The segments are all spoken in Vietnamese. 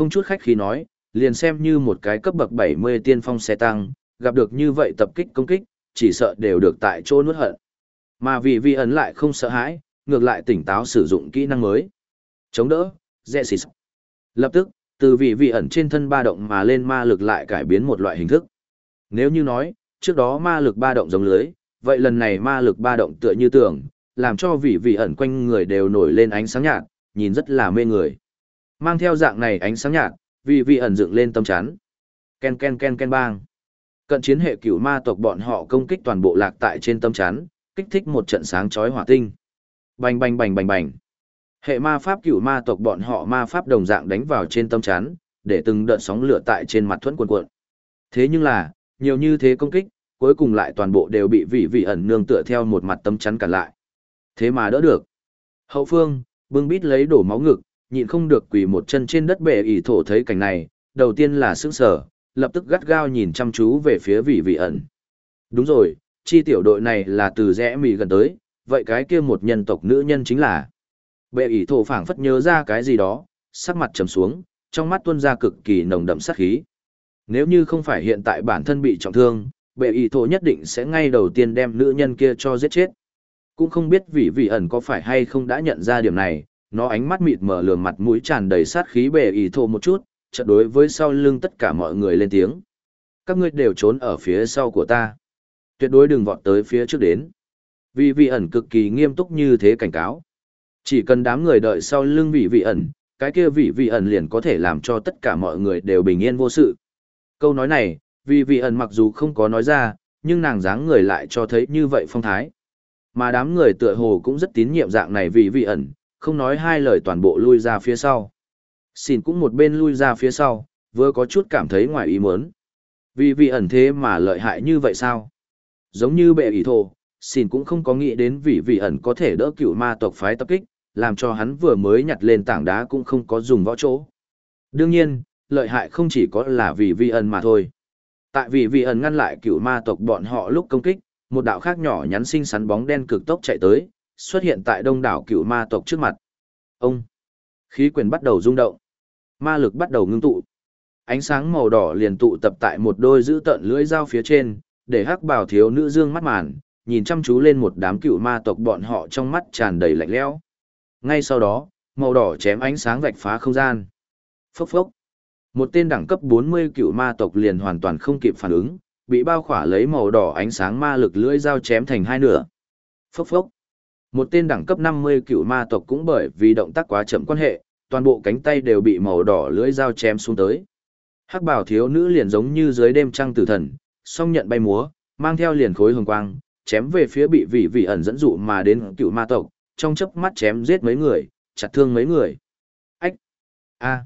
không chút khách khí nói, liền xem như một cái cấp bậc 70 tiên phong xe tăng, gặp được như vậy tập kích công kích, chỉ sợ đều được tại chỗ nuốt hận. Mà vì vi ẩn lại không sợ hãi, ngược lại tỉnh táo sử dụng kỹ năng mới. Chống đỡ, Zesis. Lập tức, từ vị vị ẩn trên thân ba động mà lên ma lực lại cải biến một loại hình thức. Nếu như nói, trước đó ma lực ba động giống lưới, vậy lần này ma lực ba động tựa như tường, làm cho vị vị ẩn quanh người đều nổi lên ánh sáng nhạt, nhìn rất là mê người. Mang theo dạng này ánh sáng nhạt, vị vị ẩn dựng lên tâm chán, Ken ken ken ken bang. Cận chiến hệ cửu ma tộc bọn họ công kích toàn bộ lạc tại trên tâm chán, kích thích một trận sáng chói hỏa tinh. Bành bành bành bành bành. Hệ ma pháp cửu ma tộc bọn họ ma pháp đồng dạng đánh vào trên tâm chán, để từng đợt sóng lửa tại trên mặt thuẫn cuộn cuộn. Thế nhưng là, nhiều như thế công kích, cuối cùng lại toàn bộ đều bị vị vị ẩn nương tựa theo một mặt tâm chắn cản lại. Thế mà đỡ được. Hậu phương, bưng bít lấy đổ máu ngực, nhịn không được quỳ một chân trên đất bệ ỷ thổ thấy cảnh này, đầu tiên là sững sờ, lập tức gắt gao nhìn chăm chú về phía vị vị ẩn. Đúng rồi, chi tiểu đội này là từ rẽ mì gần tới, vậy cái kia một nhân tộc nữ nhân chính là. Bệ ỷ thổ phảng phất nhớ ra cái gì đó, sắc mặt trầm xuống, trong mắt tuôn ra cực kỳ nồng đậm sát khí. Nếu như không phải hiện tại bản thân bị trọng thương, bệ ỷ thổ nhất định sẽ ngay đầu tiên đem nữ nhân kia cho giết chết. Cũng không biết vị vị ẩn có phải hay không đã nhận ra điểm này, nó ánh mắt mịt mở lường mặt mũi tràn đầy sát khí bề ý thô một chút, chợt đối với sau lưng tất cả mọi người lên tiếng. Các ngươi đều trốn ở phía sau của ta. Tuyệt đối đừng vọt tới phía trước đến. Vì vị ẩn cực kỳ nghiêm túc như thế cảnh cáo. Chỉ cần đám người đợi sau lưng vị vị ẩn, cái kia vị vị ẩn liền có thể làm cho tất cả mọi người đều bình yên vô sự. Câu nói này, vị vị ẩn mặc dù không có nói ra, nhưng nàng dáng người lại cho thấy như vậy phong thái. Mà đám người tựa hồ cũng rất tín nhiệm dạng này vị vị ẩn, không nói hai lời toàn bộ lui ra phía sau. Xin cũng một bên lui ra phía sau, vừa có chút cảm thấy ngoài ý muốn. Vì vị ẩn thế mà lợi hại như vậy sao? Giống như bệ ý thổ, xin cũng không có nghĩ đến vị vị ẩn có thể đỡ cựu ma tộc phái tập kích, làm cho hắn vừa mới nhặt lên tảng đá cũng không có dùng võ chỗ. Đương nhiên, lợi hại không chỉ có là vì vị ẩn mà thôi. Tại vì vị ẩn ngăn lại cựu ma tộc bọn họ lúc công kích, một đạo khác nhỏ nhắn xinh xắn bóng đen cực tốc chạy tới, xuất hiện tại đông đảo cựu ma tộc trước mặt. Ông! Khí quyền bắt đầu rung động. Ma lực bắt đầu ngưng tụ. Ánh sáng màu đỏ liền tụ tập tại một đôi giữ tận lưỡi dao phía trên, để hắc bào thiếu nữ dương mắt màn, nhìn chăm chú lên một đám cựu ma tộc bọn họ trong mắt tràn đầy lạnh lẽo. Ngay sau đó, màu đỏ chém ánh sáng vạch phá không gian. Phốc phốc. Một tên đẳng cấp 40 cựu ma tộc liền hoàn toàn không kịp phản ứng, bị bao khỏa lấy màu đỏ ánh sáng ma lực lưỡi dao chém thành hai nửa. Phốc phốc. Một tên đẳng cấp 50 cựu ma tộc cũng bởi vì động tác quá chậm quan hệ, toàn bộ cánh tay đều bị màu đỏ lưỡi dao chém xuống tới. Hắc bảo thiếu nữ liền giống như dưới đêm trăng tử thần, song nhận bay múa, mang theo liền khối hồng quang, chém về phía bị vị vị ẩn dẫn dụ mà đến cựu ma tộc, trong chớp mắt chém giết mấy người, chặt thương mấy người. Ách! A!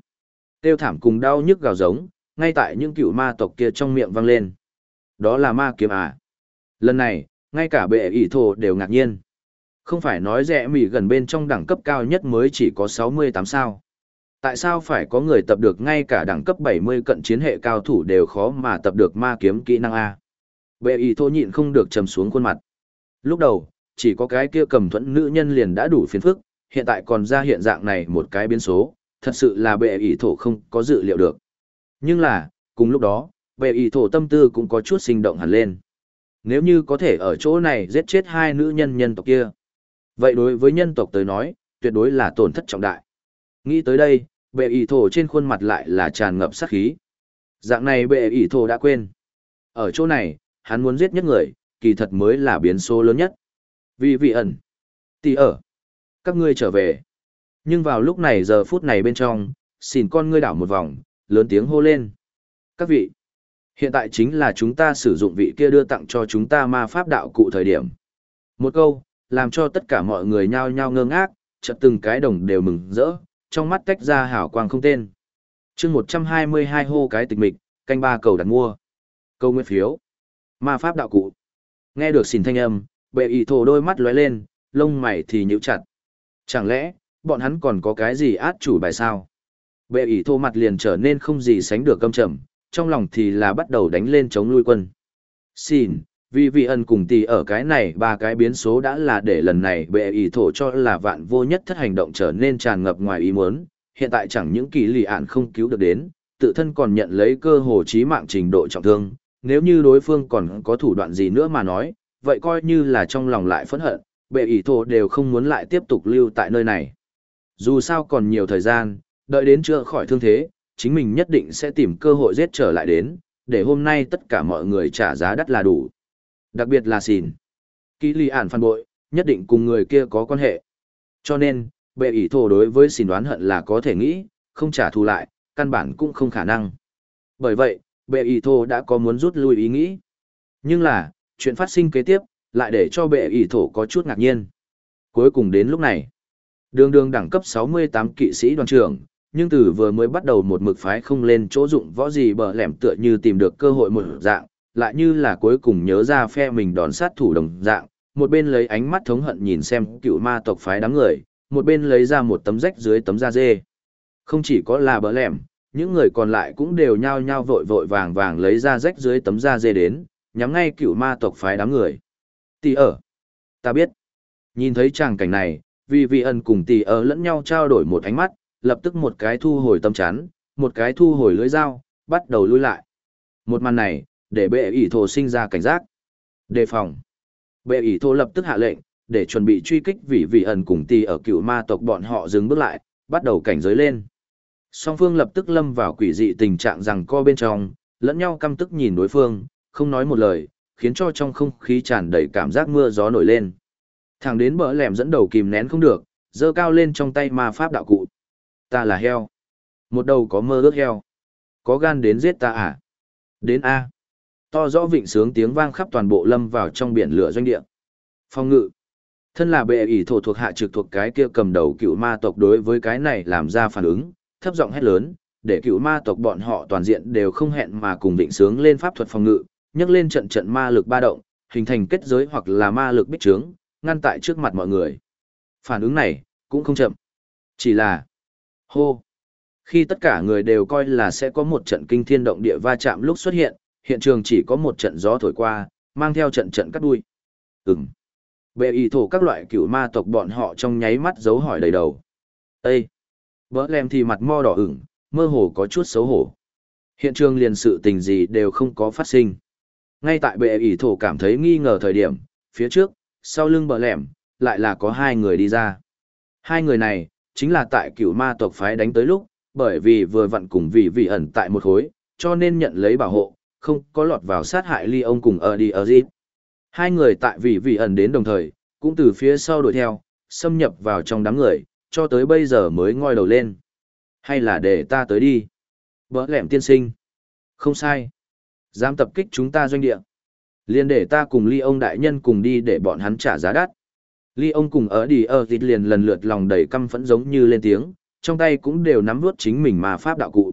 Tiêu thảm cùng đau nhức gào giống, ngay tại những cựu ma tộc kia trong miệng vang lên. Đó là ma kiếm à? Lần này, ngay cả bệ ỷ thổ đều ngạc nhiên. Không phải nói rẻ mỉ gần bên trong đẳng cấp cao nhất mới chỉ có 68 sao. Tại sao phải có người tập được ngay cả đẳng cấp 70 cận chiến hệ cao thủ đều khó mà tập được ma kiếm kỹ năng A. Bệ ý thô nhịn không được trầm xuống khuôn mặt. Lúc đầu, chỉ có cái kia cầm thuẫn nữ nhân liền đã đủ phiền phức, hiện tại còn ra hiện dạng này một cái biến số, thật sự là bệ ý thổ không có dự liệu được. Nhưng là, cùng lúc đó, bệ ý thổ tâm tư cũng có chút sinh động hẳn lên. Nếu như có thể ở chỗ này giết chết hai nữ nhân nhân tộc kia, vậy đối với nhân tộc tới nói, tuyệt đối là tổn thất trọng đại. Nghĩ tới đây, bệ ỷ thổ trên khuôn mặt lại là tràn ngập sát khí. Dạng này bệ ỷ thổ đã quên. Ở chỗ này, hắn muốn giết nhất người, kỳ thật mới là biến số lớn nhất. Vì vị ẩn. Tỷ ở. Các ngươi trở về. Nhưng vào lúc này giờ phút này bên trong, xin con ngươi đảo một vòng, lớn tiếng hô lên. Các vị. Hiện tại chính là chúng ta sử dụng vị kia đưa tặng cho chúng ta ma pháp đạo cụ thời điểm. Một câu, làm cho tất cả mọi người nhao nhao ngơ ngác, chợt từng cái đồng đều mừng rỡ, trong mắt tách ra hảo quang không tên. chương 122 hô cái tịch mịch, canh ba cầu đặt mua. Câu nguyên phiếu. Ma pháp đạo cụ. Nghe được xỉn thanh âm, bệ ý thổ đôi mắt lóe lên, lông mày thì nhíu chặt. Chẳng lẽ, bọn hắn còn có cái gì át chủ bài sao? Bệ ý thô mặt liền trở nên không gì sánh được căm trầm, trong lòng thì là bắt đầu đánh lên chống lui quân. Xin, vì vị ân cùng tỷ ở cái này ba cái biến số đã là để lần này bệ ý thổ cho là vạn vô nhất thất hành động trở nên tràn ngập ngoài ý muốn, hiện tại chẳng những kỳ lì ạn không cứu được đến, tự thân còn nhận lấy cơ hồ chí mạng trình độ trọng thương, nếu như đối phương còn có thủ đoạn gì nữa mà nói, vậy coi như là trong lòng lại phẫn hận, bệ ý thổ đều không muốn lại tiếp tục lưu tại nơi này. Dù sao còn nhiều thời gian, đợi đến chữa khỏi thương thế, chính mình nhất định sẽ tìm cơ hội giết trở lại đến, để hôm nay tất cả mọi người trả giá đắt là đủ. Đặc biệt là xỉn. Kỹ lì ản phản bội, nhất định cùng người kia có quan hệ. Cho nên, bệ ỷ thổ đối với xỉn đoán hận là có thể nghĩ, không trả thù lại, căn bản cũng không khả năng. Bởi vậy, bệ ỷ thổ đã có muốn rút lui ý nghĩ. Nhưng là, chuyện phát sinh kế tiếp, lại để cho bệ ỷ thổ có chút ngạc nhiên. Cuối cùng đến lúc này, đường đường đẳng cấp 68 kỵ sĩ đoàn trưởng, nhưng từ vừa mới bắt đầu một mực phái không lên chỗ dụng võ gì bờ lẻm tựa như tìm được cơ hội một dạng, lại như là cuối cùng nhớ ra phe mình đòn sát thủ đồng dạng, một bên lấy ánh mắt thống hận nhìn xem cựu ma tộc phái đám người, một bên lấy ra một tấm rách dưới tấm da dê. Không chỉ có là bỡ lẻm, những người còn lại cũng đều nhao nhao vội vội vàng vàng lấy ra rách dưới tấm da dê đến, nhắm ngay cựu ma tộc phái đám người. Tỷ ở. Ta biết. Nhìn thấy tràng cảnh này, vì vị ẩn cùng tỷ ở lẫn nhau trao đổi một ánh mắt, lập tức một cái thu hồi tâm chán, một cái thu hồi lưỡi dao, bắt đầu lui lại. Một màn này, để bệ ỷ thổ sinh ra cảnh giác. Đề phòng. Bệ ỷ thổ lập tức hạ lệnh, để chuẩn bị truy kích vì vị ẩn cùng tỷ ở cựu ma tộc bọn họ dừng bước lại, bắt đầu cảnh giới lên. Song phương lập tức lâm vào quỷ dị tình trạng rằng co bên trong, lẫn nhau căm tức nhìn đối phương, không nói một lời, khiến cho trong không khí tràn đầy cảm giác mưa gió nổi lên. Thằng đến bỡ lẻm dẫn đầu kìm nén không được, giơ cao lên trong tay ma pháp đạo cụ. Ta là heo. Một đầu có mơ ước heo. Có gan đến giết ta à? Đến A. To rõ vịnh sướng tiếng vang khắp toàn bộ lâm vào trong biển lửa doanh địa. Phong ngự. Thân là bệ ỷ thổ thuộc hạ trực thuộc cái kia cầm đầu cựu ma tộc đối với cái này làm ra phản ứng, thấp giọng hét lớn, để cựu ma tộc bọn họ toàn diện đều không hẹn mà cùng vịnh sướng lên pháp thuật phòng ngự, nhấc lên trận trận ma lực ba động, hình thành kết giới hoặc là ma lực bích trướng, ngăn tại trước mặt mọi người. Phản ứng này, cũng không chậm. Chỉ là, hô, khi tất cả người đều coi là sẽ có một trận kinh thiên động địa va chạm lúc xuất hiện, hiện trường chỉ có một trận gió thổi qua, mang theo trận trận cắt đuôi. Ừm. Bệ y thổ các loại cửu ma tộc bọn họ trong nháy mắt dấu hỏi đầy đầu. Ê! Bỡ lem thì mặt mo đỏ ửng, mơ hồ có chút xấu hổ. Hiện trường liền sự tình gì đều không có phát sinh. Ngay tại bệ ỷ thổ cảm thấy nghi ngờ thời điểm, phía trước, sau lưng bờ lẻm, lại là có hai người đi ra. Hai người này, chính là tại cựu ma tộc phái đánh tới lúc, bởi vì vừa vặn cùng vị vị ẩn tại một khối, cho nên nhận lấy bảo hộ, không có lọt vào sát hại ly ông cùng ở đi ở gì. Hai người tại vị vị ẩn đến đồng thời, cũng từ phía sau đuổi theo, xâm nhập vào trong đám người, cho tới bây giờ mới ngoi đầu lên. Hay là để ta tới đi. Bỡ lẻm tiên sinh. Không sai. Dám tập kích chúng ta doanh địa. Liền để ta cùng ly ông đại nhân cùng đi để bọn hắn trả giá đắt. Ly ông cùng ở đi ở thịt liền lần lượt lòng đầy căm phẫn giống như lên tiếng, trong tay cũng đều nắm vuốt chính mình mà pháp đạo cụ.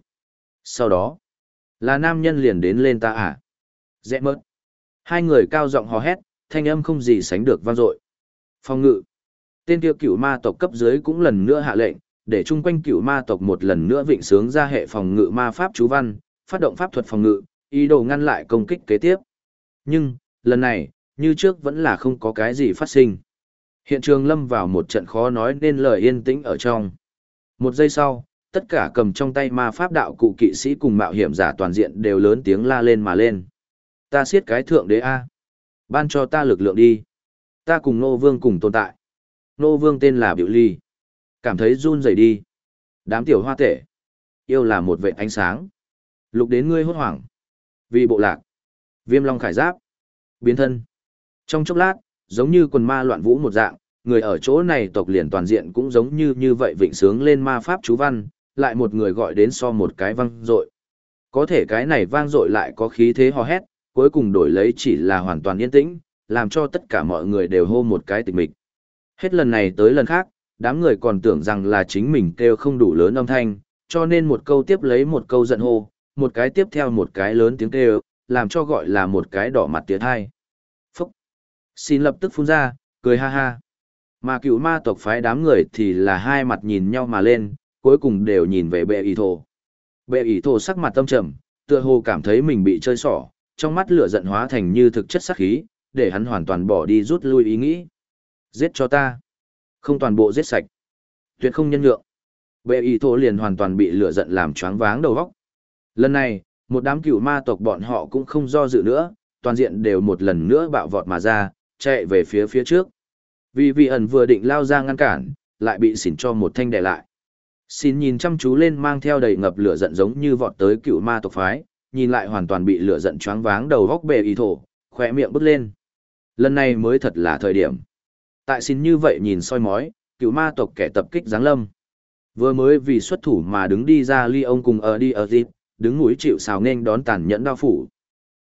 Sau đó, là nam nhân liền đến lên ta à. Dẹ mớt. Hai người cao giọng hò hét, thanh âm không gì sánh được vang dội. Phong ngự. Tên kia cửu ma tộc cấp dưới cũng lần nữa hạ lệnh, để chung quanh cửu ma tộc một lần nữa vịnh sướng ra hệ phòng ngự ma pháp chú văn, phát động pháp thuật phòng ngự, ý đồ ngăn lại công kích kế tiếp. Nhưng, lần này, như trước vẫn là không có cái gì phát sinh. Hiện trường lâm vào một trận khó nói nên lời yên tĩnh ở trong. Một giây sau, tất cả cầm trong tay ma pháp đạo cụ kỵ sĩ cùng mạo hiểm giả toàn diện đều lớn tiếng la lên mà lên. Ta siết cái thượng đế A. Ban cho ta lực lượng đi. Ta cùng Nô Vương cùng tồn tại. Nô Vương tên là Biểu Ly. Cảm thấy run rẩy đi. Đám tiểu hoa tể. Yêu là một vệ ánh sáng. Lục đến ngươi hốt hoảng. Vì bộ lạc. Viêm long khải giáp. Biến thân. Trong chốc lát, giống như quần ma loạn vũ một dạng, người ở chỗ này tộc liền toàn diện cũng giống như như vậy vịnh sướng lên ma pháp chú văn, lại một người gọi đến so một cái vang dội. Có thể cái này vang dội lại có khí thế hò hét, cuối cùng đổi lấy chỉ là hoàn toàn yên tĩnh, làm cho tất cả mọi người đều hô một cái tịch mịch. Hết lần này tới lần khác, đám người còn tưởng rằng là chính mình kêu không đủ lớn âm thanh, cho nên một câu tiếp lấy một câu giận hô, một cái tiếp theo một cái lớn tiếng kêu, làm cho gọi là một cái đỏ mặt tiếng hai. Phúc! Xin lập tức phun ra, cười ha ha. Mà cựu ma tộc phái đám người thì là hai mặt nhìn nhau mà lên, cuối cùng đều nhìn về bệ ý thổ. Bệ ý thổ sắc mặt tâm trầm, tựa hồ cảm thấy mình bị chơi xỏ, trong mắt lửa giận hóa thành như thực chất sắc khí, để hắn hoàn toàn bỏ đi rút lui ý nghĩ. Giết cho ta. Không toàn bộ giết sạch. Tuyệt không nhân nhượng. Bệ ý thổ liền hoàn toàn bị lửa giận làm choáng váng đầu óc. Lần này, một đám cựu ma tộc bọn họ cũng không do dự nữa, toàn diện đều một lần nữa bạo vọt mà ra, chạy về phía phía trước. Vì vị ẩn vừa định lao ra ngăn cản, lại bị xỉn cho một thanh đè lại. Xin nhìn chăm chú lên mang theo đầy ngập lửa giận giống như vọt tới cựu ma tộc phái, nhìn lại hoàn toàn bị lửa giận choáng váng đầu góc bề ý thổ, khoe miệng bứt lên. Lần này mới thật là thời điểm. Tại xin như vậy nhìn soi mói, cựu ma tộc kẻ tập kích giáng lâm. Vừa mới vì xuất thủ mà đứng đi ra ly ông cùng ở đi ở dịp, đứng núi chịu xào nên đón tàn nhẫn đao phủ.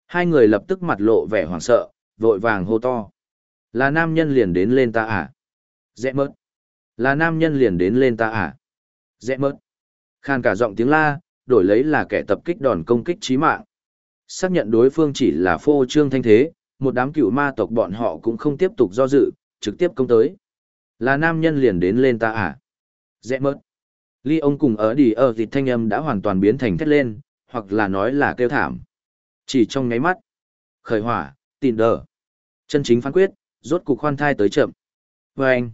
Hai người lập tức mặt lộ vẻ hoảng sợ, vội vàng hô to. Là nam nhân liền đến lên ta à? dễ mất Là nam nhân liền đến lên ta à? Rẽ mất, Khan cả giọng tiếng la, đổi lấy là kẻ tập kích đòn công kích chí mạng. Xác nhận đối phương chỉ là phô trương thanh thế, một đám cựu ma tộc bọn họ cũng không tiếp tục do dự, trực tiếp công tới. Là nam nhân liền đến lên ta à? Rẽ mất, Ly ông cùng ở đi ở thịt thanh âm đã hoàn toàn biến thành thét lên, hoặc là nói là kêu thảm. Chỉ trong ngáy mắt. Khởi hỏa, tin đờ. Chân chính phán quyết, rốt cục khoan thai tới chậm. Vâng.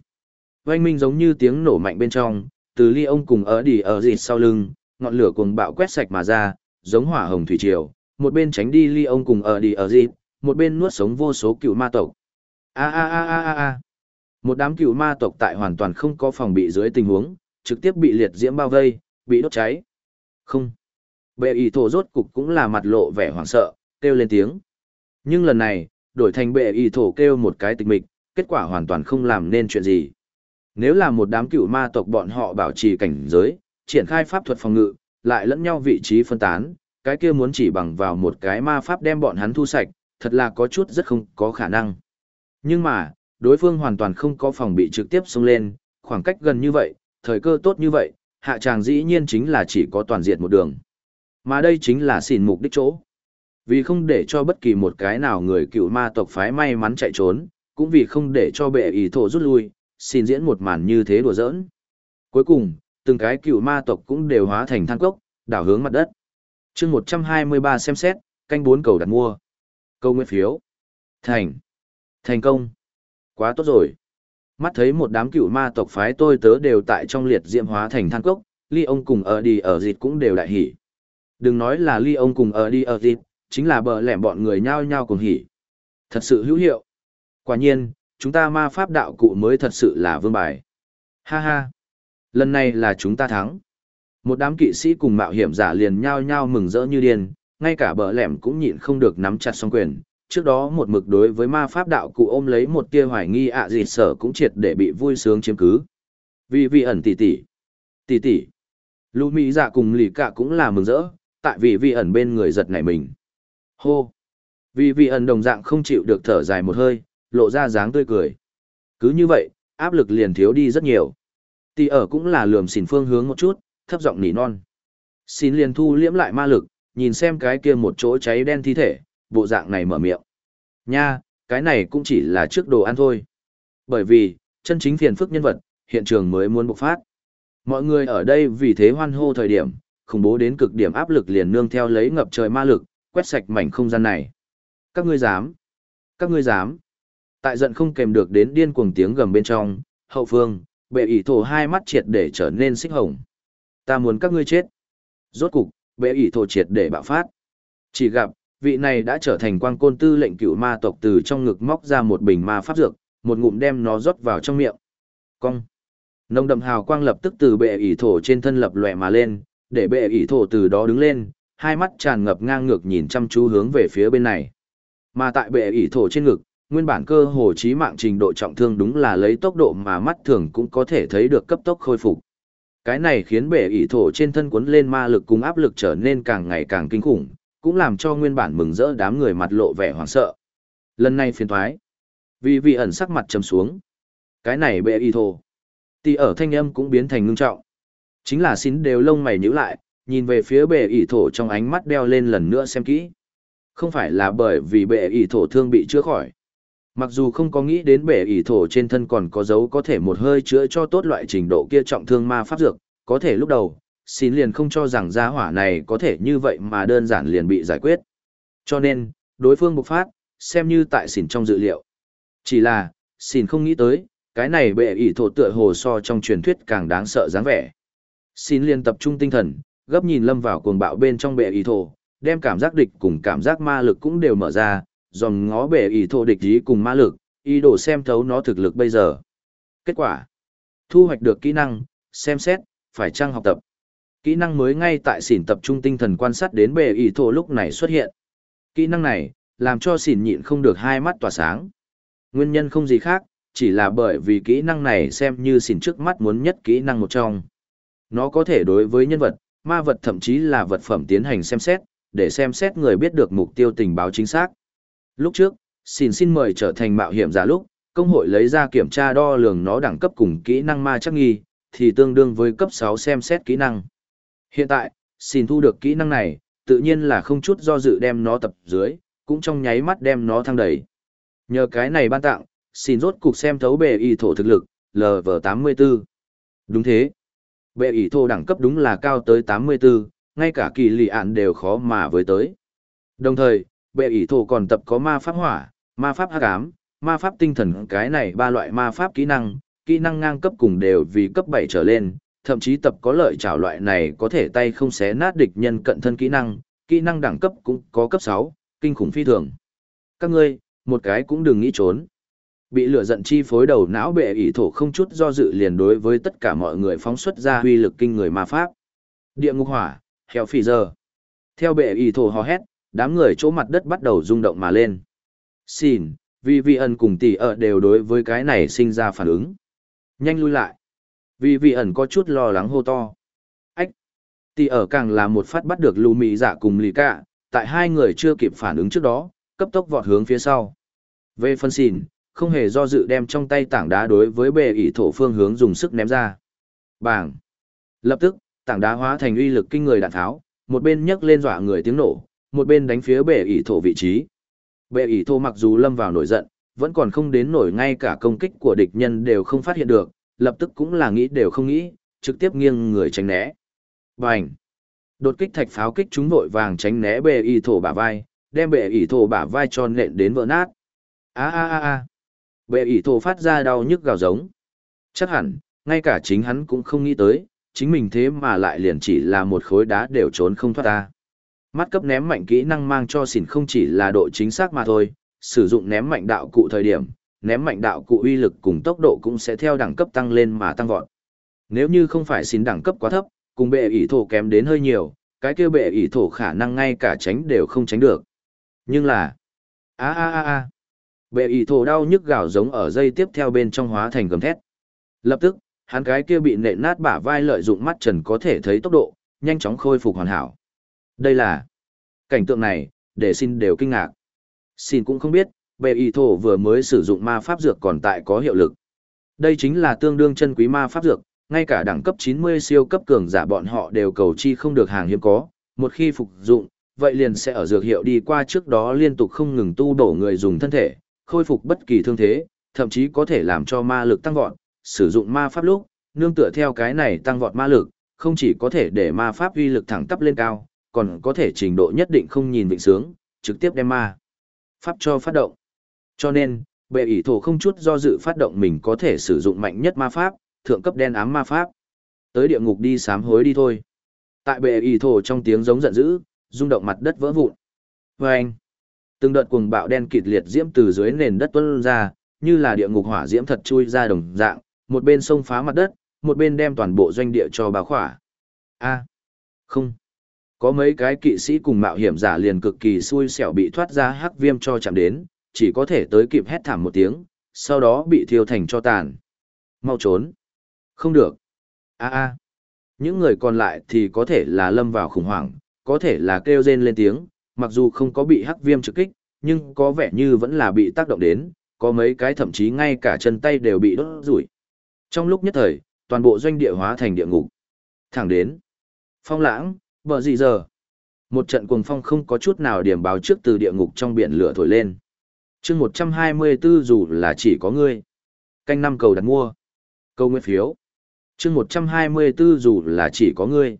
Vâng minh giống như tiếng nổ mạnh bên trong, từ ly ông cùng ở đi ở dịt sau lưng, ngọn lửa cuồng bạo quét sạch mà ra, giống hỏa hồng thủy triều, một bên tránh đi ly ông cùng ở đi ở dịt, một bên nuốt sống vô số cựu ma tộc. A a a a a a. Một đám cựu ma tộc tại hoàn toàn không có phòng bị dưới tình huống, trực tiếp bị liệt diễm bao vây, bị đốt cháy. Không. Bệ ý thổ rốt cục cũng là mặt lộ vẻ hoảng sợ, kêu lên tiếng. Nhưng lần này, đổi thành bệ ý thổ kêu một cái tịch mịch, kết quả hoàn toàn không làm nên chuyện gì. Nếu là một đám cựu ma tộc bọn họ bảo trì cảnh giới, triển khai pháp thuật phòng ngự, lại lẫn nhau vị trí phân tán, cái kia muốn chỉ bằng vào một cái ma pháp đem bọn hắn thu sạch, thật là có chút rất không có khả năng. Nhưng mà, đối phương hoàn toàn không có phòng bị trực tiếp xông lên, khoảng cách gần như vậy, thời cơ tốt như vậy, hạ tràng dĩ nhiên chính là chỉ có toàn diện một đường. Mà đây chính là xỉn mục đích chỗ. Vì không để cho bất kỳ một cái nào người cựu ma tộc phái may mắn chạy trốn, cũng vì không để cho bệ ý thổ rút lui, xin diễn một màn như thế đùa giỡn. Cuối cùng, từng cái cựu ma tộc cũng đều hóa thành than cốc, đảo hướng mặt đất. chương 123 xem xét, canh bốn cầu đặt mua. Câu nguyện phiếu. Thành. Thành công. Quá tốt rồi. Mắt thấy một đám cựu ma tộc phái tôi tớ đều tại trong liệt diệm hóa thành than cốc, ly ông cùng ở đi ở dịt cũng đều đại hỉ. Đừng nói là ly ông cùng ở đi ở dịt, chính là bờ lẻm bọn người nhao nhao cùng hỉ. Thật sự hữu hiệu. Quả nhiên, chúng ta ma pháp đạo cụ mới thật sự là vương bài. Ha ha. Lần này là chúng ta thắng. Một đám kỵ sĩ cùng mạo hiểm giả liền nhao nhao mừng rỡ như điên, ngay cả bờ lẻm cũng nhịn không được nắm chặt song quyền. Trước đó một mực đối với ma pháp đạo cụ ôm lấy một tia hoài nghi ạ à gì sở cũng triệt để bị vui sướng chiếm cứ. Vì vị ẩn tỷ tỷ, tỷ tỷ, lũ mỹ dạ cùng lì cả cũng là mừng rỡ, tại vì vị ẩn bên người giật nảy mình. Hô! Vì vị ẩn đồng dạng không chịu được thở dài một hơi, lộ ra dáng tươi cười. Cứ như vậy, áp lực liền thiếu đi rất nhiều. Tỷ ở cũng là lườm xỉn phương hướng một chút, thấp giọng nỉ non. Xin liền thu liễm lại ma lực, nhìn xem cái kia một chỗ cháy đen thi thể, bộ dạng này mở miệng. Nha, cái này cũng chỉ là trước đồ ăn thôi. Bởi vì, chân chính phiền phức nhân vật, hiện trường mới muốn bộc phát. Mọi người ở đây vì thế hoan hô thời điểm, khủng bố đến cực điểm áp lực liền nương theo lấy ngập trời ma lực, quét sạch mảnh không gian này. Các ngươi dám? Các ngươi dám? Tại giận không kèm được đến điên cuồng tiếng gầm bên trong, hậu phương, bệ ỷ thổ hai mắt triệt để trở nên xích hồng. Ta muốn các ngươi chết. Rốt cục, bệ ỷ thổ triệt để bạo phát. Chỉ gặp, vị này đã trở thành quang côn tư lệnh cựu ma tộc từ trong ngực móc ra một bình ma pháp dược, một ngụm đem nó rót vào trong miệng. Cong. Nông đậm hào quang lập tức từ bệ ỷ thổ trên thân lập lòe mà lên, để bệ ỷ thổ từ đó đứng lên, hai mắt tràn ngập ngang ngược nhìn chăm chú hướng về phía bên này. Mà tại bệ ỷ thổ trên ngực, nguyên bản cơ hồ chí mạng trình độ trọng thương đúng là lấy tốc độ mà mắt thường cũng có thể thấy được cấp tốc khôi phục. Cái này khiến bể ỷ thổ trên thân cuốn lên ma lực cùng áp lực trở nên càng ngày càng kinh khủng, cũng làm cho nguyên bản mừng rỡ đám người mặt lộ vẻ hoảng sợ. Lần này phiền thoái. Vì vị ẩn sắc mặt trầm xuống. Cái này bệ ỷ thổ. Tì ở thanh âm cũng biến thành ngưng trọng. Chính là xin đều lông mày nhíu lại, nhìn về phía bệ ỷ thổ trong ánh mắt đeo lên lần nữa xem kỹ. Không phải là bởi vì bệ ỷ thổ thương bị chữa khỏi. Mặc dù không có nghĩ đến bệ ỷ thổ trên thân còn có dấu có thể một hơi chữa cho tốt loại trình độ kia trọng thương ma pháp dược, có thể lúc đầu, xin liền không cho rằng gia hỏa này có thể như vậy mà đơn giản liền bị giải quyết. Cho nên, đối phương bộc phát, xem như tại xỉn trong dự liệu. Chỉ là, xỉn không nghĩ tới, cái này bệ ỷ thổ tựa hồ so trong truyền thuyết càng đáng sợ dáng vẻ. Xin liền tập trung tinh thần, gấp nhìn lâm vào cuồng bạo bên trong bệ ý thổ, đem cảm giác địch cùng cảm giác ma lực cũng đều mở ra, dòng ngó bể ý thổ địch ý cùng ma lực, ý đồ xem thấu nó thực lực bây giờ. Kết quả, thu hoạch được kỹ năng, xem xét, phải chăng học tập. Kỹ năng mới ngay tại xỉn tập trung tinh thần quan sát đến bề ý thổ lúc này xuất hiện. Kỹ năng này, làm cho xỉn nhịn không được hai mắt tỏa sáng. Nguyên nhân không gì khác, chỉ là bởi vì kỹ năng này xem như xỉn trước mắt muốn nhất kỹ năng một trong. Nó có thể đối với nhân vật, ma vật thậm chí là vật phẩm tiến hành xem xét, để xem xét người biết được mục tiêu tình báo chính xác. Lúc trước, xin xin mời trở thành mạo hiểm giả lúc, công hội lấy ra kiểm tra đo lường nó đẳng cấp cùng kỹ năng ma chắc nghi, thì tương đương với cấp 6 xem xét kỹ năng. Hiện tại, xin thu được kỹ năng này, tự nhiên là không chút do dự đem nó tập dưới, cũng trong nháy mắt đem nó thăng đẩy. Nhờ cái này ban tặng, xin rốt cục xem thấu bề y thổ thực lực, LV84. Đúng thế. Bệ ỷ thô đẳng cấp đúng là cao tới 84, ngay cả kỳ lì ạn đều khó mà với tới. Đồng thời, bệ ỷ thổ còn tập có ma pháp hỏa, ma pháp hắc ám, ma pháp tinh thần cái này ba loại ma pháp kỹ năng, kỹ năng ngang cấp cùng đều vì cấp 7 trở lên, thậm chí tập có lợi trảo loại này có thể tay không xé nát địch nhân cận thân kỹ năng, kỹ năng đẳng cấp cũng có cấp 6, kinh khủng phi thường. Các ngươi, một cái cũng đừng nghĩ trốn. Bị lửa giận chi phối đầu não bệ ỷ thổ không chút do dự liền đối với tất cả mọi người phóng xuất ra uy lực kinh người ma pháp. Địa ngục hỏa heo phì giờ. Theo bệ ỷ thổ hò hét đám người chỗ mặt đất bắt đầu rung động mà lên. Xin vì vị ẩn cùng tỷ ở đều đối với cái này sinh ra phản ứng. Nhanh lui lại. Vì vị ẩn có chút lo lắng hô to. Ách! Tỷ ở càng là một phát bắt được lù mị giả cùng lì cả tại hai người chưa kịp phản ứng trước đó cấp tốc vọt hướng phía sau. Về phân xin, không hề do dự đem trong tay tảng đá đối với bề ỷ thổ phương hướng dùng sức ném ra. Bảng, Lập tức, tảng đá hóa thành uy lực kinh người đạn tháo, một bên nhấc lên dọa người tiếng nổ, một bên đánh phía bệ ỷ thổ vị trí. Bệ ỷ thổ mặc dù lâm vào nổi giận, vẫn còn không đến nổi ngay cả công kích của địch nhân đều không phát hiện được, lập tức cũng là nghĩ đều không nghĩ, trực tiếp nghiêng người tránh né. Bành! Đột kích thạch pháo kích chúng vội vàng tránh né bệ ỷ thổ bả vai, đem bệ ỷ thổ bả vai tròn nện đến vỡ nát. A a a a! Bệ ỷ thổ phát ra đau nhức gào giống. Chắc hẳn, ngay cả chính hắn cũng không nghĩ tới, chính mình thế mà lại liền chỉ là một khối đá đều trốn không thoát ta Mắt cấp ném mạnh kỹ năng mang cho xỉn không chỉ là độ chính xác mà thôi, sử dụng ném mạnh đạo cụ thời điểm, ném mạnh đạo cụ uy lực cùng tốc độ cũng sẽ theo đẳng cấp tăng lên mà tăng vọt. Nếu như không phải xỉn đẳng cấp quá thấp, cùng bệ ỷ thổ kém đến hơi nhiều, cái kia bệ ỷ thổ khả năng ngay cả tránh đều không tránh được. Nhưng là, a a a a, Bệ ỷ thổ đau nhức gào giống ở dây tiếp theo bên trong hóa thành gầm thét. Lập tức, hắn cái kia bị nện nát bả vai lợi dụng mắt trần có thể thấy tốc độ, nhanh chóng khôi phục hoàn hảo. Đây là cảnh tượng này, để xin đều kinh ngạc. Xin cũng không biết, bệ ỷ thổ vừa mới sử dụng ma pháp dược còn tại có hiệu lực. Đây chính là tương đương chân quý ma pháp dược, ngay cả đẳng cấp 90 siêu cấp cường giả bọn họ đều cầu chi không được hàng hiếm có, một khi phục dụng, vậy liền sẽ ở dược hiệu đi qua trước đó liên tục không ngừng tu đổ người dùng thân thể, khôi phục bất kỳ thương thế, thậm chí có thể làm cho ma lực tăng vọt, sử dụng ma pháp lúc, nương tựa theo cái này tăng vọt ma lực, không chỉ có thể để ma pháp uy lực thẳng tắp lên cao, còn có thể trình độ nhất định không nhìn vịnh sướng, trực tiếp đem ma pháp cho phát động. Cho nên, bệ ỷ thổ không chút do dự phát động mình có thể sử dụng mạnh nhất ma pháp, thượng cấp đen ám ma pháp. Tới địa ngục đi sám hối đi thôi. Tại bệ ỷ thổ trong tiếng giống giận dữ, rung động mặt đất vỡ vụn. Và anh, Từng đợt cuồng bạo đen kịt liệt diễm từ dưới nền đất tuôn ra, như là địa ngục hỏa diễm thật chui ra đồng dạng, một bên xông phá mặt đất, một bên đem toàn bộ doanh địa cho bà khỏa. A, không. Có mấy cái kỵ sĩ cùng mạo hiểm giả liền cực kỳ xui xẻo bị thoát ra hắc viêm cho chạm đến, chỉ có thể tới kịp hét thảm một tiếng, sau đó bị thiêu thành cho tàn. Mau trốn. Không được. A a. Những người còn lại thì có thể là lâm vào khủng hoảng, có thể là kêu rên lên tiếng, mặc dù không có bị hắc viêm trực kích, nhưng có vẻ như vẫn là bị tác động đến, có mấy cái thậm chí ngay cả chân tay đều bị đốt rủi. Trong lúc nhất thời, toàn bộ doanh địa hóa thành địa ngục. Thẳng đến. Phong lãng, bờ gì giờ? Một trận cuồng phong không có chút nào điểm báo trước từ địa ngục trong biển lửa thổi lên. chương 124 dù là chỉ có ngươi. Canh năm cầu đặt mua. Câu nguyên phiếu. chương 124 dù là chỉ có ngươi.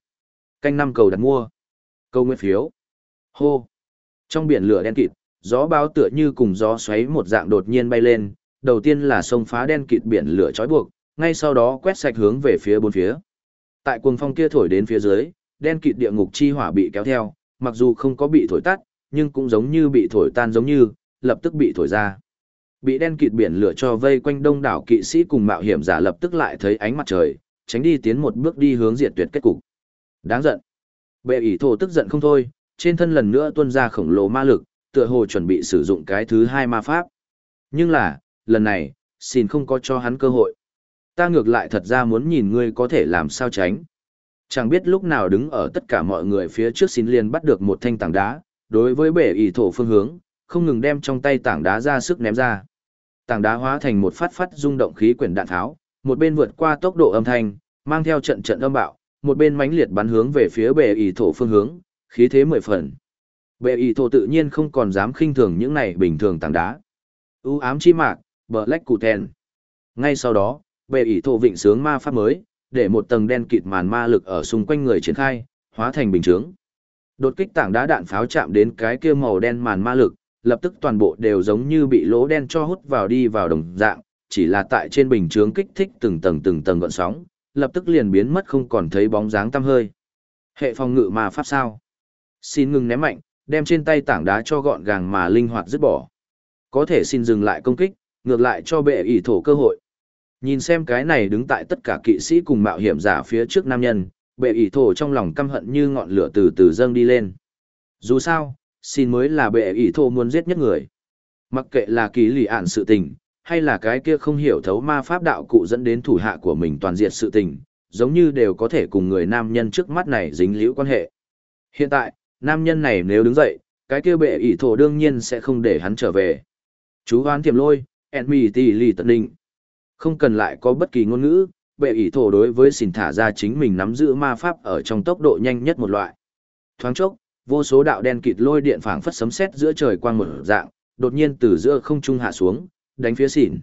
Canh năm cầu đặt mua. Câu nguyên phiếu. Hô! Trong biển lửa đen kịt, gió bao tựa như cùng gió xoáy một dạng đột nhiên bay lên, đầu tiên là sông phá đen kịt biển lửa trói buộc, ngay sau đó quét sạch hướng về phía bốn phía. Tại cuồng phong kia thổi đến phía dưới, đen kịt địa ngục chi hỏa bị kéo theo, mặc dù không có bị thổi tắt, nhưng cũng giống như bị thổi tan giống như, lập tức bị thổi ra. Bị đen kịt biển lửa cho vây quanh đông đảo kỵ sĩ cùng mạo hiểm giả lập tức lại thấy ánh mặt trời, tránh đi tiến một bước đi hướng diệt tuyệt kết cục. Đáng giận. Bệ ỷ thổ tức giận không thôi, trên thân lần nữa tuôn ra khổng lồ ma lực, tựa hồ chuẩn bị sử dụng cái thứ hai ma pháp. Nhưng là, lần này, xin không có cho hắn cơ hội. Ta ngược lại thật ra muốn nhìn ngươi có thể làm sao tránh. Chẳng biết lúc nào đứng ở tất cả mọi người phía trước xin liền bắt được một thanh tảng đá, đối với bể ỷ thổ phương hướng, không ngừng đem trong tay tảng đá ra sức ném ra. Tảng đá hóa thành một phát phát rung động khí quyển đạn tháo, một bên vượt qua tốc độ âm thanh, mang theo trận trận âm bạo, một bên mãnh liệt bắn hướng về phía bệ ỷ thổ phương hướng, khí thế mười phần. Bệ ỷ thổ tự nhiên không còn dám khinh thường những này bình thường tảng đá. U ám chi mạc, bờ lách cụ thèn. Ngay sau đó, bệ ỷ thổ vịnh sướng ma pháp mới, để một tầng đen kịt màn ma lực ở xung quanh người triển khai, hóa thành bình chướng. Đột kích tảng đá đạn pháo chạm đến cái kia màu đen màn ma lực, lập tức toàn bộ đều giống như bị lỗ đen cho hút vào đi vào đồng dạng, chỉ là tại trên bình chướng kích thích từng tầng từng tầng gợn sóng, lập tức liền biến mất không còn thấy bóng dáng tăm hơi. Hệ phòng ngự mà pháp sao? Xin ngừng ném mạnh, đem trên tay tảng đá cho gọn gàng mà linh hoạt dứt bỏ. Có thể xin dừng lại công kích, ngược lại cho bệ ỷ thổ cơ hội. Nhìn xem cái này đứng tại tất cả kỵ sĩ cùng mạo hiểm giả phía trước nam nhân, bệ ỷ thổ trong lòng căm hận như ngọn lửa từ từ dâng đi lên. Dù sao, xin mới là bệ ỷ thổ muốn giết nhất người. Mặc kệ là kỳ lì ạn sự tình, hay là cái kia không hiểu thấu ma pháp đạo cụ dẫn đến thủ hạ của mình toàn diện sự tình, giống như đều có thể cùng người nam nhân trước mắt này dính liễu quan hệ. Hiện tại, nam nhân này nếu đứng dậy, cái kia bệ ỷ thổ đương nhiên sẽ không để hắn trở về. Chú hoán tiềm lôi, enemy tỷ lì tận định. Không cần lại có bất kỳ ngôn ngữ, bệ ỷ thổ đối với xỉn thả ra chính mình nắm giữ ma pháp ở trong tốc độ nhanh nhất một loại. Thoáng chốc, vô số đạo đen kịt lôi điện phảng phất sấm sét giữa trời quang một dạng, đột nhiên từ giữa không trung hạ xuống, đánh phía xỉn.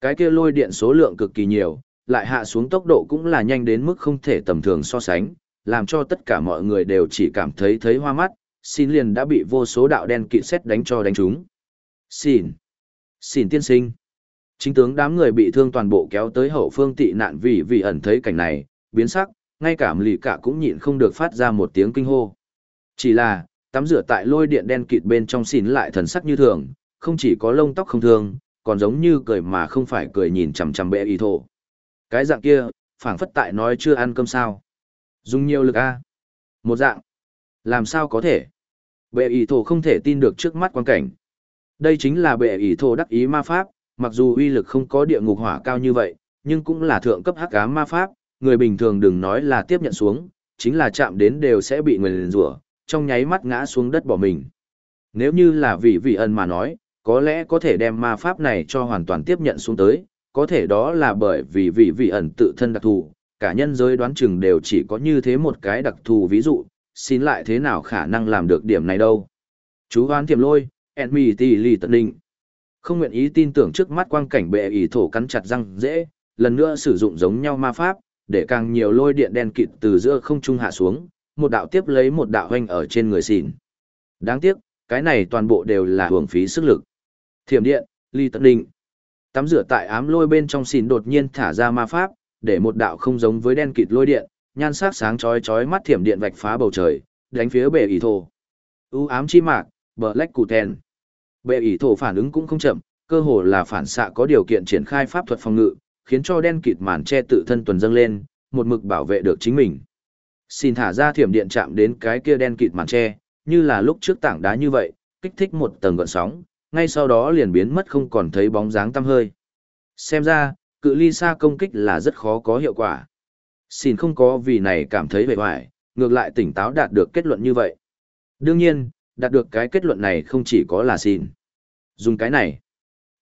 Cái kia lôi điện số lượng cực kỳ nhiều, lại hạ xuống tốc độ cũng là nhanh đến mức không thể tầm thường so sánh, làm cho tất cả mọi người đều chỉ cảm thấy thấy hoa mắt, xin liền đã bị vô số đạo đen kịt xét đánh cho đánh trúng. Xin! Xin tiên sinh! Chính tướng đám người bị thương toàn bộ kéo tới hậu phương tị nạn vì vì ẩn thấy cảnh này, biến sắc, ngay cả lì cả cũng nhịn không được phát ra một tiếng kinh hô. Chỉ là, tắm rửa tại lôi điện đen kịt bên trong xỉn lại thần sắc như thường, không chỉ có lông tóc không thương, còn giống như cười mà không phải cười nhìn chằm chằm bệ y thổ. Cái dạng kia, phảng phất tại nói chưa ăn cơm sao. Dùng nhiều lực a Một dạng. Làm sao có thể? Bệ y thổ không thể tin được trước mắt quan cảnh. Đây chính là bệ y thổ đắc ý ma pháp, mặc dù uy lực không có địa ngục hỏa cao như vậy, nhưng cũng là thượng cấp hắc ám ma pháp, người bình thường đừng nói là tiếp nhận xuống, chính là chạm đến đều sẽ bị người liền rủa, trong nháy mắt ngã xuống đất bỏ mình. Nếu như là vị vị ân mà nói, có lẽ có thể đem ma pháp này cho hoàn toàn tiếp nhận xuống tới, có thể đó là bởi vì vị vị ẩn tự thân đặc thù, cả nhân giới đoán chừng đều chỉ có như thế một cái đặc thù ví dụ, xin lại thế nào khả năng làm được điểm này đâu. Chú hoán thiềm lôi, enemy tỷ lì tận định. Không nguyện ý tin tưởng trước mắt quang cảnh bệ ỷ thổ cắn chặt răng dễ, lần nữa sử dụng giống nhau ma pháp, để càng nhiều lôi điện đen kịt từ giữa không trung hạ xuống, một đạo tiếp lấy một đạo hoanh ở trên người xỉn. Đáng tiếc, cái này toàn bộ đều là hưởng phí sức lực. Thiểm điện, ly tận định. Tắm rửa tại ám lôi bên trong xỉn đột nhiên thả ra ma pháp, để một đạo không giống với đen kịt lôi điện, nhan sắc sáng chói chói mắt thiểm điện vạch phá bầu trời, đánh phía bệ ỷ thổ. U ám chi mạc, bờ lách cụ thèn. Bệ ỷ thổ phản ứng cũng không chậm, cơ hồ là phản xạ có điều kiện triển khai pháp thuật phòng ngự, khiến cho đen kịt màn che tự thân tuần dâng lên, một mực bảo vệ được chính mình. Xin thả ra thiểm điện chạm đến cái kia đen kịt màn che, như là lúc trước tảng đá như vậy, kích thích một tầng gợn sóng, ngay sau đó liền biến mất không còn thấy bóng dáng tăm hơi. Xem ra, cự ly xa công kích là rất khó có hiệu quả. Xin không có vì này cảm thấy vẻ hoài, ngược lại tỉnh táo đạt được kết luận như vậy. Đương nhiên, đạt được cái kết luận này không chỉ có là xin. Dùng cái này.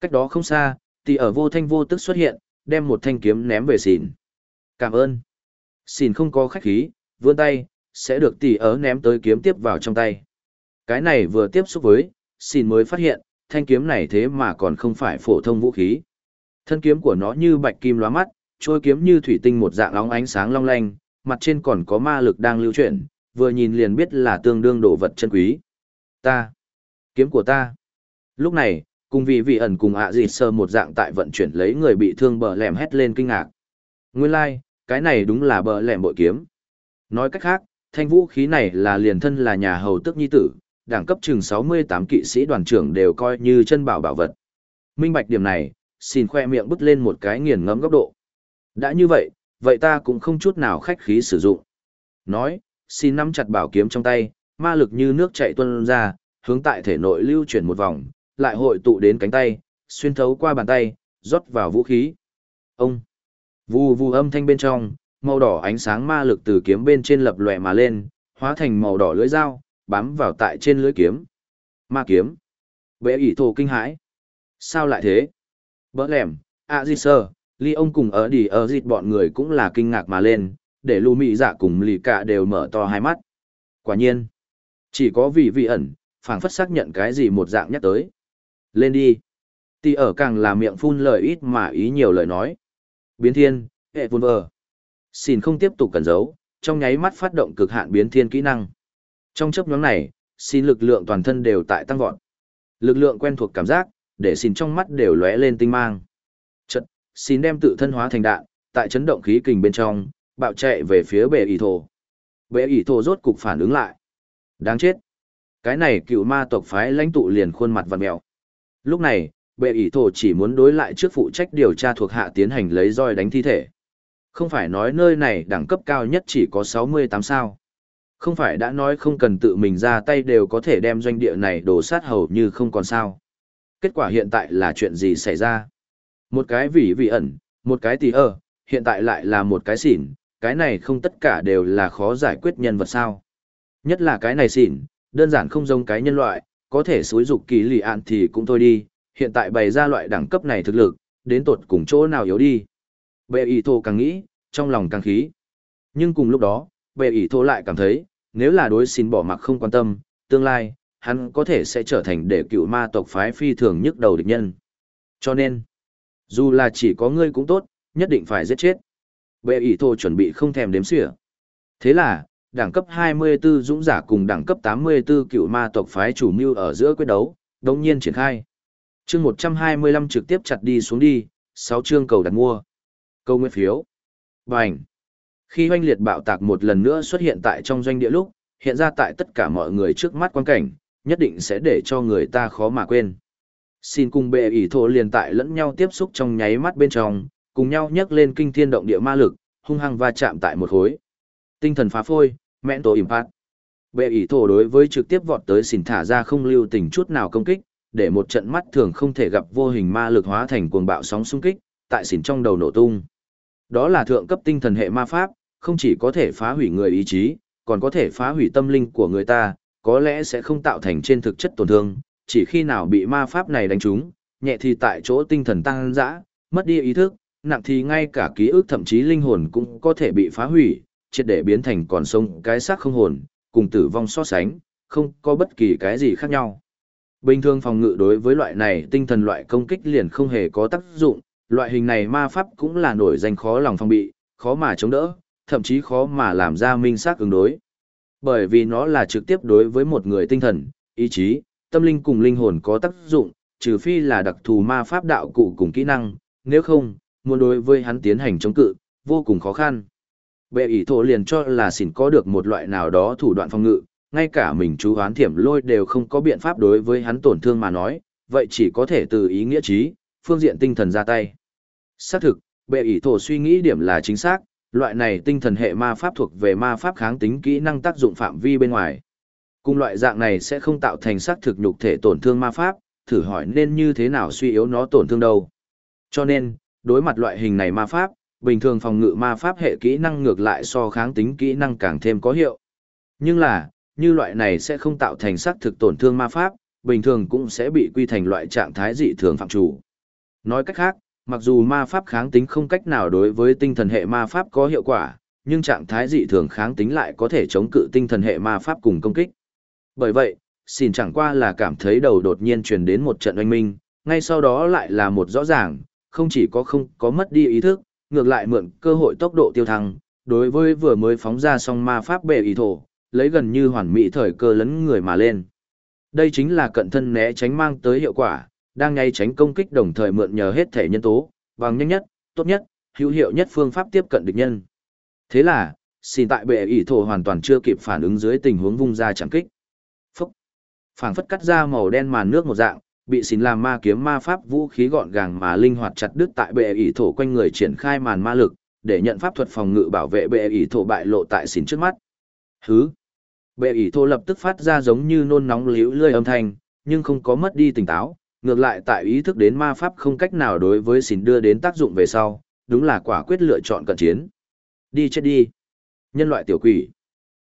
Cách đó không xa, thì ở vô thanh vô tức xuất hiện, đem một thanh kiếm ném về xỉn. Cảm ơn. Xỉn không có khách khí, vươn tay, sẽ được tỷ ớ ném tới kiếm tiếp vào trong tay. Cái này vừa tiếp xúc với, xỉn mới phát hiện, thanh kiếm này thế mà còn không phải phổ thông vũ khí. Thân kiếm của nó như bạch kim lóa mắt, trôi kiếm như thủy tinh một dạng óng ánh sáng long lanh, mặt trên còn có ma lực đang lưu chuyển, vừa nhìn liền biết là tương đương đồ vật chân quý. Ta, kiếm của ta. Lúc này, cùng vị vị ẩn cùng ạ à dịt sơ một dạng tại vận chuyển lấy người bị thương bờ lẻm hét lên kinh ngạc. Nguyên lai, like, cái này đúng là bờ lẻm bội kiếm. Nói cách khác, thanh vũ khí này là liền thân là nhà hầu tức nhi tử, đẳng cấp chừng 68 kỵ sĩ đoàn trưởng đều coi như chân bảo bảo vật. Minh bạch điểm này, xin khoe miệng bứt lên một cái nghiền ngẫm góc độ. Đã như vậy, vậy ta cũng không chút nào khách khí sử dụng. Nói, xin nắm chặt bảo kiếm trong tay, ma lực như nước chảy tuôn ra, hướng tại thể nội lưu chuyển một vòng, lại hội tụ đến cánh tay, xuyên thấu qua bàn tay, rót vào vũ khí. Ông! Vù vù âm thanh bên trong, màu đỏ ánh sáng ma lực từ kiếm bên trên lập lòe mà lên, hóa thành màu đỏ lưỡi dao, bám vào tại trên lưỡi kiếm. Ma kiếm! Bệ ỷ thổ kinh hãi. Sao lại thế? Bỡ lẻm, à gì sơ, ly ông cùng ở đi ở dịt bọn người cũng là kinh ngạc mà lên, để lù mị dạ cùng lì cả đều mở to hai mắt. Quả nhiên, chỉ có vị vị ẩn, phảng phất xác nhận cái gì một dạng nhắc tới. Lên đi. Tì ở càng là miệng phun lời ít mà ý nhiều lời nói. Biến thiên, hệ vun vờ. Xin không tiếp tục cần giấu, trong nháy mắt phát động cực hạn biến thiên kỹ năng. Trong chấp nhóm này, xin lực lượng toàn thân đều tại tăng vọt. Lực lượng quen thuộc cảm giác, để xin trong mắt đều lóe lên tinh mang. Chật, xin đem tự thân hóa thành đạn, tại chấn động khí kình bên trong, bạo chạy về phía bệ ỷ thổ. Bệ ỷ thổ rốt cục phản ứng lại. Đáng chết. Cái này cựu ma tộc phái lãnh tụ liền khuôn mặt vặn mèo. Lúc này, bệ ỷ thổ chỉ muốn đối lại trước phụ trách điều tra thuộc hạ tiến hành lấy roi đánh thi thể. Không phải nói nơi này đẳng cấp cao nhất chỉ có 68 sao. Không phải đã nói không cần tự mình ra tay đều có thể đem doanh địa này đổ sát hầu như không còn sao. Kết quả hiện tại là chuyện gì xảy ra? Một cái vỉ vị ẩn, một cái tì ơ, hiện tại lại là một cái xỉn, cái này không tất cả đều là khó giải quyết nhân vật sao. Nhất là cái này xỉn, đơn giản không giống cái nhân loại, có thể xúi dục kỳ lì ạn thì cũng thôi đi, hiện tại bày ra loại đẳng cấp này thực lực, đến tột cùng chỗ nào yếu đi. Bệ ý thô càng nghĩ, trong lòng càng khí. Nhưng cùng lúc đó, bệ ý thô lại cảm thấy, nếu là đối xin bỏ mặc không quan tâm, tương lai, hắn có thể sẽ trở thành để cựu ma tộc phái phi thường nhức đầu địch nhân. Cho nên, dù là chỉ có ngươi cũng tốt, nhất định phải giết chết. Bệ ý thô chuẩn bị không thèm đếm xỉa. Thế là, đẳng cấp 24 dũng giả cùng đẳng cấp 84 cựu ma tộc phái chủ mưu ở giữa quyết đấu, đồng nhiên triển khai. chương 125 trực tiếp chặt đi xuống đi, 6 chương cầu đặt mua. Câu nguyên phiếu. Bành. Khi hoanh liệt bạo tạc một lần nữa xuất hiện tại trong doanh địa lúc, hiện ra tại tất cả mọi người trước mắt quan cảnh, nhất định sẽ để cho người ta khó mà quên. Xin cùng bệ ỷ thổ liền tại lẫn nhau tiếp xúc trong nháy mắt bên trong, cùng nhau nhấc lên kinh thiên động địa ma lực, hung hăng va chạm tại một khối. Tinh thần phá phôi, mẹn tổ impact. Bệ ỷ thổ đối với trực tiếp vọt tới xỉn thả ra không lưu tình chút nào công kích, để một trận mắt thường không thể gặp vô hình ma lực hóa thành cuồng bạo sóng xung kích, tại xỉn trong đầu nổ tung. Đó là thượng cấp tinh thần hệ ma pháp, không chỉ có thể phá hủy người ý chí, còn có thể phá hủy tâm linh của người ta, có lẽ sẽ không tạo thành trên thực chất tổn thương, chỉ khi nào bị ma pháp này đánh trúng, nhẹ thì tại chỗ tinh thần tăng dã, mất đi ý thức, nặng thì ngay cả ký ức thậm chí linh hồn cũng có thể bị phá hủy, triệt để biến thành còn sống cái xác không hồn, cùng tử vong so sánh, không có bất kỳ cái gì khác nhau. Bình thường phòng ngự đối với loại này tinh thần loại công kích liền không hề có tác dụng, loại hình này ma pháp cũng là nổi danh khó lòng phòng bị, khó mà chống đỡ, thậm chí khó mà làm ra minh xác ứng đối. Bởi vì nó là trực tiếp đối với một người tinh thần, ý chí, tâm linh cùng linh hồn có tác dụng, trừ phi là đặc thù ma pháp đạo cụ cùng kỹ năng, nếu không, muốn đối với hắn tiến hành chống cự, vô cùng khó khăn. Bệ ỷ thổ liền cho là xỉn có được một loại nào đó thủ đoạn phòng ngự, ngay cả mình chú hoán thiểm lôi đều không có biện pháp đối với hắn tổn thương mà nói, vậy chỉ có thể từ ý nghĩa trí, phương diện tinh thần ra tay. Xác thực, bệ ỷ thổ suy nghĩ điểm là chính xác, loại này tinh thần hệ ma pháp thuộc về ma pháp kháng tính kỹ năng tác dụng phạm vi bên ngoài. Cùng loại dạng này sẽ không tạo thành xác thực nhục thể tổn thương ma pháp, thử hỏi nên như thế nào suy yếu nó tổn thương đâu. Cho nên, đối mặt loại hình này ma pháp, bình thường phòng ngự ma pháp hệ kỹ năng ngược lại so kháng tính kỹ năng càng thêm có hiệu. Nhưng là, như loại này sẽ không tạo thành sắc thực tổn thương ma pháp, bình thường cũng sẽ bị quy thành loại trạng thái dị thường phạm chủ. Nói cách khác, mặc dù ma pháp kháng tính không cách nào đối với tinh thần hệ ma pháp có hiệu quả, nhưng trạng thái dị thường kháng tính lại có thể chống cự tinh thần hệ ma pháp cùng công kích. Bởi vậy, xin chẳng qua là cảm thấy đầu đột nhiên truyền đến một trận oanh minh, ngay sau đó lại là một rõ ràng, không chỉ có không có mất đi ý thức, ngược lại mượn cơ hội tốc độ tiêu thăng, đối với vừa mới phóng ra song ma pháp bệ ý thổ, lấy gần như hoàn mỹ thời cơ lấn người mà lên. Đây chính là cận thân né tránh mang tới hiệu quả, đang ngay tránh công kích đồng thời mượn nhờ hết thể nhân tố, bằng nhanh nhất, tốt nhất, hữu hiệu nhất phương pháp tiếp cận địch nhân. Thế là, xin tại bệ ỷ thổ hoàn toàn chưa kịp phản ứng dưới tình huống vung ra chẳng kích. Phúc! Phảng phất cắt ra màu đen màn nước một dạng, bị xin làm ma kiếm ma pháp vũ khí gọn gàng mà linh hoạt chặt đứt tại bệ ỷ thổ quanh người triển khai màn ma lực, để nhận pháp thuật phòng ngự bảo vệ bệ ỷ thổ bại lộ tại xin trước mắt. Hứ! Bệ ỷ thổ lập tức phát ra giống như nôn nóng liễu lơi âm thanh, nhưng không có mất đi tỉnh táo, ngược lại tại ý thức đến ma pháp không cách nào đối với xin đưa đến tác dụng về sau, đúng là quả quyết lựa chọn cận chiến. Đi chết đi. Nhân loại tiểu quỷ.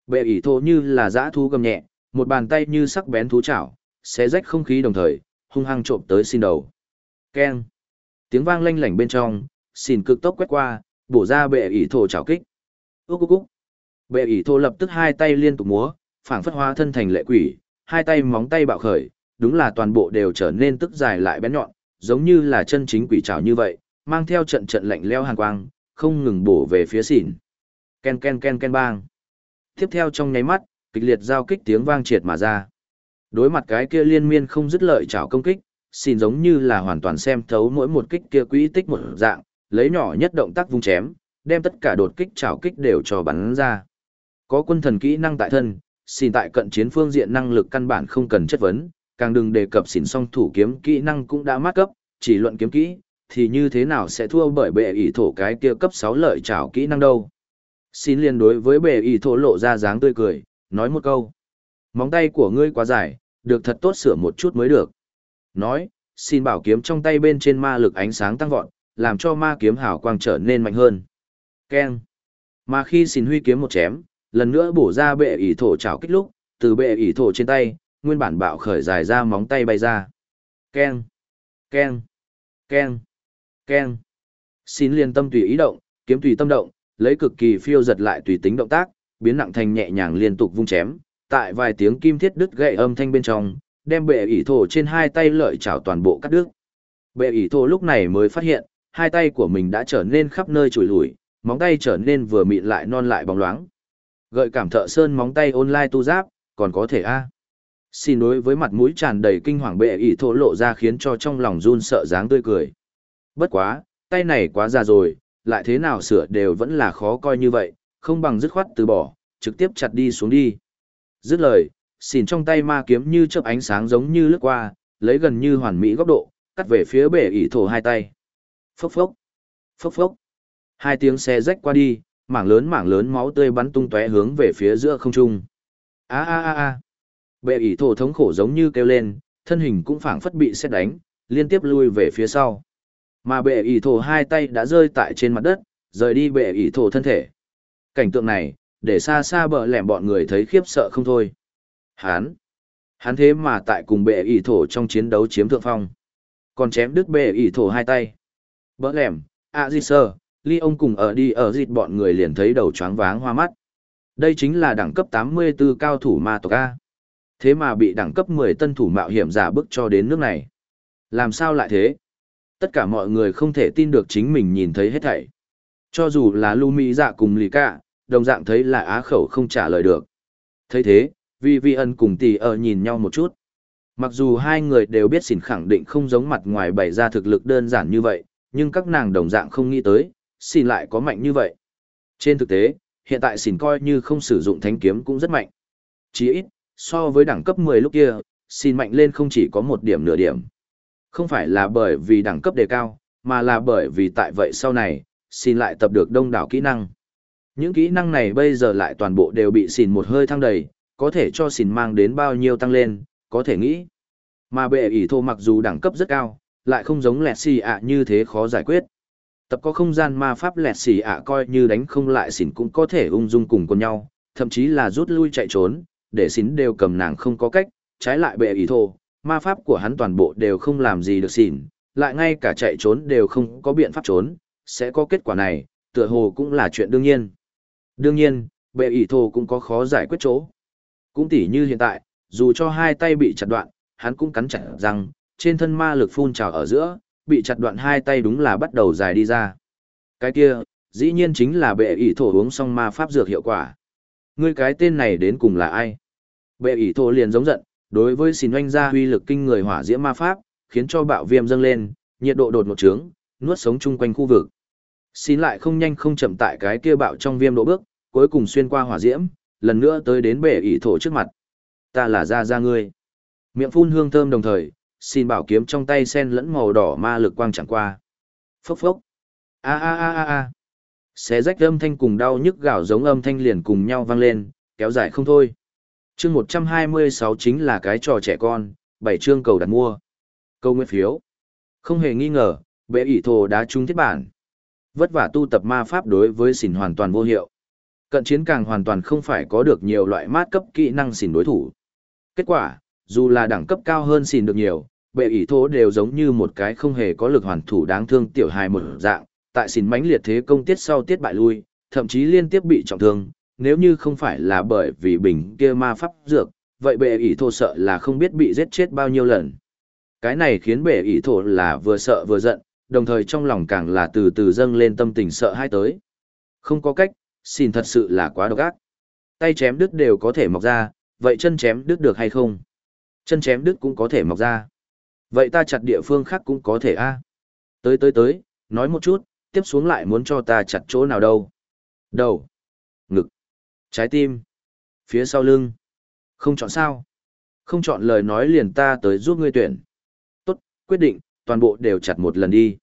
Bệ ỷ thổ như là dã thú gầm nhẹ, một bàn tay như sắc bén thú chảo, xé rách không khí đồng thời, hung hăng trộm tới xin đầu. Keng. Tiếng vang lanh lảnh bên trong, xin cực tốc quét qua, bổ ra bệ ỷ thổ chảo kích. Úc úc úc. Bệ ỷ thổ lập tức hai tay liên tục múa, phảng phất hóa thân thành lệ quỷ, hai tay móng tay bạo khởi, đúng là toàn bộ đều trở nên tức dài lại bén nhọn, giống như là chân chính quỷ trảo như vậy, mang theo trận trận lạnh leo hàn quang, không ngừng bổ về phía xỉn. Ken ken ken ken bang. Tiếp theo trong nháy mắt, kịch liệt giao kích tiếng vang triệt mà ra. Đối mặt cái kia liên miên không dứt lợi chảo công kích, xin giống như là hoàn toàn xem thấu mỗi một kích kia quỹ tích một dạng, lấy nhỏ nhất động tác vung chém, đem tất cả đột kích chảo kích đều cho bắn ra. Có quân thần kỹ năng tại thân, xin tại cận chiến phương diện năng lực căn bản không cần chất vấn, càng đừng đề cập xỉn song thủ kiếm kỹ năng cũng đã mát cấp, chỉ luận kiếm kỹ, thì như thế nào sẽ thua bởi bệ ỷ thổ cái kia cấp 6 lợi trảo kỹ năng đâu. Xin liên đối với bệ ỷ thổ lộ ra dáng tươi cười, nói một câu. Móng tay của ngươi quá dài, được thật tốt sửa một chút mới được. Nói, xin bảo kiếm trong tay bên trên ma lực ánh sáng tăng vọt, làm cho ma kiếm hào quang trở nên mạnh hơn. Keng. Mà khi xin huy kiếm một chém, lần nữa bổ ra bệ ỷ thổ chảo kích lúc, từ bệ ỷ thổ trên tay, nguyên bản bạo khởi dài ra móng tay bay ra. Keng. Keng. Keng. Keng. Xin liên tâm tùy ý động, kiếm tùy tâm động, lấy cực kỳ phiêu giật lại tùy tính động tác, biến nặng thành nhẹ nhàng liên tục vung chém, tại vài tiếng kim thiết đứt gậy âm thanh bên trong, đem bệ ỷ thổ trên hai tay lợi chảo toàn bộ cắt đứt. Bệ ỷ thổ lúc này mới phát hiện, hai tay của mình đã trở nên khắp nơi trùi lủi, móng tay trở nên vừa mịn lại non lại bóng loáng. Gợi cảm thợ sơn móng tay online tu giáp, còn có thể a. Xin đối với mặt mũi tràn đầy kinh hoàng bệ ỷ thổ lộ ra khiến cho trong lòng run sợ dáng tươi cười. Bất quá, tay này quá già rồi, lại thế nào sửa đều vẫn là khó coi như vậy, không bằng dứt khoát từ bỏ, trực tiếp chặt đi xuống đi. Dứt lời, xỉn trong tay ma kiếm như chớp ánh sáng giống như lướt qua, lấy gần như hoàn mỹ góc độ, cắt về phía bể ỷ thổ hai tay. Phốc phốc, phốc phốc. Hai tiếng xe rách qua đi, mảng lớn mảng lớn máu tươi bắn tung tóe hướng về phía giữa không trung. A a a a. Bệ ỷ thổ thống khổ giống như kêu lên, thân hình cũng phảng phất bị xét đánh, liên tiếp lui về phía sau. Mà bệ ỷ thổ hai tay đã rơi tại trên mặt đất, rời đi bệ ỷ thổ thân thể. Cảnh tượng này, để xa xa bờ lẻm bọn người thấy khiếp sợ không thôi. Hán! Hắn thế mà tại cùng bệ ỷ thổ trong chiến đấu chiếm thượng phong. Còn chém đứt bệ ỷ thổ hai tay. Bờ lẻm, ạ di sơ, ly ông cùng ở đi ở dịt bọn người liền thấy đầu choáng váng hoa mắt. Đây chính là đẳng cấp 84 cao thủ ma tộc A. Thế mà bị đẳng cấp 10 tân thủ mạo hiểm giả bức cho đến nước này. Làm sao lại thế? Tất cả mọi người không thể tin được chính mình nhìn thấy hết thảy. Cho dù là Lumi dạ cùng Lì Cả, đồng dạng thấy là á khẩu không trả lời được. thấy thế, Vi Vi ân cùng tỷ ở nhìn nhau một chút. Mặc dù hai người đều biết xỉn khẳng định không giống mặt ngoài bày ra thực lực đơn giản như vậy, nhưng các nàng đồng dạng không nghĩ tới, xỉn lại có mạnh như vậy. Trên thực tế, hiện tại xỉn coi như không sử dụng thánh kiếm cũng rất mạnh. Chỉ ít, so với đẳng cấp 10 lúc kia, xỉn mạnh lên không chỉ có một điểm nửa điểm. Không phải là bởi vì đẳng cấp đề cao, mà là bởi vì tại vậy sau này, xỉn lại tập được đông đảo kỹ năng. Những kỹ năng này bây giờ lại toàn bộ đều bị xỉn một hơi thăng đầy, có thể cho xỉn mang đến bao nhiêu tăng lên, có thể nghĩ. Mà bệ ỷ thô mặc dù đẳng cấp rất cao, lại không giống lẹt xì ạ như thế khó giải quyết. Tập có không gian ma pháp lẹt xì ạ coi như đánh không lại xỉn cũng có thể ung dung cùng con nhau, thậm chí là rút lui chạy trốn, để xỉn đều cầm nàng không có cách, trái lại bệ ỷ thô, ma pháp của hắn toàn bộ đều không làm gì được xỉn, lại ngay cả chạy trốn đều không có biện pháp trốn, sẽ có kết quả này, tựa hồ cũng là chuyện đương nhiên. Đương nhiên, bệ ỷ thô cũng có khó giải quyết chỗ. Cũng tỉ như hiện tại, dù cho hai tay bị chặt đoạn, hắn cũng cắn chặt rằng trên thân ma lực phun trào ở giữa, bị chặt đoạn hai tay đúng là bắt đầu dài đi ra. Cái kia, dĩ nhiên chính là bệ ỷ thổ uống xong ma pháp dược hiệu quả. Ngươi cái tên này đến cùng là ai? Bệ ỷ thổ liền giống giận, đối với xin oanh ra huy lực kinh người hỏa diễm ma pháp, khiến cho bạo viêm dâng lên, nhiệt độ đột một trướng, nuốt sống chung quanh khu vực. Xin lại không nhanh không chậm tại cái kia bạo trong viêm độ bước, cuối cùng xuyên qua hỏa diễm, lần nữa tới đến bệ ỷ thổ trước mặt. Ta là ra ra ngươi. Miệng phun hương thơm đồng thời, xin bảo kiếm trong tay sen lẫn màu đỏ ma lực quang chẳng qua. Phốc phốc. A a a a a. Xé rách âm thanh cùng đau nhức gạo giống âm thanh liền cùng nhau vang lên, kéo dài không thôi. Chương 126 chính là cái trò trẻ con, bảy chương cầu đặt mua. Câu nguyên phiếu. Không hề nghi ngờ, bệ ỷ thổ đá trúng thiết bản. Vất vả tu tập ma pháp đối với xỉn hoàn toàn vô hiệu. Cận chiến càng hoàn toàn không phải có được nhiều loại mát cấp kỹ năng xỉn đối thủ. Kết quả, dù là đẳng cấp cao hơn xỉn được nhiều, bệ ỷ thố đều giống như một cái không hề có lực hoàn thủ đáng thương tiểu hài một dạng, tại xỉn mãnh liệt thế công tiết sau tiết bại lui, thậm chí liên tiếp bị trọng thương, nếu như không phải là bởi vì bình kia ma pháp dược, vậy bệ ỷ thô sợ là không biết bị giết chết bao nhiêu lần. Cái này khiến bệ ỷ thổ là vừa sợ vừa giận, đồng thời trong lòng càng là từ từ dâng lên tâm tình sợ hai tới. Không có cách, xin thật sự là quá độc ác. Tay chém đứt đều có thể mọc ra, vậy chân chém đứt được hay không? Chân chém đứt cũng có thể mọc ra. Vậy ta chặt địa phương khác cũng có thể a. Tới tới tới, nói một chút, tiếp xuống lại muốn cho ta chặt chỗ nào đâu? Đầu, ngực, trái tim, phía sau lưng. Không chọn sao? Không chọn lời nói liền ta tới giúp ngươi tuyển. Tốt, quyết định, toàn bộ đều chặt một lần đi.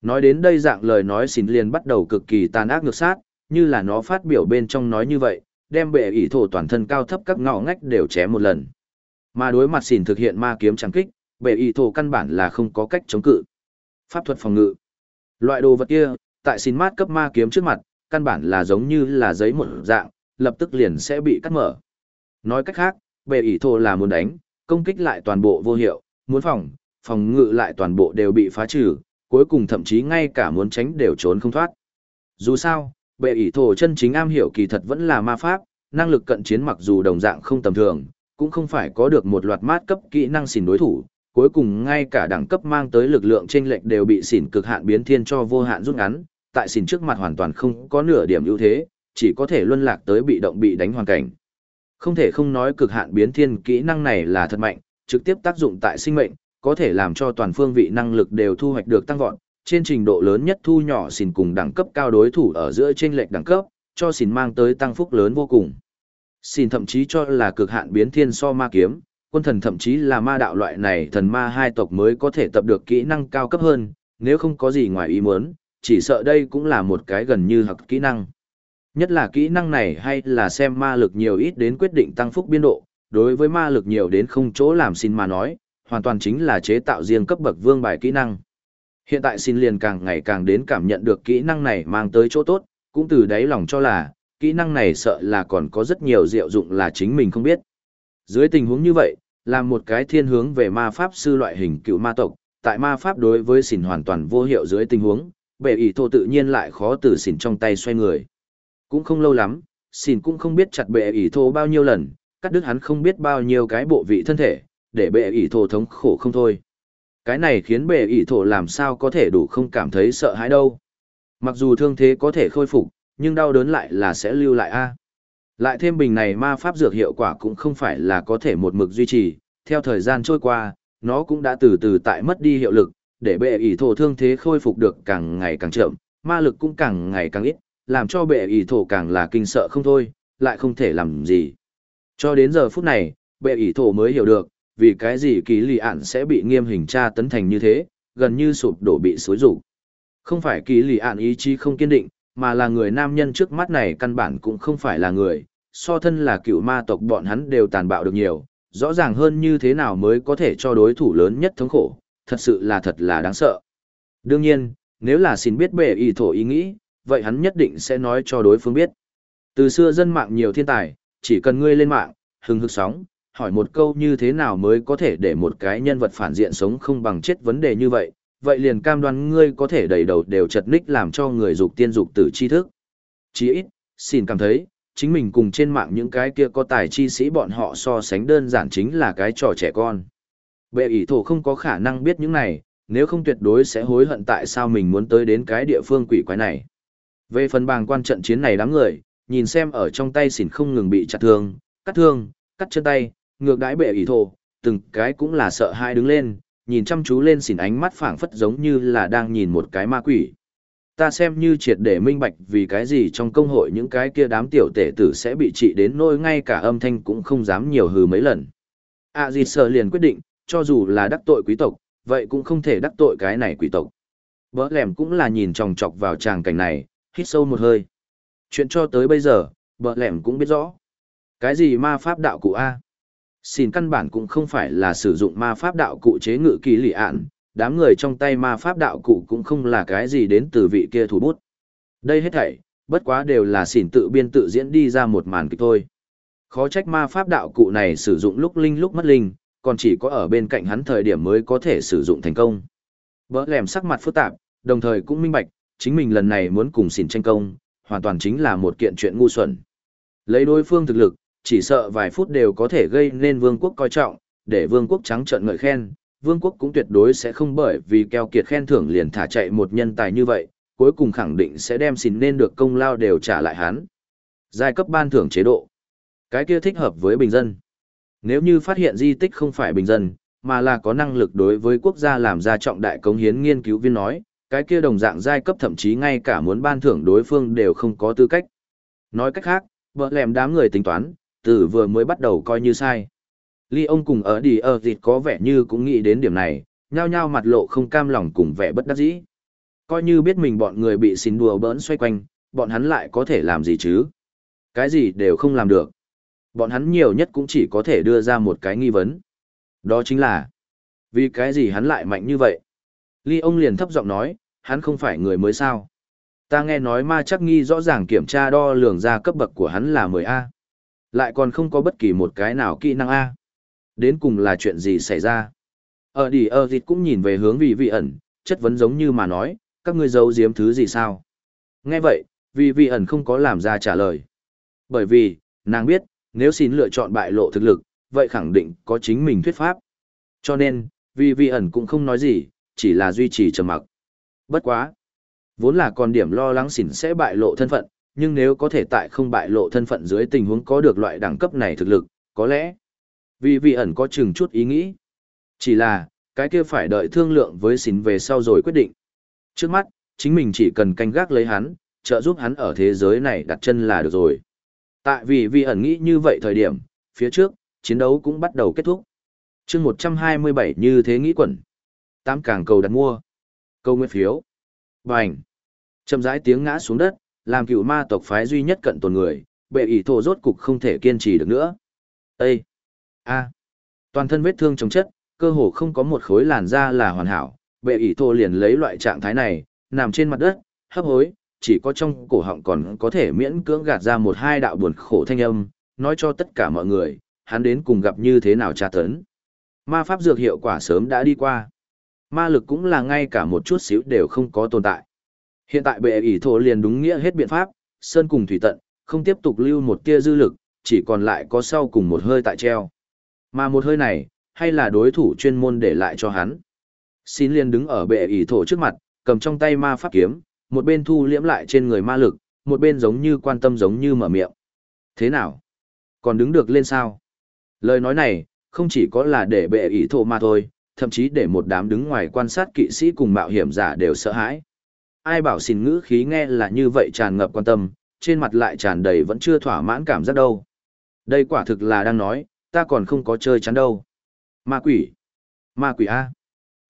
Nói đến đây dạng lời nói xin liền bắt đầu cực kỳ tàn ác ngược sát, như là nó phát biểu bên trong nói như vậy, đem bệ ỷ thổ toàn thân cao thấp các ngõ ngách đều chém một lần. Mà đối mặt xỉn thực hiện ma kiếm trắng kích, bệ ỷ thổ căn bản là không có cách chống cự. Pháp thuật phòng ngự. Loại đồ vật kia, tại xỉn mát cấp ma kiếm trước mặt, căn bản là giống như là giấy một dạng, lập tức liền sẽ bị cắt mở. Nói cách khác, bệ ỷ thổ là muốn đánh, công kích lại toàn bộ vô hiệu, muốn phòng, phòng ngự lại toàn bộ đều bị phá trừ, cuối cùng thậm chí ngay cả muốn tránh đều trốn không thoát. Dù sao, bệ ỷ thổ chân chính am hiểu kỳ thật vẫn là ma pháp, năng lực cận chiến mặc dù đồng dạng không tầm thường, cũng không phải có được một loạt mát cấp kỹ năng xỉn đối thủ, cuối cùng ngay cả đẳng cấp mang tới lực lượng chênh lệch đều bị xỉn cực hạn biến thiên cho vô hạn rút ngắn, tại xỉn trước mặt hoàn toàn không có nửa điểm ưu thế, chỉ có thể luân lạc tới bị động bị đánh hoàn cảnh. Không thể không nói cực hạn biến thiên kỹ năng này là thật mạnh, trực tiếp tác dụng tại sinh mệnh, có thể làm cho toàn phương vị năng lực đều thu hoạch được tăng vọt, trên trình độ lớn nhất thu nhỏ xỉn cùng đẳng cấp cao đối thủ ở giữa trên lệch đẳng cấp, cho xỉn mang tới tăng phúc lớn vô cùng. Xỉn thậm chí cho là cực hạn biến thiên so ma kiếm, quân thần thậm chí là ma đạo loại này thần ma hai tộc mới có thể tập được kỹ năng cao cấp hơn, nếu không có gì ngoài ý muốn, chỉ sợ đây cũng là một cái gần như học kỹ năng. Nhất là kỹ năng này hay là xem ma lực nhiều ít đến quyết định tăng phúc biên độ, đối với ma lực nhiều đến không chỗ làm xin mà nói, hoàn toàn chính là chế tạo riêng cấp bậc vương bài kỹ năng. Hiện tại xin liền càng ngày càng đến cảm nhận được kỹ năng này mang tới chỗ tốt, cũng từ đáy lòng cho là, kỹ năng này sợ là còn có rất nhiều diệu dụng là chính mình không biết. Dưới tình huống như vậy, làm một cái thiên hướng về ma pháp sư loại hình cựu ma tộc, tại ma pháp đối với xỉn hoàn toàn vô hiệu dưới tình huống, bệ ý thô tự nhiên lại khó từ xỉn trong tay xoay người. Cũng không lâu lắm, xỉn cũng không biết chặt bệ ý thô bao nhiêu lần, cắt đứt hắn không biết bao nhiêu cái bộ vị thân thể, để bệ ý thổ thống khổ không thôi. Cái này khiến bệ ỷ thổ làm sao có thể đủ không cảm thấy sợ hãi đâu. Mặc dù thương thế có thể khôi phục, nhưng đau đớn lại là sẽ lưu lại a. Lại thêm bình này ma pháp dược hiệu quả cũng không phải là có thể một mực duy trì, theo thời gian trôi qua, nó cũng đã từ từ tại mất đi hiệu lực, để bệ ỷ thổ thương thế khôi phục được càng ngày càng chậm, ma lực cũng càng ngày càng ít, làm cho bệ ỷ thổ càng là kinh sợ không thôi, lại không thể làm gì. Cho đến giờ phút này, bệ ỷ thổ mới hiểu được, vì cái gì kỳ lì ạn sẽ bị nghiêm hình tra tấn thành như thế, gần như sụp đổ bị xối rủ. Không phải kỳ lì ạn ý chí không kiên định, mà là người nam nhân trước mắt này căn bản cũng không phải là người, so thân là cựu ma tộc bọn hắn đều tàn bạo được nhiều, rõ ràng hơn như thế nào mới có thể cho đối thủ lớn nhất thống khổ, thật sự là thật là đáng sợ. Đương nhiên, nếu là xin biết bệ ý thổ ý nghĩ, vậy hắn nhất định sẽ nói cho đối phương biết. Từ xưa dân mạng nhiều thiên tài, chỉ cần ngươi lên mạng, hừng hực sóng, hỏi một câu như thế nào mới có thể để một cái nhân vật phản diện sống không bằng chết vấn đề như vậy, vậy liền cam đoan ngươi có thể đầy đầu đều chật ních làm cho người dục tiên dục tử tri thức. Chỉ ít, xin cảm thấy, chính mình cùng trên mạng những cái kia có tài chi sĩ bọn họ so sánh đơn giản chính là cái trò trẻ con. Bệ ỷ thổ không có khả năng biết những này, nếu không tuyệt đối sẽ hối hận tại sao mình muốn tới đến cái địa phương quỷ quái này. Về phần bàng quan trận chiến này đám người, nhìn xem ở trong tay xỉn không ngừng bị chặt thương, cắt thương, cắt chân tay, ngược đãi bệ ý thổ, từng cái cũng là sợ hai đứng lên, nhìn chăm chú lên xỉn ánh mắt phảng phất giống như là đang nhìn một cái ma quỷ. Ta xem như triệt để minh bạch vì cái gì trong công hội những cái kia đám tiểu tể tử sẽ bị trị đến nỗi ngay cả âm thanh cũng không dám nhiều hừ mấy lần. À gì sợ liền quyết định, cho dù là đắc tội quý tộc, vậy cũng không thể đắc tội cái này quý tộc. Bỡ lẻm cũng là nhìn tròng trọc vào tràng cảnh này, hít sâu một hơi. Chuyện cho tới bây giờ, bỡ lẻm cũng biết rõ. Cái gì ma pháp đạo cụ A? Xin căn bản cũng không phải là sử dụng ma pháp đạo cụ chế ngự kỳ lị ạn, đám người trong tay ma pháp đạo cụ cũng không là cái gì đến từ vị kia thủ bút. Đây hết thảy, bất quá đều là xỉn tự biên tự diễn đi ra một màn kịch thôi. Khó trách ma pháp đạo cụ này sử dụng lúc linh lúc mất linh, còn chỉ có ở bên cạnh hắn thời điểm mới có thể sử dụng thành công. Bỡ lèm sắc mặt phức tạp, đồng thời cũng minh bạch, chính mình lần này muốn cùng xỉn tranh công, hoàn toàn chính là một kiện chuyện ngu xuẩn. Lấy đối phương thực lực, chỉ sợ vài phút đều có thể gây nên vương quốc coi trọng, để vương quốc trắng trợn ngợi khen, vương quốc cũng tuyệt đối sẽ không bởi vì keo kiệt khen thưởng liền thả chạy một nhân tài như vậy, cuối cùng khẳng định sẽ đem xin nên được công lao đều trả lại hắn. Giai cấp ban thưởng chế độ. Cái kia thích hợp với bình dân. Nếu như phát hiện di tích không phải bình dân, mà là có năng lực đối với quốc gia làm ra trọng đại cống hiến nghiên cứu viên nói, cái kia đồng dạng giai cấp thậm chí ngay cả muốn ban thưởng đối phương đều không có tư cách. Nói cách khác, vợ lèm đám người tính toán, từ vừa mới bắt đầu coi như sai. Ly ông cùng ở đi ở thịt có vẻ như cũng nghĩ đến điểm này, nhao nhao mặt lộ không cam lòng cùng vẻ bất đắc dĩ. Coi như biết mình bọn người bị xin đùa bỡn xoay quanh, bọn hắn lại có thể làm gì chứ? Cái gì đều không làm được. Bọn hắn nhiều nhất cũng chỉ có thể đưa ra một cái nghi vấn. Đó chính là, vì cái gì hắn lại mạnh như vậy? Ly ông liền thấp giọng nói, hắn không phải người mới sao. Ta nghe nói ma chắc nghi rõ ràng kiểm tra đo lường ra cấp bậc của hắn là 10A. Lại còn không có bất kỳ một cái nào kỹ năng A. Đến cùng là chuyện gì xảy ra? Ở đi ở dịch cũng nhìn về hướng vị vị ẩn, chất vấn giống như mà nói, các ngươi giấu giếm thứ gì sao? Nghe vậy, vị vị ẩn không có làm ra trả lời. Bởi vì, nàng biết, nếu xin lựa chọn bại lộ thực lực, vậy khẳng định có chính mình thuyết pháp. Cho nên, vị vị ẩn cũng không nói gì, chỉ là duy trì trầm mặc. Bất quá. Vốn là còn điểm lo lắng xỉn sẽ bại lộ thân phận, nhưng nếu có thể tại không bại lộ thân phận dưới tình huống có được loại đẳng cấp này thực lực, có lẽ vì vị ẩn có chừng chút ý nghĩ. Chỉ là, cái kia phải đợi thương lượng với xín về sau rồi quyết định. Trước mắt, chính mình chỉ cần canh gác lấy hắn, trợ giúp hắn ở thế giới này đặt chân là được rồi. Tại vì vị ẩn nghĩ như vậy thời điểm, phía trước, chiến đấu cũng bắt đầu kết thúc. chương 127 như thế nghĩ quẩn. Tám càng cầu đặt mua. Câu nguyên phiếu. Bành. Chậm rãi tiếng ngã xuống đất, làm cựu ma tộc phái duy nhất cận tồn người, bệ ỷ thổ rốt cục không thể kiên trì được nữa. Ê! a Toàn thân vết thương chống chất, cơ hồ không có một khối làn da là hoàn hảo, bệ ỷ thổ liền lấy loại trạng thái này, nằm trên mặt đất, hấp hối, chỉ có trong cổ họng còn có thể miễn cưỡng gạt ra một hai đạo buồn khổ thanh âm, nói cho tất cả mọi người, hắn đến cùng gặp như thế nào tra tấn. Ma pháp dược hiệu quả sớm đã đi qua. Ma lực cũng là ngay cả một chút xíu đều không có tồn tại. Hiện tại bệ ỷ thổ liền đúng nghĩa hết biện pháp, sơn cùng thủy tận, không tiếp tục lưu một tia dư lực, chỉ còn lại có sau cùng một hơi tại treo. Mà một hơi này, hay là đối thủ chuyên môn để lại cho hắn. Xin liền đứng ở bệ ỷ thổ trước mặt, cầm trong tay ma pháp kiếm, một bên thu liễm lại trên người ma lực, một bên giống như quan tâm giống như mở miệng. Thế nào? Còn đứng được lên sao? Lời nói này, không chỉ có là để bệ ỷ thổ mà thôi, thậm chí để một đám đứng ngoài quan sát kỵ sĩ cùng mạo hiểm giả đều sợ hãi ai bảo xin ngữ khí nghe là như vậy tràn ngập quan tâm, trên mặt lại tràn đầy vẫn chưa thỏa mãn cảm giác đâu. Đây quả thực là đang nói, ta còn không có chơi chắn đâu. Ma quỷ! Ma quỷ A!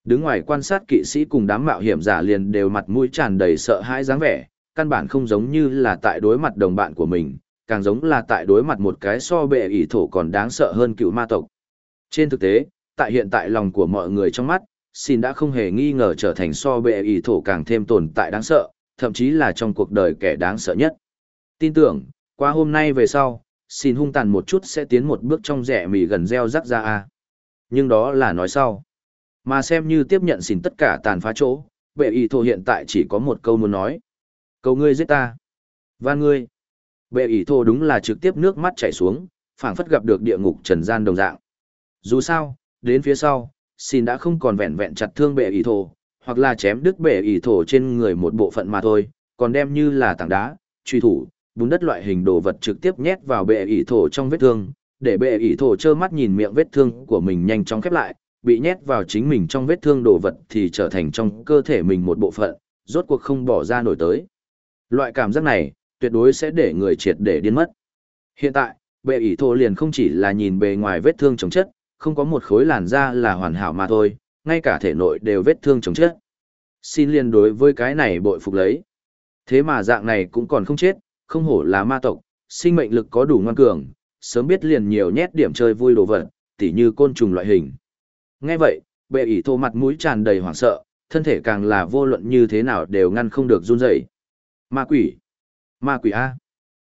Đứng ngoài quan sát kỵ sĩ cùng đám mạo hiểm giả liền đều mặt mũi tràn đầy sợ hãi dáng vẻ, căn bản không giống như là tại đối mặt đồng bạn của mình, càng giống là tại đối mặt một cái so bệ ỷ thổ còn đáng sợ hơn cựu ma tộc. Trên thực tế, tại hiện tại lòng của mọi người trong mắt, xin đã không hề nghi ngờ trở thành so bệ ý thổ càng thêm tồn tại đáng sợ, thậm chí là trong cuộc đời kẻ đáng sợ nhất. Tin tưởng, qua hôm nay về sau, xin hung tàn một chút sẽ tiến một bước trong rẻ mì gần gieo rắc ra a Nhưng đó là nói sau. Mà xem như tiếp nhận xin tất cả tàn phá chỗ, bệ ý thổ hiện tại chỉ có một câu muốn nói. Cầu ngươi giết ta. Và ngươi. Bệ ý thổ đúng là trực tiếp nước mắt chảy xuống, phảng phất gặp được địa ngục trần gian đồng dạng. Dù sao, đến phía sau, xin đã không còn vẹn vẹn chặt thương bệ ý thổ, hoặc là chém đứt bệ ý thổ trên người một bộ phận mà thôi, còn đem như là tảng đá, truy thủ, bùn đất loại hình đồ vật trực tiếp nhét vào bệ ý thổ trong vết thương, để bệ ý thổ trơ mắt nhìn miệng vết thương của mình nhanh chóng khép lại, bị nhét vào chính mình trong vết thương đồ vật thì trở thành trong cơ thể mình một bộ phận, rốt cuộc không bỏ ra nổi tới. Loại cảm giác này, tuyệt đối sẽ để người triệt để điên mất. Hiện tại, bệ ý thổ liền không chỉ là nhìn bề ngoài vết thương chống chất, không có một khối làn da là hoàn hảo mà thôi, ngay cả thể nội đều vết thương chống chết. Xin liên đối với cái này bội phục lấy. Thế mà dạng này cũng còn không chết, không hổ là ma tộc, sinh mệnh lực có đủ ngoan cường, sớm biết liền nhiều nhét điểm chơi vui đồ vật, tỉ như côn trùng loại hình. Nghe vậy, bệ ỷ thô mặt mũi tràn đầy hoảng sợ, thân thể càng là vô luận như thế nào đều ngăn không được run rẩy. Ma quỷ! Ma quỷ A!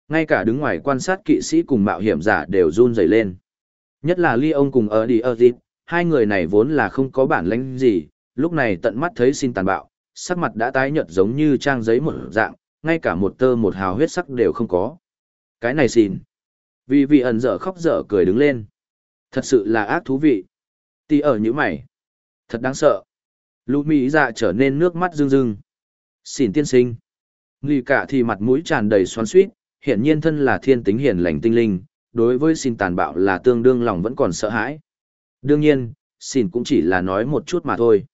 Ngay cả đứng ngoài quan sát kỵ sĩ cùng mạo hiểm giả đều run rẩy lên. Nhất là Ly ông cùng ở đi ở dịp, hai người này vốn là không có bản lĩnh gì, lúc này tận mắt thấy xin tàn bạo, sắc mặt đã tái nhợt giống như trang giấy một dạng, ngay cả một tơ một hào huyết sắc đều không có. Cái này xin. Vì vị ẩn dở khóc dở cười đứng lên. Thật sự là ác thú vị. Tì ở như mày. Thật đáng sợ. Lũ Mỹ dạ trở nên nước mắt rưng rưng. Xin tiên sinh. Nghi cả thì mặt mũi tràn đầy xoắn suýt, hiện nhiên thân là thiên tính hiền lành tinh linh, đối với xin tàn bạo là tương đương lòng vẫn còn sợ hãi. Đương nhiên, xin cũng chỉ là nói một chút mà thôi.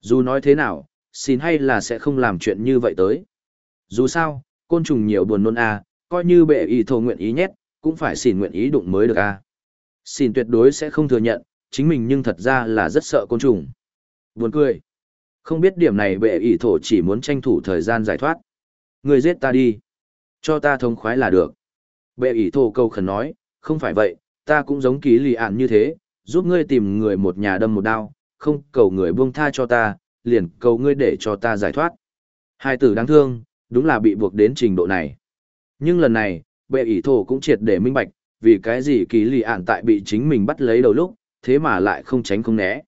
Dù nói thế nào, xin hay là sẽ không làm chuyện như vậy tới. Dù sao, côn trùng nhiều buồn nôn à, coi như bệ ý thổ nguyện ý nhét, cũng phải xin nguyện ý đụng mới được à. Xin tuyệt đối sẽ không thừa nhận, chính mình nhưng thật ra là rất sợ côn trùng. Buồn cười. Không biết điểm này bệ ý thổ chỉ muốn tranh thủ thời gian giải thoát. Người giết ta đi. Cho ta thông khoái là được. Bệ ý thổ câu khẩn nói, không phải vậy, ta cũng giống ký lì ạn như thế, giúp ngươi tìm người một nhà đâm một đao, không cầu người buông tha cho ta, liền cầu ngươi để cho ta giải thoát. Hai tử đáng thương, đúng là bị buộc đến trình độ này. Nhưng lần này, bệ ỷ thổ cũng triệt để minh bạch, vì cái gì ký lì ạn tại bị chính mình bắt lấy đầu lúc, thế mà lại không tránh không né.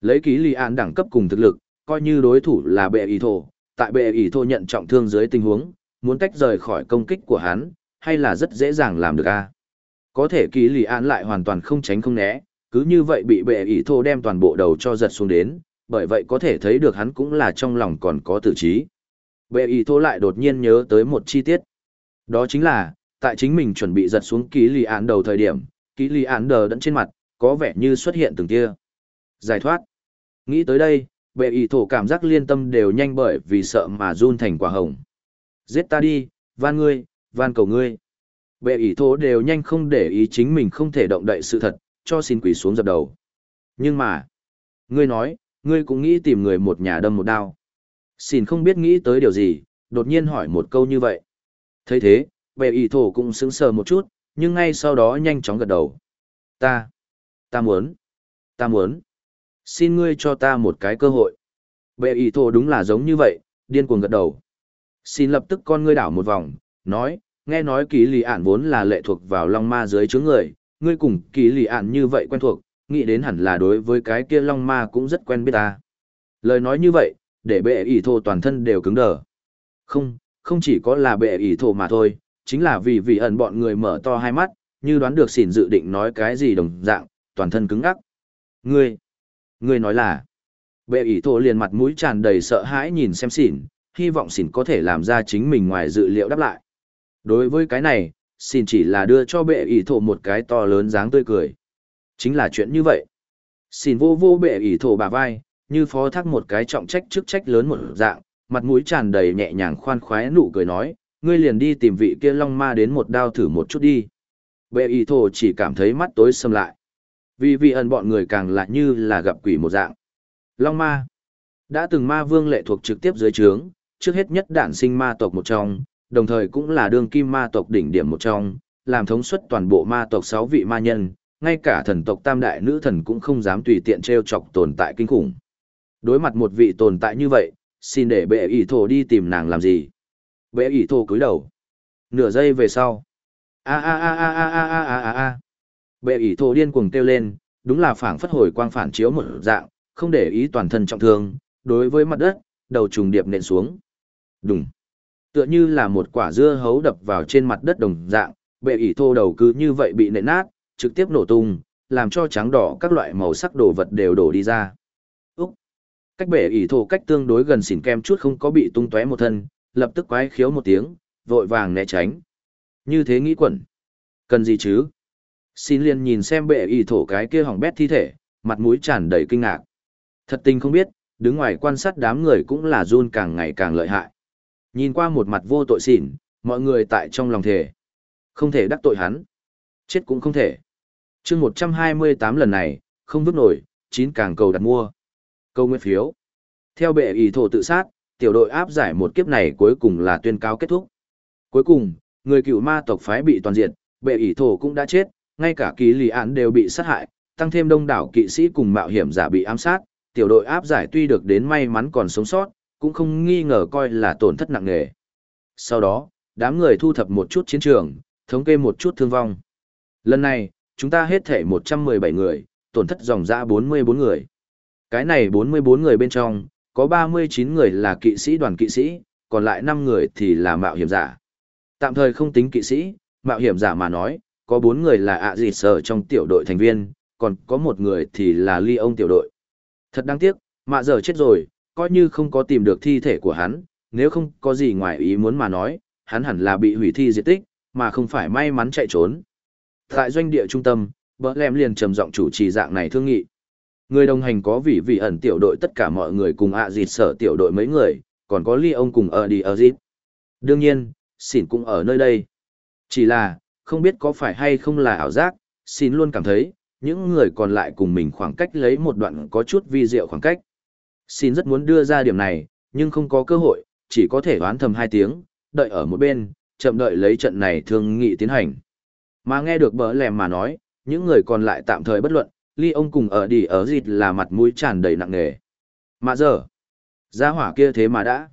Lấy ký lì ạn đẳng cấp cùng thực lực, coi như đối thủ là bệ ỷ thổ, tại bệ ỷ thổ nhận trọng thương dưới tình huống, muốn tách rời khỏi công kích của hắn, hay là rất dễ dàng làm được a có thể ký lì án lại hoàn toàn không tránh không né, cứ như vậy bị bệ ý thô đem toàn bộ đầu cho giật xuống đến, bởi vậy có thể thấy được hắn cũng là trong lòng còn có tử trí. Bệ ý thô lại đột nhiên nhớ tới một chi tiết. Đó chính là, tại chính mình chuẩn bị giật xuống ký lì án đầu thời điểm, ký lì án đờ đẫn trên mặt, có vẻ như xuất hiện từng tia. Giải thoát. Nghĩ tới đây, bệ ý thổ cảm giác liên tâm đều nhanh bởi vì sợ mà run thành quả hồng. Giết ta đi, van ngươi, van cầu ngươi. Bệ ỷ thổ đều nhanh không để ý chính mình không thể động đậy sự thật, cho xin quỷ xuống dập đầu. Nhưng mà, ngươi nói, ngươi cũng nghĩ tìm người một nhà đâm một đao. Xin không biết nghĩ tới điều gì, đột nhiên hỏi một câu như vậy. Thấy thế bệ ỷ thổ cũng sững sờ một chút nhưng ngay sau đó nhanh chóng gật đầu. Ta ta muốn ta muốn. Xin ngươi cho ta một cái cơ hội. Bệ ỷ thổ đúng là giống như vậy điên cuồng gật đầu. Xin lập tức con ngươi đảo một vòng nói nghe nói kỳ lì ạn vốn là lệ thuộc vào long ma dưới chướng người ngươi cùng kỳ lì ạn như vậy quen thuộc nghĩ đến hẳn là đối với cái kia long ma cũng rất quen biết ta lời nói như vậy để bệ ỷ thổ toàn thân đều cứng đờ không không chỉ có là bệ ỷ thổ mà thôi, chính là vì vị ẩn bọn người mở to hai mắt, như đoán được xỉn dự định nói cái gì đồng dạng, toàn thân cứng ngắc. Ngươi, ngươi nói là, bệ ỷ thổ liền mặt mũi tràn đầy sợ hãi nhìn xem xỉn, hy vọng xỉn có thể làm ra chính mình ngoài dự liệu đáp lại. Đối với cái này, xin chỉ là đưa cho bệ ỷ thổ một cái to lớn dáng tươi cười. Chính là chuyện như vậy. Xin vô vô bệ ỷ thổ bà vai, như phó thác một cái trọng trách chức trách lớn một dạng, mặt mũi tràn đầy nhẹ nhàng khoan khoái nụ cười nói, ngươi liền đi tìm vị kia long ma đến một đao thử một chút đi. Bệ ỷ thổ chỉ cảm thấy mắt tối sầm lại. Vì vị ẩn bọn người càng lạ như là gặp quỷ một dạng. Long ma. Đã từng ma vương lệ thuộc trực tiếp dưới trướng, trước hết nhất đản sinh ma tộc một trong, đồng thời cũng là đương kim ma tộc đỉnh điểm một trong, làm thống suất toàn bộ ma tộc sáu vị ma nhân, ngay cả thần tộc tam đại nữ thần cũng không dám tùy tiện treo chọc tồn tại kinh khủng. Đối mặt một vị tồn tại như vậy, xin để bệ ỷ thổ đi tìm nàng làm gì? Bệ ỷ thổ cúi đầu. Nửa giây về sau. A a a a a a a a a a. Bệ ỷ thổ điên cuồng kêu lên đúng là phảng phất hồi quang phản chiếu một dạng không để ý toàn thân trọng thương đối với mặt đất đầu trùng điệp nện xuống. Đúng tựa như là một quả dưa hấu đập vào trên mặt đất đồng dạng, bệ ỷ thô đầu cứ như vậy bị nện nát, trực tiếp nổ tung, làm cho trắng đỏ các loại màu sắc đồ vật đều đổ đi ra. Cách bệ ỷ thổ cách tương đối gần xỉn kem chút không có bị tung tóe một thân, lập tức quái khiếu một tiếng, vội vàng né tránh. Như thế nghĩ quẩn. Cần gì chứ? Xin liền nhìn xem bệ ỷ thổ cái kia hỏng bét thi thể, mặt mũi tràn đầy kinh ngạc. Thật tình không biết, đứng ngoài quan sát đám người cũng là run càng ngày càng lợi hại. Nhìn qua một mặt vô tội xỉn, mọi người tại trong lòng thề Không thể đắc tội hắn. Chết cũng không thể. chương 128 lần này, không vứt nổi, chín càng cầu đặt mua. Câu nguyên phiếu. Theo bệ ý thổ tự sát, tiểu đội áp giải một kiếp này cuối cùng là tuyên cáo kết thúc. Cuối cùng, người cựu ma tộc phái bị toàn diện, bệ ý thổ cũng đã chết, ngay cả kỳ lì án đều bị sát hại, tăng thêm đông đảo kỵ sĩ cùng mạo hiểm giả bị ám sát, tiểu đội áp giải tuy được đến may mắn còn sống sót, cũng không nghi ngờ coi là tổn thất nặng nề. Sau đó, đám người thu thập một chút chiến trường, thống kê một chút thương vong. Lần này, chúng ta hết thể 117 người, tổn thất dòng dã 44 người. Cái này 44 người bên trong, có 39 người là kỵ sĩ đoàn kỵ sĩ, còn lại 5 người thì là mạo hiểm giả. Tạm thời không tính kỵ sĩ, mạo hiểm giả mà nói, có 4 người là ạ gì sở trong tiểu đội thành viên, còn có một người thì là ly ông tiểu đội. Thật đáng tiếc, mạ giờ chết rồi, coi như không có tìm được thi thể của hắn, nếu không có gì ngoài ý muốn mà nói, hắn hẳn là bị hủy thi diệt tích, mà không phải may mắn chạy trốn. Tại doanh địa trung tâm, bỡ lem liền trầm giọng chủ trì dạng này thương nghị. Người đồng hành có vị vị ẩn tiểu đội tất cả mọi người cùng ạ à dịt sở tiểu đội mấy người, còn có ly ông cùng ở đi ở dịt. Đương nhiên, xỉn cũng ở nơi đây. Chỉ là, không biết có phải hay không là ảo giác, xỉn luôn cảm thấy, những người còn lại cùng mình khoảng cách lấy một đoạn có chút vi diệu khoảng cách. Xin rất muốn đưa ra điểm này, nhưng không có cơ hội, chỉ có thể đoán thầm hai tiếng, đợi ở một bên, chậm đợi lấy trận này thương nghị tiến hành. Mà nghe được bỡ lèm mà nói, những người còn lại tạm thời bất luận, ly ông cùng ở đi ở dịt là mặt mũi tràn đầy nặng nề. Mà giờ, gia hỏa kia thế mà đã.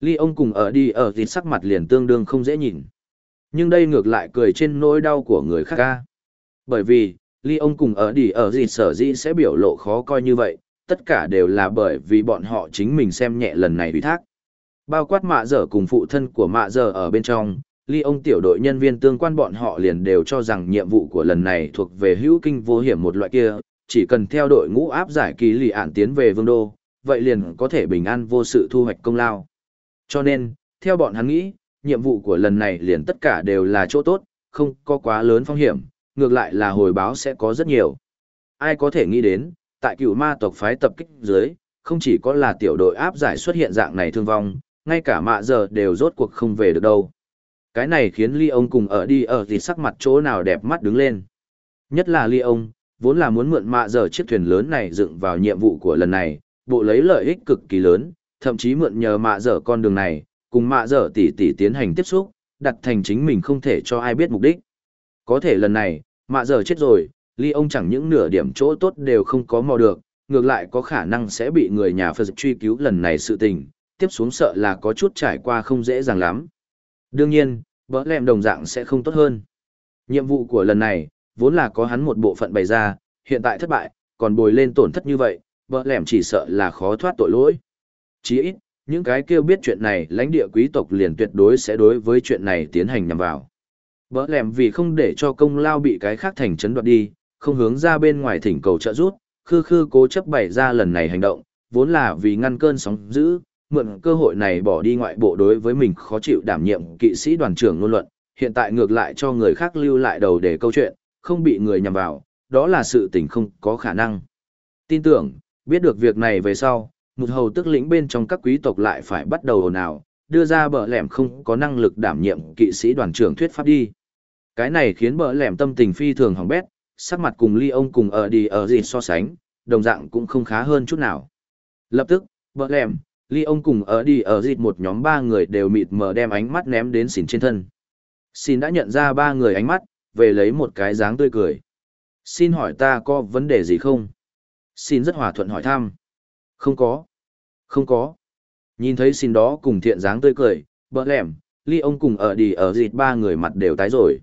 Ly ông cùng ở đi ở dịt sắc mặt liền tương đương không dễ nhìn. Nhưng đây ngược lại cười trên nỗi đau của người khác ca. Bởi vì, ly ông cùng ở đi ở dịt sở dĩ sẽ biểu lộ khó coi như vậy, tất cả đều là bởi vì bọn họ chính mình xem nhẹ lần này ủy thác. Bao quát mạ dở cùng phụ thân của mạ dở ở bên trong, ly ông tiểu đội nhân viên tương quan bọn họ liền đều cho rằng nhiệm vụ của lần này thuộc về hữu kinh vô hiểm một loại kia, chỉ cần theo đội ngũ áp giải kỳ lì ản tiến về vương đô, vậy liền có thể bình an vô sự thu hoạch công lao. Cho nên, theo bọn hắn nghĩ, nhiệm vụ của lần này liền tất cả đều là chỗ tốt, không có quá lớn phong hiểm, ngược lại là hồi báo sẽ có rất nhiều. Ai có thể nghĩ đến, tại cựu ma tộc phái tập kích dưới, không chỉ có là tiểu đội áp giải xuất hiện dạng này thương vong, ngay cả mạ giờ đều rốt cuộc không về được đâu. Cái này khiến Ly ông cùng ở đi ở thì sắc mặt chỗ nào đẹp mắt đứng lên. Nhất là Ly ông, vốn là muốn mượn mạ giờ chiếc thuyền lớn này dựng vào nhiệm vụ của lần này, bộ lấy lợi ích cực kỳ lớn, thậm chí mượn nhờ mạ giờ con đường này, cùng mạ giờ tỷ tỷ tiến hành tiếp xúc, đặt thành chính mình không thể cho ai biết mục đích. Có thể lần này, mạ giờ chết rồi, Ly ông chẳng những nửa điểm chỗ tốt đều không có mò được, ngược lại có khả năng sẽ bị người nhà Phật truy cứu lần này sự tình, tiếp xuống sợ là có chút trải qua không dễ dàng lắm. Đương nhiên, bỡ lẹm đồng dạng sẽ không tốt hơn. Nhiệm vụ của lần này, vốn là có hắn một bộ phận bày ra, hiện tại thất bại, còn bồi lên tổn thất như vậy, bỡ lẹm chỉ sợ là khó thoát tội lỗi. Chỉ ít, những cái kêu biết chuyện này lãnh địa quý tộc liền tuyệt đối sẽ đối với chuyện này tiến hành nhằm vào. Bỡ lẹm vì không để cho công lao bị cái khác thành chấn đoạt đi, không hướng ra bên ngoài thỉnh cầu trợ giúp, khư khư cố chấp bày ra lần này hành động, vốn là vì ngăn cơn sóng dữ, mượn cơ hội này bỏ đi ngoại bộ đối với mình khó chịu đảm nhiệm kỵ sĩ đoàn trưởng ngôn luận, hiện tại ngược lại cho người khác lưu lại đầu để câu chuyện, không bị người nhằm vào, đó là sự tình không có khả năng. Tin tưởng, biết được việc này về sau, một hầu tức lĩnh bên trong các quý tộc lại phải bắt đầu ồn ào, đưa ra bờ lẻm không có năng lực đảm nhiệm kỵ sĩ đoàn trưởng thuyết pháp đi. Cái này khiến bờ lẻm tâm tình phi thường hỏng bét, sắc mặt cùng ly ông cùng ở đi ở gì so sánh, đồng dạng cũng không khá hơn chút nào. Lập tức, bỡ lẻm, ly ông cùng ở đi ở dịt một nhóm ba người đều mịt mờ đem ánh mắt ném đến xỉn trên thân. Xin đã nhận ra ba người ánh mắt, về lấy một cái dáng tươi cười. Xin hỏi ta có vấn đề gì không? Xin rất hòa thuận hỏi thăm. Không có. Không có. Nhìn thấy xin đó cùng thiện dáng tươi cười, bỡ lẻm, ly ông cùng ở đi ở dịt ba người mặt đều tái rồi.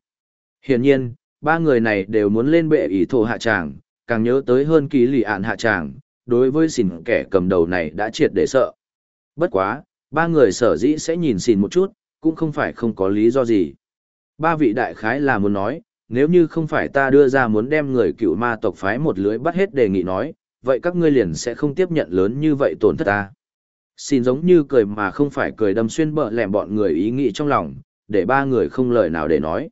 Hiển nhiên, ba người này đều muốn lên bệ ỷ thổ hạ tràng, càng nhớ tới hơn ký lì ạn hạ tràng, đối với xỉn kẻ cầm đầu này đã triệt để sợ. Bất quá, ba người sở dĩ sẽ nhìn xỉn một chút, cũng không phải không có lý do gì. Ba vị đại khái là muốn nói, nếu như không phải ta đưa ra muốn đem người cựu ma tộc phái một lưới bắt hết đề nghị nói, vậy các ngươi liền sẽ không tiếp nhận lớn như vậy tổn thất ta. Xin giống như cười mà không phải cười đâm xuyên bợ lẻm bọn người ý nghĩ trong lòng, để ba người không lời nào để nói.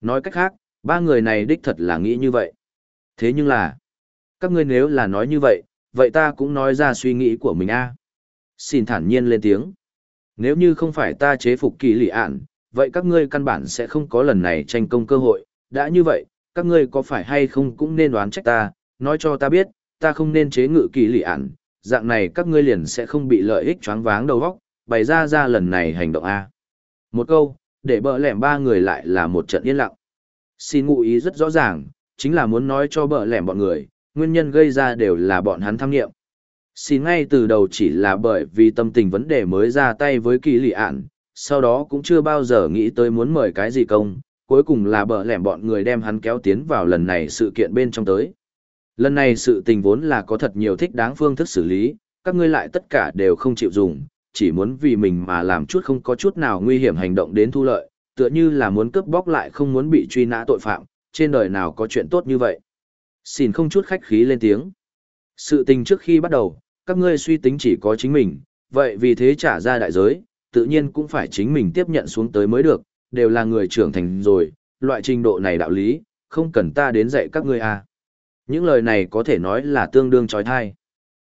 Nói cách khác, ba người này đích thật là nghĩ như vậy. Thế nhưng là, các ngươi nếu là nói như vậy, vậy ta cũng nói ra suy nghĩ của mình a. Xin thản nhiên lên tiếng. Nếu như không phải ta chế phục kỳ lì ạn vậy các ngươi căn bản sẽ không có lần này tranh công cơ hội. Đã như vậy các ngươi có phải hay không cũng nên đoán trách ta? Nói cho ta biết ta không nên chế ngự kỳ lì ạn. Dạng này các ngươi liền sẽ không bị lợi ích choáng váng đầu óc. bày ra ra lần này hành động a. Một câu để bợ lẻm ba người lại là một trận yên lặng xin ngụ ý rất rõ ràng, chính là muốn nói cho bợ lẻm bọn người, nguyên nhân gây ra đều là bọn hắn tham nghiệm. Xin ngay từ đầu chỉ là bởi vì tâm tình vấn đề mới ra tay với kỳ lì ạn, sau đó cũng chưa bao giờ nghĩ tới muốn mời cái gì công, cuối cùng là bợ lẻm bọn người đem hắn kéo tiến vào lần này sự kiện bên trong tới. Lần này sự tình vốn là có thật nhiều thích đáng phương thức xử lý, các ngươi lại tất cả đều không chịu dùng, chỉ muốn vì mình mà làm chút không có chút nào nguy hiểm hành động đến thu lợi tựa như là muốn cướp bóc lại không muốn bị truy nã tội phạm, trên đời nào có chuyện tốt như vậy? Xin không chút khách khí lên tiếng. Sự tình trước khi bắt đầu, các ngươi suy tính chỉ có chính mình, vậy vì thế trả ra đại giới, tự nhiên cũng phải chính mình tiếp nhận xuống tới mới được, đều là người trưởng thành rồi, loại trình độ này đạo lý, không cần ta đến dạy các ngươi à. những lời này có thể nói là tương đương trói thai.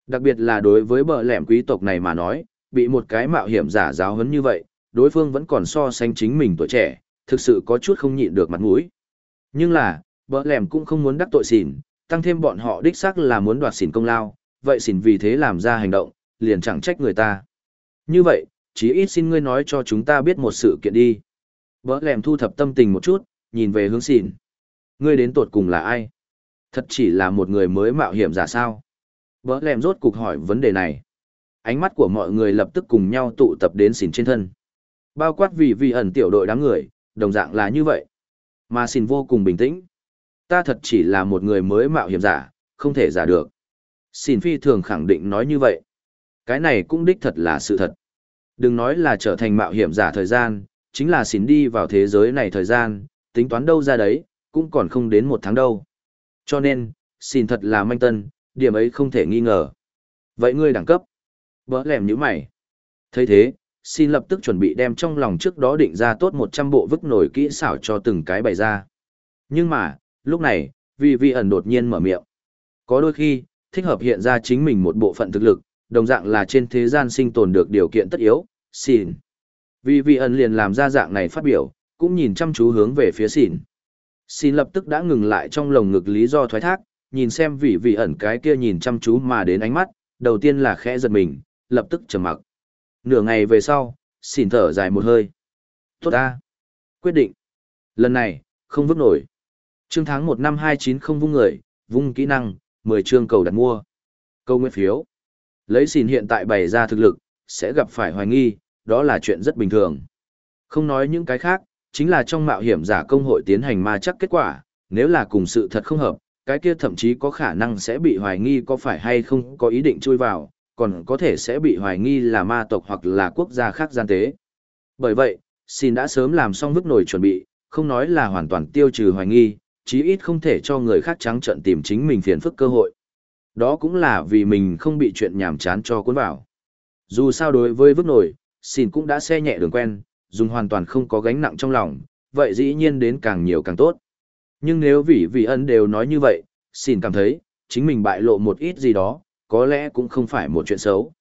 Đặc biệt là đối với bờ lẻm quý tộc này mà nói, bị một cái mạo hiểm giả giáo huấn như vậy đối phương vẫn còn so sánh chính mình tuổi trẻ thực sự có chút không nhịn được mặt mũi nhưng là bỡ lẻm cũng không muốn đắc tội xỉn tăng thêm bọn họ đích xác là muốn đoạt xỉn công lao, vậy xỉn vì thế làm ra hành động, liền chẳng trách người ta. Như vậy, chỉ ít xin ngươi nói cho chúng ta biết một sự kiện đi. Bỡ lèm thu thập tâm tình một chút, nhìn về hướng xỉn. Ngươi đến tột cùng là ai? Thật chỉ là một người mới mạo hiểm giả sao? Bỡ lèm rốt cục hỏi vấn đề này. Ánh mắt của mọi người lập tức cùng nhau tụ tập đến xỉn trên thân. Bao quát vì vì ẩn tiểu đội đám người, đồng dạng là như vậy. Mà xin vô cùng bình tĩnh. Ta thật chỉ là một người mới mạo hiểm giả, không thể giả được. Xin phi thường khẳng định nói như vậy. Cái này cũng đích thật là sự thật. Đừng nói là trở thành mạo hiểm giả thời gian, chính là xin đi vào thế giới này thời gian, tính toán đâu ra đấy, cũng còn không đến một tháng đâu. Cho nên, xin thật là manh tân, điểm ấy không thể nghi ngờ. Vậy ngươi đẳng cấp? Bỡ lèm như mày. thấy thế, xin lập tức chuẩn bị đem trong lòng trước đó định ra tốt 100 bộ vức nổi kỹ xảo cho từng cái bày ra. Nhưng mà, Lúc này, vì vi ẩn đột nhiên mở miệng. Có đôi khi, thích hợp hiện ra chính mình một bộ phận thực lực, đồng dạng là trên thế gian sinh tồn được điều kiện tất yếu, xin. Vì vị ẩn liền làm ra dạng này phát biểu, cũng nhìn chăm chú hướng về phía xin. Xin lập tức đã ngừng lại trong lồng ngực lý do thoái thác, nhìn xem vị vị ẩn cái kia nhìn chăm chú mà đến ánh mắt, đầu tiên là khẽ giật mình, lập tức trầm mặc. Nửa ngày về sau, xỉn thở dài một hơi. Tốt ta. Quyết định. Lần này, không vứt nổi. Trương tháng 1 năm 29 không vung người, vung kỹ năng, 10 chương cầu đặt mua. Câu nguyện phiếu. Lấy xỉn hiện tại bày ra thực lực, sẽ gặp phải hoài nghi, đó là chuyện rất bình thường. Không nói những cái khác, chính là trong mạo hiểm giả công hội tiến hành ma chắc kết quả, nếu là cùng sự thật không hợp, cái kia thậm chí có khả năng sẽ bị hoài nghi có phải hay không có ý định chui vào, còn có thể sẽ bị hoài nghi là ma tộc hoặc là quốc gia khác gian tế. Bởi vậy, xin đã sớm làm xong vứt nổi chuẩn bị, không nói là hoàn toàn tiêu trừ hoài nghi, chí ít không thể cho người khác trắng trợn tìm chính mình phiền phức cơ hội. Đó cũng là vì mình không bị chuyện nhảm chán cho cuốn vào. Dù sao đối với vứt nổi, xin cũng đã xe nhẹ đường quen, dùng hoàn toàn không có gánh nặng trong lòng, vậy dĩ nhiên đến càng nhiều càng tốt. Nhưng nếu vị vị ân đều nói như vậy, xin cảm thấy, chính mình bại lộ một ít gì đó, có lẽ cũng không phải một chuyện xấu.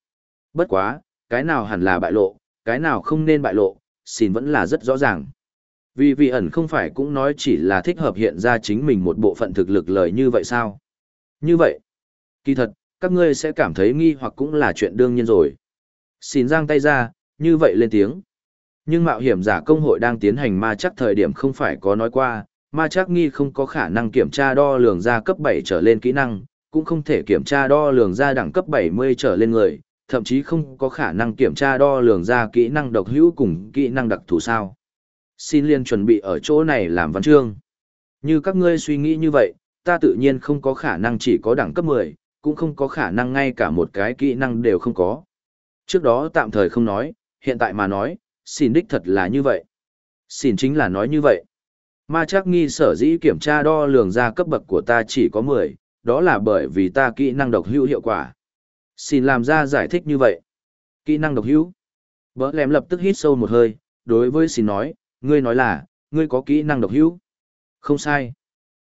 Bất quá, cái nào hẳn là bại lộ, cái nào không nên bại lộ, xin vẫn là rất rõ ràng. Vì vị ẩn không phải cũng nói chỉ là thích hợp hiện ra chính mình một bộ phận thực lực lời như vậy sao? Như vậy, kỳ thật, các ngươi sẽ cảm thấy nghi hoặc cũng là chuyện đương nhiên rồi. Xin giang tay ra, như vậy lên tiếng. Nhưng mạo hiểm giả công hội đang tiến hành ma chắc thời điểm không phải có nói qua, ma chắc nghi không có khả năng kiểm tra đo lường ra cấp 7 trở lên kỹ năng, cũng không thể kiểm tra đo lường ra đẳng cấp 70 trở lên người, thậm chí không có khả năng kiểm tra đo lường ra kỹ năng độc hữu cùng kỹ năng đặc thù sao. Xin liên chuẩn bị ở chỗ này làm văn chương. Như các ngươi suy nghĩ như vậy, ta tự nhiên không có khả năng chỉ có đẳng cấp 10, cũng không có khả năng ngay cả một cái kỹ năng đều không có. Trước đó tạm thời không nói, hiện tại mà nói, xin đích thật là như vậy. Xin chính là nói như vậy. Ma chắc nghi sở dĩ kiểm tra đo lường ra cấp bậc của ta chỉ có 10, đó là bởi vì ta kỹ năng độc hữu hiệu quả. Xin làm ra giải thích như vậy. Kỹ năng độc hữu. Bỡ lém lập tức hít sâu một hơi, đối với xin nói, ngươi nói là, ngươi có kỹ năng độc hữu. Không sai.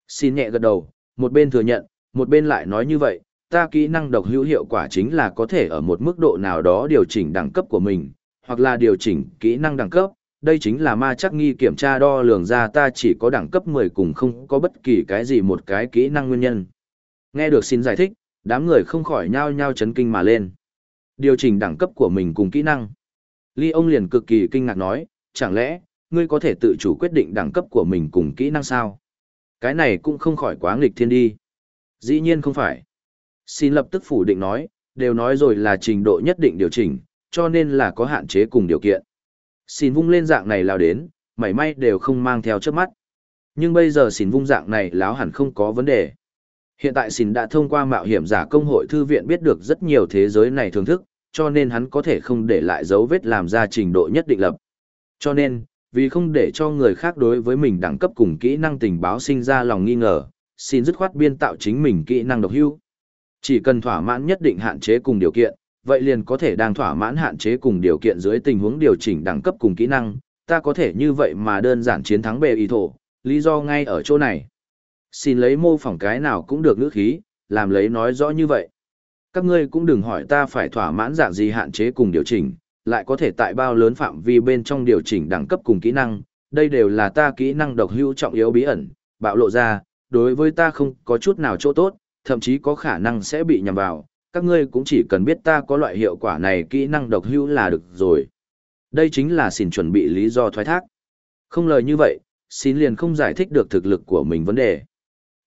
Xin nhẹ gật đầu, một bên thừa nhận, một bên lại nói như vậy, ta kỹ năng độc hữu hiệu quả chính là có thể ở một mức độ nào đó điều chỉnh đẳng cấp của mình, hoặc là điều chỉnh kỹ năng đẳng cấp. Đây chính là ma chắc nghi kiểm tra đo lường ra ta chỉ có đẳng cấp 10 cùng không có bất kỳ cái gì một cái kỹ năng nguyên nhân. Nghe được xin giải thích, đám người không khỏi nhao nhao chấn kinh mà lên. Điều chỉnh đẳng cấp của mình cùng kỹ năng. Ly ông liền cực kỳ kinh ngạc nói, chẳng lẽ, ngươi có thể tự chủ quyết định đẳng cấp của mình cùng kỹ năng sao? Cái này cũng không khỏi quá nghịch thiên đi. Dĩ nhiên không phải. Xin lập tức phủ định nói, đều nói rồi là trình độ nhất định điều chỉnh, cho nên là có hạn chế cùng điều kiện. Xin vung lên dạng này lao đến, mảy may đều không mang theo trước mắt. Nhưng bây giờ xin vung dạng này láo hẳn không có vấn đề. Hiện tại xin đã thông qua mạo hiểm giả công hội thư viện biết được rất nhiều thế giới này thưởng thức, cho nên hắn có thể không để lại dấu vết làm ra trình độ nhất định lập. Cho nên, vì không để cho người khác đối với mình đẳng cấp cùng kỹ năng tình báo sinh ra lòng nghi ngờ, xin dứt khoát biên tạo chính mình kỹ năng độc hưu. Chỉ cần thỏa mãn nhất định hạn chế cùng điều kiện, vậy liền có thể đang thỏa mãn hạn chế cùng điều kiện dưới tình huống điều chỉnh đẳng cấp cùng kỹ năng, ta có thể như vậy mà đơn giản chiến thắng bề ý thổ, lý do ngay ở chỗ này. Xin lấy mô phỏng cái nào cũng được ngữ khí, làm lấy nói rõ như vậy. Các ngươi cũng đừng hỏi ta phải thỏa mãn dạng gì hạn chế cùng điều chỉnh, lại có thể tại bao lớn phạm vi bên trong điều chỉnh đẳng cấp cùng kỹ năng, đây đều là ta kỹ năng độc hữu trọng yếu bí ẩn, bạo lộ ra, đối với ta không có chút nào chỗ tốt, thậm chí có khả năng sẽ bị nhầm vào, các ngươi cũng chỉ cần biết ta có loại hiệu quả này kỹ năng độc hữu là được rồi. Đây chính là xin chuẩn bị lý do thoái thác. Không lời như vậy, xin liền không giải thích được thực lực của mình vấn đề.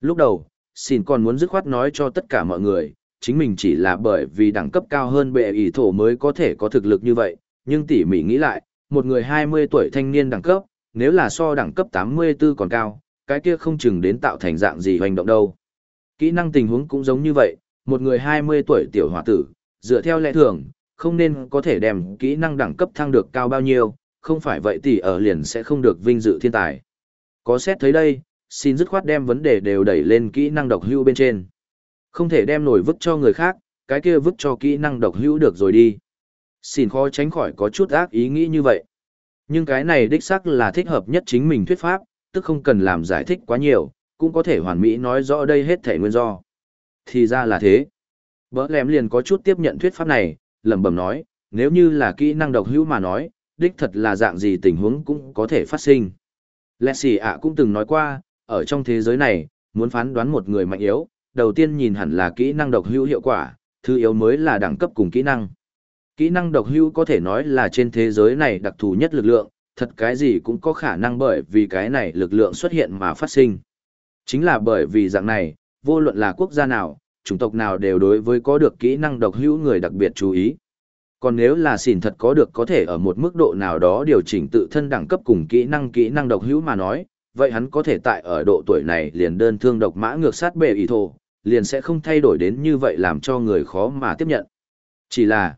Lúc đầu, xin còn muốn dứt khoát nói cho tất cả mọi người, chính mình chỉ là bởi vì đẳng cấp cao hơn bệ ý thổ mới có thể có thực lực như vậy, nhưng tỉ mỉ nghĩ lại, một người 20 tuổi thanh niên đẳng cấp, nếu là so đẳng cấp 84 còn cao, cái kia không chừng đến tạo thành dạng gì hoành động đâu. Kỹ năng tình huống cũng giống như vậy, một người 20 tuổi tiểu hòa tử, dựa theo lẽ thường, không nên có thể đem kỹ năng đẳng cấp thăng được cao bao nhiêu, không phải vậy thì ở liền sẽ không được vinh dự thiên tài. Có xét thấy đây, xin dứt khoát đem vấn đề đều đẩy lên kỹ năng độc hưu bên trên. Không thể đem nổi vứt cho người khác, cái kia vứt cho kỹ năng độc hữu được rồi đi. Xin khó tránh khỏi có chút ác ý nghĩ như vậy. Nhưng cái này đích xác là thích hợp nhất chính mình thuyết pháp, tức không cần làm giải thích quá nhiều, cũng có thể hoàn mỹ nói rõ đây hết thể nguyên do. Thì ra là thế. Bỡ lém liền có chút tiếp nhận thuyết pháp này, lẩm bẩm nói, nếu như là kỹ năng độc hữu mà nói, đích thật là dạng gì tình huống cũng có thể phát sinh. Lẹ xì ạ cũng từng nói qua, ở trong thế giới này, muốn phán đoán một người mạnh yếu, đầu tiên nhìn hẳn là kỹ năng độc hữu hiệu quả, thứ yếu mới là đẳng cấp cùng kỹ năng. Kỹ năng độc hữu có thể nói là trên thế giới này đặc thù nhất lực lượng, thật cái gì cũng có khả năng bởi vì cái này lực lượng xuất hiện mà phát sinh. Chính là bởi vì dạng này, vô luận là quốc gia nào, chủng tộc nào đều đối với có được kỹ năng độc hữu người đặc biệt chú ý. Còn nếu là xỉn thật có được có thể ở một mức độ nào đó điều chỉnh tự thân đẳng cấp cùng kỹ năng kỹ năng độc hữu mà nói, vậy hắn có thể tại ở độ tuổi này liền đơn thương độc mã ngược sát bệ ý thổ, liền sẽ không thay đổi đến như vậy làm cho người khó mà tiếp nhận. Chỉ là,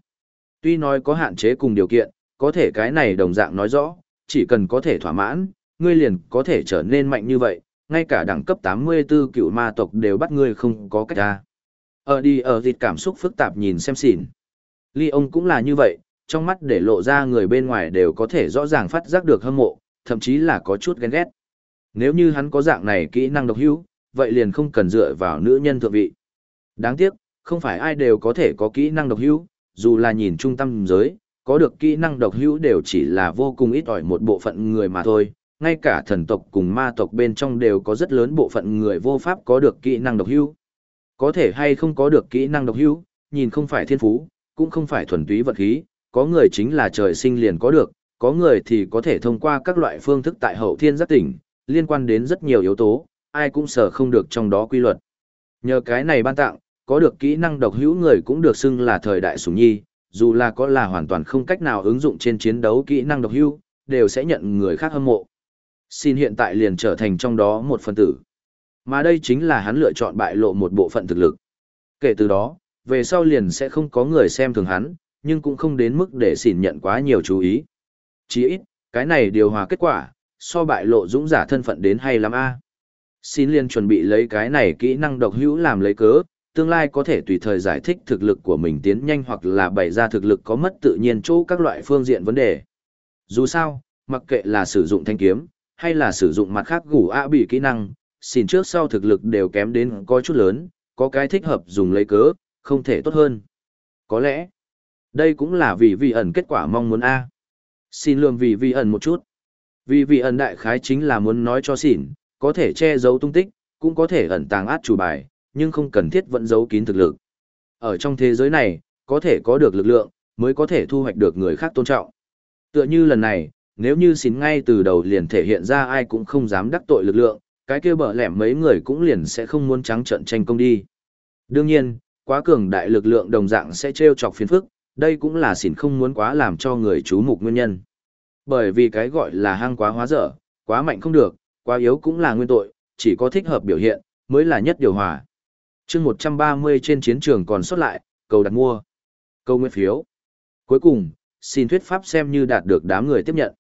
tuy nói có hạn chế cùng điều kiện, có thể cái này đồng dạng nói rõ, chỉ cần có thể thỏa mãn, ngươi liền có thể trở nên mạnh như vậy, ngay cả đẳng cấp 84 cựu ma tộc đều bắt ngươi không có cách ra. Ở đi ờ ở dịch cảm xúc phức tạp nhìn xem xỉn. Ly ông cũng là như vậy, trong mắt để lộ ra người bên ngoài đều có thể rõ ràng phát giác được hâm mộ, thậm chí là có chút ghen ghét. Nếu như hắn có dạng này kỹ năng độc hữu, vậy liền không cần dựa vào nữ nhân thượng vị. Đáng tiếc, không phải ai đều có thể có kỹ năng độc hữu, dù là nhìn trung tâm giới, có được kỹ năng độc hữu đều chỉ là vô cùng ít ỏi một bộ phận người mà thôi, ngay cả thần tộc cùng ma tộc bên trong đều có rất lớn bộ phận người vô pháp có được kỹ năng độc hữu. Có thể hay không có được kỹ năng độc hữu, nhìn không phải thiên phú, cũng không phải thuần túy vật khí, có người chính là trời sinh liền có được, có người thì có thể thông qua các loại phương thức tại hậu thiên giác tỉnh, liên quan đến rất nhiều yếu tố, ai cũng sở không được trong đó quy luật. Nhờ cái này ban tặng, có được kỹ năng độc hữu người cũng được xưng là thời đại sủng nhi, dù là có là hoàn toàn không cách nào ứng dụng trên chiến đấu kỹ năng độc hữu, đều sẽ nhận người khác hâm mộ. Xin hiện tại liền trở thành trong đó một phần tử. Mà đây chính là hắn lựa chọn bại lộ một bộ phận thực lực. Kể từ đó, về sau liền sẽ không có người xem thường hắn, nhưng cũng không đến mức để xỉn nhận quá nhiều chú ý. Chỉ ít, cái này điều hòa kết quả, so bại lộ dũng giả thân phận đến hay lắm a. Xin liên chuẩn bị lấy cái này kỹ năng độc hữu làm lấy cớ, tương lai có thể tùy thời giải thích thực lực của mình tiến nhanh hoặc là bày ra thực lực có mất tự nhiên chỗ các loại phương diện vấn đề. Dù sao, mặc kệ là sử dụng thanh kiếm, hay là sử dụng mặt khác gủ a bị kỹ năng, xin trước sau thực lực đều kém đến có chút lớn, có cái thích hợp dùng lấy cớ, không thể tốt hơn. Có lẽ, đây cũng là vì vị ẩn kết quả mong muốn A. Xin lương vì vị ẩn một chút. Vì vị ẩn đại khái chính là muốn nói cho xỉn, có thể che giấu tung tích, cũng có thể ẩn tàng át chủ bài, nhưng không cần thiết vẫn giấu kín thực lực. Ở trong thế giới này, có thể có được lực lượng, mới có thể thu hoạch được người khác tôn trọng. Tựa như lần này, nếu như xỉn ngay từ đầu liền thể hiện ra ai cũng không dám đắc tội lực lượng, cái kia bở lẻm mấy người cũng liền sẽ không muốn trắng trận tranh công đi. Đương nhiên, quá cường đại lực lượng đồng dạng sẽ trêu chọc phiền phức, đây cũng là xỉn không muốn quá làm cho người chú mục nguyên nhân. Bởi vì cái gọi là hang quá hóa dở, quá mạnh không được, quá yếu cũng là nguyên tội, chỉ có thích hợp biểu hiện, mới là nhất điều hòa. chương 130 trên chiến trường còn xuất lại, cầu đặt mua. Câu nguyên phiếu. Cuối cùng, xin thuyết pháp xem như đạt được đám người tiếp nhận.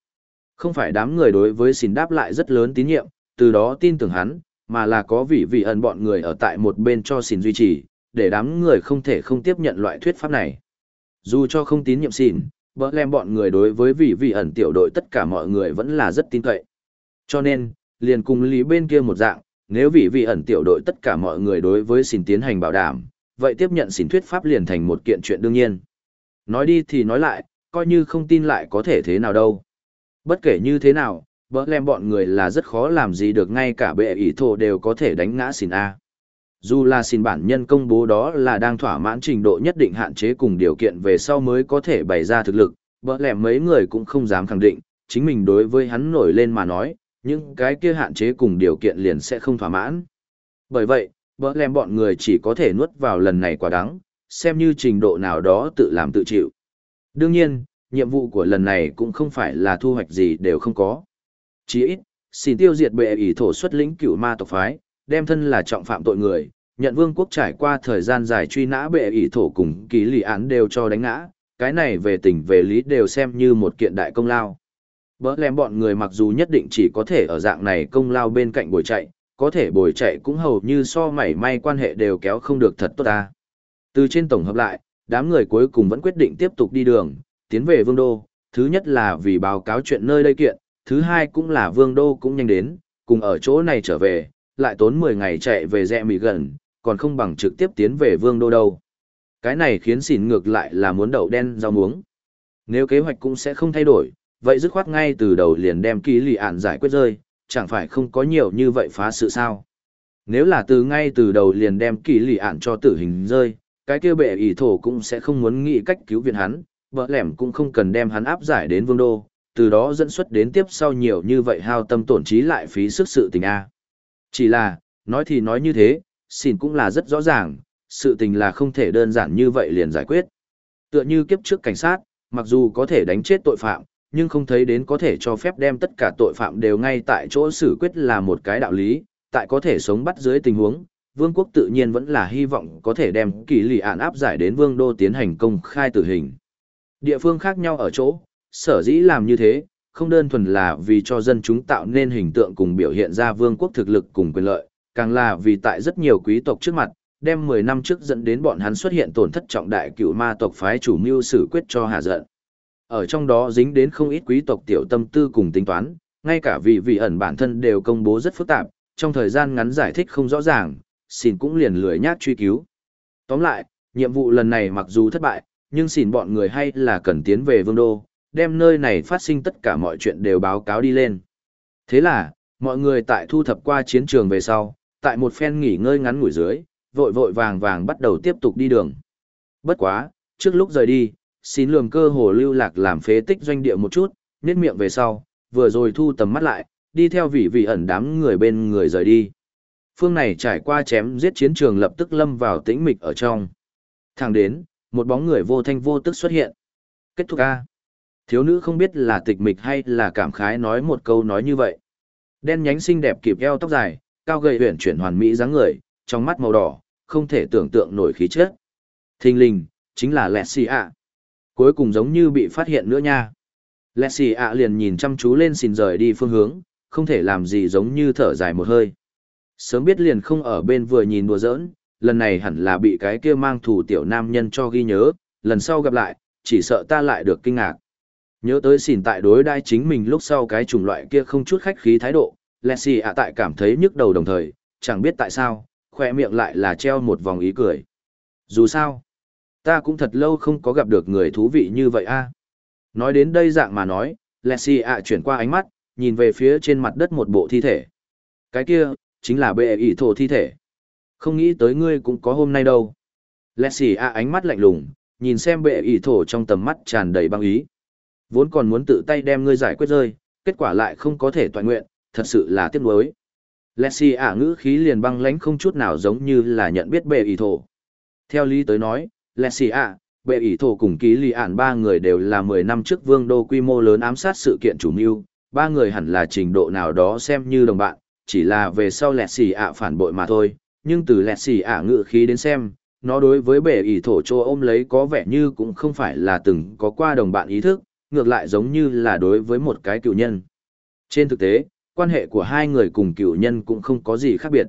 Không phải đám người đối với xin đáp lại rất lớn tín nhiệm, từ đó tin tưởng hắn, mà là có vị vị ẩn bọn người ở tại một bên cho xin duy trì, để đám người không thể không tiếp nhận loại thuyết pháp này. Dù cho không tín nhiệm xin, bỡ lem bọn người đối với vị vị ẩn tiểu đội tất cả mọi người vẫn là rất tin cậy. Cho nên, liền cùng lý bên kia một dạng, nếu vị vị ẩn tiểu đội tất cả mọi người đối với xin tiến hành bảo đảm, vậy tiếp nhận xin thuyết pháp liền thành một kiện chuyện đương nhiên. Nói đi thì nói lại, coi như không tin lại có thể thế nào đâu. Bất kể như thế nào, bỡ lem bọn người là rất khó làm gì được ngay cả bệ ý thổ đều có thể đánh ngã xin A. Dù là xin bản nhân công bố đó là đang thỏa mãn trình độ nhất định hạn chế cùng điều kiện về sau mới có thể bày ra thực lực, bỡ lem mấy người cũng không dám khẳng định, chính mình đối với hắn nổi lên mà nói, những cái kia hạn chế cùng điều kiện liền sẽ không thỏa mãn. Bởi vậy, bỡ lem bọn người chỉ có thể nuốt vào lần này quả đắng, xem như trình độ nào đó tự làm tự chịu. Đương nhiên, nhiệm vụ của lần này cũng không phải là thu hoạch gì đều không có. Chỉ ít, xin tiêu diệt bệ ỷ thổ xuất lĩnh cựu ma tộc phái, đem thân là trọng phạm tội người, nhận vương quốc trải qua thời gian dài truy nã bệ ỷ thổ cùng ký lì án đều cho đánh ngã, cái này về tình về lý đều xem như một kiện đại công lao. Bỡ lem bọn người mặc dù nhất định chỉ có thể ở dạng này công lao bên cạnh bồi chạy, có thể bồi chạy cũng hầu như so mảy may quan hệ đều kéo không được thật tốt ta. Từ trên tổng hợp lại, đám người cuối cùng vẫn quyết định tiếp tục đi đường, tiến về vương đô, thứ nhất là vì báo cáo chuyện nơi đây kiện, thứ hai cũng là vương đô cũng nhanh đến, cùng ở chỗ này trở về, lại tốn 10 ngày chạy về rẽ mì gần, còn không bằng trực tiếp tiến về vương đô đâu. Cái này khiến xỉn ngược lại là muốn đậu đen rau muống. Nếu kế hoạch cũng sẽ không thay đổi, vậy dứt khoát ngay từ đầu liền đem ký lì ạn giải quyết rơi, chẳng phải không có nhiều như vậy phá sự sao. Nếu là từ ngay từ đầu liền đem ký lì ạn cho tử hình rơi, cái kia bệ ý thổ cũng sẽ không muốn nghĩ cách cứu viện hắn, vợ lẻm cũng không cần đem hắn áp giải đến vương đô, từ đó dẫn xuất đến tiếp sau nhiều như vậy hao tâm tổn trí lại phí sức sự tình A. Chỉ là, nói thì nói như thế, xin cũng là rất rõ ràng, sự tình là không thể đơn giản như vậy liền giải quyết. Tựa như kiếp trước cảnh sát, mặc dù có thể đánh chết tội phạm, nhưng không thấy đến có thể cho phép đem tất cả tội phạm đều ngay tại chỗ xử quyết là một cái đạo lý, tại có thể sống bắt dưới tình huống, vương quốc tự nhiên vẫn là hy vọng có thể đem kỳ lì ạn áp giải đến vương đô tiến hành công khai tử hình. Địa phương khác nhau ở chỗ, sở dĩ làm như thế, không đơn thuần là vì cho dân chúng tạo nên hình tượng cùng biểu hiện ra vương quốc thực lực cùng quyền lợi, càng là vì tại rất nhiều quý tộc trước mặt, đem 10 năm trước dẫn đến bọn hắn xuất hiện tổn thất trọng đại cựu ma tộc phái chủ mưu xử quyết cho hạ giận. Ở trong đó dính đến không ít quý tộc tiểu tâm tư cùng tính toán, ngay cả vị vị ẩn bản thân đều công bố rất phức tạp, trong thời gian ngắn giải thích không rõ ràng, xin cũng liền lười nhát truy cứu. Tóm lại, nhiệm vụ lần này mặc dù thất bại, nhưng xin bọn người hay là cần tiến về vương đô, đem nơi này phát sinh tất cả mọi chuyện đều báo cáo đi lên. Thế là, mọi người tại thu thập qua chiến trường về sau, tại một phen nghỉ ngơi ngắn ngủi dưới, vội vội vàng vàng bắt đầu tiếp tục đi đường. Bất quá, trước lúc rời đi, xin lường cơ hồ lưu lạc làm phế tích doanh địa một chút, nét miệng về sau, vừa rồi thu tầm mắt lại, đi theo vị vị ẩn đám người bên người rời đi. Phương này trải qua chém giết chiến trường lập tức lâm vào tĩnh mịch ở trong. Thẳng đến, một bóng người vô thanh vô tức xuất hiện. Kết thúc A. Thiếu nữ không biết là tịch mịch hay là cảm khái nói một câu nói như vậy. Đen nhánh xinh đẹp kịp eo tóc dài, cao gầy huyền chuyển hoàn mỹ dáng người, trong mắt màu đỏ, không thể tưởng tượng nổi khí chất. Thình linh, chính là Lexi ạ. Cuối cùng giống như bị phát hiện nữa nha. Lexi ạ liền nhìn chăm chú lên xin rời đi phương hướng, không thể làm gì giống như thở dài một hơi. Sớm biết liền không ở bên vừa nhìn đùa giỡn, lần này hẳn là bị cái kia mang thủ tiểu nam nhân cho ghi nhớ, lần sau gặp lại, chỉ sợ ta lại được kinh ngạc. Nhớ tới xỉn tại đối đai chính mình lúc sau cái chủng loại kia không chút khách khí thái độ, Lexi ạ tại cảm thấy nhức đầu đồng thời, chẳng biết tại sao, khoe miệng lại là treo một vòng ý cười. Dù sao, ta cũng thật lâu không có gặp được người thú vị như vậy a. Nói đến đây dạng mà nói, Lexi ạ chuyển qua ánh mắt, nhìn về phía trên mặt đất một bộ thi thể. Cái kia, chính là bệ ỷ thổ thi thể. Không nghĩ tới ngươi cũng có hôm nay đâu. Lexi ạ ánh mắt lạnh lùng, nhìn xem bệ ỷ thổ trong tầm mắt tràn đầy băng ý. Vốn còn muốn tự tay đem ngươi giải quyết rơi, kết quả lại không có thể toàn nguyện, thật sự là tiếc nuối. Lexi ạ ngữ khí liền băng lãnh không chút nào giống như là nhận biết bệ ý thổ. Theo lý tới nói, Lexi ạ, bệ ý thổ cùng ký lì ản ba người đều là 10 năm trước vương đô quy mô lớn ám sát sự kiện chủ mưu, ba người hẳn là trình độ nào đó xem như đồng bạn, chỉ là về sau Lexi ạ phản bội mà thôi, nhưng từ Lexi ạ ngữ khí đến xem, nó đối với bệ ý thổ cho ôm lấy có vẻ như cũng không phải là từng có qua đồng bạn ý thức, ngược lại giống như là đối với một cái cựu nhân. Trên thực tế, quan hệ của hai người cùng cựu nhân cũng không có gì khác biệt.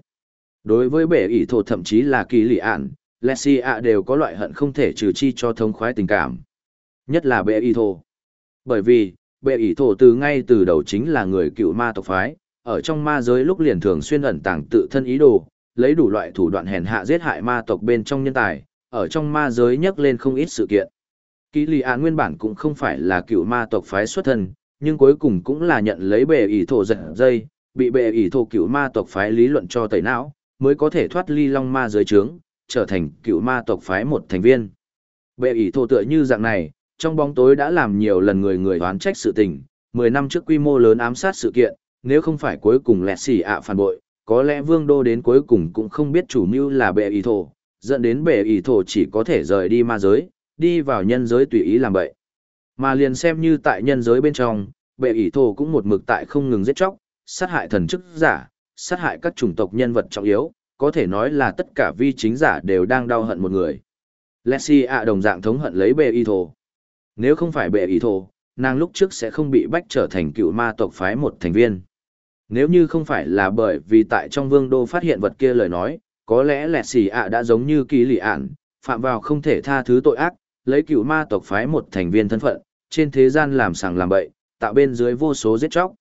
Đối với bệ ỷ thổ thậm chí là kỳ lì ản, Lexi ạ đều có loại hận không thể trừ chi cho thông khoái tình cảm. Nhất là bệ ỷ thổ. Bởi vì, bệ ỷ thổ từ ngay từ đầu chính là người cựu ma tộc phái, ở trong ma giới lúc liền thường xuyên ẩn tàng tự thân ý đồ, lấy đủ loại thủ đoạn hèn hạ giết hại ma tộc bên trong nhân tài, ở trong ma giới nhắc lên không ít sự kiện. Kỳ lì ạ nguyên bản cũng không phải là cựu ma tộc phái xuất thân, nhưng cuối cùng cũng là nhận lấy bệ ỷ thổ giật dây, bị bệ ỷ thổ cựu ma tộc phái lý luận cho tẩy não, mới có thể thoát ly long ma dưới trướng, trở thành cựu ma tộc phái một thành viên. Bệ ỷ thổ tựa như dạng này, trong bóng tối đã làm nhiều lần người người đoán trách sự tình, 10 năm trước quy mô lớn ám sát sự kiện, nếu không phải cuối cùng lẹt xỉ ạ phản bội, có lẽ vương đô đến cuối cùng cũng không biết chủ mưu là bệ ỷ thổ, dẫn đến bệ ỷ thổ chỉ có thể rời đi ma giới, đi vào nhân giới tùy ý làm bậy. Mà liền xem như tại nhân giới bên trong, bệ ỷ thổ cũng một mực tại không ngừng giết chóc, sát hại thần chức giả, sát hại các chủng tộc nhân vật trọng yếu, có thể nói là tất cả vi chính giả đều đang đau hận một người. Lexi ạ đồng dạng thống hận lấy bệ ỷ thổ. Nếu không phải bệ ỷ thổ, nàng lúc trước sẽ không bị bách trở thành cựu ma tộc phái một thành viên. Nếu như không phải là bởi vì tại trong vương đô phát hiện vật kia lời nói, có lẽ lẹ xì ạ đã giống như kỳ lì ản, phạm vào không thể tha thứ tội ác, lấy cựu ma tộc phái một thành viên thân phận, trên thế gian làm sàng làm bậy, tạo bên dưới vô số giết chóc.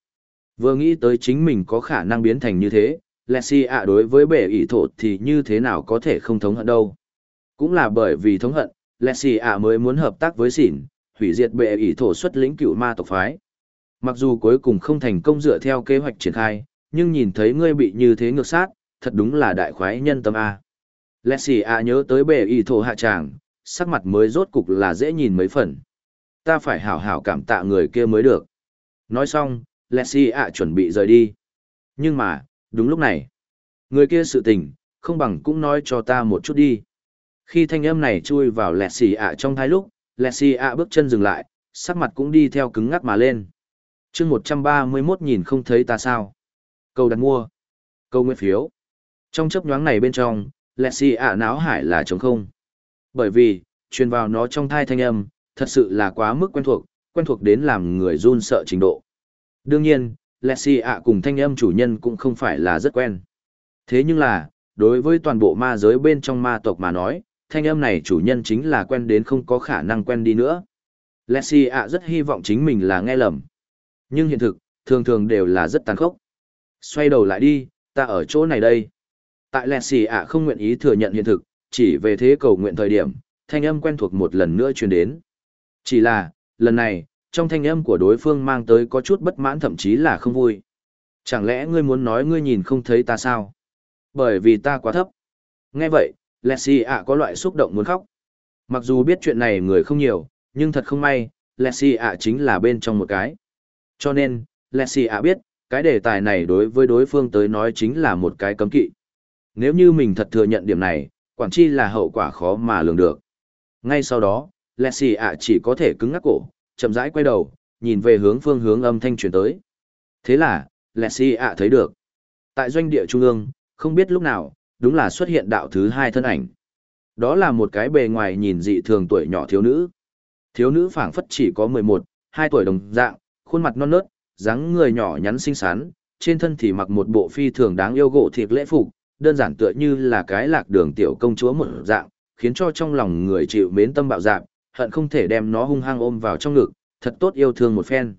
Vừa nghĩ tới chính mình có khả năng biến thành như thế, Lexi ạ đối với bể ỷ thổ thì như thế nào có thể không thống hận đâu. Cũng là bởi vì thống hận, Lexi ạ mới muốn hợp tác với xỉn, hủy diệt bệ ỷ thổ xuất lĩnh cựu ma tộc phái. Mặc dù cuối cùng không thành công dựa theo kế hoạch triển khai, nhưng nhìn thấy ngươi bị như thế ngược sát, thật đúng là đại khoái nhân tâm A. Lexi ạ nhớ tới bệ y thổ hạ tràng, sắc mặt mới rốt cục là dễ nhìn mấy phần. Ta phải hảo hảo cảm tạ người kia mới được. Nói xong, Lexi A chuẩn bị rời đi. Nhưng mà, đúng lúc này, người kia sự tình, không bằng cũng nói cho ta một chút đi. Khi thanh âm này chui vào Lexi A trong thái lúc, Lexi A bước chân dừng lại, sắc mặt cũng đi theo cứng ngắc mà lên chương một trăm ba mươi mốt nhìn không thấy ta sao câu đặt mua câu nguyên phiếu trong chấp nhoáng này bên trong lexi ạ não hải là trống không bởi vì truyền vào nó trong thai thanh âm thật sự là quá mức quen thuộc quen thuộc đến làm người run sợ trình độ đương nhiên lexi ạ cùng thanh âm chủ nhân cũng không phải là rất quen thế nhưng là đối với toàn bộ ma giới bên trong ma tộc mà nói thanh âm này chủ nhân chính là quen đến không có khả năng quen đi nữa lexi ạ rất hy vọng chính mình là nghe lầm nhưng hiện thực, thường thường đều là rất tàn khốc. Xoay đầu lại đi, ta ở chỗ này đây. Tại Lexi xì ạ không nguyện ý thừa nhận hiện thực, chỉ về thế cầu nguyện thời điểm, thanh âm quen thuộc một lần nữa truyền đến. Chỉ là, lần này, trong thanh âm của đối phương mang tới có chút bất mãn thậm chí là không vui. Chẳng lẽ ngươi muốn nói ngươi nhìn không thấy ta sao? Bởi vì ta quá thấp. Nghe vậy, Lexi ạ có loại xúc động muốn khóc. Mặc dù biết chuyện này người không nhiều, nhưng thật không may, Lexi ạ chính là bên trong một cái. Cho nên, Lexi ạ biết, cái đề tài này đối với đối phương tới nói chính là một cái cấm kỵ. Nếu như mình thật thừa nhận điểm này, quản chi là hậu quả khó mà lường được. Ngay sau đó, Lexi ạ chỉ có thể cứng ngắc cổ, chậm rãi quay đầu, nhìn về hướng phương hướng âm thanh truyền tới. Thế là, Lexi ạ thấy được. Tại doanh địa trung ương, không biết lúc nào, đúng là xuất hiện đạo thứ hai thân ảnh. Đó là một cái bề ngoài nhìn dị thường tuổi nhỏ thiếu nữ. Thiếu nữ phảng phất chỉ có 11, 2 tuổi đồng dạng, khuôn mặt non nớt, dáng người nhỏ nhắn xinh xắn, trên thân thì mặc một bộ phi thường đáng yêu gỗ thịt lễ phục, đơn giản tựa như là cái lạc đường tiểu công chúa một dạng, khiến cho trong lòng người chịu mến tâm bạo dạng, hận không thể đem nó hung hăng ôm vào trong ngực, thật tốt yêu thương một phen.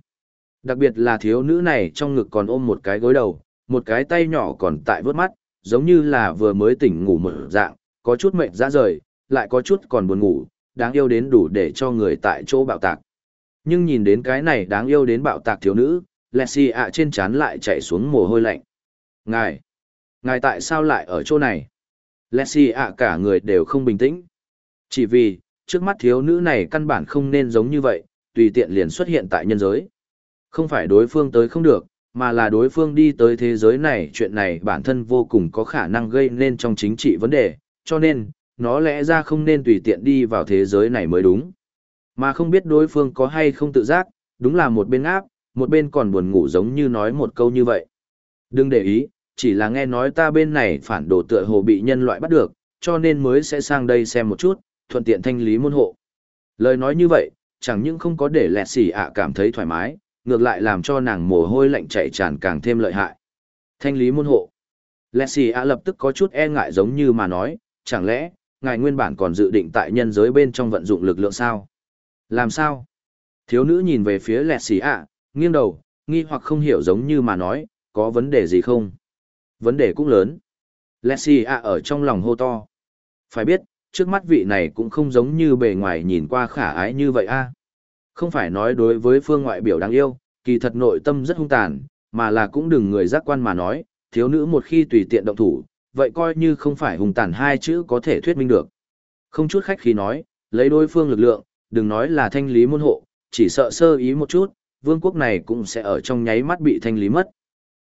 Đặc biệt là thiếu nữ này trong ngực còn ôm một cái gối đầu, một cái tay nhỏ còn tại vớt mắt, giống như là vừa mới tỉnh ngủ một dạng, có chút mệt ra rời, lại có chút còn buồn ngủ, đáng yêu đến đủ để cho người tại chỗ bạo tạc. Nhưng nhìn đến cái này đáng yêu đến bạo tạc thiếu nữ, Lexi ạ trên trán lại chạy xuống mồ hôi lạnh. Ngài, ngài tại sao lại ở chỗ này? Lexi ạ cả người đều không bình tĩnh. Chỉ vì, trước mắt thiếu nữ này căn bản không nên giống như vậy, tùy tiện liền xuất hiện tại nhân giới. Không phải đối phương tới không được, mà là đối phương đi tới thế giới này chuyện này bản thân vô cùng có khả năng gây nên trong chính trị vấn đề, cho nên, nó lẽ ra không nên tùy tiện đi vào thế giới này mới đúng. Mà không biết đối phương có hay không tự giác, đúng là một bên áp, một bên còn buồn ngủ giống như nói một câu như vậy. Đừng để ý, chỉ là nghe nói ta bên này phản đồ tựa hồ bị nhân loại bắt được, cho nên mới sẽ sang đây xem một chút, thuận tiện thanh lý môn hộ. Lời nói như vậy, chẳng những không có để lẹt xỉ ạ cảm thấy thoải mái, ngược lại làm cho nàng mồ hôi lạnh chảy tràn càng thêm lợi hại. Thanh lý môn hộ. Lẹt xỉ ạ lập tức có chút e ngại giống như mà nói, chẳng lẽ, ngài nguyên bản còn dự định tại nhân giới bên trong vận dụng lực lượng sao? Làm sao? Thiếu nữ nhìn về phía lẹt xỉ ạ, nghiêng đầu, nghi hoặc không hiểu giống như mà nói, có vấn đề gì không? Vấn đề cũng lớn. Lẹt ở trong lòng hô to. Phải biết, trước mắt vị này cũng không giống như bề ngoài nhìn qua khả ái như vậy a. Không phải nói đối với phương ngoại biểu đáng yêu, kỳ thật nội tâm rất hung tàn, mà là cũng đừng người giác quan mà nói, thiếu nữ một khi tùy tiện động thủ, vậy coi như không phải hung tàn hai chữ có thể thuyết minh được. Không chút khách khí nói, lấy đối phương lực lượng, đừng nói là thanh lý môn hộ, chỉ sợ sơ ý một chút, vương quốc này cũng sẽ ở trong nháy mắt bị thanh lý mất.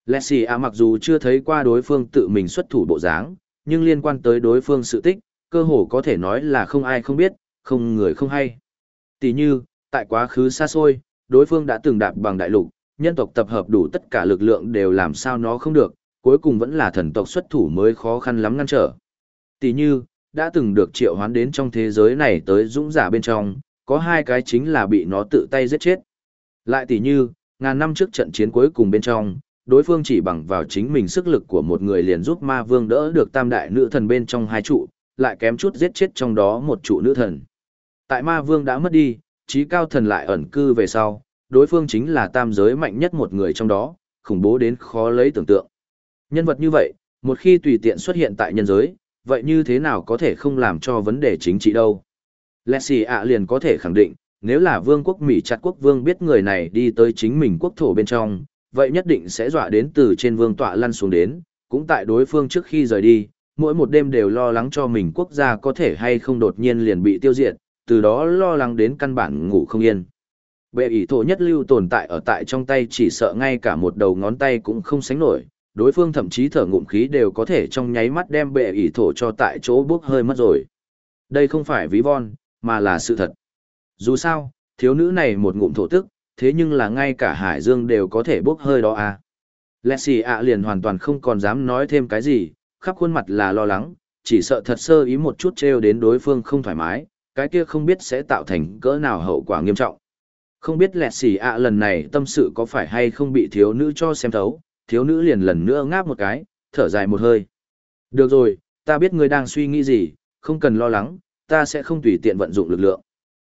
Lexi à mặc dù chưa thấy qua đối phương tự mình xuất thủ bộ dáng, nhưng liên quan tới đối phương sự tích, cơ hồ có thể nói là không ai không biết, không người không hay. Tỷ như, tại quá khứ xa xôi, đối phương đã từng đạp bằng đại lục, nhân tộc tập hợp đủ tất cả lực lượng đều làm sao nó không được, cuối cùng vẫn là thần tộc xuất thủ mới khó khăn lắm ngăn trở. Tỷ như, đã từng được triệu hoán đến trong thế giới này tới dũng giả bên trong, có hai cái chính là bị nó tự tay giết chết. Lại tỷ như, ngàn năm trước trận chiến cuối cùng bên trong, đối phương chỉ bằng vào chính mình sức lực của một người liền giúp ma vương đỡ được tam đại nữ thần bên trong hai trụ, lại kém chút giết chết trong đó một trụ nữ thần. Tại ma vương đã mất đi, trí cao thần lại ẩn cư về sau, đối phương chính là tam giới mạnh nhất một người trong đó, khủng bố đến khó lấy tưởng tượng. Nhân vật như vậy, một khi tùy tiện xuất hiện tại nhân giới, vậy như thế nào có thể không làm cho vấn đề chính trị đâu? Lexi ạ liền có thể khẳng định, nếu là vương quốc Mỹ chặt quốc vương biết người này đi tới chính mình quốc thổ bên trong, vậy nhất định sẽ dọa đến từ trên vương tọa lăn xuống đến, cũng tại đối phương trước khi rời đi, mỗi một đêm đều lo lắng cho mình quốc gia có thể hay không đột nhiên liền bị tiêu diệt, từ đó lo lắng đến căn bản ngủ không yên. Bệ ỷ thổ nhất lưu tồn tại ở tại trong tay chỉ sợ ngay cả một đầu ngón tay cũng không sánh nổi, đối phương thậm chí thở ngụm khí đều có thể trong nháy mắt đem bệ ỷ thổ cho tại chỗ bước hơi mất rồi. Đây không phải ví von, mà là sự thật. Dù sao, thiếu nữ này một ngụm thổ tức, thế nhưng là ngay cả hải dương đều có thể bốc hơi đó à. Lẹ xì ạ liền hoàn toàn không còn dám nói thêm cái gì, khắp khuôn mặt là lo lắng, chỉ sợ thật sơ ý một chút trêu đến đối phương không thoải mái, cái kia không biết sẽ tạo thành cỡ nào hậu quả nghiêm trọng. Không biết lẹ xì ạ lần này tâm sự có phải hay không bị thiếu nữ cho xem thấu, thiếu nữ liền lần nữa ngáp một cái, thở dài một hơi. Được rồi, ta biết ngươi đang suy nghĩ gì, không cần lo lắng, ta sẽ không tùy tiện vận dụng lực lượng.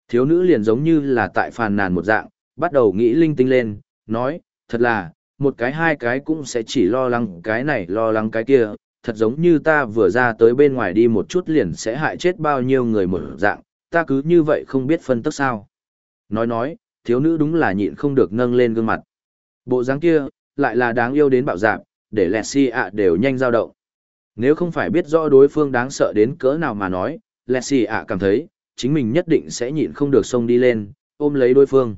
Thiếu nữ liền giống như là tại phàn nàn một dạng, bắt đầu nghĩ linh tinh lên, nói, thật là, một cái hai cái cũng sẽ chỉ lo lắng cái này lo lắng cái kia, thật giống như ta vừa ra tới bên ngoài đi một chút liền sẽ hại chết bao nhiêu người một dạng, ta cứ như vậy không biết phân tức sao. Nói nói, thiếu nữ đúng là nhịn không được nâng lên gương mặt. Bộ dáng kia, lại là đáng yêu đến bạo dạng, để lẹt si ạ đều nhanh dao động. Nếu không phải biết rõ đối phương đáng sợ đến cỡ nào mà nói, lẹt si ạ cảm thấy, chính mình nhất định sẽ nhịn không được xông đi lên, ôm lấy đối phương.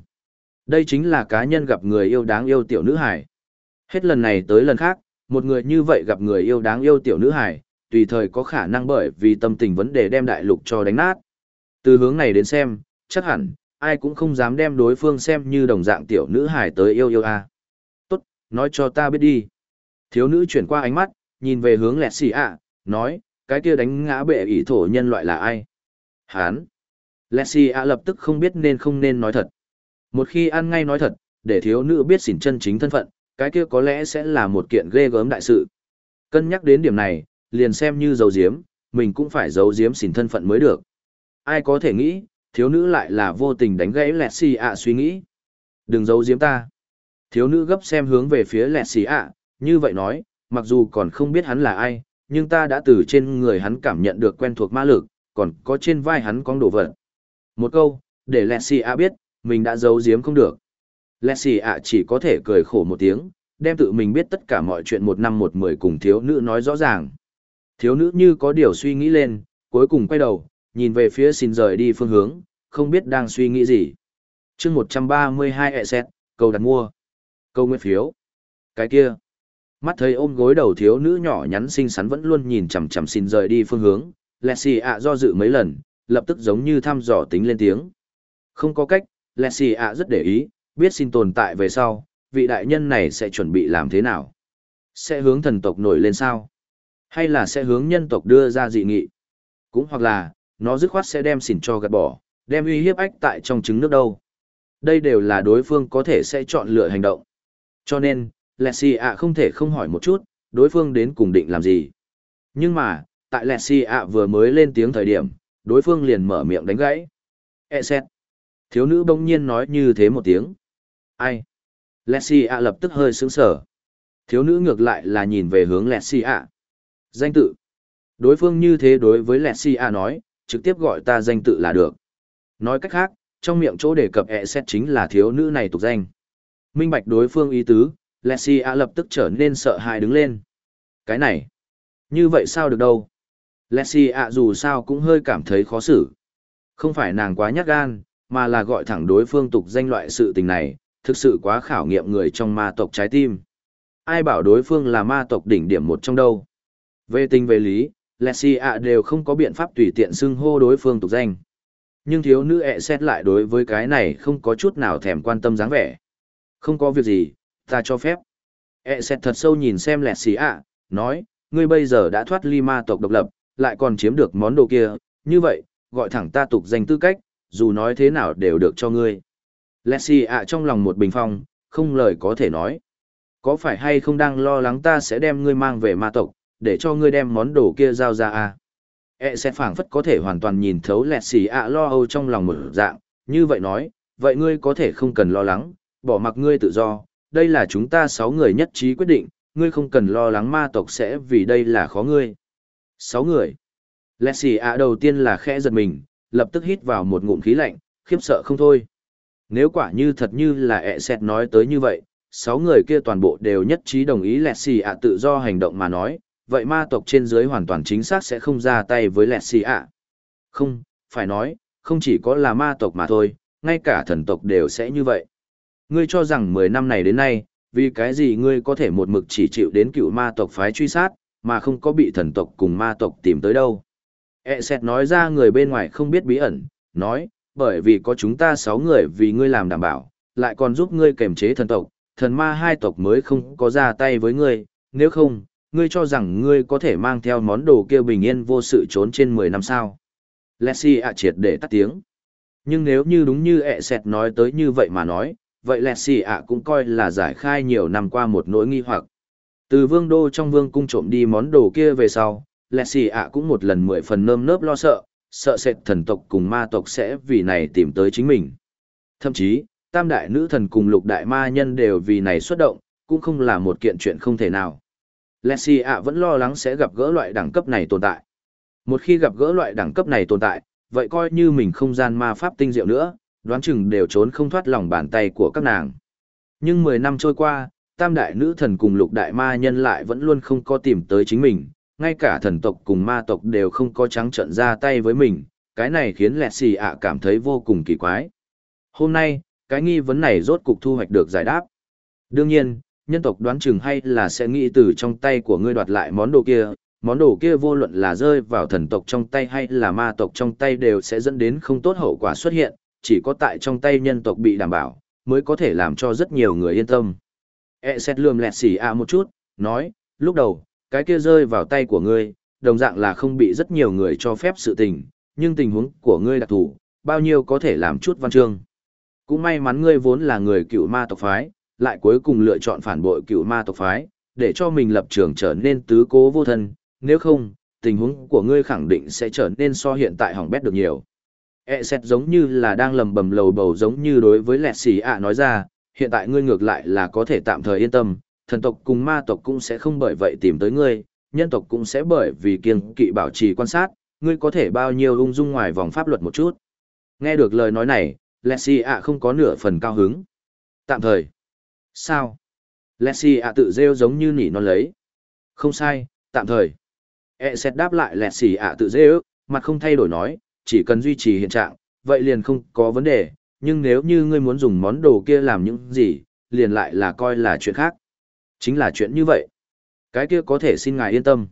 Đây chính là cá nhân gặp người yêu đáng yêu tiểu nữ hải. Hết lần này tới lần khác, một người như vậy gặp người yêu đáng yêu tiểu nữ hải, tùy thời có khả năng bởi vì tâm tình vấn đề đem đại lục cho đánh nát. Từ hướng này đến xem, chắc hẳn, ai cũng không dám đem đối phương xem như đồng dạng tiểu nữ hải tới yêu yêu a. Tốt, nói cho ta biết đi. Thiếu nữ chuyển qua ánh mắt, nhìn về hướng lẹt xì ạ, nói, cái kia đánh ngã bệ ỷ thổ nhân loại là ai? Hán. Lẹt xì ạ lập tức không biết nên không nên nói thật. Một khi ăn ngay nói thật, để thiếu nữ biết xỉn chân chính thân phận, cái kia có lẽ sẽ là một kiện ghê gớm đại sự. Cân nhắc đến điểm này, liền xem như giấu giếm, mình cũng phải giấu giếm xỉn thân phận mới được. Ai có thể nghĩ, thiếu nữ lại là vô tình đánh gãy lẹt xì ạ suy nghĩ. Đừng giấu giếm ta. Thiếu nữ gấp xem hướng về phía lẹt xì ạ, như vậy nói, mặc dù còn không biết hắn là ai, nhưng ta đã từ trên người hắn cảm nhận được quen thuộc ma lực, còn có trên vai hắn con đồ vật. Một câu, để lẹ xì ạ biết, mình đã giấu giếm không được. Lexi chỉ có thể cười khổ một tiếng, đem tự mình biết tất cả mọi chuyện một năm một mười cùng thiếu nữ nói rõ ràng. Thiếu nữ như có điều suy nghĩ lên, cuối cùng quay đầu, nhìn về phía xin rời đi phương hướng, không biết đang suy nghĩ gì. chương 132 ẹ xét, cầu đặt mua. Câu nguyện phiếu. Cái kia. Mắt thấy ôm gối đầu thiếu nữ nhỏ nhắn xinh xắn vẫn luôn nhìn chằm chằm xin rời đi phương hướng, Lexi ạ do dự mấy lần, lập tức giống như thăm dò tính lên tiếng. Không có cách, Lexi ạ rất để ý, biết xin tồn tại về sau, vị đại nhân này sẽ chuẩn bị làm thế nào? Sẽ hướng thần tộc nổi lên sao? Hay là sẽ hướng nhân tộc đưa ra dị nghị? Cũng hoặc là, nó dứt khoát sẽ đem xỉn cho gạt bỏ, đem uy hiếp ách tại trong trứng nước đâu. Đây đều là đối phương có thể sẽ chọn lựa hành động. Cho nên, Lexi ạ không thể không hỏi một chút, đối phương đến cùng định làm gì. Nhưng mà, tại Lexi ạ vừa mới lên tiếng thời điểm, đối phương liền mở miệng đánh gãy. E xét. Thiếu nữ bỗng nhiên nói như thế một tiếng. Ai? Lexi ạ lập tức hơi sững sờ. Thiếu nữ ngược lại là nhìn về hướng Lexi ạ. Danh tự. Đối phương như thế đối với Lexi ạ nói, trực tiếp gọi ta danh tự là được. Nói cách khác, trong miệng chỗ đề cập ẹ xét chính là thiếu nữ này tục danh. Minh bạch đối phương ý tứ, Lexi ạ lập tức trở nên sợ hãi đứng lên. Cái này, như vậy sao được đâu? Lexi ạ dù sao cũng hơi cảm thấy khó xử. Không phải nàng quá nhát gan, mà là gọi thẳng đối phương tục danh loại sự tình này, thực sự quá khảo nghiệm người trong ma tộc trái tim. Ai bảo đối phương là ma tộc đỉnh điểm một trong đâu. Về tình về lý, Lexi ạ đều không có biện pháp tùy tiện xưng hô đối phương tục danh. Nhưng thiếu nữ ẹ xét lại đối với cái này không có chút nào thèm quan tâm dáng vẻ. Không có việc gì, ta cho phép. ẹ xét thật sâu nhìn xem Lexi ạ, nói, ngươi bây giờ đã thoát ly ma tộc độc lập, lại còn chiếm được món đồ kia, như vậy, gọi thẳng ta tục danh tư cách, dù nói thế nào đều được cho ngươi. Lexi ạ trong lòng một bình phong, không lời có thể nói. Có phải hay không đang lo lắng ta sẽ đem ngươi mang về ma tộc, để cho ngươi đem món đồ kia giao ra à? E sẽ phảng phất có thể hoàn toàn nhìn thấu Lexi ạ lo âu trong lòng một dạng, như vậy nói, vậy ngươi có thể không cần lo lắng, bỏ mặc ngươi tự do, đây là chúng ta sáu người nhất trí quyết định, ngươi không cần lo lắng ma tộc sẽ vì đây là khó ngươi. Sáu người. Lexi ạ đầu tiên là khẽ giật mình, lập tức hít vào một ngụm khí lạnh, khiếp sợ không thôi. Nếu quả như thật như là ẹ xẹt nói tới như vậy, sáu người kia toàn bộ đều nhất trí đồng ý lẹt xì ạ tự do hành động mà nói, vậy ma tộc trên dưới hoàn toàn chính xác sẽ không ra tay với lẹt xì ạ. Không, phải nói, không chỉ có là ma tộc mà thôi, ngay cả thần tộc đều sẽ như vậy. Ngươi cho rằng 10 năm này đến nay, vì cái gì ngươi có thể một mực chỉ chịu đến cựu ma tộc phái truy sát, mà không có bị thần tộc cùng ma tộc tìm tới đâu. E xét nói ra người bên ngoài không biết bí ẩn, nói, bởi vì có chúng ta sáu người vì ngươi làm đảm bảo, lại còn giúp ngươi kềm chế thần tộc, thần ma hai tộc mới không có ra tay với ngươi, nếu không, ngươi cho rằng ngươi có thể mang theo món đồ kia bình yên vô sự trốn trên 10 năm sao. Lexi ạ triệt để tắt tiếng. Nhưng nếu như đúng như ẹ sẹt nói tới như vậy mà nói, vậy Lexi ạ cũng coi là giải khai nhiều năm qua một nỗi nghi hoặc. Từ vương đô trong vương cung trộm đi món đồ kia về sau, Lexi ạ cũng một lần mười phần nơm nớp lo sợ, sợ sệt thần tộc cùng ma tộc sẽ vì này tìm tới chính mình. Thậm chí, tam đại nữ thần cùng lục đại ma nhân đều vì này xuất động, cũng không là một kiện chuyện không thể nào. Lexi ạ vẫn lo lắng sẽ gặp gỡ loại đẳng cấp này tồn tại. Một khi gặp gỡ loại đẳng cấp này tồn tại, vậy coi như mình không gian ma pháp tinh diệu nữa, đoán chừng đều trốn không thoát lòng bàn tay của các nàng. Nhưng 10 năm trôi qua, tam đại nữ thần cùng lục đại ma nhân lại vẫn luôn không có tìm tới chính mình, ngay cả thần tộc cùng ma tộc đều không có trắng trận ra tay với mình, cái này khiến lẹt xì ạ cảm thấy vô cùng kỳ quái. Hôm nay, cái nghi vấn này rốt cục thu hoạch được giải đáp. Đương nhiên, nhân tộc đoán chừng hay là sẽ nghĩ từ trong tay của ngươi đoạt lại món đồ kia, món đồ kia vô luận là rơi vào thần tộc trong tay hay là ma tộc trong tay đều sẽ dẫn đến không tốt hậu quả xuất hiện, chỉ có tại trong tay nhân tộc bị đảm bảo, mới có thể làm cho rất nhiều người yên tâm. E xét lườm lẹt xì ạ một chút, nói, lúc đầu, cái kia rơi vào tay của ngươi, đồng dạng là không bị rất nhiều người cho phép sự tình, nhưng tình huống của ngươi đặc thù, bao nhiêu có thể làm chút văn chương. Cũng may mắn ngươi vốn là người cựu ma tộc phái, lại cuối cùng lựa chọn phản bội cựu ma tộc phái, để cho mình lập trường trở nên tứ cố vô thân, nếu không, tình huống của ngươi khẳng định sẽ trở nên so hiện tại hỏng bét được nhiều. E xét giống như là đang lầm bầm lầu bầu giống như đối với lẹt xì ạ nói ra, hiện tại ngươi ngược lại là có thể tạm thời yên tâm, thần tộc cùng ma tộc cũng sẽ không bởi vậy tìm tới ngươi, nhân tộc cũng sẽ bởi vì kiêng kỵ bảo trì quan sát, ngươi có thể bao nhiêu ung dung ngoài vòng pháp luật một chút. Nghe được lời nói này, Lexi ạ không có nửa phần cao hứng. Tạm thời. Sao? Lexi ạ tự rêu giống như nỉ non lấy. Không sai, tạm thời. E xét đáp lại Lexi ạ tự rêu, mặt không thay đổi nói, chỉ cần duy trì hiện trạng, vậy liền không có vấn đề, nhưng nếu như ngươi muốn dùng món đồ kia làm những gì, liền lại là coi là chuyện khác. Chính là chuyện như vậy. Cái kia có thể xin ngài yên tâm.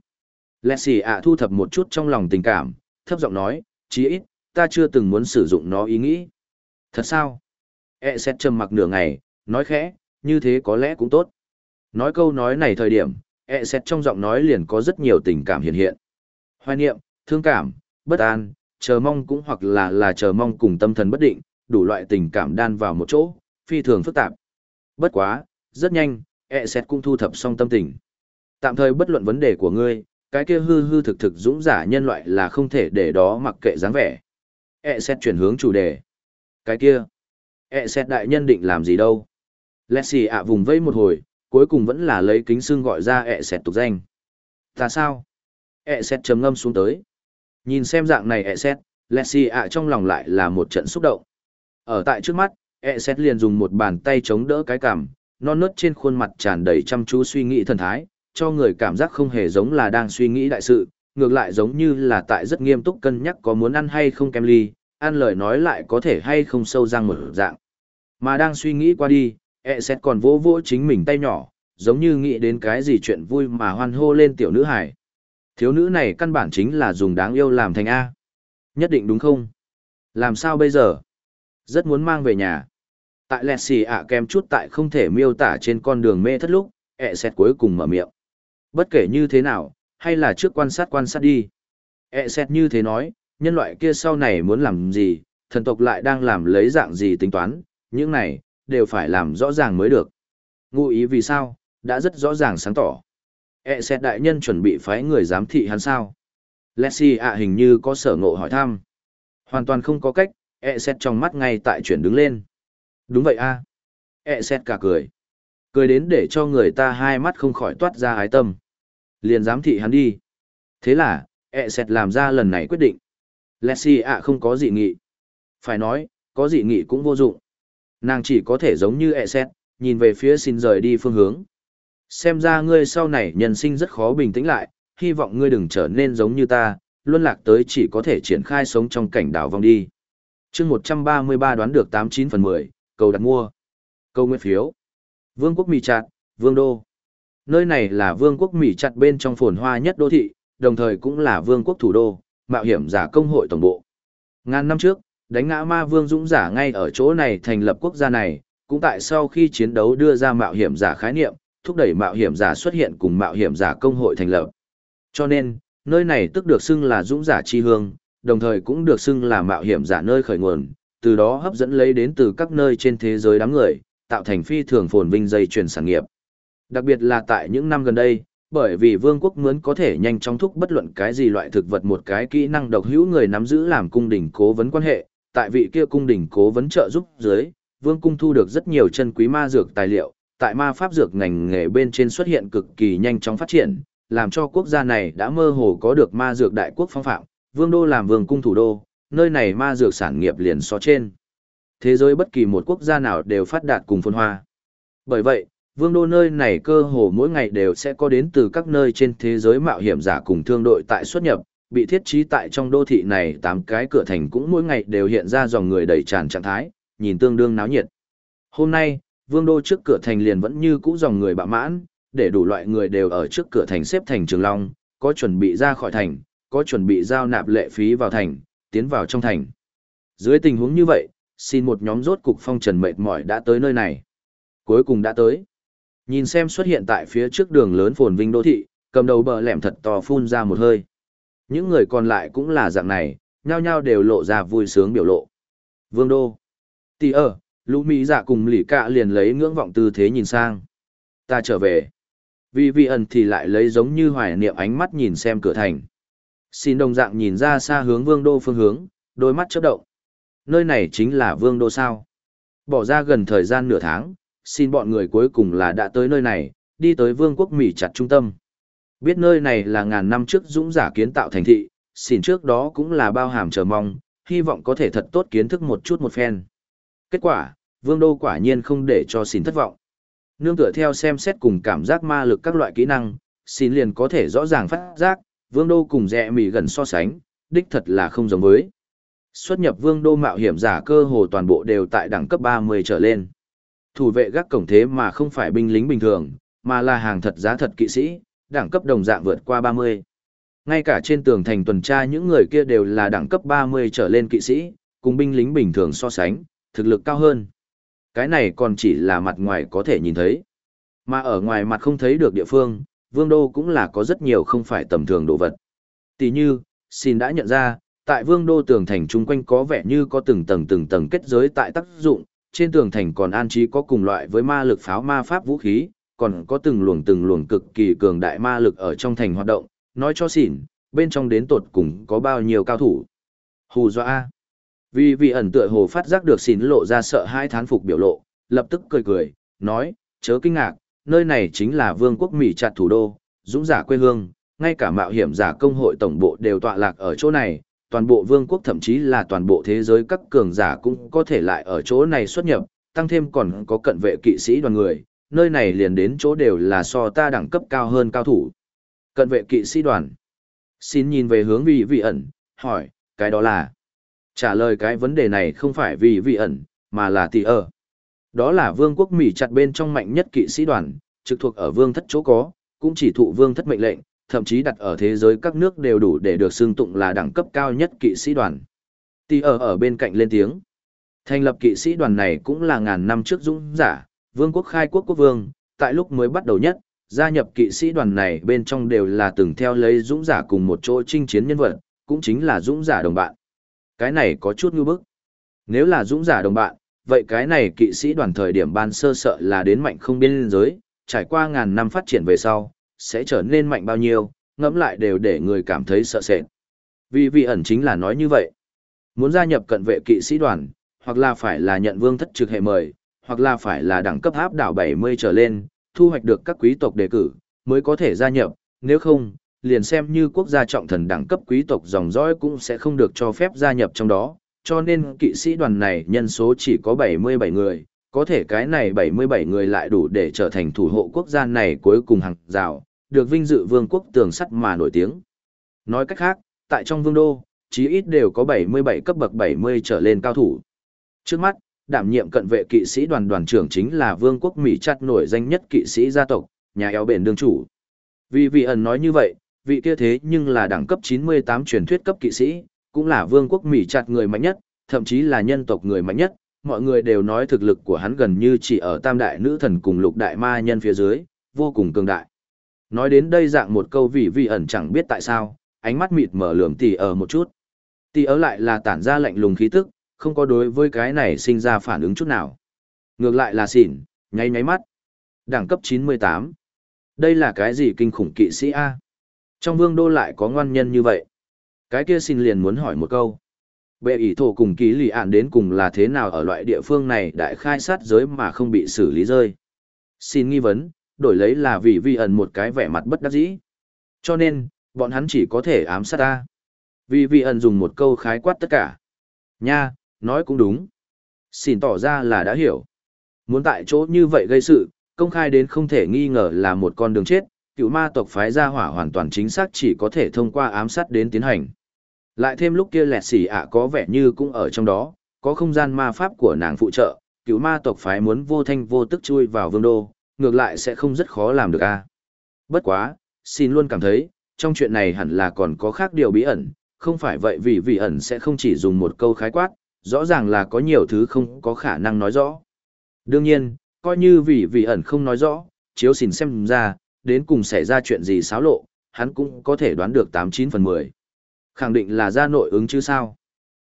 Lexi ạ thu thập một chút trong lòng tình cảm, thấp giọng nói, chí ít, ta chưa từng muốn sử dụng nó ý nghĩ. Thật sao? E xét trầm mặc nửa ngày, nói khẽ, như thế có lẽ cũng tốt. Nói câu nói này thời điểm, E xét trong giọng nói liền có rất nhiều tình cảm hiện hiện. Hoài niệm, thương cảm, bất an, chờ mong cũng hoặc là là chờ mong cùng tâm thần bất định, đủ loại tình cảm đan vào một chỗ, phi thường phức tạp. Bất quá, rất nhanh, E xét cũng thu thập xong tâm tình. Tạm thời bất luận vấn đề của ngươi, cái kia hư hư thực thực dũng giả nhân loại là không thể để đó mặc kệ dáng vẻ. E xét chuyển hướng chủ đề. Cái kia, E xét đại nhân định làm gì đâu? Lexi ạ vùng vây một hồi, cuối cùng vẫn là lấy kính xương gọi ra E xét tục danh. Ta sao? E xét chấm ngâm xuống tới. Nhìn xem dạng này E xét, Lexi ạ trong lòng lại là một trận xúc động. Ở tại trước mắt, E xét liền dùng một bàn tay chống đỡ cái cằm, non nớt trên khuôn mặt tràn đầy chăm chú suy nghĩ thần thái, cho người cảm giác không hề giống là đang suy nghĩ đại sự, ngược lại giống như là tại rất nghiêm túc cân nhắc có muốn ăn hay không kem ly, ăn lời nói lại có thể hay không sâu răng một dạng. Mà đang suy nghĩ qua đi, e xét còn vỗ vỗ chính mình tay nhỏ, giống như nghĩ đến cái gì chuyện vui mà hoan hô lên tiểu nữ hải. Thiếu nữ này căn bản chính là dùng đáng yêu làm thành A. Nhất định đúng không? Làm sao bây giờ? Rất muốn mang về nhà. Tại lẹt xì ạ kem chút tại không thể miêu tả trên con đường mê thất lúc, ẹ xẹt cuối cùng mở miệng. Bất kể như thế nào, hay là trước quan sát quan sát đi. ẹ xẹt như thế nói, nhân loại kia sau này muốn làm gì, thần tộc lại đang làm lấy dạng gì tính toán, những này, đều phải làm rõ ràng mới được. Ngụ ý vì sao, đã rất rõ ràng sáng tỏ. ẹ xẹt đại nhân chuẩn bị phái người giám thị hắn sao? Lexi ạ hình như có sở ngộ hỏi thăm. Hoàn toàn không có cách, ẹ xẹt trong mắt ngay tại chuyển đứng lên. Đúng vậy a. E xét cả cười. Cười đến để cho người ta hai mắt không khỏi toát ra ái tâm. Liền giám thị hắn đi. Thế là, E xét làm ra lần này quyết định. Lexi ạ không có dị nghị. Phải nói, có dị nghị cũng vô dụng. Nàng chỉ có thể giống như E xét, nhìn về phía xin rời đi phương hướng. Xem ra ngươi sau này nhân sinh rất khó bình tĩnh lại, hy vọng ngươi đừng trở nên giống như ta, luân lạc tới chỉ có thể triển khai sống trong cảnh đảo vong đi. chương 133 đoán được 89 phần 10, cầu đặt mua. Câu nguyện phiếu. Vương quốc Mỹ Chặt, Vương Đô. Nơi này là vương quốc Mỹ Chặt bên trong phồn hoa nhất đô thị, đồng thời cũng là vương quốc thủ đô, mạo hiểm giả công hội tổng bộ. Ngàn năm trước, đánh ngã ma vương dũng giả ngay ở chỗ này thành lập quốc gia này, cũng tại sau khi chiến đấu đưa ra mạo hiểm giả khái niệm, thúc đẩy mạo hiểm giả xuất hiện cùng mạo hiểm giả công hội thành lập. Cho nên, nơi này tức được xưng là dũng giả chi hương, đồng thời cũng được xưng là mạo hiểm giả nơi khởi nguồn, từ đó hấp dẫn lấy đến từ các nơi trên thế giới đám người, tạo thành phi thường phồn vinh dây chuyển sản nghiệp. Đặc biệt là tại những năm gần đây, bởi vì vương quốc mướn có thể nhanh chóng thúc bất luận cái gì loại thực vật một cái kỹ năng độc hữu người nắm giữ làm cung đình cố vấn quan hệ, tại vị kia cung đình cố vấn trợ giúp dưới, vương cung thu được rất nhiều chân quý ma dược tài liệu, tại ma pháp dược ngành nghề bên trên xuất hiện cực kỳ nhanh chóng phát triển, làm cho quốc gia này đã mơ hồ có được ma dược đại quốc phong phạm, vương đô làm vương cung thủ đô, nơi này ma dược sản nghiệp liền so trên. Thế giới bất kỳ một quốc gia nào đều phát đạt cùng phồn hoa. Bởi vậy, vương đô nơi này cơ hồ mỗi ngày đều sẽ có đến từ các nơi trên thế giới mạo hiểm giả cùng thương đội tại xuất nhập, bị thiết trí tại trong đô thị này tám cái cửa thành cũng mỗi ngày đều hiện ra dòng người đầy tràn trạng thái, nhìn tương đương náo nhiệt. Hôm nay, vương đô trước cửa thành liền vẫn như cũ dòng người bạ mãn, để đủ loại người đều ở trước cửa thành xếp thành trường long, có chuẩn bị ra khỏi thành, có chuẩn bị giao nạp lệ phí vào thành, tiến vào trong thành. Dưới tình huống như vậy, xin một nhóm rốt cục phong trần mệt mỏi đã tới nơi này. Cuối cùng đã tới. Nhìn xem xuất hiện tại phía trước đường lớn phồn vinh đô thị, cầm đầu bờ lẻm thật to phun ra một hơi. Những người còn lại cũng là dạng này, nhao nhao đều lộ ra vui sướng biểu lộ. Vương đô. Tì ơ, lũ mỹ dạ cùng lỉ cạ liền lấy ngưỡng vọng tư thế nhìn sang. Ta trở về. Vì vị ẩn thì lại lấy giống như hoài niệm ánh mắt nhìn xem cửa thành. Xin đồng dạng nhìn ra xa hướng vương đô phương hướng, đôi mắt chớp động. Nơi này chính là vương đô sao. Bỏ ra gần thời gian nửa tháng, xin bọn người cuối cùng là đã tới nơi này, đi tới vương quốc Mỹ chặt trung tâm. Biết nơi này là ngàn năm trước dũng giả kiến tạo thành thị, xin trước đó cũng là bao hàm chờ mong, hy vọng có thể thật tốt kiến thức một chút một phen. Kết quả, vương đô quả nhiên không để cho xin thất vọng. Nương tựa theo xem xét cùng cảm giác ma lực các loại kỹ năng, xin liền có thể rõ ràng phát giác, vương đô cùng rẽ mì gần so sánh, đích thật là không giống với. Xuất nhập vương đô mạo hiểm giả cơ hồ toàn bộ đều tại đẳng cấp 30 trở lên. Thủ vệ gác cổng thế mà không phải binh lính bình thường, mà là hàng thật giá thật kỵ sĩ, đẳng cấp đồng dạng vượt qua 30. Ngay cả trên tường thành tuần tra những người kia đều là đẳng cấp 30 trở lên kỵ sĩ, cùng binh lính bình thường so sánh, thực lực cao hơn. Cái này còn chỉ là mặt ngoài có thể nhìn thấy. Mà ở ngoài mặt không thấy được địa phương, vương đô cũng là có rất nhiều không phải tầm thường đồ vật. Tỷ như, xin đã nhận ra, tại vương đô tường thành chung quanh có vẻ như có từng tầng từng tầng kết giới tại tác dụng, trên tường thành còn an trí có cùng loại với ma lực pháo ma pháp vũ khí, còn có từng luồng từng luồng cực kỳ cường đại ma lực ở trong thành hoạt động, nói cho xỉn, bên trong đến tột cùng có bao nhiêu cao thủ. Hù dọa. Vì vị ẩn tựa hồ phát giác được xỉn lộ ra sợ hai thán phục biểu lộ, lập tức cười cười, nói, chớ kinh ngạc, nơi này chính là vương quốc Mỹ chặt thủ đô, dũng giả quê hương, ngay cả mạo hiểm giả công hội tổng bộ đều tọa lạc ở chỗ này, toàn bộ vương quốc thậm chí là toàn bộ thế giới các cường giả cũng có thể lại ở chỗ này xuất nhập, tăng thêm còn có cận vệ kỵ sĩ đoàn người, nơi này liền đến chỗ đều là so ta đẳng cấp cao hơn cao thủ. Cận vệ kỵ sĩ đoàn. Xin nhìn về hướng vị vị ẩn, hỏi, cái đó là... Trả lời cái vấn đề này không phải vì vị ẩn, mà là tỷ ở. Đó là vương quốc Mỹ chặt bên trong mạnh nhất kỵ sĩ đoàn, trực thuộc ở vương thất chỗ có, cũng chỉ thụ vương thất mệnh lệnh, thậm chí đặt ở thế giới các nước đều đủ để được xưng tụng là đẳng cấp cao nhất kỵ sĩ đoàn. Tỷ ở ở bên cạnh lên tiếng. Thành lập kỵ sĩ đoàn này cũng là ngàn năm trước dũng giả, vương quốc khai quốc quốc vương, tại lúc mới bắt đầu nhất, gia nhập kỵ sĩ đoàn này bên trong đều là từng theo lấy dũng giả cùng một chỗ chinh chiến nhân vật, cũng chính là dũng giả đồng bạn. Cái này có chút ngư bức. Nếu là dũng giả đồng bạn, vậy cái này kỵ sĩ đoàn thời điểm ban sơ sợ là đến mạnh không biên giới, trải qua ngàn năm phát triển về sau, sẽ trở nên mạnh bao nhiêu, ngẫm lại đều để người cảm thấy sợ sệt. Vì vị ẩn chính là nói như vậy. Muốn gia nhập cận vệ kỵ sĩ đoàn, hoặc là phải là nhận vương thất trực hệ mời, hoặc là phải là đẳng cấp áp đảo 70 trở lên, thu hoạch được các quý tộc đề cử, mới có thể gia nhập, nếu không, liền xem như quốc gia trọng thần đẳng cấp quý tộc dòng dõi cũng sẽ không được cho phép gia nhập trong đó, cho nên kỵ sĩ đoàn này nhân số chỉ có 77 người, có thể cái này 77 người lại đủ để trở thành thủ hộ quốc gia này cuối cùng hàng rào, được vinh dự vương quốc tường sắt mà nổi tiếng. Nói cách khác, tại trong vương đô, chí ít đều có 77 cấp bậc 70 trở lên cao thủ. Trước mắt, đảm nhiệm cận vệ kỵ sĩ đoàn đoàn trưởng chính là vương quốc Mỹ chặt nổi danh nhất kỵ sĩ gia tộc, nhà eo bền đương chủ. Vì vị ẩn nói như vậy, vị kia thế nhưng là đẳng cấp 98 truyền thuyết cấp kỵ sĩ, cũng là vương quốc Mỹ chặt người mạnh nhất, thậm chí là nhân tộc người mạnh nhất, mọi người đều nói thực lực của hắn gần như chỉ ở tam đại nữ thần cùng lục đại ma nhân phía dưới, vô cùng cường đại. Nói đến đây dạng một câu vị vị ẩn chẳng biết tại sao, ánh mắt mịt mở lườm tỷ ở một chút. Tỷ ở lại là tản ra lạnh lùng khí tức, không có đối với cái này sinh ra phản ứng chút nào. Ngược lại là xỉn, nháy nháy mắt. Đẳng cấp 98. Đây là cái gì kinh khủng kỵ sĩ A? Trong vương đô lại có ngoan nhân như vậy. Cái kia xin liền muốn hỏi một câu. Bệ ỷ thổ cùng ký lì ạn đến cùng là thế nào ở loại địa phương này đại khai sát giới mà không bị xử lý rơi. Xin nghi vấn, đổi lấy là vì vi ẩn một cái vẻ mặt bất đắc dĩ. Cho nên, bọn hắn chỉ có thể ám sát ta. Vì vi ẩn dùng một câu khái quát tất cả. Nha, nói cũng đúng. Xin tỏ ra là đã hiểu. Muốn tại chỗ như vậy gây sự, công khai đến không thể nghi ngờ là một con đường chết, cựu ma tộc phái gia hỏa hoàn toàn chính xác chỉ có thể thông qua ám sát đến tiến hành. Lại thêm lúc kia lẹt xỉ ạ có vẻ như cũng ở trong đó, có không gian ma pháp của nàng phụ trợ, cựu ma tộc phái muốn vô thanh vô tức chui vào vương đô, ngược lại sẽ không rất khó làm được a. Bất quá, xin luôn cảm thấy, trong chuyện này hẳn là còn có khác điều bí ẩn, không phải vậy vì vị ẩn sẽ không chỉ dùng một câu khái quát, rõ ràng là có nhiều thứ không có khả năng nói rõ. Đương nhiên, coi như vì vị ẩn không nói rõ, chiếu xin xem ra, đến cùng xảy ra chuyện gì xáo lộ, hắn cũng có thể đoán được 89 phần 10. Khẳng định là ra nội ứng chứ sao.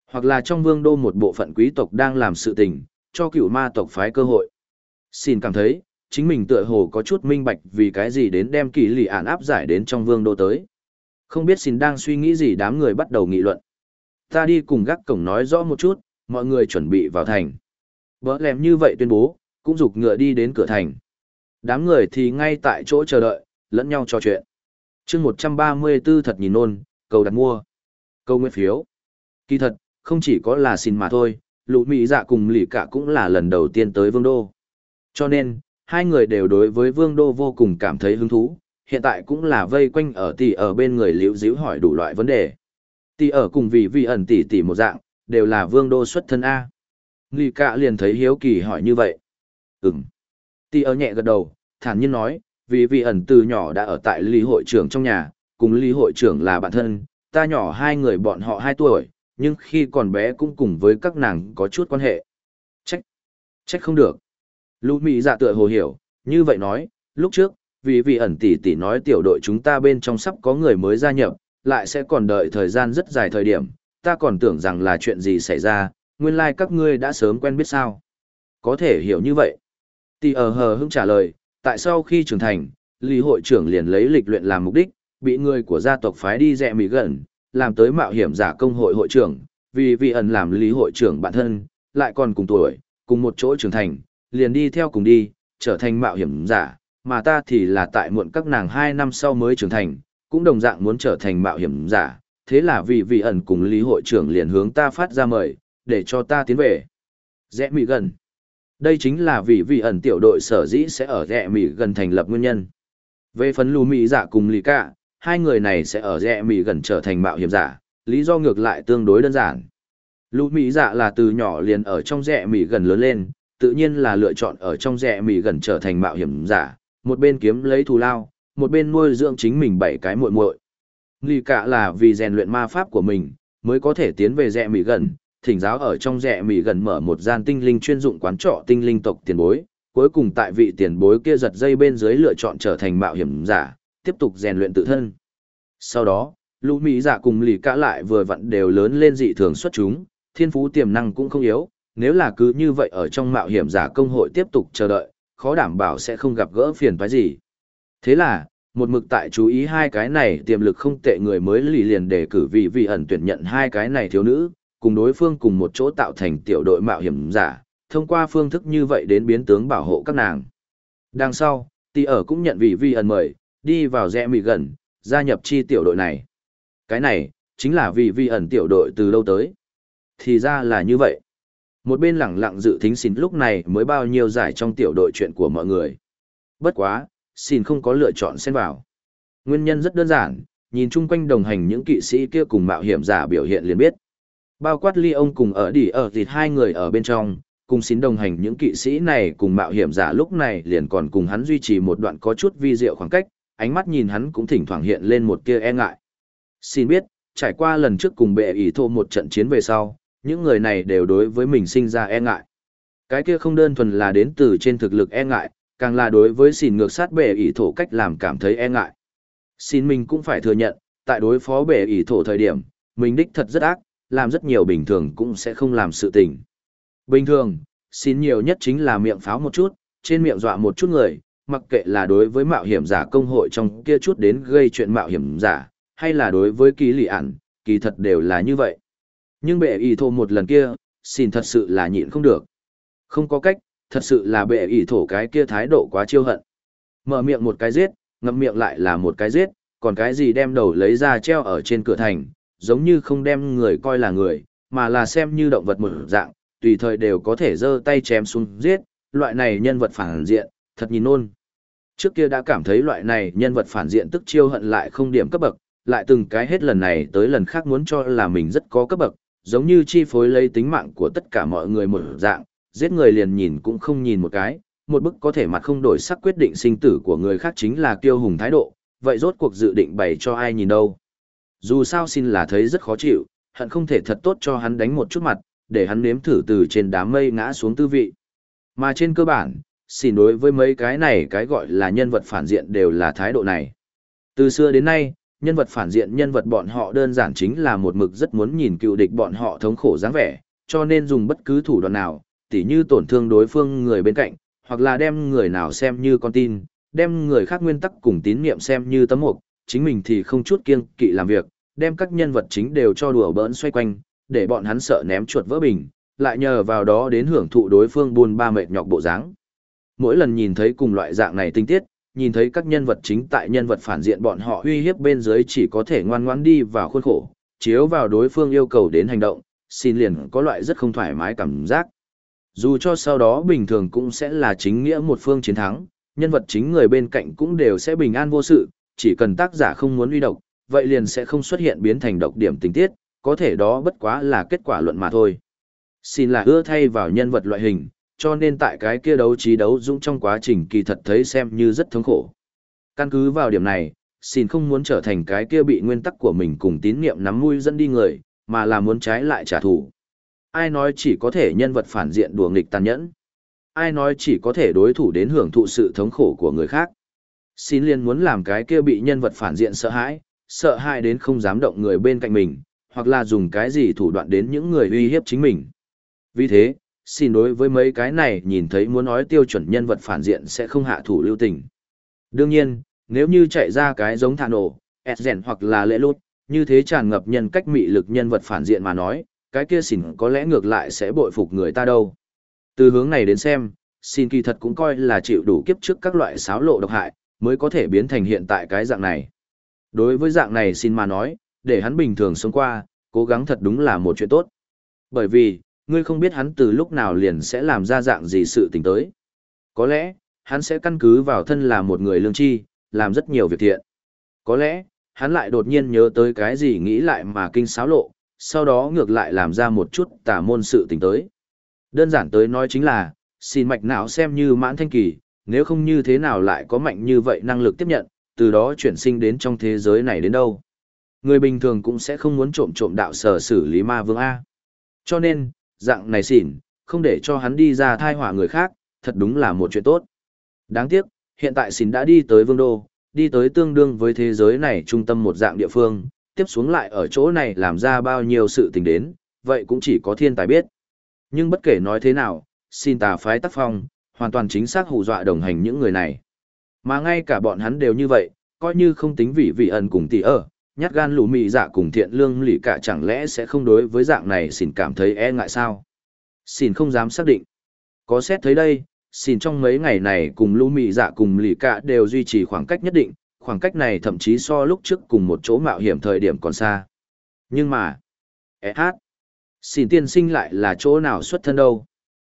Hoặc là trong vương đô một bộ phận quý tộc đang làm sự tình, cho cựu ma tộc phái cơ hội. Xin cảm thấy, chính mình tựa hồ có chút minh bạch vì cái gì đến đem kỳ lì ản áp giải đến trong vương đô tới. Không biết xin đang suy nghĩ gì đám người bắt đầu nghị luận. Ta đi cùng gác cổng nói rõ một chút, mọi người chuẩn bị vào thành. Bỡ lèm như vậy tuyên bố, cũng dục ngựa đi đến cửa thành. Đám người thì ngay tại chỗ chờ đợi, lẫn nhau trò chuyện. chương 134 thật nhìn nôn, cầu đặt mua. Câu nguyện phiếu. Kỳ thật, không chỉ có là xin mà thôi, lũ mỹ dạ cùng lì cả cũng là lần đầu tiên tới vương đô. Cho nên, hai người đều đối với vương đô vô cùng cảm thấy hứng thú, hiện tại cũng là vây quanh ở tỷ ở bên người liễu díu hỏi đủ loại vấn đề. Tỷ ở cùng vì vi ẩn tỷ tỷ một dạng, đều là vương đô xuất thân A. Lì cả liền thấy hiếu kỳ hỏi như vậy. Ừm. Tỷ ở nhẹ gật đầu, thản nhiên nói, vì vi ẩn từ nhỏ đã ở tại lý hội trưởng trong nhà, cùng lý hội trưởng là bạn thân, ta nhỏ hai người bọn họ hai tuổi, nhưng khi còn bé cũng cùng với các nàng có chút quan hệ. Trách, trách không được. Lũ Mỹ dạ tựa hồ hiểu, như vậy nói, lúc trước, vì vị ẩn tỷ tỷ nói tiểu đội chúng ta bên trong sắp có người mới gia nhập, lại sẽ còn đợi thời gian rất dài thời điểm, ta còn tưởng rằng là chuyện gì xảy ra, nguyên lai like các ngươi đã sớm quen biết sao. Có thể hiểu như vậy. Tỷ ở ờ hờ hững trả lời, tại sau khi trưởng thành, lý hội trưởng liền lấy lịch luyện làm mục đích, bị người của gia tộc phái đi rẻ mỹ gần, làm tới mạo hiểm giả công hội hội trưởng, vì vị ẩn làm lý hội trưởng bản thân, lại còn cùng tuổi, cùng một chỗ trưởng thành, liền đi theo cùng đi, trở thành mạo hiểm giả, mà ta thì là tại muộn các nàng 2 năm sau mới trưởng thành, cũng đồng dạng muốn trở thành mạo hiểm giả, thế là vì vị ẩn cùng lý hội trưởng liền hướng ta phát ra mời, để cho ta tiến về. Rẽ mỹ gần. Đây chính là vì vị ẩn tiểu đội sở dĩ sẽ ở rẽ mỹ gần thành lập nguyên nhân. Về phần lù mỹ giả dạ cùng lý cả, hai người này sẽ ở rẽ mỹ gần trở thành mạo hiểm giả, lý do ngược lại tương đối đơn giản. Lũ mỹ dạ là từ nhỏ liền ở trong rẽ mỹ gần lớn lên, tự nhiên là lựa chọn ở trong rẽ mỹ gần trở thành mạo hiểm giả, một bên kiếm lấy thù lao, một bên nuôi dưỡng chính mình bảy cái muội muội. Lý cả là vì rèn luyện ma pháp của mình, mới có thể tiến về rẽ mỹ gần, thỉnh giáo ở trong rẽ mỹ gần mở một gian tinh linh chuyên dụng quán trọ tinh linh tộc tiền bối, cuối cùng tại vị tiền bối kia giật dây bên dưới lựa chọn trở thành mạo hiểm giả, tiếp tục rèn luyện tự thân. Sau đó, lũ mỹ giả cùng lì cả lại vừa vặn đều lớn lên dị thường xuất chúng, thiên phú tiềm năng cũng không yếu, nếu là cứ như vậy ở trong mạo hiểm giả công hội tiếp tục chờ đợi, khó đảm bảo sẽ không gặp gỡ phiền toái gì. Thế là, một mực tại chú ý hai cái này tiềm lực không tệ người mới lì liền đề cử vị vị ẩn tuyển nhận hai cái này thiếu nữ, cùng đối phương cùng một chỗ tạo thành tiểu đội mạo hiểm giả, thông qua phương thức như vậy đến biến tướng bảo hộ các nàng. Đằng sau, tỷ ở cũng nhận vị vi ẩn mời, đi vào rẽ mì gần, gia nhập chi tiểu đội này. Cái này, chính là vì vi ẩn tiểu đội từ lâu tới. Thì ra là như vậy. Một bên lẳng lặng dự thính xin lúc này mới bao nhiêu giải trong tiểu đội chuyện của mọi người. Bất quá, xin không có lựa chọn xen vào. Nguyên nhân rất đơn giản, nhìn chung quanh đồng hành những kỵ sĩ kia cùng mạo hiểm giả biểu hiện liền biết. Bao quát ly ông cùng ở đỉ ở thịt hai người ở bên trong, cùng xin đồng hành những kỵ sĩ này cùng mạo hiểm giả lúc này liền còn cùng hắn duy trì một đoạn có chút vi diệu khoảng cách, ánh mắt nhìn hắn cũng thỉnh thoảng hiện lên một tia e ngại. Xin biết, trải qua lần trước cùng bệ ý thô một trận chiến về sau, những người này đều đối với mình sinh ra e ngại. Cái kia không đơn thuần là đến từ trên thực lực e ngại, càng là đối với xin ngược sát bệ ý thổ cách làm cảm thấy e ngại. Xin mình cũng phải thừa nhận, tại đối phó bệ ý thổ thời điểm, mình đích thật rất ác, làm rất nhiều bình thường cũng sẽ không làm sự tình. Bình thường, xin nhiều nhất chính là miệng pháo một chút, trên miệng dọa một chút người, mặc kệ là đối với mạo hiểm giả công hội trong kia chút đến gây chuyện mạo hiểm giả, hay là đối với kỳ lì ản, kỳ thật đều là như vậy. Nhưng bệ ý thổ một lần kia, xin thật sự là nhịn không được. Không có cách, thật sự là bệ ý thổ cái kia thái độ quá chiêu hận. Mở miệng một cái giết, ngậm miệng lại là một cái giết, còn cái gì đem đầu lấy ra treo ở trên cửa thành, giống như không đem người coi là người, mà là xem như động vật một dạng, tùy thời đều có thể giơ tay chém xuống giết, loại này nhân vật phản diện, thật nhìn nôn. Trước kia đã cảm thấy loại này nhân vật phản diện tức chiêu hận lại không điểm cấp bậc, lại từng cái hết lần này tới lần khác muốn cho là mình rất có cấp bậc, giống như chi phối lấy tính mạng của tất cả mọi người một dạng, giết người liền nhìn cũng không nhìn một cái, một bức có thể mặt không đổi sắc quyết định sinh tử của người khác chính là kiêu hùng thái độ, vậy rốt cuộc dự định bày cho ai nhìn đâu. Dù sao xin là thấy rất khó chịu, hận không thể thật tốt cho hắn đánh một chút mặt, để hắn nếm thử từ trên đám mây ngã xuống tư vị. Mà trên cơ bản, xin đối với mấy cái này cái gọi là nhân vật phản diện đều là thái độ này. Từ xưa đến nay, nhân vật phản diện nhân vật bọn họ đơn giản chính là một mực rất muốn nhìn cựu địch bọn họ thống khổ dáng vẻ, cho nên dùng bất cứ thủ đoạn nào, tỉ như tổn thương đối phương người bên cạnh, hoặc là đem người nào xem như con tin, đem người khác nguyên tắc cùng tín niệm xem như tấm mục, chính mình thì không chút kiêng kỵ làm việc, đem các nhân vật chính đều cho đùa bỡn xoay quanh, để bọn hắn sợ ném chuột vỡ bình, lại nhờ vào đó đến hưởng thụ đối phương buồn ba mệt nhọc bộ dáng. Mỗi lần nhìn thấy cùng loại dạng này tinh tiết, nhìn thấy các nhân vật chính tại nhân vật phản diện bọn họ uy hiếp bên dưới chỉ có thể ngoan ngoãn đi vào khuôn khổ, chiếu vào đối phương yêu cầu đến hành động, xin liền có loại rất không thoải mái cảm giác. Dù cho sau đó bình thường cũng sẽ là chính nghĩa một phương chiến thắng, nhân vật chính người bên cạnh cũng đều sẽ bình an vô sự, chỉ cần tác giả không muốn uy độc, vậy liền sẽ không xuất hiện biến thành độc điểm tình tiết, có thể đó bất quá là kết quả luận mà thôi. Xin là ưa thay vào nhân vật loại hình, cho nên tại cái kia đấu trí đấu dũng trong quá trình kỳ thật thấy xem như rất thống khổ. Căn cứ vào điểm này, xin không muốn trở thành cái kia bị nguyên tắc của mình cùng tín niệm nắm mũi dẫn đi người, mà là muốn trái lại trả thù. Ai nói chỉ có thể nhân vật phản diện đùa nghịch tàn nhẫn? Ai nói chỉ có thể đối thủ đến hưởng thụ sự thống khổ của người khác? Xin liền muốn làm cái kia bị nhân vật phản diện sợ hãi, sợ hãi đến không dám động người bên cạnh mình, hoặc là dùng cái gì thủ đoạn đến những người uy hiếp chính mình. Vì thế, xin đối với mấy cái này nhìn thấy muốn nói tiêu chuẩn nhân vật phản diện sẽ không hạ thủ lưu tình. Đương nhiên, nếu như chạy ra cái giống thả nổ, Edgen hoặc là lễ lút, như thế tràn ngập nhân cách mị lực nhân vật phản diện mà nói, cái kia xỉn có lẽ ngược lại sẽ bội phục người ta đâu. Từ hướng này đến xem, xin kỳ thật cũng coi là chịu đủ kiếp trước các loại xáo lộ độc hại, mới có thể biến thành hiện tại cái dạng này. Đối với dạng này xin mà nói, để hắn bình thường sống qua, cố gắng thật đúng là một chuyện tốt. Bởi vì, ngươi không biết hắn từ lúc nào liền sẽ làm ra dạng gì sự tình tới. Có lẽ, hắn sẽ căn cứ vào thân là một người lương tri, làm rất nhiều việc thiện. Có lẽ, hắn lại đột nhiên nhớ tới cái gì nghĩ lại mà kinh xáo lộ, sau đó ngược lại làm ra một chút tà môn sự tình tới. Đơn giản tới nói chính là, xin mạch não xem như mãn thanh kỳ, nếu không như thế nào lại có mạnh như vậy năng lực tiếp nhận, từ đó chuyển sinh đến trong thế giới này đến đâu. Người bình thường cũng sẽ không muốn trộm trộm đạo sở xử lý ma vương A. Cho nên, dạng này xỉn, không để cho hắn đi ra thai hỏa người khác, thật đúng là một chuyện tốt. Đáng tiếc, hiện tại xỉn đã đi tới vương đô, đi tới tương đương với thế giới này trung tâm một dạng địa phương, tiếp xuống lại ở chỗ này làm ra bao nhiêu sự tình đến, vậy cũng chỉ có thiên tài biết. Nhưng bất kể nói thế nào, xin tà phái tác phong, hoàn toàn chính xác hù dọa đồng hành những người này. Mà ngay cả bọn hắn đều như vậy, coi như không tính vị vị ẩn cùng tỷ ở, nhát gan lũ mị dạ cùng thiện lương lì cả chẳng lẽ sẽ không đối với dạng này xin cảm thấy e ngại sao? Xin không dám xác định. Có xét thấy đây, xin trong mấy ngày này cùng lũ mị dạ cùng lì cả đều duy trì khoảng cách nhất định, khoảng cách này thậm chí so lúc trước cùng một chỗ mạo hiểm thời điểm còn xa. Nhưng mà, e hát, xin tiên sinh lại là chỗ nào xuất thân đâu?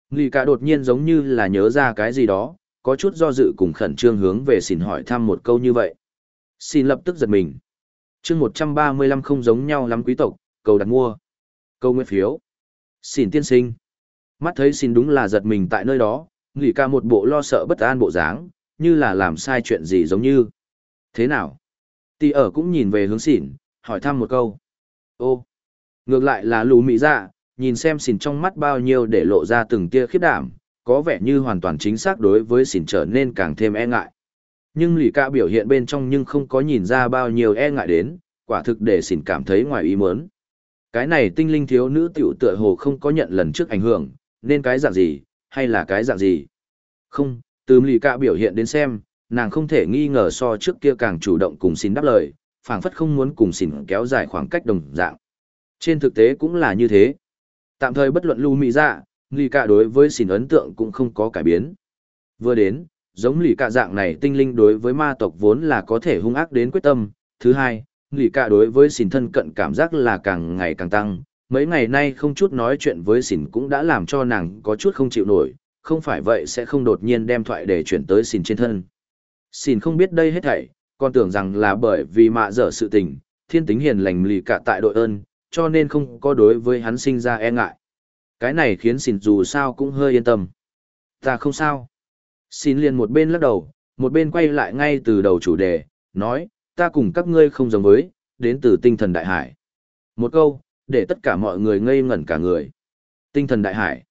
Lì cả đột nhiên giống như là nhớ ra cái gì đó, có chút do dự cùng khẩn trương hướng về xin hỏi thăm một câu như vậy. Xin lập tức giật mình chương một trăm ba mươi lăm không giống nhau lắm quý tộc, cầu đặt mua câu nguyên phiếu. Xin tiên sinh. Mắt thấy xin đúng là giật mình tại nơi đó, nghỉ ca một bộ lo sợ bất an bộ dáng, như là làm sai chuyện gì giống như. Thế nào? Tì ở cũng nhìn về hướng xỉn, hỏi thăm một câu. Ô, ngược lại là lù mỹ dạ nhìn xem xỉn trong mắt bao nhiêu để lộ ra từng tia khiết đảm, có vẻ như hoàn toàn chính xác đối với xỉn trở nên càng thêm e ngại nhưng lì ca biểu hiện bên trong nhưng không có nhìn ra bao nhiêu e ngại đến, quả thực để xỉn cảm thấy ngoài ý muốn. Cái này tinh linh thiếu nữ tiểu tựa hồ không có nhận lần trước ảnh hưởng, nên cái dạng gì, hay là cái dạng gì. Không, từ lì ca biểu hiện đến xem, nàng không thể nghi ngờ so trước kia càng chủ động cùng xin đáp lời, phảng phất không muốn cùng xỉn kéo dài khoảng cách đồng dạng. Trên thực tế cũng là như thế. Tạm thời bất luận lưu mỹ dạ, lì ca đối với xỉn ấn tượng cũng không có cải biến. Vừa đến, giống lì cạ dạng này tinh linh đối với ma tộc vốn là có thể hung ác đến quyết tâm. Thứ hai, lì cạ đối với xỉn thân cận cảm giác là càng ngày càng tăng. Mấy ngày nay không chút nói chuyện với xỉn cũng đã làm cho nàng có chút không chịu nổi, không phải vậy sẽ không đột nhiên đem thoại để chuyển tới xỉn trên thân. Xỉn không biết đây hết thảy, còn tưởng rằng là bởi vì mạ dở sự tình, thiên tính hiền lành lì cạ tại đội ơn, cho nên không có đối với hắn sinh ra e ngại. Cái này khiến xỉn dù sao cũng hơi yên tâm. Ta không sao. Xin liền một bên lắc đầu, một bên quay lại ngay từ đầu chủ đề, nói, ta cùng các ngươi không giống với, đến từ tinh thần đại hải. Một câu, để tất cả mọi người ngây ngẩn cả người. Tinh thần đại hải.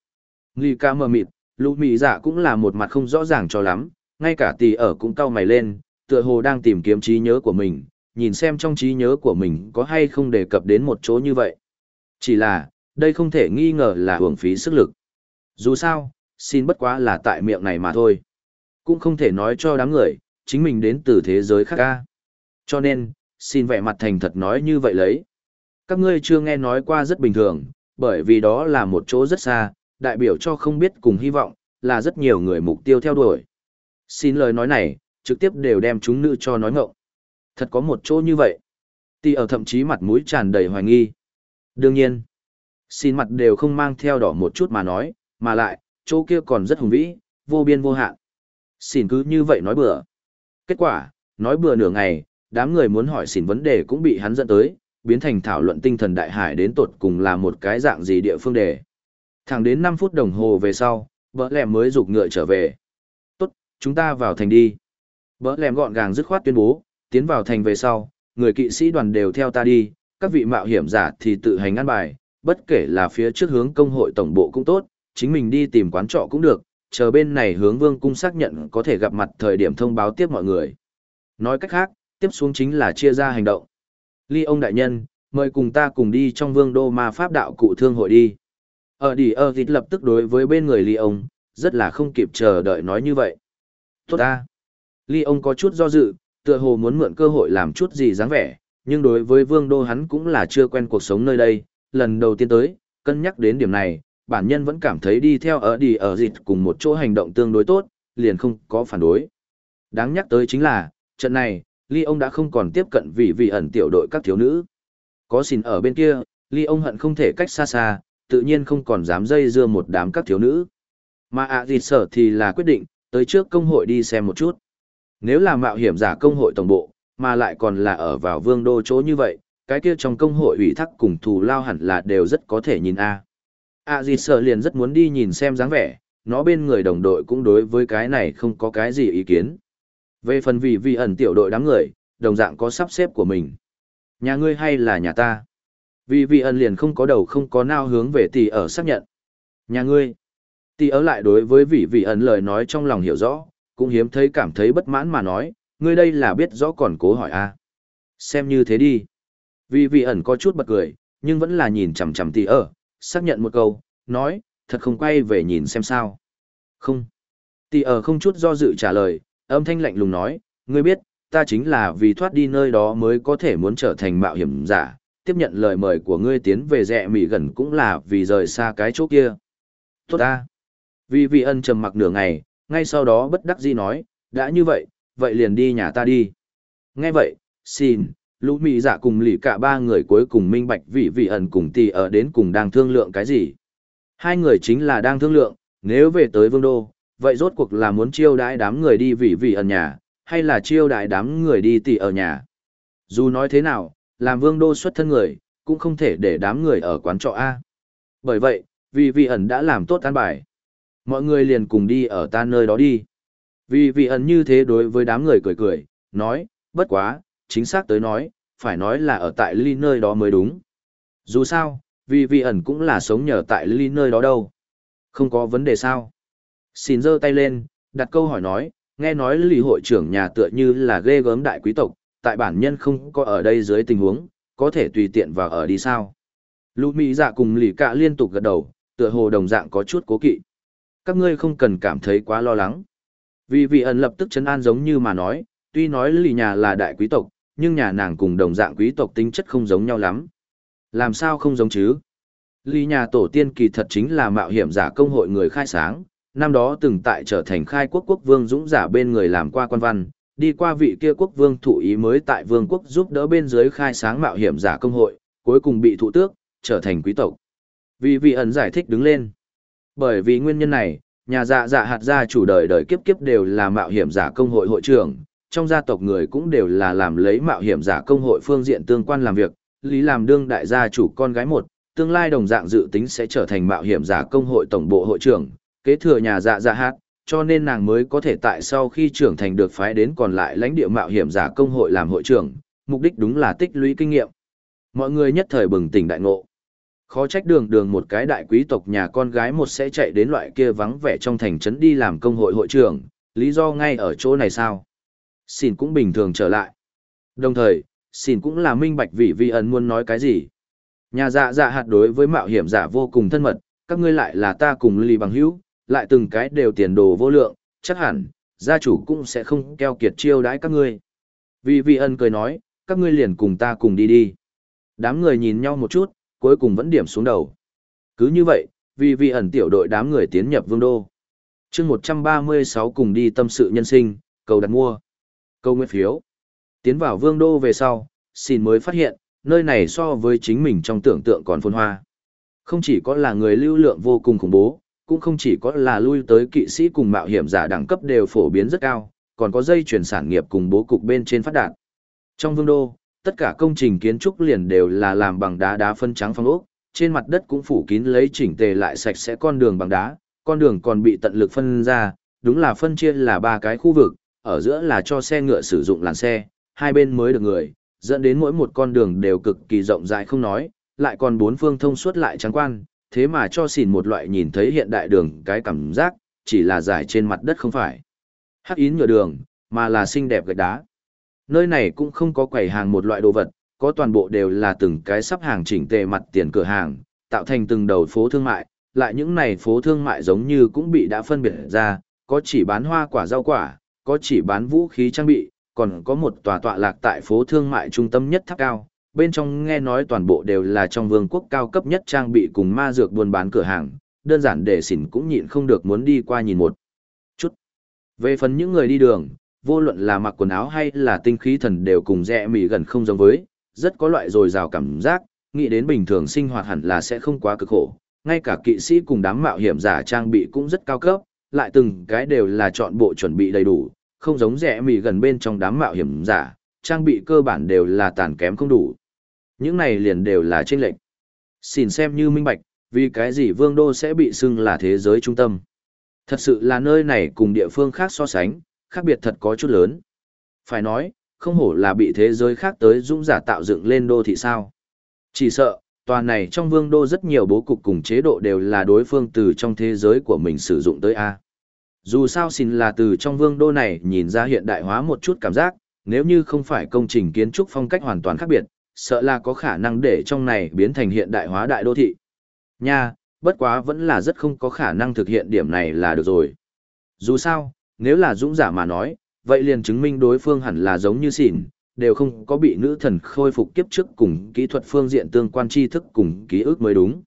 Nghi ca mờ mịt, lũ mị dạ cũng là một mặt không rõ ràng cho lắm, ngay cả tỷ ở cũng cau mày lên, tựa hồ đang tìm kiếm trí nhớ của mình, nhìn xem trong trí nhớ của mình có hay không đề cập đến một chỗ như vậy. Chỉ là, đây không thể nghi ngờ là hưởng phí sức lực. Dù sao, xin bất quá là tại miệng này mà thôi cũng không thể nói cho đám người, chính mình đến từ thế giới khác ca. Cho nên, xin vẻ mặt thành thật nói như vậy lấy. Các ngươi chưa nghe nói qua rất bình thường, bởi vì đó là một chỗ rất xa, đại biểu cho không biết cùng hy vọng, là rất nhiều người mục tiêu theo đuổi. Xin lời nói này, trực tiếp đều đem chúng nữ cho nói ngộng. Thật có một chỗ như vậy. Tì ở thậm chí mặt mũi tràn đầy hoài nghi. Đương nhiên, xin mặt đều không mang theo đỏ một chút mà nói, mà lại, chỗ kia còn rất hùng vĩ, vô biên vô hạn. Xin cứ như vậy nói bừa. Kết quả, nói bừa nửa ngày, đám người muốn hỏi xin vấn đề cũng bị hắn dẫn tới, biến thành thảo luận tinh thần đại hải đến tột cùng là một cái dạng gì địa phương đề. Thẳng đến 5 phút đồng hồ về sau, vợ lẹm mới rục ngựa trở về. Tốt, chúng ta vào thành đi. Vợ lẹm gọn gàng dứt khoát tuyên bố, tiến vào thành về sau, người kỵ sĩ đoàn đều theo ta đi, các vị mạo hiểm giả thì tự hành ăn bài, bất kể là phía trước hướng công hội tổng bộ cũng tốt, chính mình đi tìm quán trọ cũng được, chờ bên này hướng vương cung xác nhận có thể gặp mặt thời điểm thông báo tiếp mọi người. Nói cách khác, tiếp xuống chính là chia ra hành động. Ly ông đại nhân, mời cùng ta cùng đi trong vương đô ma pháp đạo cụ thương hội đi. Ở đi ở thịt lập tức đối với bên người Ly ông, rất là không kịp chờ đợi nói như vậy. Tốt ta. Ly ông có chút do dự, tựa hồ muốn mượn cơ hội làm chút gì dáng vẻ, nhưng đối với vương đô hắn cũng là chưa quen cuộc sống nơi đây, lần đầu tiên tới, cân nhắc đến điểm này, bản nhân vẫn cảm thấy đi theo ở đi ở dịch cùng một chỗ hành động tương đối tốt, liền không có phản đối. Đáng nhắc tới chính là, trận này, Ly ông đã không còn tiếp cận vì vị ẩn tiểu đội các thiếu nữ. Có xin ở bên kia, Ly ông hận không thể cách xa xa, tự nhiên không còn dám dây dưa một đám các thiếu nữ. Mà ạ à dịch sở thì là quyết định, tới trước công hội đi xem một chút. Nếu là mạo hiểm giả công hội tổng bộ, mà lại còn là ở vào vương đô chỗ như vậy, cái kia trong công hội ủy thác cùng thù lao hẳn là đều rất có thể nhìn a. A à sợ liền rất muốn đi nhìn xem dáng vẻ, nó bên người đồng đội cũng đối với cái này không có cái gì ý kiến. Về phần vì vi ẩn tiểu đội đám người, đồng dạng có sắp xếp của mình. Nhà ngươi hay là nhà ta? Vì vi ẩn liền không có đầu không có nao hướng về tỷ ở xác nhận. Nhà ngươi. Tỷ ở lại đối với vị vị ẩn lời nói trong lòng hiểu rõ, cũng hiếm thấy cảm thấy bất mãn mà nói, ngươi đây là biết rõ còn cố hỏi a Xem như thế đi. Vì vị ẩn có chút bật cười, nhưng vẫn là nhìn chằm chằm tỷ ở, xác nhận một câu, nói, thật không quay về nhìn xem sao. Không. Tỷ ở không chút do dự trả lời, âm thanh lạnh lùng nói, ngươi biết, ta chính là vì thoát đi nơi đó mới có thể muốn trở thành mạo hiểm giả, tiếp nhận lời mời của ngươi tiến về rẽ mỉ gần cũng là vì rời xa cái chỗ kia. Tốt ta. Vì vị ân trầm mặc nửa ngày, ngay sau đó bất đắc dĩ nói, đã như vậy, vậy liền đi nhà ta đi. Nghe vậy, xin, lũ mị dạ cùng lì cả ba người cuối cùng minh bạch vị vị ẩn cùng tỷ ở đến cùng đang thương lượng cái gì. Hai người chính là đang thương lượng, nếu về tới vương đô, vậy rốt cuộc là muốn chiêu đãi đám người đi vị vị ẩn nhà, hay là chiêu đãi đám người đi tỷ ở nhà. Dù nói thế nào, làm vương đô xuất thân người, cũng không thể để đám người ở quán trọ A. Bởi vậy, vị vị ẩn đã làm tốt an bài. Mọi người liền cùng đi ở ta nơi đó đi. Vì vị ẩn như thế đối với đám người cười cười, nói, bất quá, chính xác tới nói, phải nói là ở tại ly nơi đó mới đúng. Dù sao, vì vị ẩn cũng là sống nhờ tại ly nơi đó đâu. Không có vấn đề sao. Xin giơ tay lên, đặt câu hỏi nói, nghe nói lì hội trưởng nhà tựa như là ghê gớm đại quý tộc, tại bản nhân không có ở đây dưới tình huống, có thể tùy tiện vào ở đi sao. Lũ Mỹ dạ cùng lì cạ liên tục gật đầu, tựa hồ đồng dạng có chút cố kỵ. Các ngươi không cần cảm thấy quá lo lắng. Vì vị ẩn lập tức chấn an giống như mà nói, tuy nói lì nhà là đại quý tộc, nhưng nhà nàng cùng đồng dạng quý tộc tính chất không giống nhau lắm. Làm sao không giống chứ? Lý nhà tổ tiên kỳ thật chính là mạo hiểm giả công hội người khai sáng, năm đó từng tại trở thành khai quốc quốc vương dũng giả bên người làm qua quan văn, đi qua vị kia quốc vương thụ ý mới tại vương quốc giúp đỡ bên dưới khai sáng mạo hiểm giả công hội, cuối cùng bị thụ tước, trở thành quý tộc. Vì vị ẩn giải thích đứng lên. Bởi vì nguyên nhân này, nhà dạ dạ hạt gia chủ đời đời kiếp kiếp đều là mạo hiểm giả công hội hội trưởng, trong gia tộc người cũng đều là làm lấy mạo hiểm giả công hội phương diện tương quan làm việc, lý làm đương đại gia chủ con gái một, tương lai đồng dạng dự tính sẽ trở thành mạo hiểm giả công hội tổng bộ hội trưởng, kế thừa nhà dạ dạ hát cho nên nàng mới có thể tại sau khi trưởng thành được phái đến còn lại lãnh địa mạo hiểm giả công hội làm hội trưởng, mục đích đúng là tích lũy kinh nghiệm. Mọi người nhất thời bừng tỉnh đại ngộ. Khó trách đường đường một cái đại quý tộc nhà con gái một sẽ chạy đến loại kia vắng vẻ trong thành trấn đi làm công hội hội trưởng, lý do ngay ở chỗ này sao? Xin cũng bình thường trở lại. Đồng thời, xin cũng là minh bạch vì vi ẩn muốn nói cái gì. Nhà dạ dạ hạt đối với mạo hiểm giả vô cùng thân mật, các ngươi lại là ta cùng lì bằng hữu, lại từng cái đều tiền đồ vô lượng, chắc hẳn, gia chủ cũng sẽ không keo kiệt chiêu đãi các ngươi. Vì vi ân cười nói, các ngươi liền cùng ta cùng đi đi. Đám người nhìn nhau một chút, cuối cùng vẫn điểm xuống đầu. Cứ như vậy, vì Vi ẩn tiểu đội đám người tiến nhập vương đô. chương 136 cùng đi tâm sự nhân sinh, cầu đặt mua. Câu nguyện phiếu. Tiến vào vương đô về sau, xin mới phát hiện, nơi này so với chính mình trong tưởng tượng còn phồn hoa. Không chỉ có là người lưu lượng vô cùng khủng bố, cũng không chỉ có là lui tới kỵ sĩ cùng mạo hiểm giả đẳng cấp đều phổ biến rất cao, còn có dây chuyển sản nghiệp cùng bố cục bên trên phát đạt. Trong vương đô, tất cả công trình kiến trúc liền đều là làm bằng đá đá phân trắng phong ốc, trên mặt đất cũng phủ kín lấy chỉnh tề lại sạch sẽ con đường bằng đá, con đường còn bị tận lực phân ra, đúng là phân chia là ba cái khu vực, ở giữa là cho xe ngựa sử dụng làn xe, hai bên mới được người, dẫn đến mỗi một con đường đều cực kỳ rộng rãi không nói, lại còn bốn phương thông suốt lại trắng quan, thế mà cho xỉn một loại nhìn thấy hiện đại đường cái cảm giác, chỉ là dài trên mặt đất không phải. Hắc yến nhựa đường, mà là xinh đẹp gạch đá. Nơi này cũng không có quầy hàng một loại đồ vật, có toàn bộ đều là từng cái sắp hàng chỉnh tề mặt tiền cửa hàng, tạo thành từng đầu phố thương mại, lại những này phố thương mại giống như cũng bị đã phân biệt ra, có chỉ bán hoa quả rau quả, có chỉ bán vũ khí trang bị, còn có một tòa tọa lạc tại phố thương mại trung tâm nhất tháp cao, bên trong nghe nói toàn bộ đều là trong vương quốc cao cấp nhất trang bị cùng ma dược buôn bán cửa hàng, đơn giản để xỉn cũng nhịn không được muốn đi qua nhìn một chút. Về phần những người đi đường, vô luận là mặc quần áo hay là tinh khí thần đều cùng rẽ mỉ gần không giống với, rất có loại dồi dào cảm giác, nghĩ đến bình thường sinh hoạt hẳn là sẽ không quá cực khổ, ngay cả kỵ sĩ cùng đám mạo hiểm giả trang bị cũng rất cao cấp, lại từng cái đều là chọn bộ chuẩn bị đầy đủ, không giống rẻ mì gần bên trong đám mạo hiểm giả, trang bị cơ bản đều là tàn kém không đủ. Những này liền đều là trên lệnh. Xin xem như minh bạch, vì cái gì vương đô sẽ bị xưng là thế giới trung tâm. Thật sự là nơi này cùng địa phương khác so sánh, khác biệt thật có chút lớn. Phải nói, không hổ là bị thế giới khác tới dũng giả tạo dựng lên đô thị sao. Chỉ sợ, tòa này trong vương đô rất nhiều bố cục cùng chế độ đều là đối phương từ trong thế giới của mình sử dụng tới A. Dù sao xin là từ trong vương đô này nhìn ra hiện đại hóa một chút cảm giác, nếu như không phải công trình kiến trúc phong cách hoàn toàn khác biệt, sợ là có khả năng để trong này biến thành hiện đại hóa đại đô thị. Nha, bất quá vẫn là rất không có khả năng thực hiện điểm này là được rồi. Dù sao, nếu là dũng giả mà nói, vậy liền chứng minh đối phương hẳn là giống như xỉn, đều không có bị nữ thần khôi phục kiếp trước cùng kỹ thuật phương diện tương quan tri thức cùng ký ức mới đúng.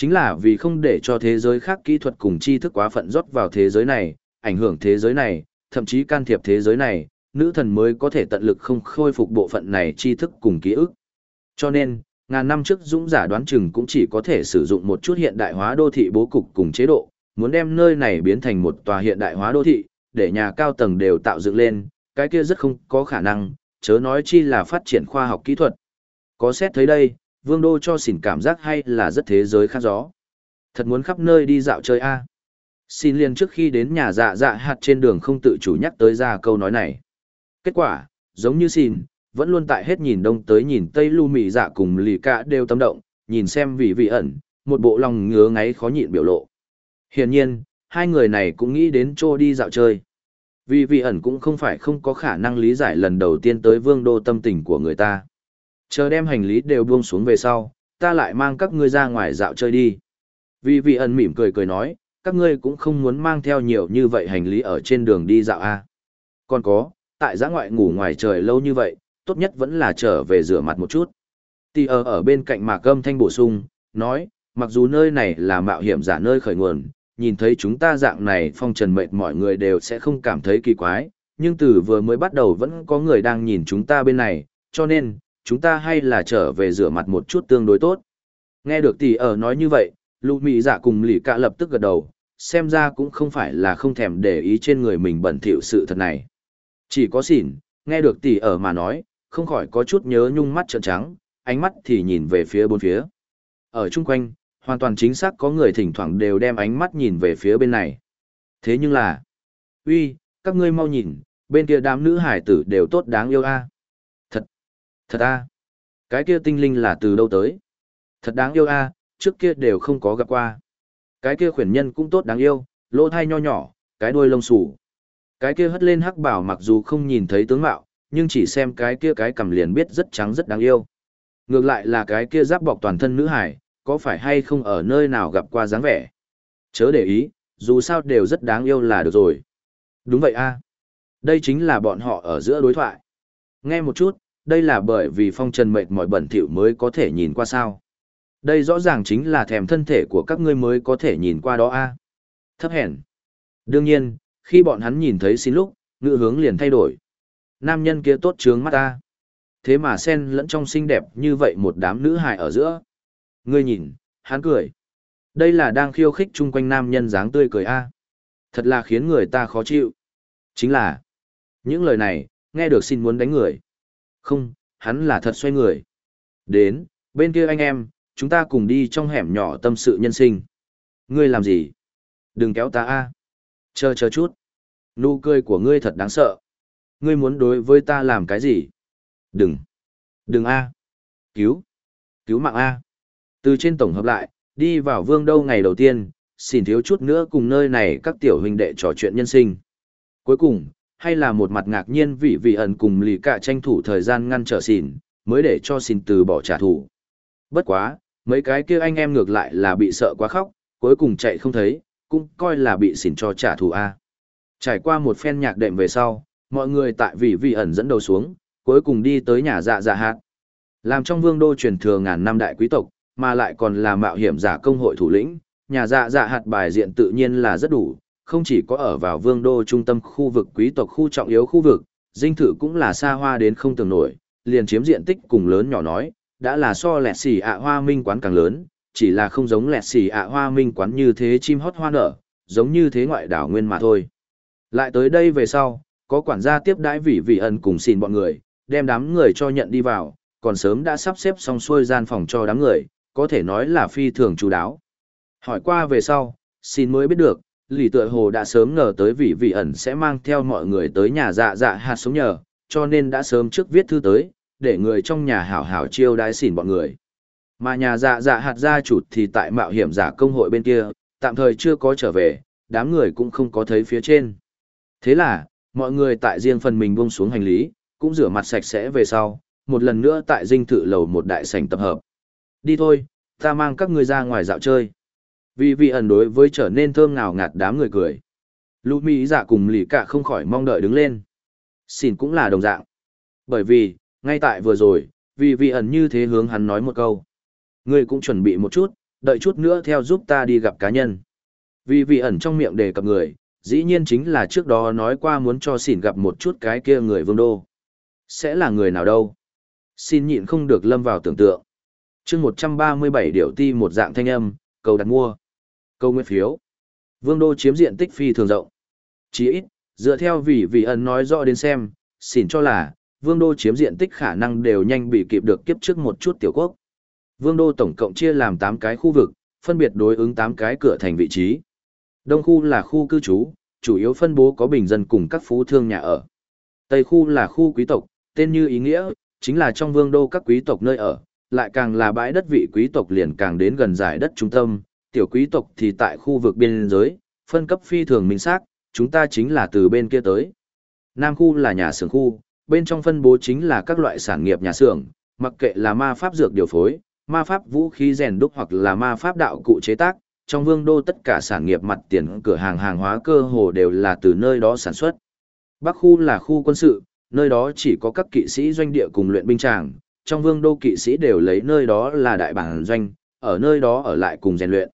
Chính là vì không để cho thế giới khác kỹ thuật cùng tri thức quá phận rót vào thế giới này, ảnh hưởng thế giới này, thậm chí can thiệp thế giới này, nữ thần mới có thể tận lực không khôi phục bộ phận này tri thức cùng ký ức. Cho nên, ngàn năm trước dũng giả đoán chừng cũng chỉ có thể sử dụng một chút hiện đại hóa đô thị bố cục cùng chế độ, muốn đem nơi này biến thành một tòa hiện đại hóa đô thị, để nhà cao tầng đều tạo dựng lên, cái kia rất không có khả năng, chớ nói chi là phát triển khoa học kỹ thuật. Có xét thấy đây, vương đô cho xỉn cảm giác hay là rất thế giới khác gió. Thật muốn khắp nơi đi dạo chơi a. Xin liền trước khi đến nhà dạ dạ hạt trên đường không tự chủ nhắc tới ra câu nói này. Kết quả, giống như xin, vẫn luôn tại hết nhìn đông tới nhìn tây lưu mị dạ cùng lì cả đều tâm động, nhìn xem vị vị ẩn, một bộ lòng ngứa ngáy khó nhịn biểu lộ. Hiển nhiên, hai người này cũng nghĩ đến chỗ đi dạo chơi. Vì vị ẩn cũng không phải không có khả năng lý giải lần đầu tiên tới vương đô tâm tình của người ta. Chờ đem hành lý đều buông xuống về sau, ta lại mang các ngươi ra ngoài dạo chơi đi. Vì vị ẩn mỉm cười cười nói, các ngươi cũng không muốn mang theo nhiều như vậy hành lý ở trên đường đi dạo à. Còn có, tại giã ngoại ngủ ngoài trời lâu như vậy, tốt nhất vẫn là trở về rửa mặt một chút. Tì ở ở bên cạnh mạc âm thanh bổ sung, nói, mặc dù nơi này là mạo hiểm giả nơi khởi nguồn, nhìn thấy chúng ta dạng này phong trần mệt mọi người đều sẽ không cảm thấy kỳ quái, nhưng từ vừa mới bắt đầu vẫn có người đang nhìn chúng ta bên này, cho nên, chúng ta hay là trở về rửa mặt một chút tương đối tốt. Nghe được tỷ ở nói như vậy, lụ mị dạ cùng lì cạ lập tức gật đầu, xem ra cũng không phải là không thèm để ý trên người mình bẩn thỉu sự thật này. Chỉ có xỉn, nghe được tỷ ở mà nói, không khỏi có chút nhớ nhung mắt trợn trắng, ánh mắt thì nhìn về phía bốn phía. Ở chung quanh, hoàn toàn chính xác có người thỉnh thoảng đều đem ánh mắt nhìn về phía bên này. Thế nhưng là, uy, các ngươi mau nhìn, bên kia đám nữ hải tử đều tốt đáng yêu a thật a. Cái kia tinh linh là từ đâu tới? Thật đáng yêu a, trước kia đều không có gặp qua. Cái kia khuyển nhân cũng tốt đáng yêu, lỗ thai nho nhỏ, cái đuôi lông xù. Cái kia hất lên hắc bảo mặc dù không nhìn thấy tướng mạo, nhưng chỉ xem cái kia cái cầm liền biết rất trắng rất đáng yêu. Ngược lại là cái kia giáp bọc toàn thân nữ hải, có phải hay không ở nơi nào gặp qua dáng vẻ. Chớ để ý, dù sao đều rất đáng yêu là được rồi. Đúng vậy a Đây chính là bọn họ ở giữa đối thoại. Nghe một chút, đây là bởi vì phong trần mệt mỏi bẩn thỉu mới có thể nhìn qua sao. Đây rõ ràng chính là thèm thân thể của các ngươi mới có thể nhìn qua đó a Thấp hèn. Đương nhiên, khi bọn hắn nhìn thấy xin lúc, ngữ hướng liền thay đổi. nam nhân kia tốt trướng mắt ta. Thế mà sen lẫn trong xinh đẹp như vậy một đám nữ hài ở giữa. Ngươi nhìn, hắn cười. Đây là đang khiêu khích chung quanh nam nhân dáng tươi cười a. Thật là khiến người ta khó chịu. Chính là, những lời này, nghe được xin muốn đánh người. Không, hắn là thật xoay người. Đến, bên kia anh em, chúng ta cùng đi trong hẻm nhỏ tâm sự nhân sinh. Ngươi làm gì? Đừng kéo ta a. Chờ chờ chút. Nụ cười của ngươi thật đáng sợ. Ngươi muốn đối với ta làm cái gì? Đừng. Đừng a. Cứu. Cứu mạng a. Từ trên tổng hợp lại, đi vào vương đâu ngày đầu tiên, xin thiếu chút nữa cùng nơi này các tiểu huynh đệ trò chuyện nhân sinh. Cuối cùng, hay là một mặt ngạc nhiên vì vị ẩn cùng lì cả tranh thủ thời gian ngăn trở xỉn, mới để cho xỉn từ bỏ trả thù. Bất quá, mấy cái kia anh em ngược lại là bị sợ quá khóc, cuối cùng chạy không thấy, cũng coi là bị xỉn cho trả thù A. Trải qua một phen nhạc đệm về sau, mọi người tại vị vị ẩn dẫn đầu xuống, cuối cùng đi tới nhà dạ dạ hạt. Làm trong vương đô truyền thừa ngàn năm đại quý tộc, mà lại còn là mạo hiểm giả công hội thủ lĩnh, nhà dạ dạ hạt bài diện tự nhiên là rất đủ, không chỉ có ở vào vương đô trung tâm khu vực quý tộc khu trọng yếu khu vực, dinh thự cũng là xa hoa đến không tưởng nổi, liền chiếm diện tích cùng lớn nhỏ nói, đã là so lẹt xỉ ạ hoa minh quán càng lớn, chỉ là không giống lẹt xỉ ạ hoa minh quán như thế chim hót hoa nở, giống như thế ngoại đảo nguyên mà thôi. Lại tới đây về sau, có quản gia tiếp đãi vị vị ẩn cùng xin bọn người, đem đám người cho nhận đi vào, còn sớm đã sắp xếp xong xuôi gian phòng cho đám người, có thể nói là phi thường chú đáo. Hỏi qua về sau, xin mới biết được, lì tựa hồ đã sớm ngờ tới vị vị ẩn sẽ mang theo mọi người tới nhà dạ dạ hạt sống nhờ, cho nên đã sớm trước viết thư tới, để người trong nhà hảo hảo chiêu đái xỉn bọn người. Mà nhà dạ dạ hạt gia chủ thì tại mạo hiểm giả công hội bên kia, tạm thời chưa có trở về, đám người cũng không có thấy phía trên. Thế là, mọi người tại riêng phần mình buông xuống hành lý, cũng rửa mặt sạch sẽ về sau, một lần nữa tại dinh thự lầu một đại sảnh tập hợp. Đi thôi, ta mang các ngươi ra ngoài dạo chơi. Vì vị ẩn đối với trở nên thơm ngào ngạt đám người cười. Lũ Mỹ dạ cùng lì cả không khỏi mong đợi đứng lên. Xin cũng là đồng dạng. Bởi vì, ngay tại vừa rồi, vì vị ẩn như thế hướng hắn nói một câu. Ngươi cũng chuẩn bị một chút, đợi chút nữa theo giúp ta đi gặp cá nhân. Vì vị ẩn trong miệng đề cập người, dĩ nhiên chính là trước đó nói qua muốn cho xỉn gặp một chút cái kia người vương đô. Sẽ là người nào đâu? Xin nhịn không được lâm vào tưởng tượng. chương 137 điệu ti một dạng thanh âm, cầu đặt mua. Câu nguyên phiếu. Vương đô chiếm diện tích phi thường rộng. Chỉ ít, dựa theo vị vị ẩn nói rõ đến xem, xỉn cho là, vương đô chiếm diện tích khả năng đều nhanh bị kịp được kiếp trước một chút tiểu quốc. Vương đô tổng cộng chia làm 8 cái khu vực, phân biệt đối ứng 8 cái cửa thành vị trí. Đông khu là khu cư trú, chủ yếu phân bố có bình dân cùng các phú thương nhà ở. Tây khu là khu quý tộc, tên như ý nghĩa, chính là trong vương đô các quý tộc nơi ở, lại càng là bãi đất vị quý tộc liền càng đến gần giải đất trung tâm, tiểu quý tộc thì tại khu vực biên giới, phân cấp phi thường minh xác, chúng ta chính là từ bên kia tới. Nam khu là nhà xưởng khu, bên trong phân bố chính là các loại sản nghiệp nhà xưởng, mặc kệ là ma pháp dược điều phối, ma pháp vũ khí rèn đúc hoặc là ma pháp đạo cụ chế tác, trong vương đô tất cả sản nghiệp mặt tiền cửa hàng hàng hóa cơ hồ đều là từ nơi đó sản xuất. Bắc khu là khu quân sự, nơi đó chỉ có các kỵ sĩ doanh địa cùng luyện binh tràng, trong vương đô kỵ sĩ đều lấy nơi đó là đại bản doanh, ở nơi đó ở lại cùng rèn luyện.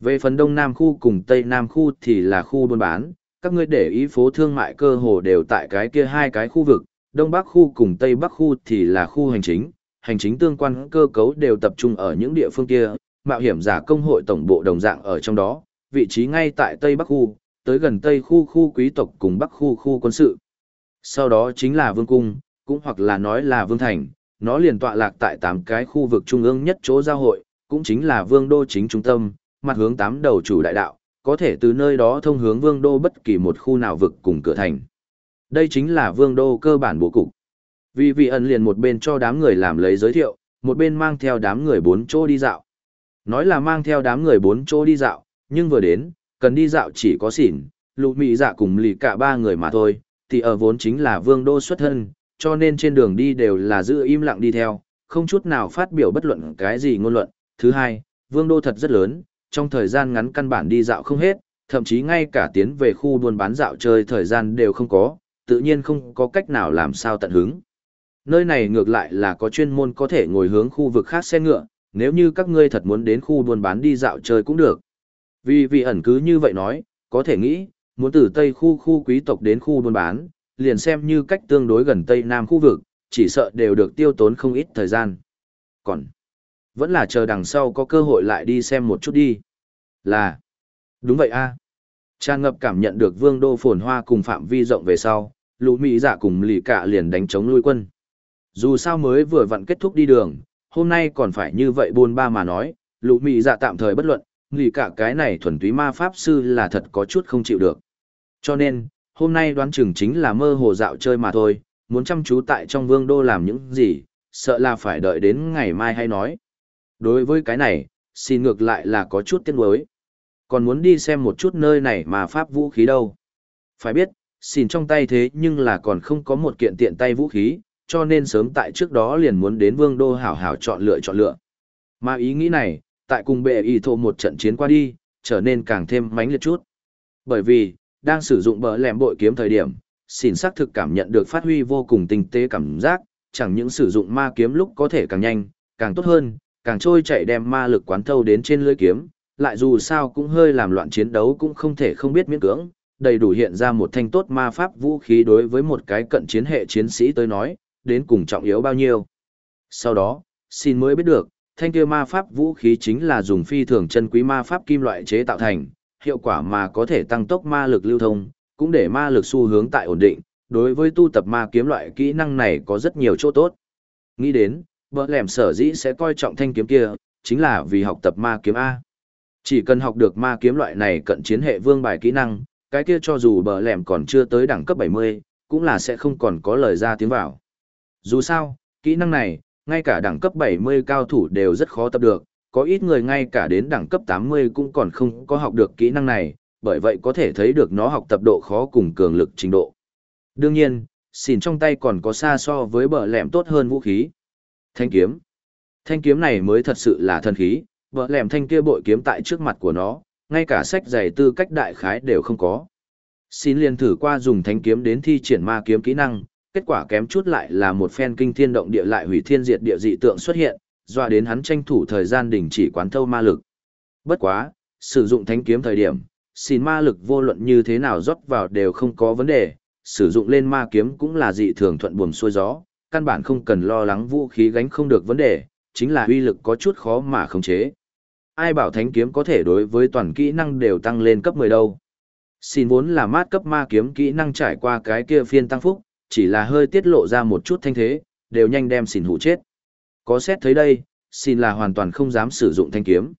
Về phần đông nam khu cùng tây nam khu thì là khu buôn bán, các ngươi để ý phố thương mại cơ hồ đều tại cái kia hai cái khu vực, đông bắc khu cùng tây bắc khu thì là khu hành chính, hành chính tương quan cơ cấu đều tập trung ở những địa phương kia, mạo hiểm giả công hội tổng bộ đồng dạng ở trong đó, vị trí ngay tại tây bắc khu, tới gần tây khu khu quý tộc cùng bắc khu khu quân sự. Sau đó chính là vương cung, cũng hoặc là nói là vương thành, nó liền tọa lạc tại tám cái khu vực trung ương nhất chỗ giao hội, cũng chính là vương đô chính trung tâm, mặt hướng tám đầu chủ đại đạo, có thể từ nơi đó thông hướng vương đô bất kỳ một khu nào vực cùng cửa thành. Đây chính là vương đô cơ bản bố cục. Vì vị ẩn liền một bên cho đám người làm lấy giới thiệu, một bên mang theo đám người bốn chỗ đi dạo. Nói là mang theo đám người bốn chỗ đi dạo, nhưng vừa đến, cần đi dạo chỉ có xỉn, lụ mị dạ cùng lì cả ba người mà thôi, thì ở vốn chính là vương đô xuất thân, cho nên trên đường đi đều là giữ im lặng đi theo, không chút nào phát biểu bất luận cái gì ngôn luận. Thứ hai, vương đô thật rất lớn, trong thời gian ngắn căn bản đi dạo không hết, thậm chí ngay cả tiến về khu buôn bán dạo chơi thời gian đều không có, tự nhiên không có cách nào làm sao tận hứng. Nơi này ngược lại là có chuyên môn có thể ngồi hướng khu vực khác xe ngựa, nếu như các ngươi thật muốn đến khu buôn bán đi dạo chơi cũng được. Vì vị ẩn cứ như vậy nói, có thể nghĩ, muốn từ tây khu khu quý tộc đến khu buôn bán, liền xem như cách tương đối gần Tây Nam khu vực, chỉ sợ đều được tiêu tốn không ít thời gian. Còn, vẫn là chờ đằng sau có cơ hội lại đi xem một chút đi. Là, đúng vậy a Tràn ngập cảm nhận được vương đô phồn hoa cùng phạm vi rộng về sau, lũ mỹ giả cùng lì cả liền đánh chống lui quân. Dù sao mới vừa vặn kết thúc đi đường, hôm nay còn phải như vậy buôn ba mà nói, lũ mỹ dạ tạm thời bất luận, lì cả cái này thuần túy ma pháp sư là thật có chút không chịu được. Cho nên, hôm nay đoán chừng chính là mơ hồ dạo chơi mà thôi, muốn chăm chú tại trong vương đô làm những gì, sợ là phải đợi đến ngày mai hay nói. Đối với cái này, xin ngược lại là có chút tiếc nuối. Còn muốn đi xem một chút nơi này mà pháp vũ khí đâu. Phải biết, xin trong tay thế nhưng là còn không có một kiện tiện tay vũ khí, cho nên sớm tại trước đó liền muốn đến vương đô hảo hảo chọn lựa chọn lựa. Mà ý nghĩ này, tại cùng bệ y thô một trận chiến qua đi, trở nên càng thêm mãnh liệt chút. Bởi vì, đang sử dụng bờ lẻm bội kiếm thời điểm, xỉn xác thực cảm nhận được phát huy vô cùng tinh tế cảm giác, chẳng những sử dụng ma kiếm lúc có thể càng nhanh, càng tốt hơn, càng trôi chạy đem ma lực quán thâu đến trên lưỡi kiếm, lại dù sao cũng hơi làm loạn chiến đấu cũng không thể không biết miễn cưỡng, đầy đủ hiện ra một thanh tốt ma pháp vũ khí đối với một cái cận chiến hệ chiến sĩ tới nói, đến cùng trọng yếu bao nhiêu. Sau đó, xin mới biết được, thanh kia ma pháp vũ khí chính là dùng phi thường chân quý ma pháp kim loại chế tạo thành, hiệu quả mà có thể tăng tốc ma lực lưu thông, cũng để ma lực xu hướng tại ổn định, đối với tu tập ma kiếm loại kỹ năng này có rất nhiều chỗ tốt. Nghĩ đến, bờ lẻm sở dĩ sẽ coi trọng thanh kiếm kia, chính là vì học tập ma kiếm A. Chỉ cần học được ma kiếm loại này cận chiến hệ vương bài kỹ năng, cái kia cho dù bờ lẻm còn chưa tới đẳng cấp 70, cũng là sẽ không còn có lời ra tiếng vào. Dù sao, kỹ năng này, ngay cả đẳng cấp 70 cao thủ đều rất khó tập được, có ít người ngay cả đến đẳng cấp 80 cũng còn không có học được kỹ năng này, bởi vậy có thể thấy được nó học tập độ khó cùng cường lực trình độ. Đương nhiên, xỉn trong tay còn có xa so với bờ lẻm tốt hơn vũ khí. Thanh kiếm. Thanh kiếm này mới thật sự là thần khí, vợ lẻm thanh kia bội kiếm tại trước mặt của nó, ngay cả sách giày tư cách đại khái đều không có. Xin liền thử qua dùng thanh kiếm đến thi triển ma kiếm kỹ năng, kết quả kém chút lại là một phen kinh thiên động địa lại hủy thiên diệt địa dị tượng xuất hiện, dọa đến hắn tranh thủ thời gian đình chỉ quán thâu ma lực. Bất quá, sử dụng thánh kiếm thời điểm, xin ma lực vô luận như thế nào rót vào đều không có vấn đề, sử dụng lên ma kiếm cũng là dị thường thuận buồm xuôi gió, căn bản không cần lo lắng vũ khí gánh không được vấn đề, chính là uy lực có chút khó mà khống chế. Ai bảo thánh kiếm có thể đối với toàn kỹ năng đều tăng lên cấp 10 đâu. Xin vốn là mát cấp ma kiếm kỹ năng trải qua cái kia phiên tăng phúc, chỉ là hơi tiết lộ ra một chút thanh thế, đều nhanh đem xin hụ chết. Có xét thấy đây, xin là hoàn toàn không dám sử dụng thanh kiếm.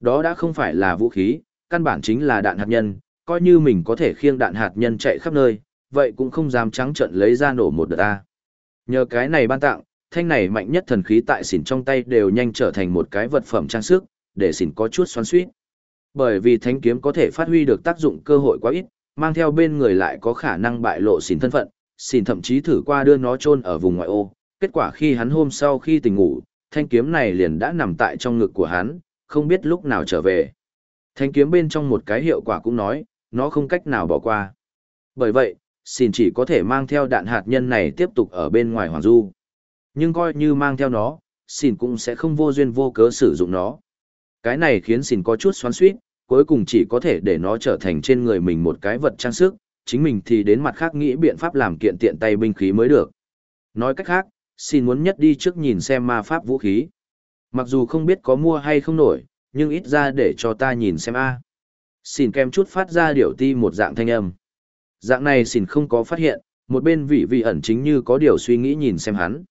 Đó đã không phải là vũ khí, căn bản chính là đạn hạt nhân, coi như mình có thể khiêng đạn hạt nhân chạy khắp nơi, vậy cũng không dám trắng trợn lấy ra nổ một đợt A. Nhờ cái này ban tặng, thanh này mạnh nhất thần khí tại xỉn trong tay đều nhanh trở thành một cái vật phẩm trang sức, để xỉn có chút xoắn xuýt. Bởi vì thanh kiếm có thể phát huy được tác dụng cơ hội quá ít, mang theo bên người lại có khả năng bại lộ xỉn thân phận, xỉn thậm chí thử qua đưa nó chôn ở vùng ngoại ô, kết quả khi hắn hôm sau khi tỉnh ngủ, thanh kiếm này liền đã nằm tại trong ngực của hắn, không biết lúc nào trở về. Thanh kiếm bên trong một cái hiệu quả cũng nói, nó không cách nào bỏ qua. Bởi vậy, xin chỉ có thể mang theo đạn hạt nhân này tiếp tục ở bên ngoài hoàng du. Nhưng coi như mang theo nó, xin cũng sẽ không vô duyên vô cớ sử dụng nó. Cái này khiến xin có chút xoắn suýt, cuối cùng chỉ có thể để nó trở thành trên người mình một cái vật trang sức, chính mình thì đến mặt khác nghĩ biện pháp làm kiện tiện tay binh khí mới được. Nói cách khác, xin muốn nhất đi trước nhìn xem ma pháp vũ khí. Mặc dù không biết có mua hay không nổi, nhưng ít ra để cho ta nhìn xem a. Xin kem chút phát ra điệu ti một dạng thanh âm. Dạng này xin không có phát hiện, một bên vị vị ẩn chính như có điều suy nghĩ nhìn xem hắn.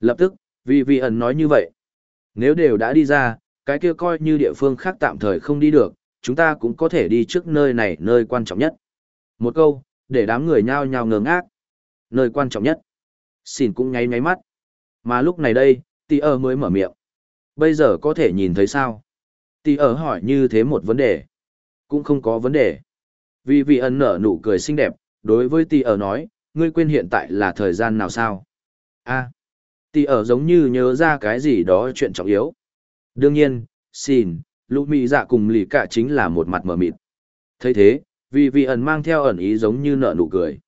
Lập tức, vị vị ẩn nói như vậy. Nếu đều đã đi ra, cái kia coi như địa phương khác tạm thời không đi được, chúng ta cũng có thể đi trước nơi này nơi quan trọng nhất. Một câu, để đám người nhao nhao ngờ ngác. Nơi quan trọng nhất. Xin cũng nháy nháy mắt. Mà lúc này đây, tỷ ơ mới mở miệng. Bây giờ có thể nhìn thấy sao? Tỷ ơ hỏi như thế một vấn đề. Cũng không có vấn đề. Vì vị ẩn nở nụ cười xinh đẹp, đối với tỷ ở nói, ngươi quên hiện tại là thời gian nào sao? a tỷ ở giống như nhớ ra cái gì đó chuyện trọng yếu. Đương nhiên, xin, lũ mị dạ cùng lì cả chính là một mặt mở mịt. thấy thế, vì vị ẩn mang theo ẩn ý giống như nở nụ cười.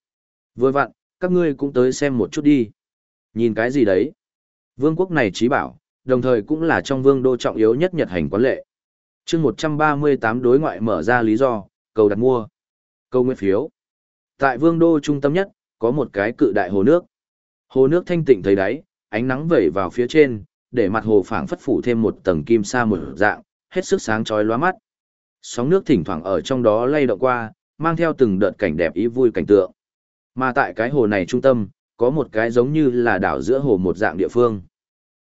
Vừa vặn, các ngươi cũng tới xem một chút đi. Nhìn cái gì đấy? Vương quốc này trí bảo, đồng thời cũng là trong vương đô trọng yếu nhất nhật hành quán lệ. chương 138 đối ngoại mở ra lý do, cầu đặt mua, Câu nguyện phiếu. Tại vương đô trung tâm nhất, có một cái cự đại hồ nước. Hồ nước thanh tịnh thấy đáy, ánh nắng vẩy vào phía trên, để mặt hồ phảng phất phủ thêm một tầng kim sa một dạng, hết sức sáng chói lóa mắt. Sóng nước thỉnh thoảng ở trong đó lay động qua, mang theo từng đợt cảnh đẹp ý vui cảnh tượng. Mà tại cái hồ này trung tâm, có một cái giống như là đảo giữa hồ một dạng địa phương.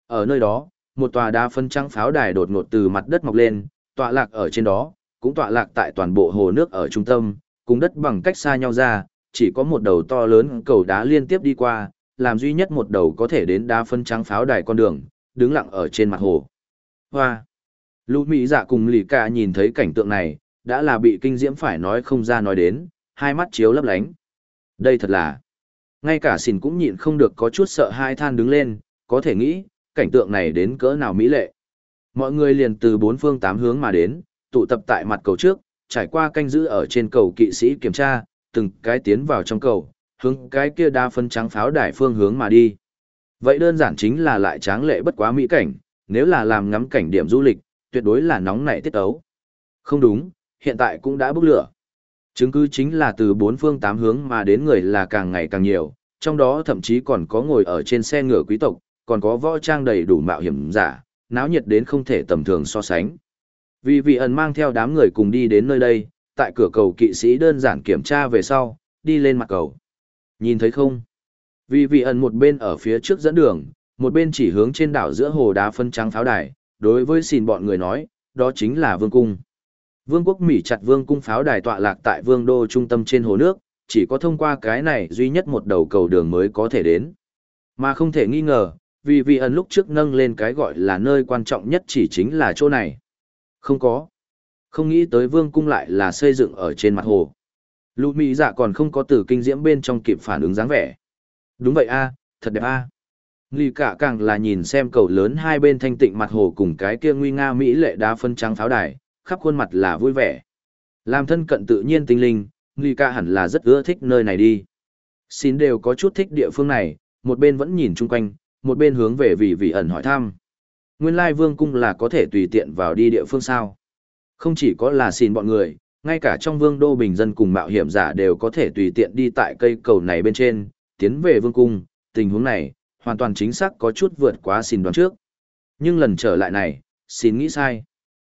Ở nơi đó, một tòa đá phân trắng pháo đài đột ngột từ mặt đất mọc lên, tọa lạc ở trên đó, cũng tọa lạc tại toàn bộ hồ nước ở trung tâm, cùng đất bằng cách xa nhau ra, chỉ có một đầu to lớn cầu đá liên tiếp đi qua, làm duy nhất một đầu có thể đến đá phân trắng pháo đài con đường, đứng lặng ở trên mặt hồ. Hoa! Lũ Mỹ dạ cùng lì cả nhìn thấy cảnh tượng này, đã là bị kinh diễm phải nói không ra nói đến, hai mắt chiếu lấp lánh. Đây thật là... Ngay cả xìn cũng nhịn không được có chút sợ hai than đứng lên, có thể nghĩ, cảnh tượng này đến cỡ nào mỹ lệ. Mọi người liền từ bốn phương tám hướng mà đến, tụ tập tại mặt cầu trước, trải qua canh giữ ở trên cầu kỵ sĩ kiểm tra, từng cái tiến vào trong cầu, hướng cái kia đa phân trắng pháo đài phương hướng mà đi. Vậy đơn giản chính là lại tráng lệ bất quá mỹ cảnh, nếu là làm ngắm cảnh điểm du lịch, tuyệt đối là nóng nảy tiết ấu. Không đúng, hiện tại cũng đã bốc lửa. Chứng cứ chính là từ bốn phương tám hướng mà đến người là càng ngày càng nhiều, trong đó thậm chí còn có ngồi ở trên xe ngựa quý tộc, còn có võ trang đầy đủ mạo hiểm giả, náo nhiệt đến không thể tầm thường so sánh. Vì vị ẩn mang theo đám người cùng đi đến nơi đây, tại cửa cầu kỵ sĩ đơn giản kiểm tra về sau, đi lên mặt cầu. Nhìn thấy không? Vì vị ẩn một bên ở phía trước dẫn đường, một bên chỉ hướng trên đảo giữa hồ đá phân trắng pháo đài, đối với xin bọn người nói, đó chính là vương cung. Vương quốc Mỹ chặt vương cung pháo đài tọa lạc tại vương đô trung tâm trên hồ nước, chỉ có thông qua cái này duy nhất một đầu cầu đường mới có thể đến. Mà không thể nghi ngờ, vì vị ẩn lúc trước nâng lên cái gọi là nơi quan trọng nhất chỉ chính là chỗ này. Không có. Không nghĩ tới vương cung lại là xây dựng ở trên mặt hồ. Lũ Mỹ dạ còn không có từ kinh diễm bên trong kịp phản ứng dáng vẻ. Đúng vậy a, thật đẹp a. À. Lì cả càng là nhìn xem cầu lớn hai bên thanh tịnh mặt hồ cùng cái kia nguy nga mỹ lệ đá phân trắng pháo đài, khắp khuôn mặt là vui vẻ. Làm thân cận tự nhiên tinh linh, Lì cả hẳn là rất ưa thích nơi này đi. Xin đều có chút thích địa phương này, một bên vẫn nhìn chung quanh, một bên hướng về vị vị ẩn hỏi thăm. Nguyên lai vương cung là có thể tùy tiện vào đi địa phương sao. Không chỉ có là xin bọn người, ngay cả trong vương đô bình dân cùng mạo hiểm giả đều có thể tùy tiện đi tại cây cầu này bên trên, tiến về vương cung, tình huống này, hoàn toàn chính xác có chút vượt quá xin đoán trước. Nhưng lần trở lại này, xin nghĩ sai.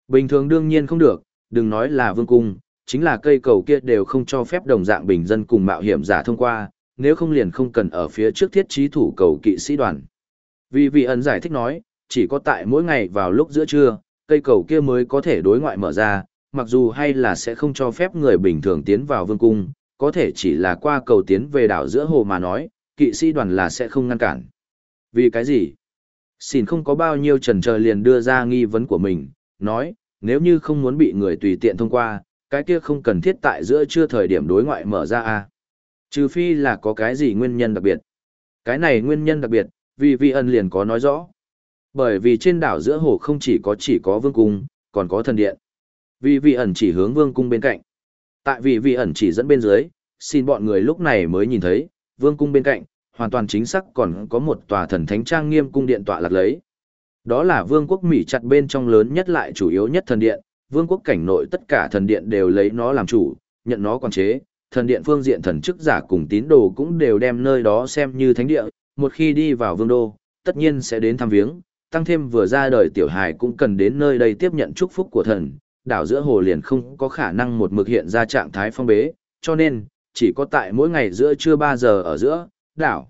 Bình thường đương nhiên không được, đừng nói là vương cung, chính là cây cầu kia đều không cho phép đồng dạng bình dân cùng mạo hiểm giả thông qua, nếu không liền không cần ở phía trước thiết trí thủ cầu kỵ sĩ đoàn. Vì vị ẩn giải thích nói, chỉ có tại mỗi ngày vào lúc giữa trưa, cây cầu kia mới có thể đối ngoại mở ra, mặc dù hay là sẽ không cho phép người bình thường tiến vào vương cung, có thể chỉ là qua cầu tiến về đảo giữa hồ mà nói, kỵ sĩ đoàn là sẽ không ngăn cản. Vì cái gì? Xin không có bao nhiêu trần chờ liền đưa ra nghi vấn của mình, nói, nếu như không muốn bị người tùy tiện thông qua, cái kia không cần thiết tại giữa trưa thời điểm đối ngoại mở ra a Trừ phi là có cái gì nguyên nhân đặc biệt. Cái này nguyên nhân đặc biệt, vì vi ân liền có nói rõ. Bởi vì trên đảo giữa hồ không chỉ có chỉ có vương cung, còn có thần điện. Vì vị ẩn chỉ hướng vương cung bên cạnh. Tại vì vị ẩn chỉ dẫn bên dưới, xin bọn người lúc này mới nhìn thấy, vương cung bên cạnh, hoàn toàn chính xác còn có một tòa thần thánh trang nghiêm cung điện tọa lạc lấy. Đó là vương quốc Mỹ chặt bên trong lớn nhất lại chủ yếu nhất thần điện, vương quốc cảnh nội tất cả thần điện đều lấy nó làm chủ, nhận nó quản chế, thần điện phương diện thần chức giả cùng tín đồ cũng đều đem nơi đó xem như thánh địa, một khi đi vào vương đô, tất nhiên sẽ đến thăm viếng, tăng thêm vừa ra đời tiểu hài cũng cần đến nơi đây tiếp nhận chúc phúc của thần, đảo giữa hồ liền không có khả năng một mực hiện ra trạng thái phong bế, cho nên, chỉ có tại mỗi ngày giữa trưa 3 giờ ở giữa, đảo.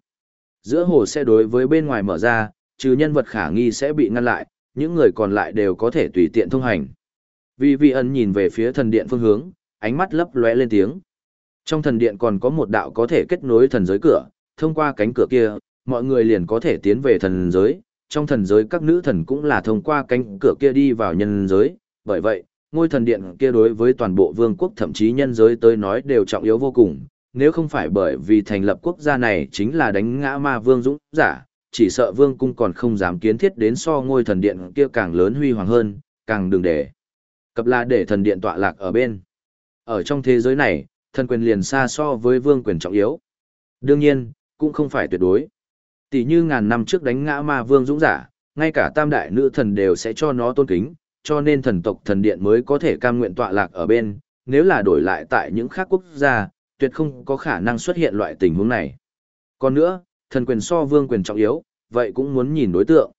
Giữa hồ sẽ đối với bên ngoài mở ra, trừ nhân vật khả nghi sẽ bị ngăn lại, những người còn lại đều có thể tùy tiện thông hành. Vì vị ẩn nhìn về phía thần điện phương hướng, ánh mắt lấp lóe lên tiếng. Trong thần điện còn có một đạo có thể kết nối thần giới cửa, thông qua cánh cửa kia, mọi người liền có thể tiến về thần giới. Trong thần giới các nữ thần cũng là thông qua cánh cửa kia đi vào nhân giới, bởi vậy, ngôi thần điện kia đối với toàn bộ vương quốc thậm chí nhân giới tới nói đều trọng yếu vô cùng. Nếu không phải bởi vì thành lập quốc gia này chính là đánh ngã ma vương dũng giả, chỉ sợ vương cung còn không dám kiến thiết đến so ngôi thần điện kia càng lớn huy hoàng hơn, càng đừng để. Cập là để thần điện tọa lạc ở bên. Ở trong thế giới này, thần quyền liền xa so với vương quyền trọng yếu. Đương nhiên, cũng không phải tuyệt đối. Tỷ như ngàn năm trước đánh ngã ma vương dũng giả, ngay cả tam đại nữ thần đều sẽ cho nó tôn kính, cho nên thần tộc thần điện mới có thể cam nguyện tọa lạc ở bên, nếu là đổi lại tại những khác quốc gia, tuyệt không có khả năng xuất hiện loại tình huống này. Còn nữa, thần quyền so vương quyền trọng yếu, vậy cũng muốn nhìn đối tượng.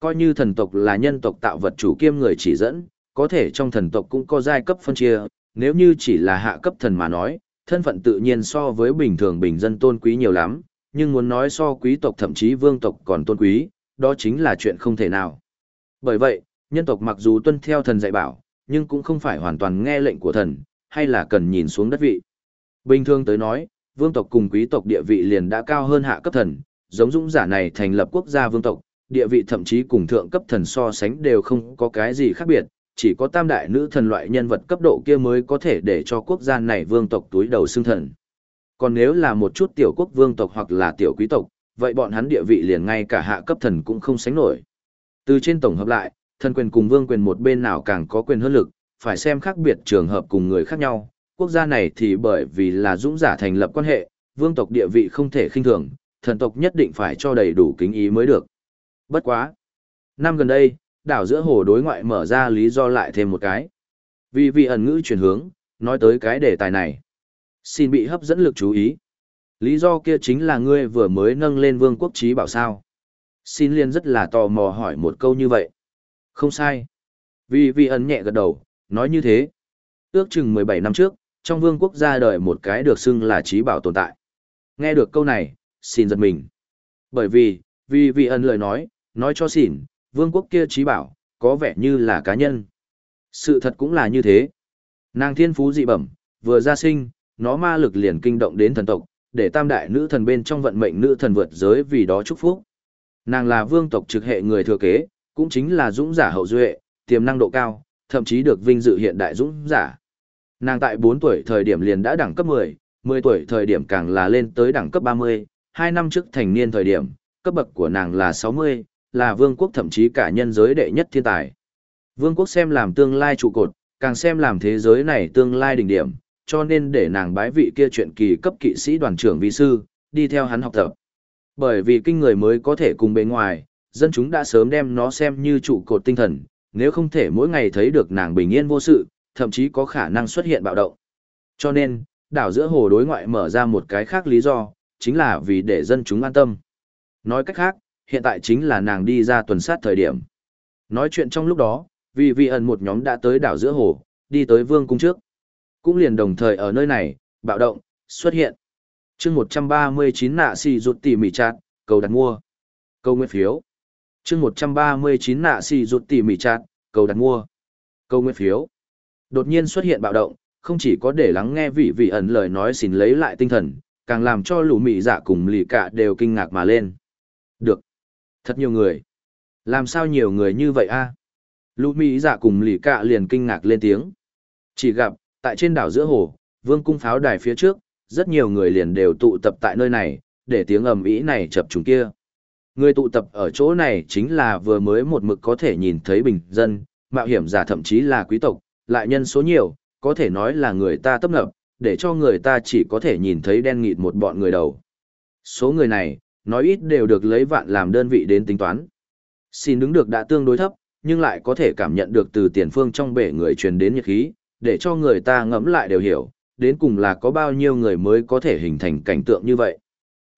Coi như thần tộc là nhân tộc tạo vật chủ kiêm người chỉ dẫn, có thể trong thần tộc cũng có giai cấp phân chia, nếu như chỉ là hạ cấp thần mà nói, thân phận tự nhiên so với bình thường bình dân tôn quý nhiều lắm, nhưng muốn nói so quý tộc thậm chí vương tộc còn tôn quý, đó chính là chuyện không thể nào. Bởi vậy, nhân tộc mặc dù tuân theo thần dạy bảo, nhưng cũng không phải hoàn toàn nghe lệnh của thần, hay là cần nhìn xuống đất vị. Bình thường tới nói, vương tộc cùng quý tộc địa vị liền đã cao hơn hạ cấp thần, giống dũng giả này thành lập quốc gia vương tộc, địa vị thậm chí cùng thượng cấp thần so sánh đều không có cái gì khác biệt, chỉ có tam đại nữ thần loại nhân vật cấp độ kia mới có thể để cho quốc gia này vương tộc túi đầu xương thần. Còn nếu là một chút tiểu quốc vương tộc hoặc là tiểu quý tộc, vậy bọn hắn địa vị liền ngay cả hạ cấp thần cũng không sánh nổi. Từ trên tổng hợp lại, thần quyền cùng vương quyền một bên nào càng có quyền hơn lực, phải xem khác biệt trường hợp cùng người khác nhau. Quốc gia này thì bởi vì là dũng giả thành lập quan hệ, vương tộc địa vị không thể khinh thường, thần tộc nhất định phải cho đầy đủ kính ý mới được. Bất quá. Năm gần đây, đảo giữa hồ đối ngoại mở ra lý do lại thêm một cái. Vì vị ẩn ngữ chuyển hướng, nói tới cái đề tài này. Xin bị hấp dẫn lực chú ý. Lý do kia chính là ngươi vừa mới nâng lên vương quốc trí bảo sao. Xin liên rất là tò mò hỏi một câu như vậy. Không sai. Vì vi ẩn nhẹ gật đầu, nói như thế. Ước chừng 17 năm trước, trong vương quốc ra đời một cái được xưng là trí bảo tồn tại. Nghe được câu này, xin giật mình. Bởi vì, vì vị ẩn lời nói, nói cho xỉn, vương quốc kia trí bảo, có vẻ như là cá nhân. Sự thật cũng là như thế. Nàng thiên phú dị bẩm, vừa ra sinh, nó ma lực liền kinh động đến thần tộc, để tam đại nữ thần bên trong vận mệnh nữ thần vượt giới vì đó chúc phúc. Nàng là vương tộc trực hệ người thừa kế, cũng chính là dũng giả hậu duệ, tiềm năng độ cao, thậm chí được vinh dự hiện đại dũng giả. Nàng tại 4 tuổi thời điểm liền đã đẳng cấp 10, 10 tuổi thời điểm càng là lên tới đẳng cấp 30, 2 năm trước thành niên thời điểm, cấp bậc của nàng là 60, là vương quốc thậm chí cả nhân giới đệ nhất thiên tài. Vương quốc xem làm tương lai trụ cột, càng xem làm thế giới này tương lai đỉnh điểm, cho nên để nàng bái vị kia chuyện kỳ cấp kỵ sĩ đoàn trưởng vi sư, đi theo hắn học tập. Bởi vì kinh người mới có thể cùng bề ngoài, dân chúng đã sớm đem nó xem như trụ cột tinh thần, nếu không thể mỗi ngày thấy được nàng bình yên vô sự, thậm chí có khả năng xuất hiện bạo động. Cho nên, đảo giữa hồ đối ngoại mở ra một cái khác lý do, chính là vì để dân chúng an tâm. Nói cách khác, hiện tại chính là nàng đi ra tuần sát thời điểm. Nói chuyện trong lúc đó, vì vị ẩn một nhóm đã tới đảo giữa hồ, đi tới vương cung trước. Cũng liền đồng thời ở nơi này, bạo động, xuất hiện. chương 139 nạ xì rụt tỉ mỉ chặt cầu đặt mua. Câu nguyên phiếu. chương 139 nạ xì rụt tỉ mỉ chặt cầu đặt mua. Câu nguyên phiếu. Đột nhiên xuất hiện bạo động, không chỉ có để lắng nghe vị vị ẩn lời nói xin lấy lại tinh thần, càng làm cho lũ mị dạ cùng lì cả đều kinh ngạc mà lên. Được. Thật nhiều người. Làm sao nhiều người như vậy a? À? Lũ Mỹ dạ cùng lì cạ liền kinh ngạc lên tiếng. Chỉ gặp, tại trên đảo giữa hồ, vương cung pháo đài phía trước, rất nhiều người liền đều tụ tập tại nơi này, để tiếng ầm ĩ này chập trùng kia. Người tụ tập ở chỗ này chính là vừa mới một mực có thể nhìn thấy bình dân, mạo hiểm giả thậm chí là quý tộc, lại nhân số nhiều, có thể nói là người ta tấp nập, để cho người ta chỉ có thể nhìn thấy đen nghịt một bọn người đầu. Số người này, nói ít đều được lấy vạn làm đơn vị đến tính toán. Xin đứng được đã tương đối thấp, nhưng lại có thể cảm nhận được từ tiền phương trong bể người truyền đến nhiệt khí, để cho người ta ngẫm lại đều hiểu, đến cùng là có bao nhiêu người mới có thể hình thành cảnh tượng như vậy.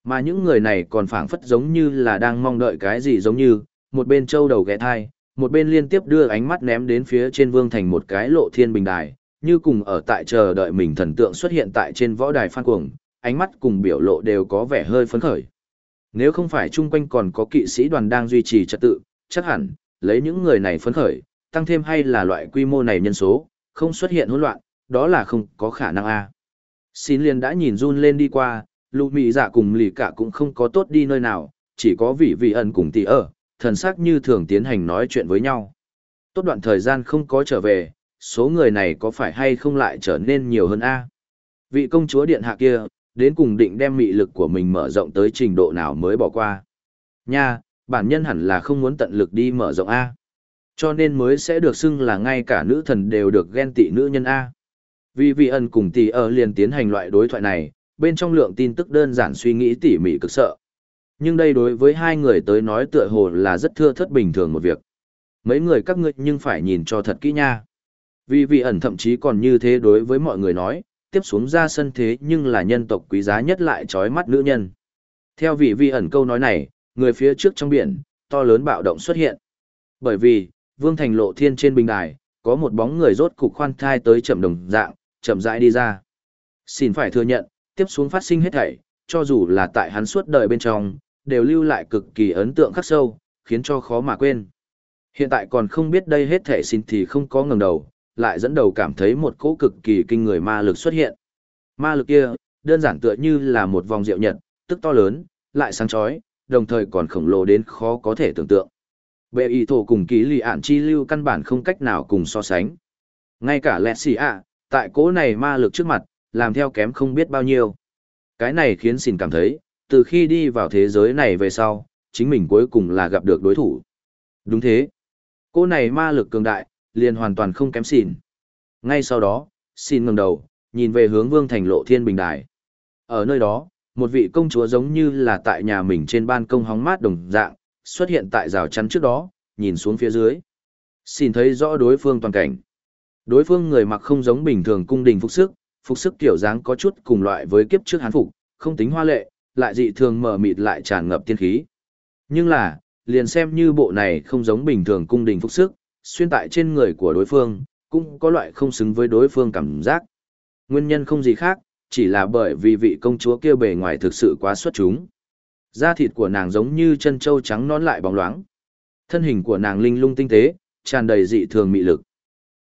Mà những người này còn phảng phất giống như là đang mong đợi cái gì giống như, một bên châu đầu ghé thai, một bên liên tiếp đưa ánh mắt ném đến phía trên vương thành một cái lộ thiên bình đài, như cùng ở tại chờ đợi mình thần tượng xuất hiện tại trên võ đài phan cuồng, ánh mắt cùng biểu lộ đều có vẻ hơi phấn khởi. Nếu không phải chung quanh còn có kỵ sĩ đoàn đang duy trì trật tự, chắc hẳn, lấy những người này phấn khởi, tăng thêm hay là loại quy mô này nhân số, không xuất hiện hỗn loạn, đó là không có khả năng a. Xin liền đã nhìn run lên đi qua, lụ mị dạ cùng lì cả cũng không có tốt đi nơi nào, chỉ có vị vị ẩn cùng tỷ ở, thần sắc như thường tiến hành nói chuyện với nhau. Tốt đoạn thời gian không có trở về, số người này có phải hay không lại trở nên nhiều hơn a? Vị công chúa điện hạ kia, đến cùng định đem mị lực của mình mở rộng tới trình độ nào mới bỏ qua. Nha, bản nhân hẳn là không muốn tận lực đi mở rộng A. Cho nên mới sẽ được xưng là ngay cả nữ thần đều được ghen tị nữ nhân A. Vì vị ẩn cùng tỷ ở liền tiến hành loại đối thoại này, bên trong lượng tin tức đơn giản suy nghĩ tỉ mỉ cực sợ. Nhưng đây đối với hai người tới nói tựa hồ là rất thưa thất bình thường một việc. Mấy người các ngươi nhưng phải nhìn cho thật kỹ nha. Vì vị ẩn thậm chí còn như thế đối với mọi người nói, tiếp xuống ra sân thế nhưng là nhân tộc quý giá nhất lại trói mắt nữ nhân. Theo vị vi ẩn câu nói này, người phía trước trong biển, to lớn bạo động xuất hiện. Bởi vì, Vương Thành lộ thiên trên bình đài, có một bóng người rốt cục khoan thai tới chậm đồng dạng, chậm rãi đi ra. Xin phải thừa nhận, tiếp xuống phát sinh hết thảy, cho dù là tại hắn suốt đời bên trong, đều lưu lại cực kỳ ấn tượng khắc sâu, khiến cho khó mà quên. Hiện tại còn không biết đây hết thảy xin thì không có ngẩng đầu, lại dẫn đầu cảm thấy một cỗ cực kỳ kinh người ma lực xuất hiện. Ma lực kia, đơn giản tựa như là một vòng rượu nhật, tức to lớn, lại sáng chói, đồng thời còn khổng lồ đến khó có thể tưởng tượng. Bệ y thổ cùng ký lì ạn chi lưu căn bản không cách nào cùng so sánh. Ngay cả lẹ xì ạ, tại cỗ này ma lực trước mặt, làm theo kém không biết bao nhiêu. Cái này khiến xin cảm thấy, từ khi đi vào thế giới này về sau, chính mình cuối cùng là gặp được đối thủ. Đúng thế. Cỗ này ma lực cường đại, liền hoàn toàn không kém xỉn. Ngay sau đó, xin ngẩng đầu, nhìn về hướng vương thành lộ thiên bình đài. Ở nơi đó, một vị công chúa giống như là tại nhà mình trên ban công hóng mát đồng dạng, xuất hiện tại rào chắn trước đó, nhìn xuống phía dưới. Xin thấy rõ đối phương toàn cảnh. Đối phương người mặc không giống bình thường cung đình phục sức, phục sức kiểu dáng có chút cùng loại với kiếp trước hán phục, không tính hoa lệ, lại dị thường mở mịt lại tràn ngập tiên khí. Nhưng là, liền xem như bộ này không giống bình thường cung đình phục sức, xuyên tại trên người của đối phương, cũng có loại không xứng với đối phương cảm giác. Nguyên nhân không gì khác, chỉ là bởi vì vị công chúa kia bề ngoài thực sự quá xuất chúng. Da thịt của nàng giống như chân trâu trắng non lại bóng loáng. Thân hình của nàng linh lung tinh tế, tràn đầy dị thường mị lực.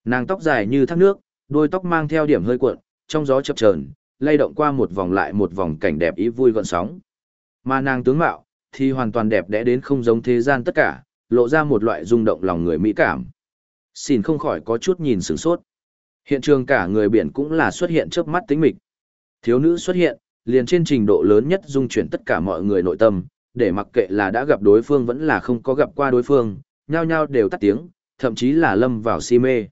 Nàng tóc dài như thác nước, đôi tóc mang theo điểm hơi cuộn, trong gió chập chờn, lay động qua một vòng lại một vòng cảnh đẹp ý vui gọn sóng. Mà nàng tướng mạo thì hoàn toàn đẹp đẽ đến không giống thế gian tất cả, lộ ra một loại rung động lòng người mỹ cảm. Xin không khỏi có chút nhìn sửng sốt. Hiện trường cả người biển cũng là xuất hiện trước mắt tính mịch. Thiếu nữ xuất hiện, liền trên trình độ lớn nhất dung chuyển tất cả mọi người nội tâm, để mặc kệ là đã gặp đối phương vẫn là không có gặp qua đối phương, nhao nhao đều tắt tiếng, thậm chí là lâm vào si mê.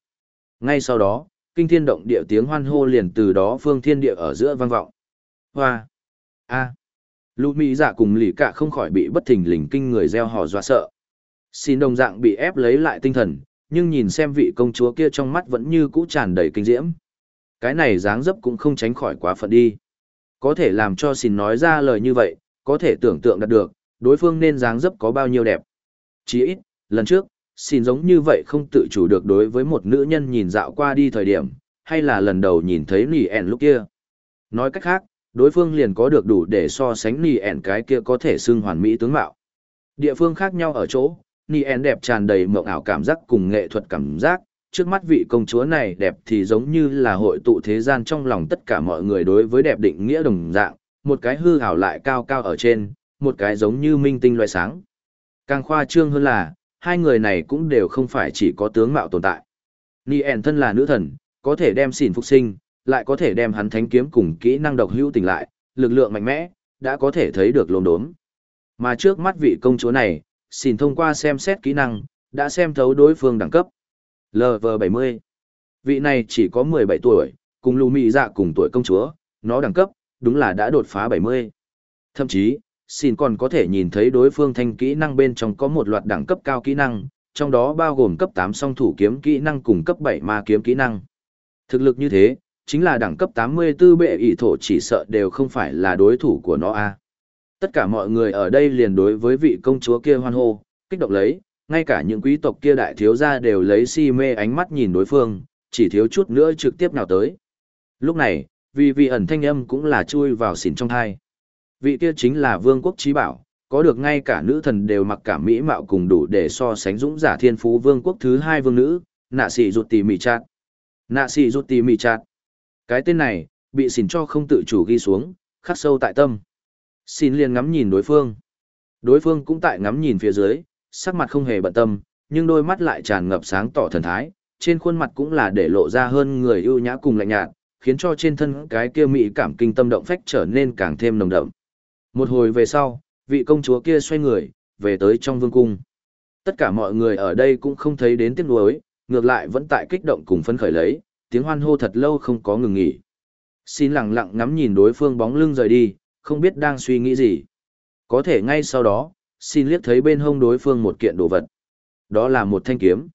Ngay sau đó, kinh thiên động địa tiếng hoan hô liền từ đó phương thiên địa ở giữa vang vọng. Hoa! A! À. Lũ Mỹ giả cùng lì cả không khỏi bị bất thình lình kinh người gieo hò dọa sợ. Xin đồng dạng bị ép lấy lại tinh thần, nhưng nhìn xem vị công chúa kia trong mắt vẫn như cũ tràn đầy kinh diễm. Cái này dáng dấp cũng không tránh khỏi quá phận đi. Có thể làm cho xin nói ra lời như vậy, có thể tưởng tượng đạt được, đối phương nên dáng dấp có bao nhiêu đẹp. Chỉ ít, lần trước, xin giống như vậy không tự chủ được đối với một nữ nhân nhìn dạo qua đi thời điểm, hay là lần đầu nhìn thấy nỉ ẻn lúc kia. Nói cách khác, đối phương liền có được đủ để so sánh nỉ ẻn cái kia có thể xưng hoàn mỹ tướng mạo. Địa phương khác nhau ở chỗ, nỉ ẻn đẹp tràn đầy mộng ảo cảm giác cùng nghệ thuật cảm giác, trước mắt vị công chúa này đẹp thì giống như là hội tụ thế gian trong lòng tất cả mọi người đối với đẹp định nghĩa đồng dạng, một cái hư hảo lại cao cao ở trên, một cái giống như minh tinh loại sáng. Càng khoa trương hơn là, hai người này cũng đều không phải chỉ có tướng mạo tồn tại. Nien thân là nữ thần, có thể đem xỉn phục sinh, lại có thể đem hắn thánh kiếm cùng kỹ năng độc hữu tỉnh lại, lực lượng mạnh mẽ, đã có thể thấy được lồn đốm. Mà trước mắt vị công chúa này, xỉn thông qua xem xét kỹ năng, đã xem thấu đối phương đẳng cấp. LV70. Vị này chỉ có 17 tuổi, cùng lù mị dạ cùng tuổi công chúa, nó đẳng cấp, đúng là đã đột phá 70. Thậm chí, xin còn có thể nhìn thấy đối phương thanh kỹ năng bên trong có một loạt đẳng cấp cao kỹ năng, trong đó bao gồm cấp 8 song thủ kiếm kỹ năng cùng cấp 7 ma kiếm kỹ năng. Thực lực như thế, chính là đẳng cấp 84 bệ ỷ thổ chỉ sợ đều không phải là đối thủ của nó a. Tất cả mọi người ở đây liền đối với vị công chúa kia hoan hô, kích động lấy, ngay cả những quý tộc kia đại thiếu gia đều lấy si mê ánh mắt nhìn đối phương, chỉ thiếu chút nữa trực tiếp nào tới. Lúc này, vì vị ẩn thanh âm cũng là chui vào xỉn trong thai. Vị kia chính là vương quốc trí bảo, có được ngay cả nữ thần đều mặc cả mỹ mạo cùng đủ để so sánh dũng giả thiên phú vương quốc thứ hai vương nữ, nạ sĩ rụt tì mì chạt. Nạ sĩ rụt tì mì chạt. Cái tên này, bị xỉn cho không tự chủ ghi xuống, khắc sâu tại tâm. Xin liền ngắm nhìn đối phương. Đối phương cũng tại ngắm nhìn phía dưới, sắc mặt không hề bận tâm, nhưng đôi mắt lại tràn ngập sáng tỏ thần thái, trên khuôn mặt cũng là để lộ ra hơn người ưu nhã cùng lạnh nhạt, khiến cho trên thân cái kia mỹ cảm kinh tâm động phách trở nên càng thêm nồng đậm. Một hồi về sau, vị công chúa kia xoay người, về tới trong vương cung. Tất cả mọi người ở đây cũng không thấy đến tiếc nuối, ngược lại vẫn tại kích động cùng phấn khởi lấy, tiếng hoan hô thật lâu không có ngừng nghỉ. Xin lặng lặng ngắm nhìn đối phương bóng lưng rời đi, không biết đang suy nghĩ gì. Có thể ngay sau đó, xin liếc thấy bên hông đối phương một kiện đồ vật. Đó là một thanh kiếm.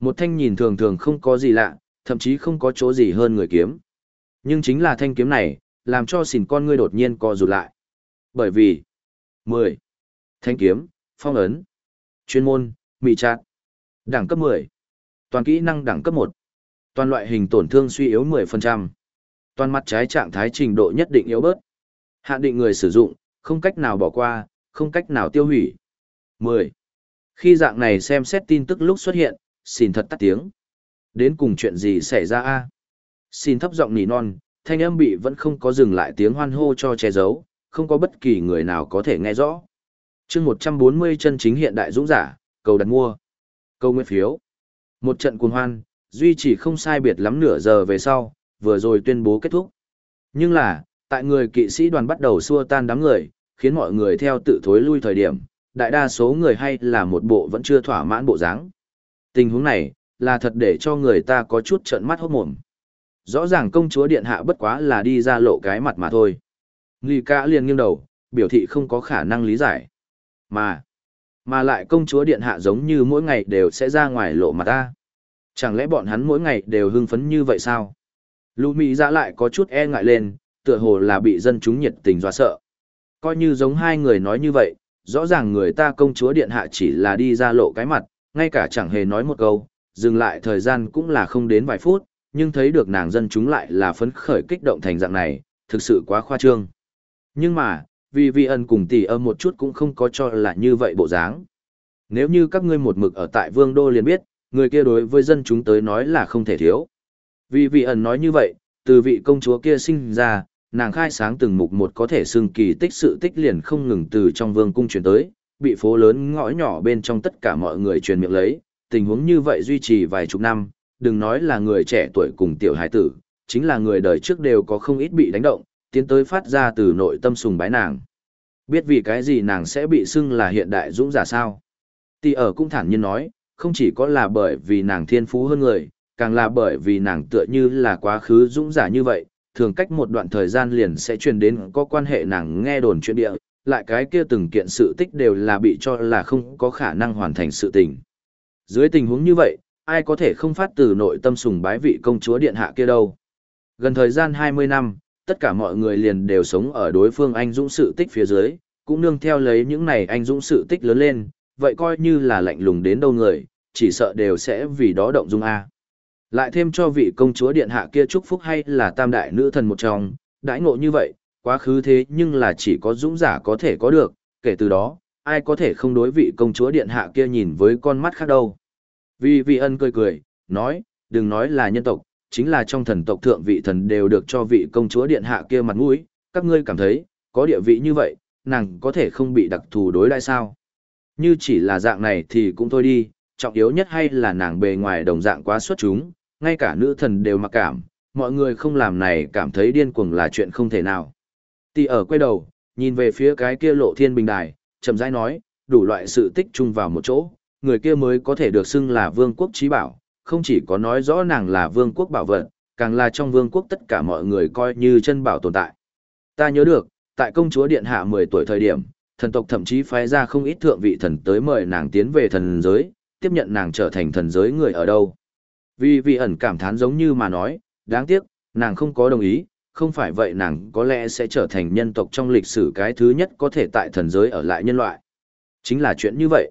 Một thanh nhìn thường thường không có gì lạ, thậm chí không có chỗ gì hơn người kiếm. Nhưng chính là thanh kiếm này, làm cho xỉn con ngươi đột nhiên co rụt lại. Bởi vì, 10. Thanh kiếm, phong ấn. Chuyên môn, mị trạc. Đẳng cấp 10. Toàn kỹ năng đẳng cấp 1. Toàn loại hình tổn thương suy yếu 10%. Toàn mặt trái trạng thái trình độ nhất định yếu bớt. Hạn định người sử dụng, không cách nào bỏ qua, không cách nào tiêu hủy. 10. Khi dạng này xem xét tin tức lúc xuất hiện, xin thật tắt tiếng. Đến cùng chuyện gì xảy ra a? Xin thấp giọng nỉ non, thanh âm bị vẫn không có dừng lại tiếng hoan hô cho che giấu, không có bất kỳ người nào có thể nghe rõ. chương 140 chân chính hiện đại dũng giả, cầu đặt mua. Câu nguyện phiếu. Một trận cuồng hoan, duy trì không sai biệt lắm nửa giờ về sau, vừa rồi tuyên bố kết thúc. Nhưng là, tại người kỵ sĩ đoàn bắt đầu xua tan đám người, khiến mọi người theo tự thối lui thời điểm, đại đa số người hay là một bộ vẫn chưa thỏa mãn bộ dáng. Tình huống này, là thật để cho người ta có chút trợn mắt hốt mồm. Rõ ràng công chúa điện hạ bất quá là đi ra lộ cái mặt mà thôi. Nghi ca liền nghiêng đầu, biểu thị không có khả năng lý giải. Mà, mà lại công chúa điện hạ giống như mỗi ngày đều sẽ ra ngoài lộ mặt ta. Chẳng lẽ bọn hắn mỗi ngày đều hưng phấn như vậy sao? Lũ Mỹ ra lại có chút e ngại lên, tựa hồ là bị dân chúng nhiệt tình dọa sợ. Coi như giống hai người nói như vậy, rõ ràng người ta công chúa điện hạ chỉ là đi ra lộ cái mặt, ngay cả chẳng hề nói một câu, dừng lại thời gian cũng là không đến vài phút, nhưng thấy được nàng dân chúng lại là phấn khởi kích động thành dạng này, thực sự quá khoa trương. Nhưng mà, vì vi ân cùng tỷ âm một chút cũng không có cho là như vậy bộ dáng. Nếu như các ngươi một mực ở tại vương đô liền biết, người kia đối với dân chúng tới nói là không thể thiếu. Vì vị ẩn nói như vậy, từ vị công chúa kia sinh ra, nàng khai sáng từng mục một có thể xưng kỳ tích sự tích liền không ngừng từ trong vương cung truyền tới, bị phố lớn ngõ nhỏ bên trong tất cả mọi người truyền miệng lấy, tình huống như vậy duy trì vài chục năm, đừng nói là người trẻ tuổi cùng tiểu hải tử, chính là người đời trước đều có không ít bị đánh động, tiến tới phát ra từ nội tâm sùng bái nàng. Biết vì cái gì nàng sẽ bị xưng là hiện đại dũng giả sao? Tỷ ở cũng thản nhiên nói, không chỉ có là bởi vì nàng thiên phú hơn người, càng là bởi vì nàng tựa như là quá khứ dũng giả như vậy, thường cách một đoạn thời gian liền sẽ truyền đến có quan hệ nàng nghe đồn chuyện địa, lại cái kia từng kiện sự tích đều là bị cho là không có khả năng hoàn thành sự tình. Dưới tình huống như vậy, ai có thể không phát từ nội tâm sùng bái vị công chúa điện hạ kia đâu. Gần thời gian 20 năm, tất cả mọi người liền đều sống ở đối phương anh dũng sự tích phía dưới, cũng nương theo lấy những này anh dũng sự tích lớn lên, vậy coi như là lạnh lùng đến đâu người, chỉ sợ đều sẽ vì đó động dung A. Lại thêm cho vị công chúa điện hạ kia chúc phúc hay là tam đại nữ thần một trong, đãi ngộ như vậy, quá khứ thế nhưng là chỉ có dũng giả có thể có được, kể từ đó, ai có thể không đối vị công chúa điện hạ kia nhìn với con mắt khác đâu. Vì vị ân cười cười, nói, đừng nói là nhân tộc, chính là trong thần tộc thượng vị thần đều được cho vị công chúa điện hạ kia mặt mũi, các ngươi cảm thấy, có địa vị như vậy, nàng có thể không bị đặc thù đối đãi sao. Như chỉ là dạng này thì cũng thôi đi, trọng yếu nhất hay là nàng bề ngoài đồng dạng quá xuất chúng, ngay cả nữ thần đều mặc cảm, mọi người không làm này cảm thấy điên cuồng là chuyện không thể nào. Tỷ ở quay đầu, nhìn về phía cái kia lộ thiên bình đài, chậm rãi nói, đủ loại sự tích chung vào một chỗ, người kia mới có thể được xưng là vương quốc trí bảo, không chỉ có nói rõ nàng là vương quốc bảo vật, càng là trong vương quốc tất cả mọi người coi như chân bảo tồn tại. Ta nhớ được, tại công chúa điện hạ 10 tuổi thời điểm, thần tộc thậm chí phái ra không ít thượng vị thần tới mời nàng tiến về thần giới, tiếp nhận nàng trở thành thần giới người ở đâu. Vì vị ẩn cảm thán giống như mà nói, đáng tiếc, nàng không có đồng ý, không phải vậy nàng có lẽ sẽ trở thành nhân tộc trong lịch sử cái thứ nhất có thể tại thần giới ở lại nhân loại. Chính là chuyện như vậy.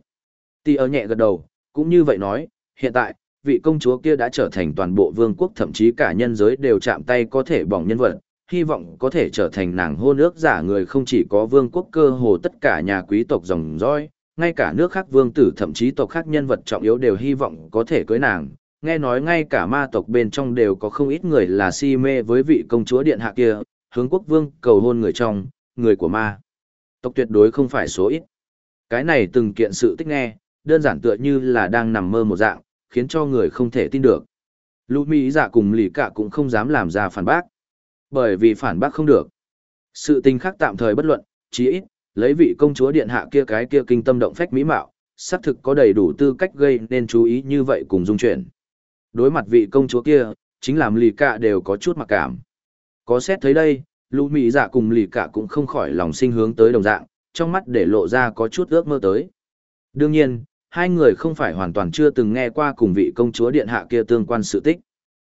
Tì ở nhẹ gật đầu, cũng như vậy nói, hiện tại, vị công chúa kia đã trở thành toàn bộ vương quốc thậm chí cả nhân giới đều chạm tay có thể bỏng nhân vật, hy vọng có thể trở thành nàng hôn ước giả người không chỉ có vương quốc cơ hồ tất cả nhà quý tộc dòng dõi, ngay cả nước khác vương tử thậm chí tộc khác nhân vật trọng yếu đều hy vọng có thể cưới nàng. Nghe nói ngay cả ma tộc bên trong đều có không ít người là si mê với vị công chúa điện hạ kia, hướng quốc vương cầu hôn người trong, người của ma. Tộc tuyệt đối không phải số ít. Cái này từng kiện sự tích nghe, đơn giản tựa như là đang nằm mơ một dạng, khiến cho người không thể tin được. Lũ Mỹ giả cùng lì cả cũng không dám làm ra phản bác. Bởi vì phản bác không được. Sự tình khác tạm thời bất luận, chí ít, lấy vị công chúa điện hạ kia cái kia kinh tâm động phách mỹ mạo, xác thực có đầy đủ tư cách gây nên chú ý như vậy cùng dung chuyển. Đối mặt vị công chúa kia, chính làm lì cả đều có chút mặc cảm. Có xét thấy đây, lũ mỹ dạ cùng lì cả cũng không khỏi lòng sinh hướng tới đồng dạng, trong mắt để lộ ra có chút ước mơ tới. Đương nhiên, hai người không phải hoàn toàn chưa từng nghe qua cùng vị công chúa điện hạ kia tương quan sự tích.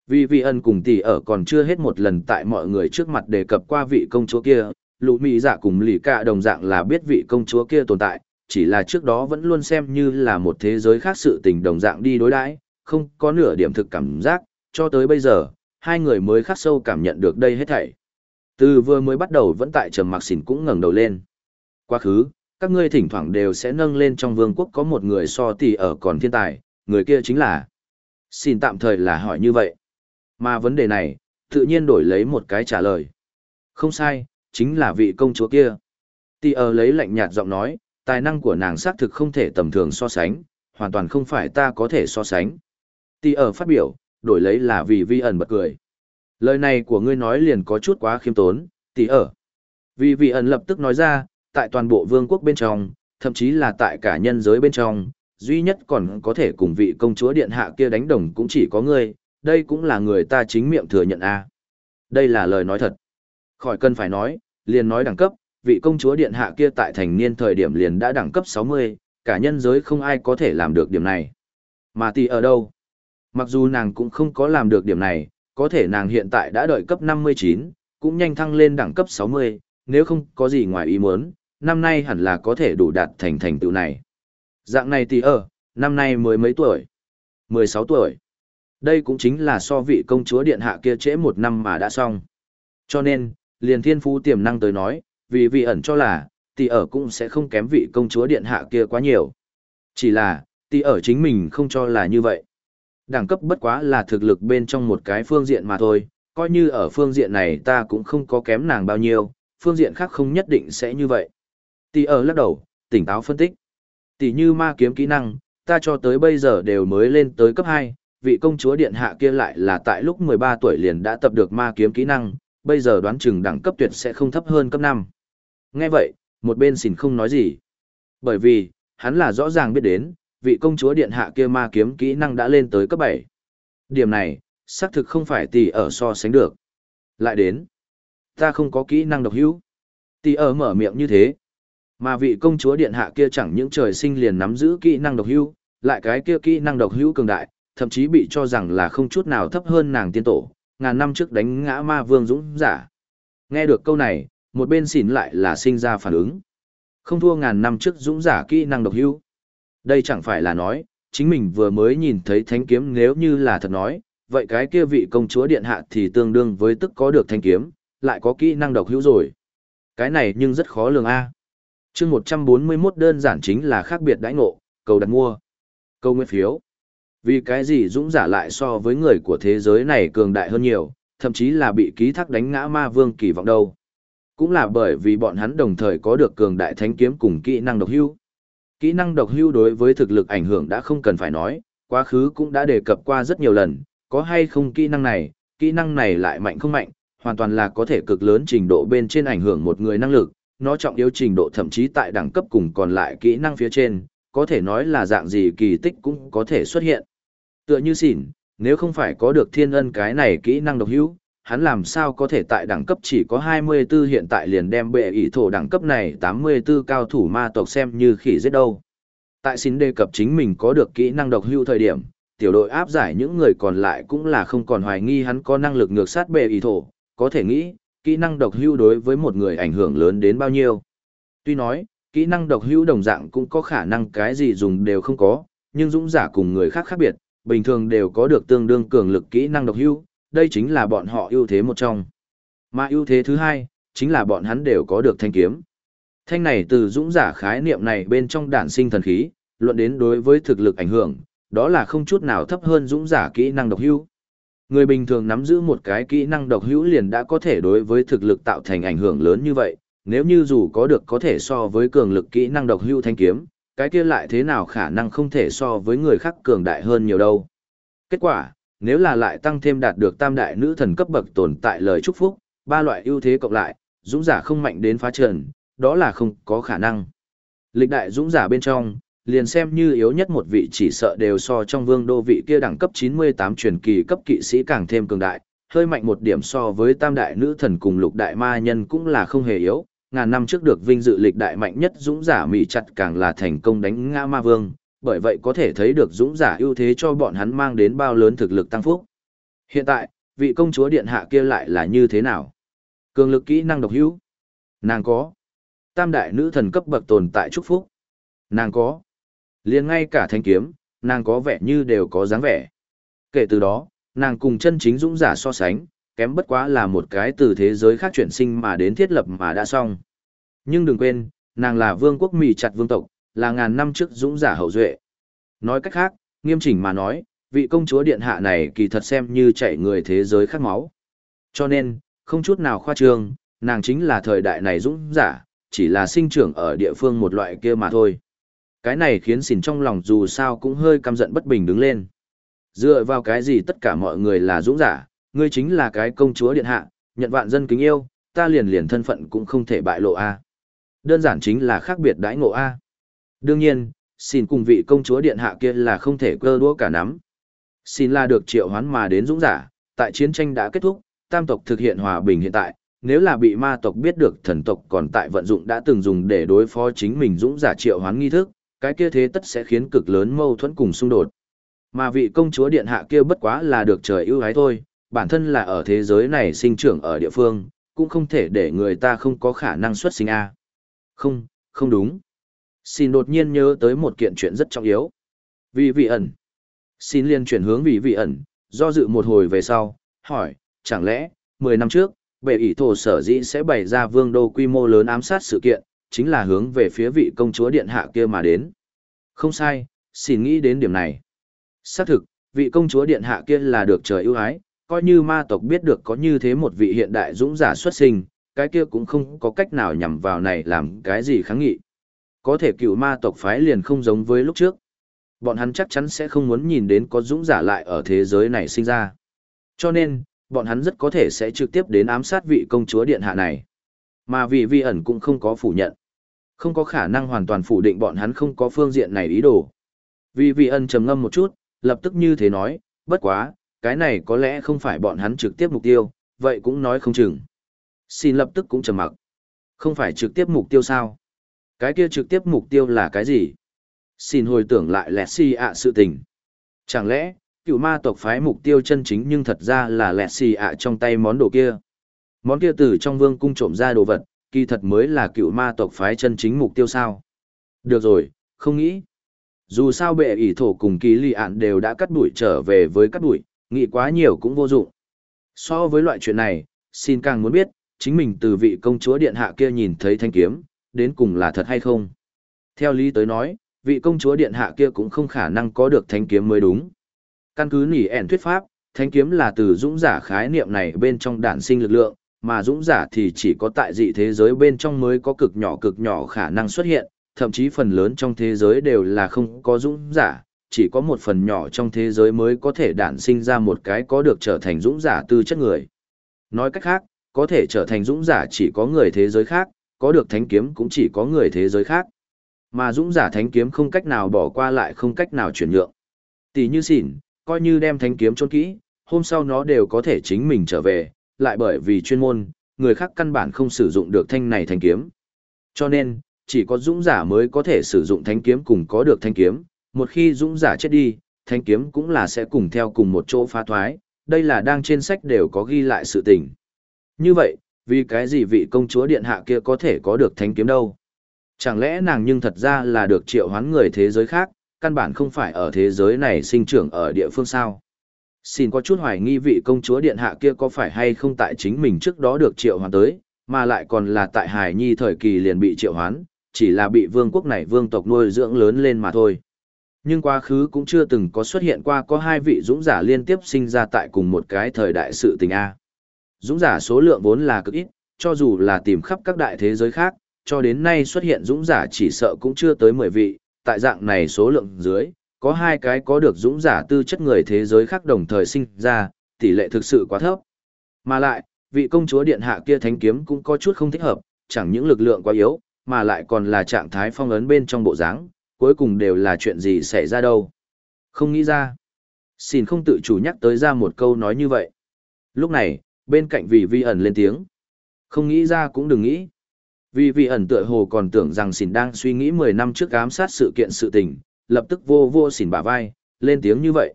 Vì vị ân cùng tỷ ở còn chưa hết một lần tại mọi người trước mặt đề cập qua vị công chúa kia, lũ mỹ dạ cùng lì cả đồng dạng là biết vị công chúa kia tồn tại, chỉ là trước đó vẫn luôn xem như là một thế giới khác sự tình đồng dạng đi đối đãi, không có nửa điểm thực cảm giác, cho tới bây giờ, hai người mới khắc sâu cảm nhận được đây hết thảy. Từ vừa mới bắt đầu vẫn tại trầm mặc xỉn cũng ngẩng đầu lên. Quá khứ, các ngươi thỉnh thoảng đều sẽ nâng lên trong vương quốc có một người so tỷ ở còn thiên tài, người kia chính là. Xin tạm thời là hỏi như vậy. Mà vấn đề này, tự nhiên đổi lấy một cái trả lời. Không sai, chính là vị công chúa kia. Tỷ ở lấy lạnh nhạt giọng nói, tài năng của nàng xác thực không thể tầm thường so sánh, hoàn toàn không phải ta có thể so sánh. Tỷ ở phát biểu, đổi lấy là vì vi ẩn bật cười. Lời này của ngươi nói liền có chút quá khiêm tốn, tỷ ở. Vì vi ẩn lập tức nói ra, tại toàn bộ vương quốc bên trong, thậm chí là tại cả nhân giới bên trong, duy nhất còn có thể cùng vị công chúa điện hạ kia đánh đồng cũng chỉ có ngươi, đây cũng là người ta chính miệng thừa nhận a. Đây là lời nói thật. Khỏi cần phải nói, liền nói đẳng cấp, vị công chúa điện hạ kia tại thành niên thời điểm liền đã đẳng cấp 60, cả nhân giới không ai có thể làm được điểm này. Mà tỷ ở đâu? Mặc dù nàng cũng không có làm được điểm này, có thể nàng hiện tại đã đợi cấp 59, cũng nhanh thăng lên đẳng cấp 60, nếu không có gì ngoài ý muốn, năm nay hẳn là có thể đủ đạt thành thành tựu này. Dạng này thì ở, năm nay mới mấy tuổi? 16 tuổi. Đây cũng chính là so vị công chúa điện hạ kia trễ một năm mà đã xong. Cho nên, liền thiên phú tiềm năng tới nói, vì vị ẩn cho là, tỷ ở cũng sẽ không kém vị công chúa điện hạ kia quá nhiều. Chỉ là, tỷ ở chính mình không cho là như vậy. Đẳng cấp bất quá là thực lực bên trong một cái phương diện mà thôi, coi như ở phương diện này ta cũng không có kém nàng bao nhiêu, phương diện khác không nhất định sẽ như vậy. Tỷ ở lắc đầu, tỉnh táo phân tích. Tỷ như ma kiếm kỹ năng, ta cho tới bây giờ đều mới lên tới cấp 2, vị công chúa điện hạ kia lại là tại lúc 13 tuổi liền đã tập được ma kiếm kỹ năng, bây giờ đoán chừng đẳng cấp tuyệt sẽ không thấp hơn cấp 5. Nghe vậy, một bên xỉn không nói gì. Bởi vì, hắn là rõ ràng biết đến, vị công chúa điện hạ kia ma kiếm kỹ năng đã lên tới cấp 7. Điểm này, xác thực không phải tỷ ở so sánh được. Lại đến, ta không có kỹ năng độc hữu. Tỷ ở mở miệng như thế. Mà vị công chúa điện hạ kia chẳng những trời sinh liền nắm giữ kỹ năng độc hữu, lại cái kia kỹ năng độc hữu cường đại, thậm chí bị cho rằng là không chút nào thấp hơn nàng tiên tổ, ngàn năm trước đánh ngã ma vương dũng giả. Nghe được câu này, một bên xỉn lại là sinh ra phản ứng. Không thua ngàn năm trước dũng giả kỹ năng độc hữu. Đây chẳng phải là nói, chính mình vừa mới nhìn thấy thánh kiếm nếu như là thật nói, vậy cái kia vị công chúa điện hạ thì tương đương với tức có được thanh kiếm, lại có kỹ năng độc hữu rồi. Cái này nhưng rất khó lường A. chương 141 đơn giản chính là khác biệt đãi ngộ, cầu đặt mua. Câu nguyên phiếu. Vì cái gì dũng giả lại so với người của thế giới này cường đại hơn nhiều, thậm chí là bị ký thác đánh ngã ma vương kỳ vọng đâu. Cũng là bởi vì bọn hắn đồng thời có được cường đại thánh kiếm cùng kỹ năng độc hưu. Kỹ năng độc hưu đối với thực lực ảnh hưởng đã không cần phải nói, quá khứ cũng đã đề cập qua rất nhiều lần, có hay không kỹ năng này, kỹ năng này lại mạnh không mạnh, hoàn toàn là có thể cực lớn trình độ bên trên ảnh hưởng một người năng lực, nó trọng yếu trình độ thậm chí tại đẳng cấp cùng còn lại kỹ năng phía trên, có thể nói là dạng gì kỳ tích cũng có thể xuất hiện. Tựa như xỉn, nếu không phải có được thiên ân cái này kỹ năng độc hữu, hắn làm sao có thể tại đẳng cấp chỉ có 24 hiện tại liền đem bệ ỷ thổ đẳng cấp này 84 cao thủ ma tộc xem như khỉ giết đâu. Tại xin đề cập chính mình có được kỹ năng độc hưu thời điểm, tiểu đội áp giải những người còn lại cũng là không còn hoài nghi hắn có năng lực ngược sát bệ ỷ thổ, có thể nghĩ, kỹ năng độc hưu đối với một người ảnh hưởng lớn đến bao nhiêu. Tuy nói, kỹ năng độc hưu đồng dạng cũng có khả năng cái gì dùng đều không có, nhưng dũng giả cùng người khác khác biệt, bình thường đều có được tương đương cường lực kỹ năng độc hưu đây chính là bọn họ ưu thế một trong. Mà ưu thế thứ hai, chính là bọn hắn đều có được thanh kiếm. Thanh này từ dũng giả khái niệm này bên trong đản sinh thần khí, luận đến đối với thực lực ảnh hưởng, đó là không chút nào thấp hơn dũng giả kỹ năng độc hữu. Người bình thường nắm giữ một cái kỹ năng độc hữu liền đã có thể đối với thực lực tạo thành ảnh hưởng lớn như vậy, nếu như dù có được có thể so với cường lực kỹ năng độc hữu thanh kiếm, cái kia lại thế nào khả năng không thể so với người khác cường đại hơn nhiều đâu. Kết quả, nếu là lại tăng thêm đạt được tam đại nữ thần cấp bậc tồn tại lời chúc phúc, ba loại ưu thế cộng lại, dũng giả không mạnh đến phá trần, đó là không có khả năng. Lịch đại dũng giả bên trong, liền xem như yếu nhất một vị chỉ sợ đều so trong vương đô vị kia đẳng cấp 98 truyền kỳ cấp kỵ sĩ càng thêm cường đại, hơi mạnh một điểm so với tam đại nữ thần cùng lục đại ma nhân cũng là không hề yếu, ngàn năm trước được vinh dự lịch đại mạnh nhất dũng giả mỹ chặt càng là thành công đánh ngã ma vương, bởi vậy có thể thấy được dũng giả ưu thế cho bọn hắn mang đến bao lớn thực lực tăng phúc. Hiện tại, vị công chúa điện hạ kia lại là như thế nào? Cường lực kỹ năng độc hữu. Nàng có. Tam đại nữ thần cấp bậc tồn tại chúc phúc. Nàng có. liền ngay cả thanh kiếm, nàng có vẻ như đều có dáng vẻ. Kể từ đó, nàng cùng chân chính dũng giả so sánh, kém bất quá là một cái từ thế giới khác chuyển sinh mà đến thiết lập mà đã xong. Nhưng đừng quên, nàng là vương quốc mì chặt vương tộc, là ngàn năm trước dũng giả hậu duệ. Nói cách khác, nghiêm chỉnh mà nói, vị công chúa điện hạ này kỳ thật xem như chạy người thế giới khác máu. Cho nên, không chút nào khoa trương, nàng chính là thời đại này dũng giả, chỉ là sinh trưởng ở địa phương một loại kia mà thôi. Cái này khiến xỉn trong lòng dù sao cũng hơi căm giận bất bình đứng lên. Dựa vào cái gì tất cả mọi người là dũng giả, ngươi chính là cái công chúa điện hạ, nhận vạn dân kính yêu, ta liền liền thân phận cũng không thể bại lộ a. Đơn giản chính là khác biệt đãi ngộ a. Đương nhiên, xin cùng vị công chúa điện hạ kia là không thể cơ đũa cả nắm. Xin là được triệu hoán mà đến dũng giả, tại chiến tranh đã kết thúc, tam tộc thực hiện hòa bình hiện tại, nếu là bị ma tộc biết được thần tộc còn tại vận dụng đã từng dùng để đối phó chính mình dũng giả triệu hoán nghi thức, cái kia thế tất sẽ khiến cực lớn mâu thuẫn cùng xung đột. Mà vị công chúa điện hạ kia bất quá là được trời ưu ái thôi, bản thân là ở thế giới này sinh trưởng ở địa phương, cũng không thể để người ta không có khả năng xuất sinh a. Không, không đúng. Xin đột nhiên nhớ tới một kiện chuyện rất trọng yếu. Vì vị ẩn. Xin liền chuyển hướng vì vị ẩn, do dự một hồi về sau, hỏi, chẳng lẽ, 10 năm trước, bệ ỷ thổ sở dĩ sẽ bày ra vương đô quy mô lớn ám sát sự kiện, chính là hướng về phía vị công chúa điện hạ kia mà đến. Không sai, xin nghĩ đến điểm này. Xác thực, vị công chúa điện hạ kia là được trời ưu ái, coi như ma tộc biết được có như thế một vị hiện đại dũng giả xuất sinh, cái kia cũng không có cách nào nhằm vào này làm cái gì kháng nghị. Có thể cựu ma tộc phái liền không giống với lúc trước. Bọn hắn chắc chắn sẽ không muốn nhìn đến có dũng giả lại ở thế giới này sinh ra. Cho nên, bọn hắn rất có thể sẽ trực tiếp đến ám sát vị công chúa điện hạ này. Mà vị vi ẩn cũng không có phủ nhận. Không có khả năng hoàn toàn phủ định bọn hắn không có phương diện này ý đồ. Vì vị ẩn trầm ngâm một chút, lập tức như thế nói, bất quá, cái này có lẽ không phải bọn hắn trực tiếp mục tiêu, vậy cũng nói không chừng. Xin lập tức cũng trầm mặc. Không phải trực tiếp mục tiêu sao? Cái kia trực tiếp mục tiêu là cái gì? Xin hồi tưởng lại lẹt si ạ sự tình. Chẳng lẽ, cựu ma tộc phái mục tiêu chân chính nhưng thật ra là lẹt xì ạ trong tay món đồ kia. Món kia từ trong vương cung trộm ra đồ vật, kỳ thật mới là cựu ma tộc phái chân chính mục tiêu sao. Được rồi, không nghĩ. Dù sao bệ ỷ thổ cùng kỳ lì ạn đều đã cắt đuổi trở về với cắt đuổi, nghĩ quá nhiều cũng vô dụng. So với loại chuyện này, xin càng muốn biết, chính mình từ vị công chúa điện hạ kia nhìn thấy thanh kiếm, đến cùng là thật hay không. Theo lý tới nói, vị công chúa điện hạ kia cũng không khả năng có được thánh kiếm mới đúng. Căn cứ nỉ ẻn thuyết pháp, thánh kiếm là từ dũng giả khái niệm này bên trong đản sinh lực lượng, mà dũng giả thì chỉ có tại dị thế giới bên trong mới có cực nhỏ cực nhỏ khả năng xuất hiện, thậm chí phần lớn trong thế giới đều là không có dũng giả, chỉ có một phần nhỏ trong thế giới mới có thể đản sinh ra một cái có được trở thành dũng giả tư chất người. Nói cách khác, có thể trở thành dũng giả chỉ có người thế giới khác, có được thánh kiếm cũng chỉ có người thế giới khác. Mà dũng giả thánh kiếm không cách nào bỏ qua lại không cách nào chuyển nhượng. Tỷ như xỉn, coi như đem thánh kiếm trôn kỹ, hôm sau nó đều có thể chính mình trở về, lại bởi vì chuyên môn, người khác căn bản không sử dụng được thanh này thánh kiếm. Cho nên, chỉ có dũng giả mới có thể sử dụng thánh kiếm cùng có được thanh kiếm, một khi dũng giả chết đi, thanh kiếm cũng là sẽ cùng theo cùng một chỗ phá thoái, đây là đang trên sách đều có ghi lại sự tình. Như vậy, vì cái gì vị công chúa điện hạ kia có thể có được thánh kiếm đâu? Chẳng lẽ nàng nhưng thật ra là được triệu hoán người thế giới khác, căn bản không phải ở thế giới này sinh trưởng ở địa phương sao. Xin có chút hoài nghi vị công chúa điện hạ kia có phải hay không tại chính mình trước đó được triệu hoán tới, mà lại còn là tại Hải Nhi thời kỳ liền bị triệu hoán, chỉ là bị vương quốc này vương tộc nuôi dưỡng lớn lên mà thôi. Nhưng quá khứ cũng chưa từng có xuất hiện qua có hai vị dũng giả liên tiếp sinh ra tại cùng một cái thời đại sự tình A. Dũng giả số lượng vốn là cực ít, cho dù là tìm khắp các đại thế giới khác, cho đến nay xuất hiện dũng giả chỉ sợ cũng chưa tới 10 vị, tại dạng này số lượng dưới, có hai cái có được dũng giả tư chất người thế giới khác đồng thời sinh ra, tỷ lệ thực sự quá thấp. Mà lại, vị công chúa điện hạ kia thánh kiếm cũng có chút không thích hợp, chẳng những lực lượng quá yếu, mà lại còn là trạng thái phong ấn bên trong bộ dáng, cuối cùng đều là chuyện gì xảy ra đâu. Không nghĩ ra. Xin không tự chủ nhắc tới ra một câu nói như vậy. Lúc này, bên cạnh vị vi ẩn lên tiếng. Không nghĩ ra cũng đừng nghĩ. Vì vi ẩn tựa hồ còn tưởng rằng xỉn đang suy nghĩ 10 năm trước ám sát sự kiện sự tình, lập tức vô vô xỉn bả vai, lên tiếng như vậy.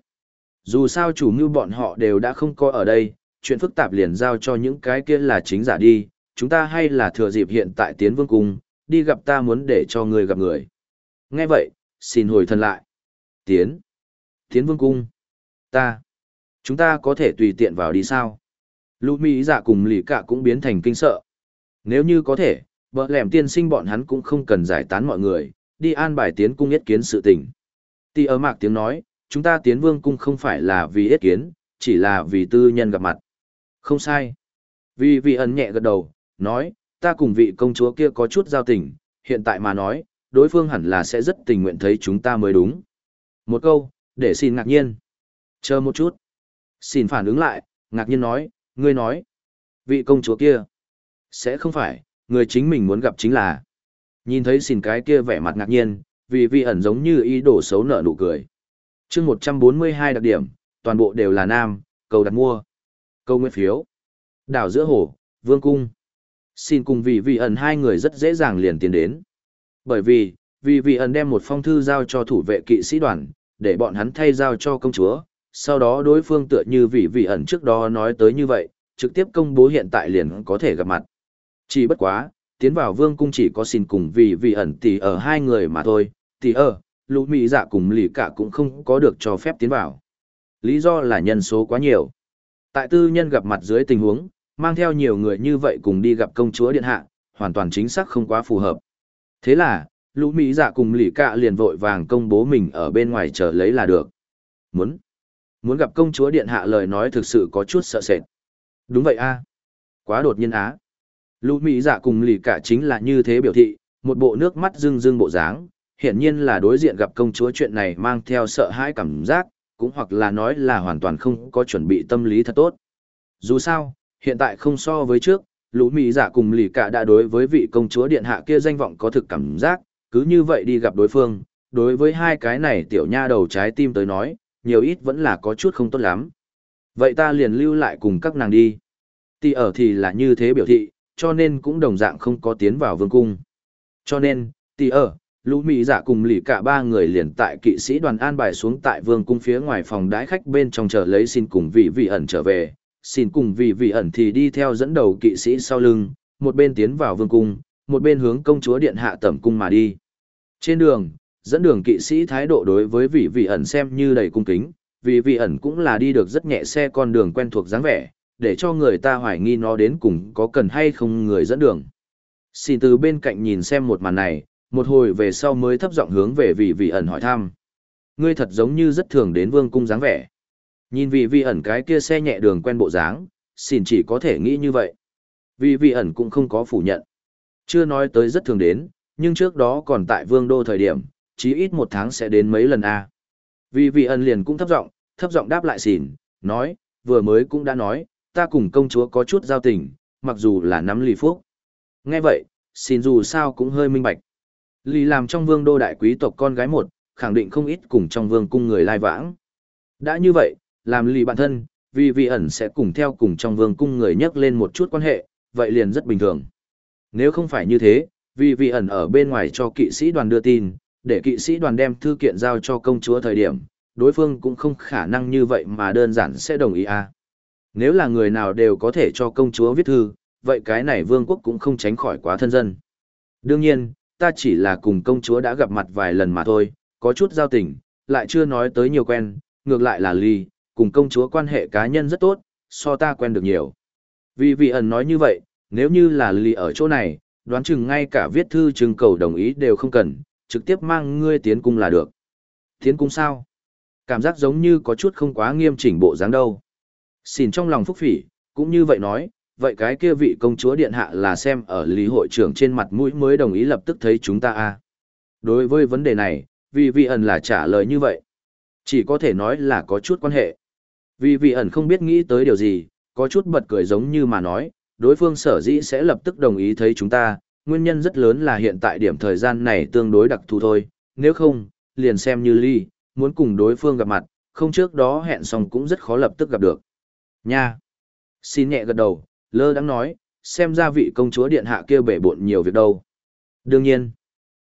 Dù sao chủ mưu bọn họ đều đã không có ở đây, chuyện phức tạp liền giao cho những cái kia là chính giả đi, chúng ta hay là thừa dịp hiện tại tiến vương cung, đi gặp ta muốn để cho người gặp người. Nghe vậy, xin hồi thân lại. Tiến. Tiến vương cung. Ta. Chúng ta có thể tùy tiện vào đi sao? Lũ Mỹ dạ cùng lì cả cũng biến thành kinh sợ. Nếu như có thể, vợ lẻm tiên sinh bọn hắn cũng không cần giải tán mọi người, đi an bài tiến cung yết kiến sự tình. Tì ở mạc tiếng nói, chúng ta tiến vương cung không phải là vì yết kiến, chỉ là vì tư nhân gặp mặt. Không sai. Vì vị ẩn nhẹ gật đầu, nói, ta cùng vị công chúa kia có chút giao tình, hiện tại mà nói, đối phương hẳn là sẽ rất tình nguyện thấy chúng ta mới đúng. Một câu, để xin ngạc nhiên. Chờ một chút. Xin phản ứng lại, ngạc nhiên nói, ngươi nói. Vị công chúa kia. Sẽ không phải, người chính mình muốn gặp chính là. Nhìn thấy xìn cái kia vẻ mặt ngạc nhiên, vì vị ẩn giống như ý đồ xấu nợ nụ cười. chương 142 đặc điểm, toàn bộ đều là nam, cầu đặt mua. Câu nguyên phiếu. Đảo giữa hồ, vương cung. Xin cùng vị vị ẩn hai người rất dễ dàng liền tiến đến. Bởi vì, vì vị ẩn đem một phong thư giao cho thủ vệ kỵ sĩ đoàn, để bọn hắn thay giao cho công chúa, sau đó đối phương tựa như vị vị ẩn trước đó nói tới như vậy, trực tiếp công bố hiện tại liền có thể gặp mặt. Chỉ bất quá, tiến vào vương cung chỉ có xin cùng vì vị ẩn tỷ ở hai người mà thôi, tỷ ở, lũ mỹ dạ cùng lì cả cũng không có được cho phép tiến vào. Lý do là nhân số quá nhiều. Tại tư nhân gặp mặt dưới tình huống, mang theo nhiều người như vậy cùng đi gặp công chúa điện hạ, hoàn toàn chính xác không quá phù hợp. Thế là, lũ Mỹ dạ cùng lì cạ liền vội vàng công bố mình ở bên ngoài chờ lấy là được. Muốn, muốn gặp công chúa điện hạ lời nói thực sự có chút sợ sệt. Đúng vậy a Quá đột nhiên á. Lũ Mỹ dạ cùng lì cả chính là như thế biểu thị, một bộ nước mắt rưng rưng bộ dáng, hiển nhiên là đối diện gặp công chúa chuyện này mang theo sợ hãi cảm giác, cũng hoặc là nói là hoàn toàn không có chuẩn bị tâm lý thật tốt. Dù sao, hiện tại không so với trước, lũ mỹ giả cùng lì cả đã đối với vị công chúa điện hạ kia danh vọng có thực cảm giác, cứ như vậy đi gặp đối phương, đối với hai cái này tiểu nha đầu trái tim tới nói, nhiều ít vẫn là có chút không tốt lắm. Vậy ta liền lưu lại cùng các nàng đi. Tỷ ở thì là như thế biểu thị, cho nên cũng đồng dạng không có tiến vào vương cung. Cho nên, tỷ ở, lũ mỹ giả dạ cùng lì cả ba người liền tại kỵ sĩ đoàn an bài xuống tại vương cung phía ngoài phòng đái khách bên trong chờ lấy xin cùng vị vị ẩn trở về, xin cùng vị vị ẩn thì đi theo dẫn đầu kỵ sĩ sau lưng, một bên tiến vào vương cung, một bên hướng công chúa điện hạ tẩm cung mà đi. Trên đường, dẫn đường kỵ sĩ thái độ đối với vị vị ẩn xem như đầy cung kính, vì vị ẩn cũng là đi được rất nhẹ xe con đường quen thuộc dáng vẻ, để cho người ta hoài nghi nó đến cùng có cần hay không người dẫn đường. Xin từ bên cạnh nhìn xem một màn này, một hồi về sau mới thấp giọng hướng về vị vị ẩn hỏi thăm. Ngươi thật giống như rất thường đến vương cung dáng vẻ. Nhìn vị vị ẩn cái kia xe nhẹ đường quen bộ dáng, xin chỉ có thể nghĩ như vậy. vị vị ẩn cũng không có phủ nhận. Chưa nói tới rất thường đến, nhưng trước đó còn tại vương đô thời điểm, chí ít một tháng sẽ đến mấy lần a. Vì vị ẩn liền cũng thấp giọng, thấp giọng đáp lại xỉn, nói, vừa mới cũng đã nói, ta cùng công chúa có chút giao tình, mặc dù là nắm lì phúc. Nghe vậy, xin dù sao cũng hơi minh bạch. Lì làm trong vương đô đại quý tộc con gái một, khẳng định không ít cùng trong vương cung người lai vãng. Đã như vậy, làm lì bản thân, vì vị ẩn sẽ cùng theo cùng trong vương cung người nhắc lên một chút quan hệ, vậy liền rất bình thường. Nếu không phải như thế, vì vị ẩn ở bên ngoài cho kỵ sĩ đoàn đưa tin, để kỵ sĩ đoàn đem thư kiện giao cho công chúa thời điểm, đối phương cũng không khả năng như vậy mà đơn giản sẽ đồng ý à. Nếu là người nào đều có thể cho công chúa viết thư, vậy cái này vương quốc cũng không tránh khỏi quá thân dân. Đương nhiên, ta chỉ là cùng công chúa đã gặp mặt vài lần mà thôi, có chút giao tình, lại chưa nói tới nhiều quen, ngược lại là ly, cùng công chúa quan hệ cá nhân rất tốt, so ta quen được nhiều. Vì vị ẩn nói như vậy, nếu như là ly ở chỗ này, đoán chừng ngay cả viết thư trưng cầu đồng ý đều không cần, trực tiếp mang ngươi tiến cung là được. Tiến cung sao? Cảm giác giống như có chút không quá nghiêm chỉnh bộ dáng đâu. Xin trong lòng phúc phỉ, cũng như vậy nói, vậy cái kia vị công chúa điện hạ là xem ở lý hội trưởng trên mặt mũi mới đồng ý lập tức thấy chúng ta a à. Đối với vấn đề này, vì vị ẩn là trả lời như vậy. Chỉ có thể nói là có chút quan hệ. Vì vị ẩn không biết nghĩ tới điều gì, có chút bật cười giống như mà nói, đối phương sở dĩ sẽ lập tức đồng ý thấy chúng ta, nguyên nhân rất lớn là hiện tại điểm thời gian này tương đối đặc thù thôi, nếu không, liền xem như ly, muốn cùng đối phương gặp mặt, không trước đó hẹn xong cũng rất khó lập tức gặp được. Nha! Xin nhẹ gật đầu, lơ đang nói, xem ra vị công chúa điện hạ kia bể bộn nhiều việc đâu. Đương nhiên,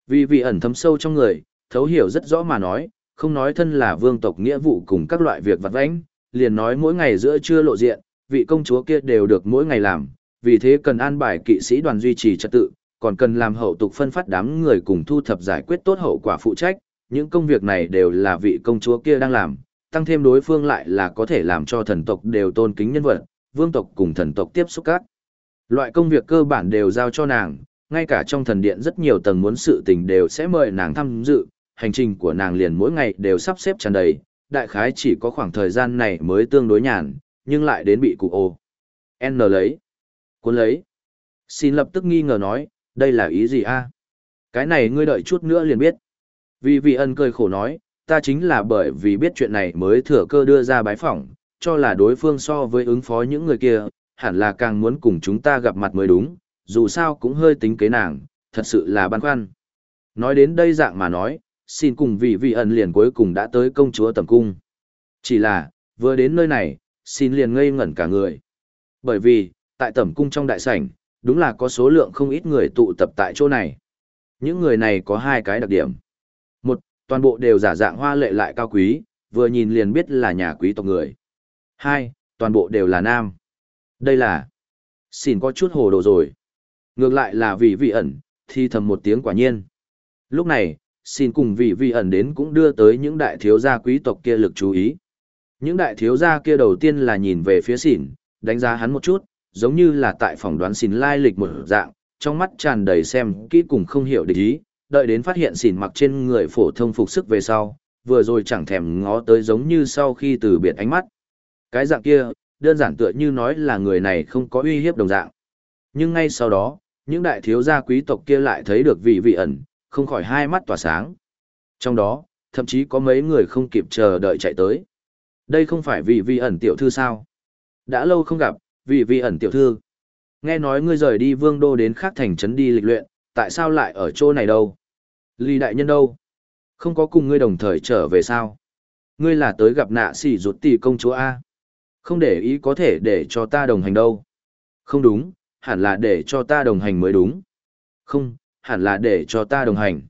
vì vị ẩn thấm sâu trong người, thấu hiểu rất rõ mà nói, không nói thân là vương tộc nghĩa vụ cùng các loại việc vặt vãnh, liền nói mỗi ngày giữa trưa lộ diện, vị công chúa kia đều được mỗi ngày làm, vì thế cần an bài kỵ sĩ đoàn duy trì trật tự, còn cần làm hậu tục phân phát đám người cùng thu thập giải quyết tốt hậu quả phụ trách, những công việc này đều là vị công chúa kia đang làm, tăng thêm đối phương lại là có thể làm cho thần tộc đều tôn kính nhân vật, vương tộc cùng thần tộc tiếp xúc các. Loại công việc cơ bản đều giao cho nàng, ngay cả trong thần điện rất nhiều tầng muốn sự tình đều sẽ mời nàng tham dự, hành trình của nàng liền mỗi ngày đều sắp xếp tràn đầy, đại khái chỉ có khoảng thời gian này mới tương đối nhàn, nhưng lại đến bị cụ ô. N lấy. Cuốn lấy. Xin lập tức nghi ngờ nói, đây là ý gì a? Cái này ngươi đợi chút nữa liền biết. Vì vị ân cười khổ nói, ta chính là bởi vì biết chuyện này mới thừa cơ đưa ra bái phỏng, cho là đối phương so với ứng phó những người kia, hẳn là càng muốn cùng chúng ta gặp mặt mới đúng, dù sao cũng hơi tính kế nàng, thật sự là băn khoăn. Nói đến đây dạng mà nói, xin cùng vị vị ẩn liền cuối cùng đã tới công chúa tầm cung. Chỉ là, vừa đến nơi này, xin liền ngây ngẩn cả người. Bởi vì, tại tẩm cung trong đại sảnh, đúng là có số lượng không ít người tụ tập tại chỗ này. Những người này có hai cái đặc điểm. Một, toàn bộ đều giả dạng hoa lệ lại cao quý, vừa nhìn liền biết là nhà quý tộc người. Hai, toàn bộ đều là nam. Đây là... Xin có chút hồ đồ rồi. Ngược lại là vì vị ẩn, thì thầm một tiếng quả nhiên. Lúc này, xin cùng vị vị ẩn đến cũng đưa tới những đại thiếu gia quý tộc kia lực chú ý. Những đại thiếu gia kia đầu tiên là nhìn về phía xỉn, đánh giá hắn một chút, giống như là tại phòng đoán xin lai lịch một dạng, trong mắt tràn đầy xem kỹ cùng không hiểu địch ý, đợi đến phát hiện xỉn mặc trên người phổ thông phục sức về sau, vừa rồi chẳng thèm ngó tới giống như sau khi từ biệt ánh mắt. Cái dạng kia, đơn giản tựa như nói là người này không có uy hiếp đồng dạng. Nhưng ngay sau đó, những đại thiếu gia quý tộc kia lại thấy được vị vị ẩn, không khỏi hai mắt tỏa sáng. Trong đó, thậm chí có mấy người không kịp chờ đợi chạy tới. Đây không phải vị vị ẩn tiểu thư sao? Đã lâu không gặp, vì vị ẩn tiểu thư. Nghe nói ngươi rời đi vương đô đến khác thành trấn đi lịch luyện, tại sao lại ở chỗ này đâu? Lý đại nhân đâu? Không có cùng ngươi đồng thời trở về sao? Ngươi là tới gặp nạ xỉ rụt tỷ công chúa A. Không để ý có thể để cho ta đồng hành đâu. Không đúng, hẳn là để cho ta đồng hành mới đúng. Không, hẳn là để cho ta đồng hành.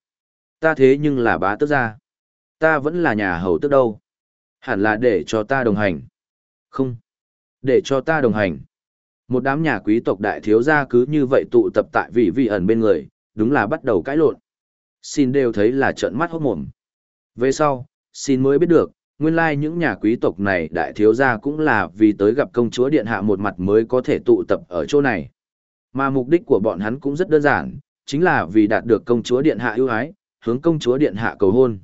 Ta thế nhưng là bá tước gia. Ta vẫn là nhà hầu tước đâu. Hẳn là để cho ta đồng hành. Không, để cho ta đồng hành. Một đám nhà quý tộc đại thiếu gia cứ như vậy tụ tập tại vị vị ẩn bên người, đúng là bắt đầu cãi lộn. Xin đều thấy là trợn mắt hốt mồm. Về sau, xin mới biết được, nguyên lai like những nhà quý tộc này đại thiếu gia cũng là vì tới gặp công chúa điện hạ một mặt mới có thể tụ tập ở chỗ này. Mà mục đích của bọn hắn cũng rất đơn giản, chính là vì đạt được công chúa điện hạ ưu ái, hướng công chúa điện hạ cầu hôn.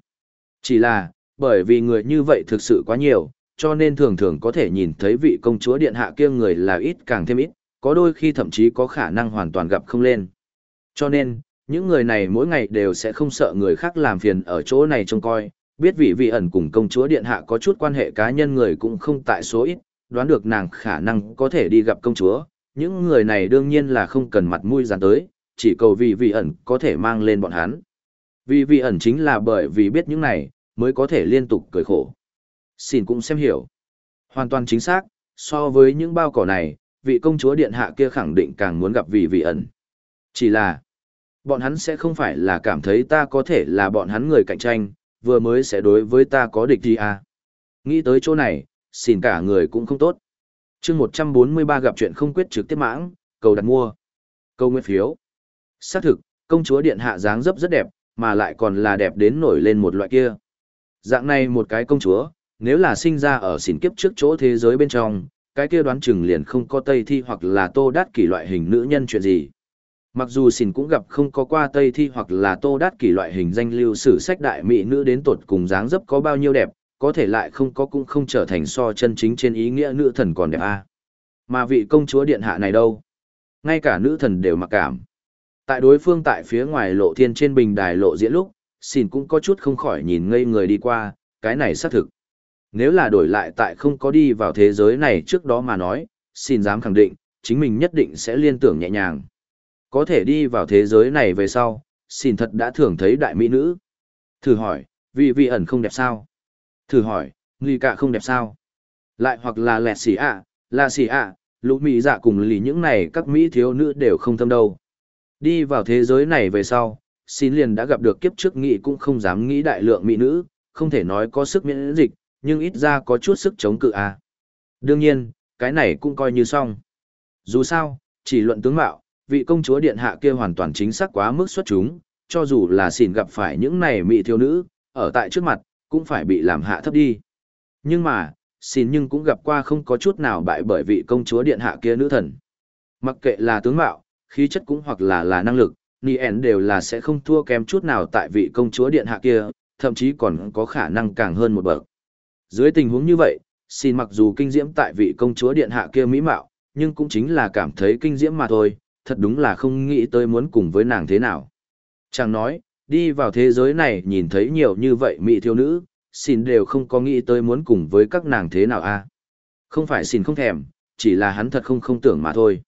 Chỉ là, bởi vì người như vậy thực sự quá nhiều, cho nên thường thường có thể nhìn thấy vị công chúa điện hạ kia người là ít càng thêm ít, có đôi khi thậm chí có khả năng hoàn toàn gặp không lên. Cho nên, những người này mỗi ngày đều sẽ không sợ người khác làm phiền ở chỗ này trông coi, biết vị vị ẩn cùng công chúa điện hạ có chút quan hệ cá nhân người cũng không tại số ít, đoán được nàng khả năng có thể đi gặp công chúa, những người này đương nhiên là không cần mặt mũi dàn tới, chỉ cầu vị vị ẩn có thể mang lên bọn hắn. Vị vị ẩn chính là bởi vì biết những này, mới có thể liên tục cười khổ. Xin cũng xem hiểu. Hoàn toàn chính xác, so với những bao cỏ này, vị công chúa điện hạ kia khẳng định càng muốn gặp vị vị ẩn. Chỉ là, bọn hắn sẽ không phải là cảm thấy ta có thể là bọn hắn người cạnh tranh, vừa mới sẽ đối với ta có địch gì à. Nghĩ tới chỗ này, xin cả người cũng không tốt. chương 143 gặp chuyện không quyết trực tiếp mãng, cầu đặt mua. Câu nguyên phiếu. Xác thực, công chúa điện hạ dáng dấp rất đẹp, mà lại còn là đẹp đến nổi lên một loại kia. Dạng này một cái công chúa, nếu là sinh ra ở xỉn kiếp trước chỗ thế giới bên trong, cái kia đoán chừng liền không có tây thi hoặc là tô đát kỷ loại hình nữ nhân chuyện gì. Mặc dù xỉn cũng gặp không có qua tây thi hoặc là tô đát kỷ loại hình danh lưu sử sách đại mỹ nữ đến tột cùng dáng dấp có bao nhiêu đẹp, có thể lại không có cũng không trở thành so chân chính trên ý nghĩa nữ thần còn đẹp a. Mà vị công chúa điện hạ này đâu? Ngay cả nữ thần đều mặc cảm. Tại đối phương tại phía ngoài lộ thiên trên bình đài lộ diễn lúc, xin cũng có chút không khỏi nhìn ngây người đi qua, cái này xác thực. Nếu là đổi lại tại không có đi vào thế giới này trước đó mà nói, xin dám khẳng định, chính mình nhất định sẽ liên tưởng nhẹ nhàng. Có thể đi vào thế giới này về sau, xin thật đã thường thấy đại mỹ nữ. Thử hỏi, vị vị ẩn không đẹp sao? Thử hỏi, nghi cả không đẹp sao? Lại hoặc là lẹt xỉ ạ, là xỉ ạ, lũ mỹ dạ cùng lì những này các mỹ thiếu nữ đều không thâm đâu. Đi vào thế giới này về sau, xin liền đã gặp được kiếp trước nghị cũng không dám nghĩ đại lượng mỹ nữ, không thể nói có sức miễn dịch, nhưng ít ra có chút sức chống cự à. Đương nhiên, cái này cũng coi như xong. Dù sao, chỉ luận tướng mạo, vị công chúa điện hạ kia hoàn toàn chính xác quá mức xuất chúng, cho dù là xỉn gặp phải những này mỹ thiếu nữ, ở tại trước mặt, cũng phải bị làm hạ thấp đi. Nhưng mà, xỉn nhưng cũng gặp qua không có chút nào bại bởi vị công chúa điện hạ kia nữ thần. Mặc kệ là tướng mạo, khí chất cũng hoặc là là năng lực, Nien đều là sẽ không thua kém chút nào tại vị công chúa điện hạ kia, thậm chí còn có khả năng càng hơn một bậc. Dưới tình huống như vậy, xin mặc dù kinh diễm tại vị công chúa điện hạ kia mỹ mạo, nhưng cũng chính là cảm thấy kinh diễm mà thôi, thật đúng là không nghĩ tới muốn cùng với nàng thế nào. Chàng nói, đi vào thế giới này nhìn thấy nhiều như vậy mỹ thiếu nữ, xin đều không có nghĩ tới muốn cùng với các nàng thế nào a Không phải xin không thèm, chỉ là hắn thật không không tưởng mà thôi.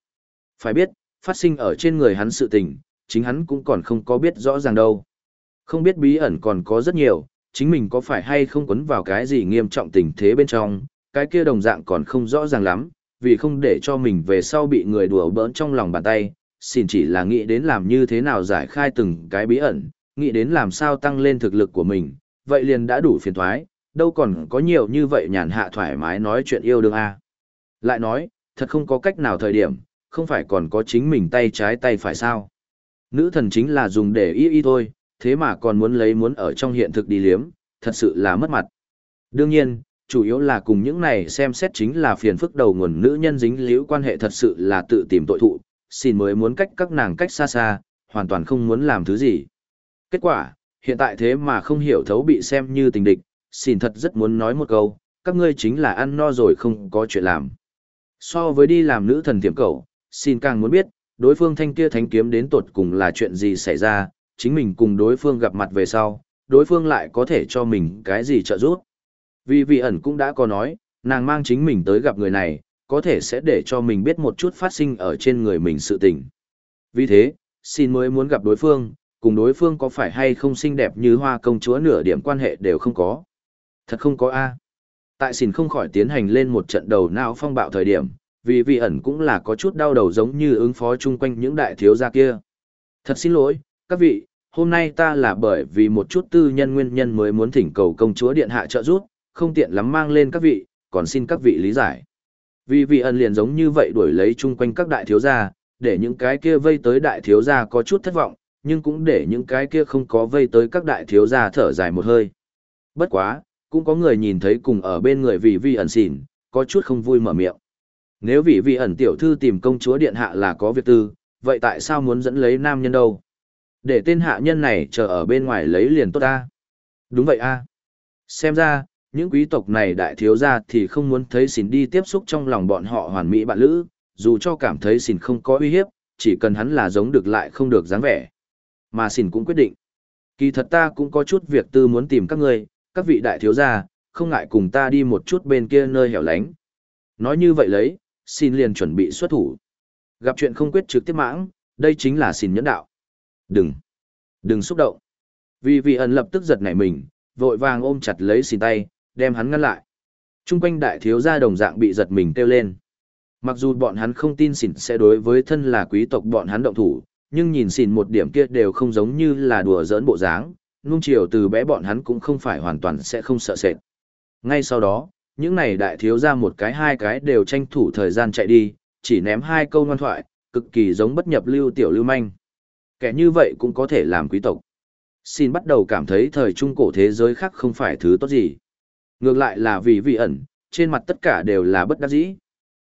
Phải biết, phát sinh ở trên người hắn sự tình, chính hắn cũng còn không có biết rõ ràng đâu. Không biết bí ẩn còn có rất nhiều, chính mình có phải hay không quấn vào cái gì nghiêm trọng tình thế bên trong, cái kia đồng dạng còn không rõ ràng lắm, vì không để cho mình về sau bị người đùa bỡn trong lòng bàn tay, xin chỉ là nghĩ đến làm như thế nào giải khai từng cái bí ẩn, nghĩ đến làm sao tăng lên thực lực của mình, vậy liền đã đủ phiền thoái, đâu còn có nhiều như vậy nhàn hạ thoải mái nói chuyện yêu đương a. Lại nói, thật không có cách nào thời điểm, không phải còn có chính mình tay trái tay phải sao. Nữ thần chính là dùng để y y thôi, thế mà còn muốn lấy muốn ở trong hiện thực đi liếm, thật sự là mất mặt. Đương nhiên, chủ yếu là cùng những này xem xét chính là phiền phức đầu nguồn nữ nhân dính liễu quan hệ thật sự là tự tìm tội thụ, xin mới muốn cách các nàng cách xa xa, hoàn toàn không muốn làm thứ gì. Kết quả, hiện tại thế mà không hiểu thấu bị xem như tình địch, xin thật rất muốn nói một câu, các ngươi chính là ăn no rồi không có chuyện làm. So với đi làm nữ thần tiệm cầu, xin càng muốn biết, đối phương thanh kia thánh kiếm đến tột cùng là chuyện gì xảy ra, chính mình cùng đối phương gặp mặt về sau, đối phương lại có thể cho mình cái gì trợ giúp. Vì vị ẩn cũng đã có nói, nàng mang chính mình tới gặp người này, có thể sẽ để cho mình biết một chút phát sinh ở trên người mình sự tình. Vì thế, xin mới muốn gặp đối phương, cùng đối phương có phải hay không xinh đẹp như hoa công chúa nửa điểm quan hệ đều không có. Thật không có A. Tại xin không khỏi tiến hành lên một trận đầu não phong bạo thời điểm, vì vị ẩn cũng là có chút đau đầu giống như ứng phó chung quanh những đại thiếu gia kia. Thật xin lỗi, các vị, hôm nay ta là bởi vì một chút tư nhân nguyên nhân mới muốn thỉnh cầu công chúa điện hạ trợ giúp, không tiện lắm mang lên các vị, còn xin các vị lý giải. Vì vị ẩn liền giống như vậy đuổi lấy chung quanh các đại thiếu gia, để những cái kia vây tới đại thiếu gia có chút thất vọng, nhưng cũng để những cái kia không có vây tới các đại thiếu gia thở dài một hơi. Bất quá, cũng có người nhìn thấy cùng ở bên người vì vi ẩn xỉn, có chút không vui mở miệng. Nếu vị vị ẩn tiểu thư tìm công chúa điện hạ là có việc tư, vậy tại sao muốn dẫn lấy nam nhân đâu? Để tên hạ nhân này chờ ở bên ngoài lấy liền tốt ta. Đúng vậy a. Xem ra, những quý tộc này đại thiếu gia thì không muốn thấy xỉn đi tiếp xúc trong lòng bọn họ hoàn mỹ bạn lữ, dù cho cảm thấy xỉn không có uy hiếp, chỉ cần hắn là giống được lại không được dáng vẻ. Mà xỉn cũng quyết định. Kỳ thật ta cũng có chút việc tư muốn tìm các ngươi, các vị đại thiếu gia, không ngại cùng ta đi một chút bên kia nơi hẻo lánh. Nói như vậy lấy, xin liền chuẩn bị xuất thủ. Gặp chuyện không quyết trực tiếp mãng, đây chính là xin nhẫn đạo. Đừng, đừng xúc động. Vì vị ẩn lập tức giật nảy mình, vội vàng ôm chặt lấy xin tay, đem hắn ngăn lại. Trung quanh đại thiếu gia đồng dạng bị giật mình kêu lên. Mặc dù bọn hắn không tin xỉn sẽ đối với thân là quý tộc bọn hắn động thủ, nhưng nhìn xỉn một điểm kia đều không giống như là đùa giỡn bộ dáng, nung chiều từ bé bọn hắn cũng không phải hoàn toàn sẽ không sợ sệt. Ngay sau đó, những này đại thiếu ra một cái hai cái đều tranh thủ thời gian chạy đi, chỉ ném hai câu ngoan thoại, cực kỳ giống bất nhập lưu tiểu lưu manh. Kẻ như vậy cũng có thể làm quý tộc. Xin bắt đầu cảm thấy thời trung cổ thế giới khác không phải thứ tốt gì. Ngược lại là vì vị ẩn, trên mặt tất cả đều là bất đắc dĩ.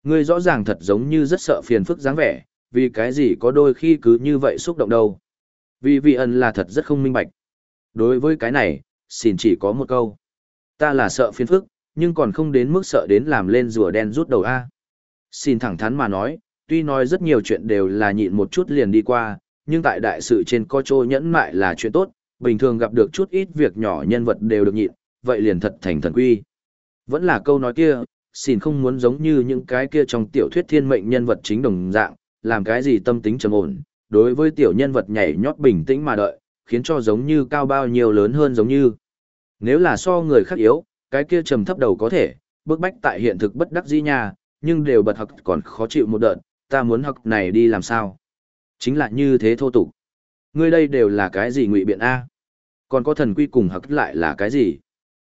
Ngươi rõ ràng thật giống như rất sợ phiền phức dáng vẻ, vì cái gì có đôi khi cứ như vậy xúc động đâu. Vì vị ẩn là thật rất không minh bạch. Đối với cái này, xin chỉ có một câu. Ta là sợ phiền phức, nhưng còn không đến mức sợ đến làm lên rùa đen rút đầu A. Xin thẳng thắn mà nói, tuy nói rất nhiều chuyện đều là nhịn một chút liền đi qua, nhưng tại đại sự trên co trô nhẫn mại là chuyện tốt, bình thường gặp được chút ít việc nhỏ nhân vật đều được nhịn, vậy liền thật thành thần quy. Vẫn là câu nói kia, xin không muốn giống như những cái kia trong tiểu thuyết thiên mệnh nhân vật chính đồng dạng, làm cái gì tâm tính trầm ổn, đối với tiểu nhân vật nhảy nhót bình tĩnh mà đợi, khiến cho giống như cao bao nhiêu lớn hơn giống như. Nếu là so người khác yếu, cái kia trầm thấp đầu có thể, bức bách tại hiện thực bất đắc dĩ nhà nhưng đều bật học còn khó chịu một đợt, ta muốn học này đi làm sao? Chính là như thế thô tục. Ngươi đây đều là cái gì ngụy biện A? Còn có thần quy cùng hặc lại là cái gì?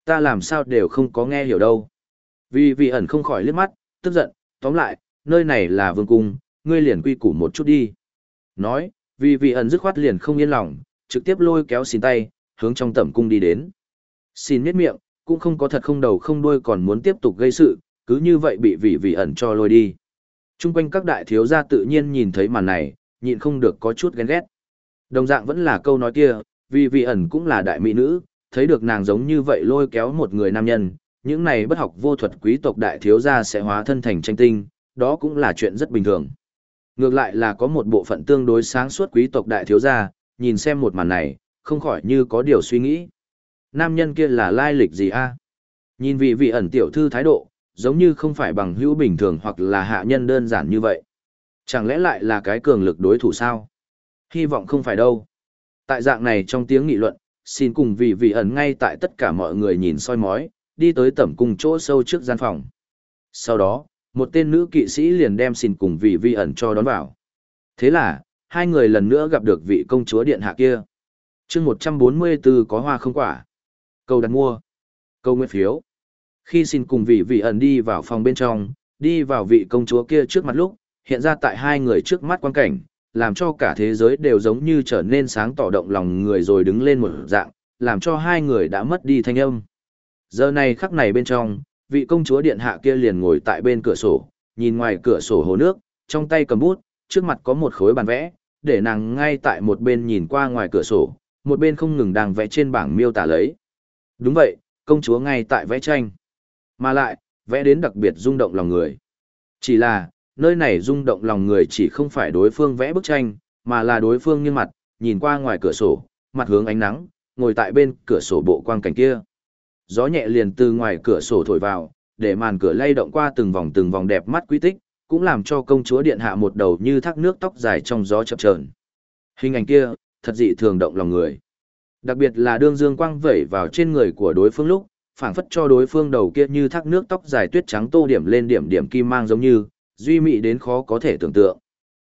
Ta làm sao đều không có nghe hiểu đâu. Vì vị ẩn không khỏi liếc mắt, tức giận, tóm lại, nơi này là vương cung, ngươi liền quy củ một chút đi. Nói, vì vị ẩn dứt khoát liền không yên lòng, trực tiếp lôi kéo xin tay, hướng trong tẩm cung đi đến. Xin miết miệng, cũng không có thật không đầu không đuôi còn muốn tiếp tục gây sự, cứ như vậy bị vị vị ẩn cho lôi đi. Trung quanh các đại thiếu gia tự nhiên nhìn thấy màn này, nhịn không được có chút ghen ghét. Đồng dạng vẫn là câu nói kia, vì vị ẩn cũng là đại mỹ nữ, thấy được nàng giống như vậy lôi kéo một người nam nhân, những này bất học vô thuật quý tộc đại thiếu gia sẽ hóa thân thành tranh tinh, đó cũng là chuyện rất bình thường. Ngược lại là có một bộ phận tương đối sáng suốt quý tộc đại thiếu gia, nhìn xem một màn này, không khỏi như có điều suy nghĩ. Nam nhân kia là lai lịch gì a? Nhìn vị vị ẩn tiểu thư thái độ, giống như không phải bằng hữu bình thường hoặc là hạ nhân đơn giản như vậy. Chẳng lẽ lại là cái cường lực đối thủ sao? Hy vọng không phải đâu. Tại dạng này trong tiếng nghị luận, xin cùng vị vị ẩn ngay tại tất cả mọi người nhìn soi mói, đi tới tẩm cung chỗ sâu trước gian phòng. Sau đó, một tên nữ kỵ sĩ liền đem xin cùng vị vị ẩn cho đón vào. Thế là, hai người lần nữa gặp được vị công chúa điện hạ kia. chương 144 có hoa không quả. Câu đặt mua. Câu nguyện phiếu. Khi xin cùng vị vị ẩn đi vào phòng bên trong, đi vào vị công chúa kia trước mặt lúc, hiện ra tại hai người trước mắt quan cảnh, làm cho cả thế giới đều giống như trở nên sáng tỏ động lòng người rồi đứng lên một dạng, làm cho hai người đã mất đi thanh âm. Giờ này khắc này bên trong, vị công chúa điện hạ kia liền ngồi tại bên cửa sổ, nhìn ngoài cửa sổ hồ nước, trong tay cầm bút, trước mặt có một khối bàn vẽ, để nàng ngay tại một bên nhìn qua ngoài cửa sổ, một bên không ngừng đang vẽ trên bảng miêu tả lấy. Đúng vậy, công chúa ngay tại vẽ tranh. Mà lại, vẽ đến đặc biệt rung động lòng người. Chỉ là, nơi này rung động lòng người chỉ không phải đối phương vẽ bức tranh, mà là đối phương nghiêng mặt, nhìn qua ngoài cửa sổ, mặt hướng ánh nắng, ngồi tại bên cửa sổ bộ quang cảnh kia. Gió nhẹ liền từ ngoài cửa sổ thổi vào, để màn cửa lay động qua từng vòng từng vòng đẹp mắt quý tích, cũng làm cho công chúa điện hạ một đầu như thác nước tóc dài trong gió chập chờn. Hình ảnh kia, thật dị thường động lòng người. Đặc biệt là đương dương quang vẩy vào trên người của đối phương lúc, phảng phất cho đối phương đầu kia như thác nước tóc dài tuyết trắng tô điểm lên điểm điểm kim mang giống như, duy mị đến khó có thể tưởng tượng.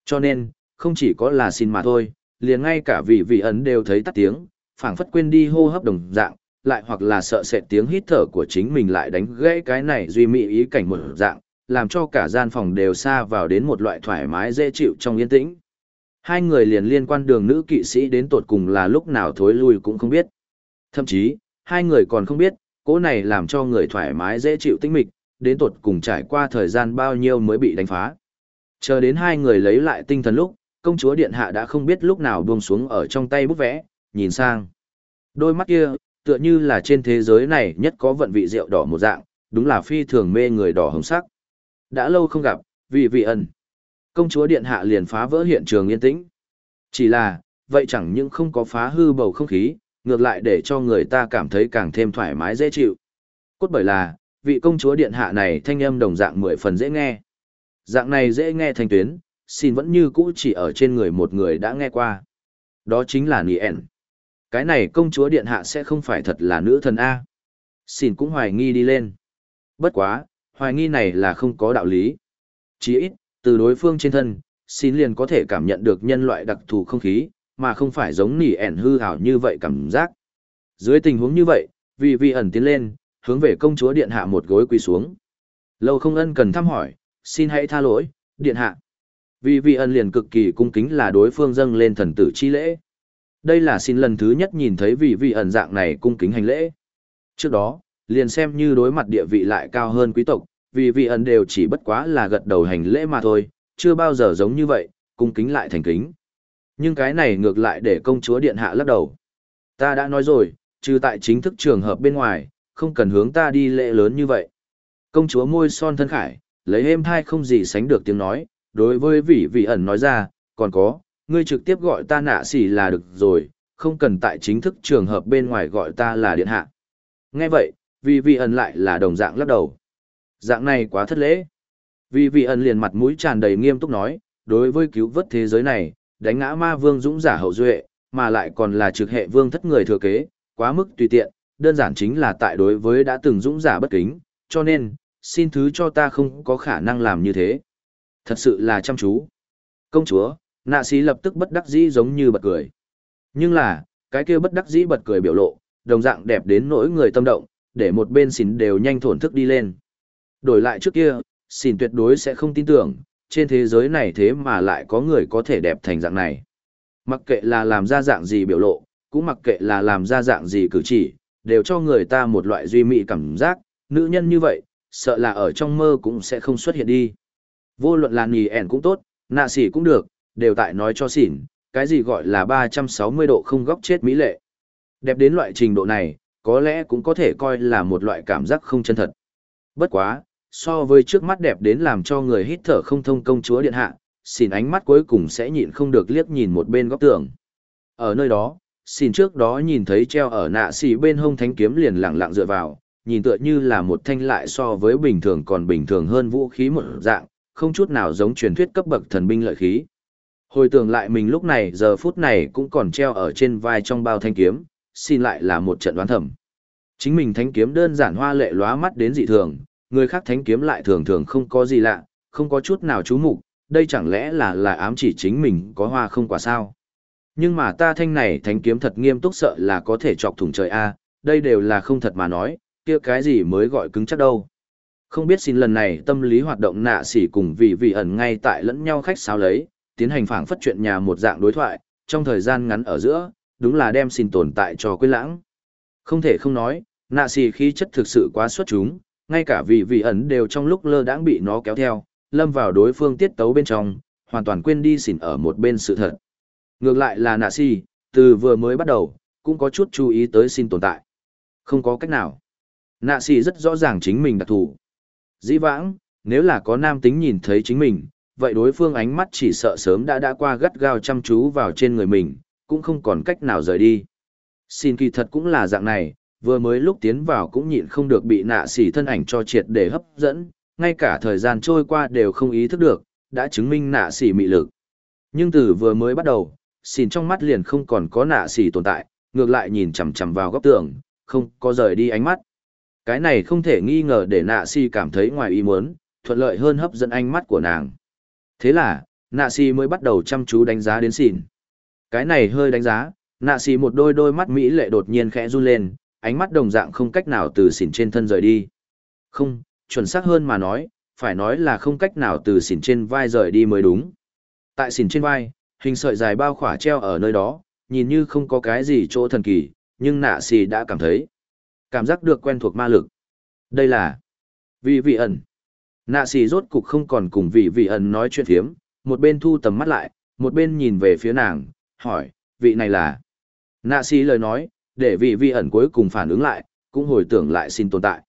Cho nên, không chỉ có là xin mà thôi, liền ngay cả vị vị ấn đều thấy tắt tiếng, phảng phất quên đi hô hấp đồng dạng, lại hoặc là sợ sệt tiếng hít thở của chính mình lại đánh gãy cái này duy mị ý cảnh một dạng, làm cho cả gian phòng đều xa vào đến một loại thoải mái dễ chịu trong yên tĩnh. Hai người liền liên quan đường nữ kỵ sĩ đến tột cùng là lúc nào thối lui cũng không biết. Thậm chí, hai người còn không biết, cỗ này làm cho người thoải mái dễ chịu tinh mịch, đến tột cùng trải qua thời gian bao nhiêu mới bị đánh phá. Chờ đến hai người lấy lại tinh thần lúc, công chúa điện hạ đã không biết lúc nào buông xuống ở trong tay bút vẽ, nhìn sang. Đôi mắt kia, tựa như là trên thế giới này nhất có vận vị rượu đỏ một dạng, đúng là phi thường mê người đỏ hồng sắc. Đã lâu không gặp, vị vị ẩn. Công chúa điện hạ liền phá vỡ hiện trường yên tĩnh. Chỉ là, vậy chẳng những không có phá hư bầu không khí, ngược lại để cho người ta cảm thấy càng thêm thoải mái dễ chịu. Cốt bởi là, vị công chúa điện hạ này thanh âm đồng dạng mười phần dễ nghe. Dạng này dễ nghe thanh tuyến, xin vẫn như cũ chỉ ở trên người một người đã nghe qua. Đó chính là Nien. Cái này công chúa điện hạ sẽ không phải thật là nữ thần A. Xin cũng hoài nghi đi lên. Bất quá, hoài nghi này là không có đạo lý. Chỉ ít, từ đối phương trên thân, xin liền có thể cảm nhận được nhân loại đặc thù không khí, mà không phải giống nỉ ẻn hư hảo như vậy cảm giác. Dưới tình huống như vậy, vì vi ẩn tiến lên, hướng về công chúa điện hạ một gối quỳ xuống. Lâu không ân cần thăm hỏi, xin hãy tha lỗi, điện hạ. Vì vị ân liền cực kỳ cung kính là đối phương dâng lên thần tử chi lễ. Đây là xin lần thứ nhất nhìn thấy vị vị ẩn dạng này cung kính hành lễ. Trước đó, liền xem như đối mặt địa vị lại cao hơn quý tộc, vì vị ẩn đều chỉ bất quá là gật đầu hành lễ mà thôi, chưa bao giờ giống như vậy, cung kính lại thành kính. Nhưng cái này ngược lại để công chúa điện hạ lắc đầu. Ta đã nói rồi, trừ tại chính thức trường hợp bên ngoài, không cần hướng ta đi lễ lớn như vậy. Công chúa môi son thân khải, lấy êm thai không gì sánh được tiếng nói, đối với vị vị ẩn nói ra, còn có, ngươi trực tiếp gọi ta nạ xỉ là được rồi, không cần tại chính thức trường hợp bên ngoài gọi ta là điện hạ. Nghe vậy, vị vị ẩn lại là đồng dạng lắc đầu. Dạng này quá thất lễ. Vị vị ẩn liền mặt mũi tràn đầy nghiêm túc nói, đối với cứu vớt thế giới này, đánh ngã ma vương dũng giả hậu duệ, mà lại còn là trực hệ vương thất người thừa kế, quá mức tùy tiện, đơn giản chính là tại đối với đã từng dũng giả bất kính, cho nên, xin thứ cho ta không có khả năng làm như thế. Thật sự là chăm chú. Công chúa, nạ sĩ lập tức bất đắc dĩ giống như bật cười. Nhưng là, cái kia bất đắc dĩ bật cười biểu lộ, đồng dạng đẹp đến nỗi người tâm động, để một bên xin đều nhanh thổn thức đi lên. Đổi lại trước kia, xin tuyệt đối sẽ không tin tưởng, trên thế giới này thế mà lại có người có thể đẹp thành dạng này. Mặc kệ là làm ra dạng gì biểu lộ, cũng mặc kệ là làm ra dạng gì cử chỉ, đều cho người ta một loại duy mị cảm giác, nữ nhân như vậy, sợ là ở trong mơ cũng sẽ không xuất hiện đi. Vô luận là nì ẻn cũng tốt, nạ xỉ cũng được, đều tại nói cho xỉn, cái gì gọi là 360 độ không góc chết mỹ lệ. Đẹp đến loại trình độ này, có lẽ cũng có thể coi là một loại cảm giác không chân thật. Bất quá, so với trước mắt đẹp đến làm cho người hít thở không thông công chúa điện hạ, xỉn ánh mắt cuối cùng sẽ nhịn không được liếc nhìn một bên góc tường. Ở nơi đó, xin trước đó nhìn thấy treo ở nạ xì bên hông thánh kiếm liền lặng lặng dựa vào, nhìn tựa như là một thanh lại so với bình thường còn bình thường hơn vũ khí một dạng, không chút nào giống truyền thuyết cấp bậc thần binh lợi khí. Hồi tưởng lại mình lúc này giờ phút này cũng còn treo ở trên vai trong bao thanh kiếm, xin lại là một trận đoán thầm. Chính mình thanh kiếm đơn giản hoa lệ lóa mắt đến dị thường, người khác thanh kiếm lại thường thường không có gì lạ, không có chút nào chú mục, đây chẳng lẽ là là ám chỉ chính mình có hoa không quả sao. Nhưng mà ta thanh này thánh kiếm thật nghiêm túc sợ là có thể chọc thủng trời a, đây đều là không thật mà nói, kia cái gì mới gọi cứng chắc đâu. Không biết xin lần này tâm lý hoạt động nạ sỉ cùng vị vị ẩn ngay tại lẫn nhau khách sáo lấy, tiến hành phảng phất chuyện nhà một dạng đối thoại, trong thời gian ngắn ở giữa, đúng là đem xin tồn tại cho quên lãng. Không thể không nói, nạ xì khí chất thực sự quá xuất chúng, ngay cả vị vị ẩn đều trong lúc lơ đãng bị nó kéo theo, lâm vào đối phương tiết tấu bên trong, hoàn toàn quên đi xỉn ở một bên sự thật. Ngược lại là nạ xì, từ vừa mới bắt đầu, cũng có chút chú ý tới xin tồn tại. Không có cách nào. Nạ xì rất rõ ràng chính mình đặc thù. Dĩ vãng, nếu là có nam tính nhìn thấy chính mình, vậy đối phương ánh mắt chỉ sợ sớm đã đã qua gắt gao chăm chú vào trên người mình, cũng không còn cách nào rời đi. Xin kỳ thật cũng là dạng này, vừa mới lúc tiến vào cũng nhịn không được bị nạ xỉ thân ảnh cho triệt để hấp dẫn, ngay cả thời gian trôi qua đều không ý thức được, đã chứng minh nạ xỉ mị lực. Nhưng từ vừa mới bắt đầu, xin trong mắt liền không còn có nạ xỉ tồn tại, ngược lại nhìn chằm chằm vào góc tường, không có rời đi ánh mắt. Cái này không thể nghi ngờ để nạ xỉ cảm thấy ngoài ý muốn, thuận lợi hơn hấp dẫn ánh mắt của nàng. Thế là, nạ xỉ mới bắt đầu chăm chú đánh giá đến xỉn. Cái này hơi đánh giá, nạ xỉ một đôi đôi mắt mỹ lệ đột nhiên khẽ run lên, ánh mắt đồng dạng không cách nào từ xỉn trên thân rời đi. Không, chuẩn xác hơn mà nói, phải nói là không cách nào từ xỉn trên vai rời đi mới đúng. Tại xỉn trên vai, hình sợi dài bao khỏa treo ở nơi đó, nhìn như không có cái gì chỗ thần kỳ, nhưng nạ xì đã cảm thấy. Cảm giác được quen thuộc ma lực. Đây là vị vị ẩn. Nạ xì rốt cục không còn cùng vị vị ẩn nói chuyện phiếm, một bên thu tầm mắt lại, một bên nhìn về phía nàng, hỏi, vị này là. Nạ xì lời nói, để vị vị ẩn cuối cùng phản ứng lại, cũng hồi tưởng lại xin tồn tại.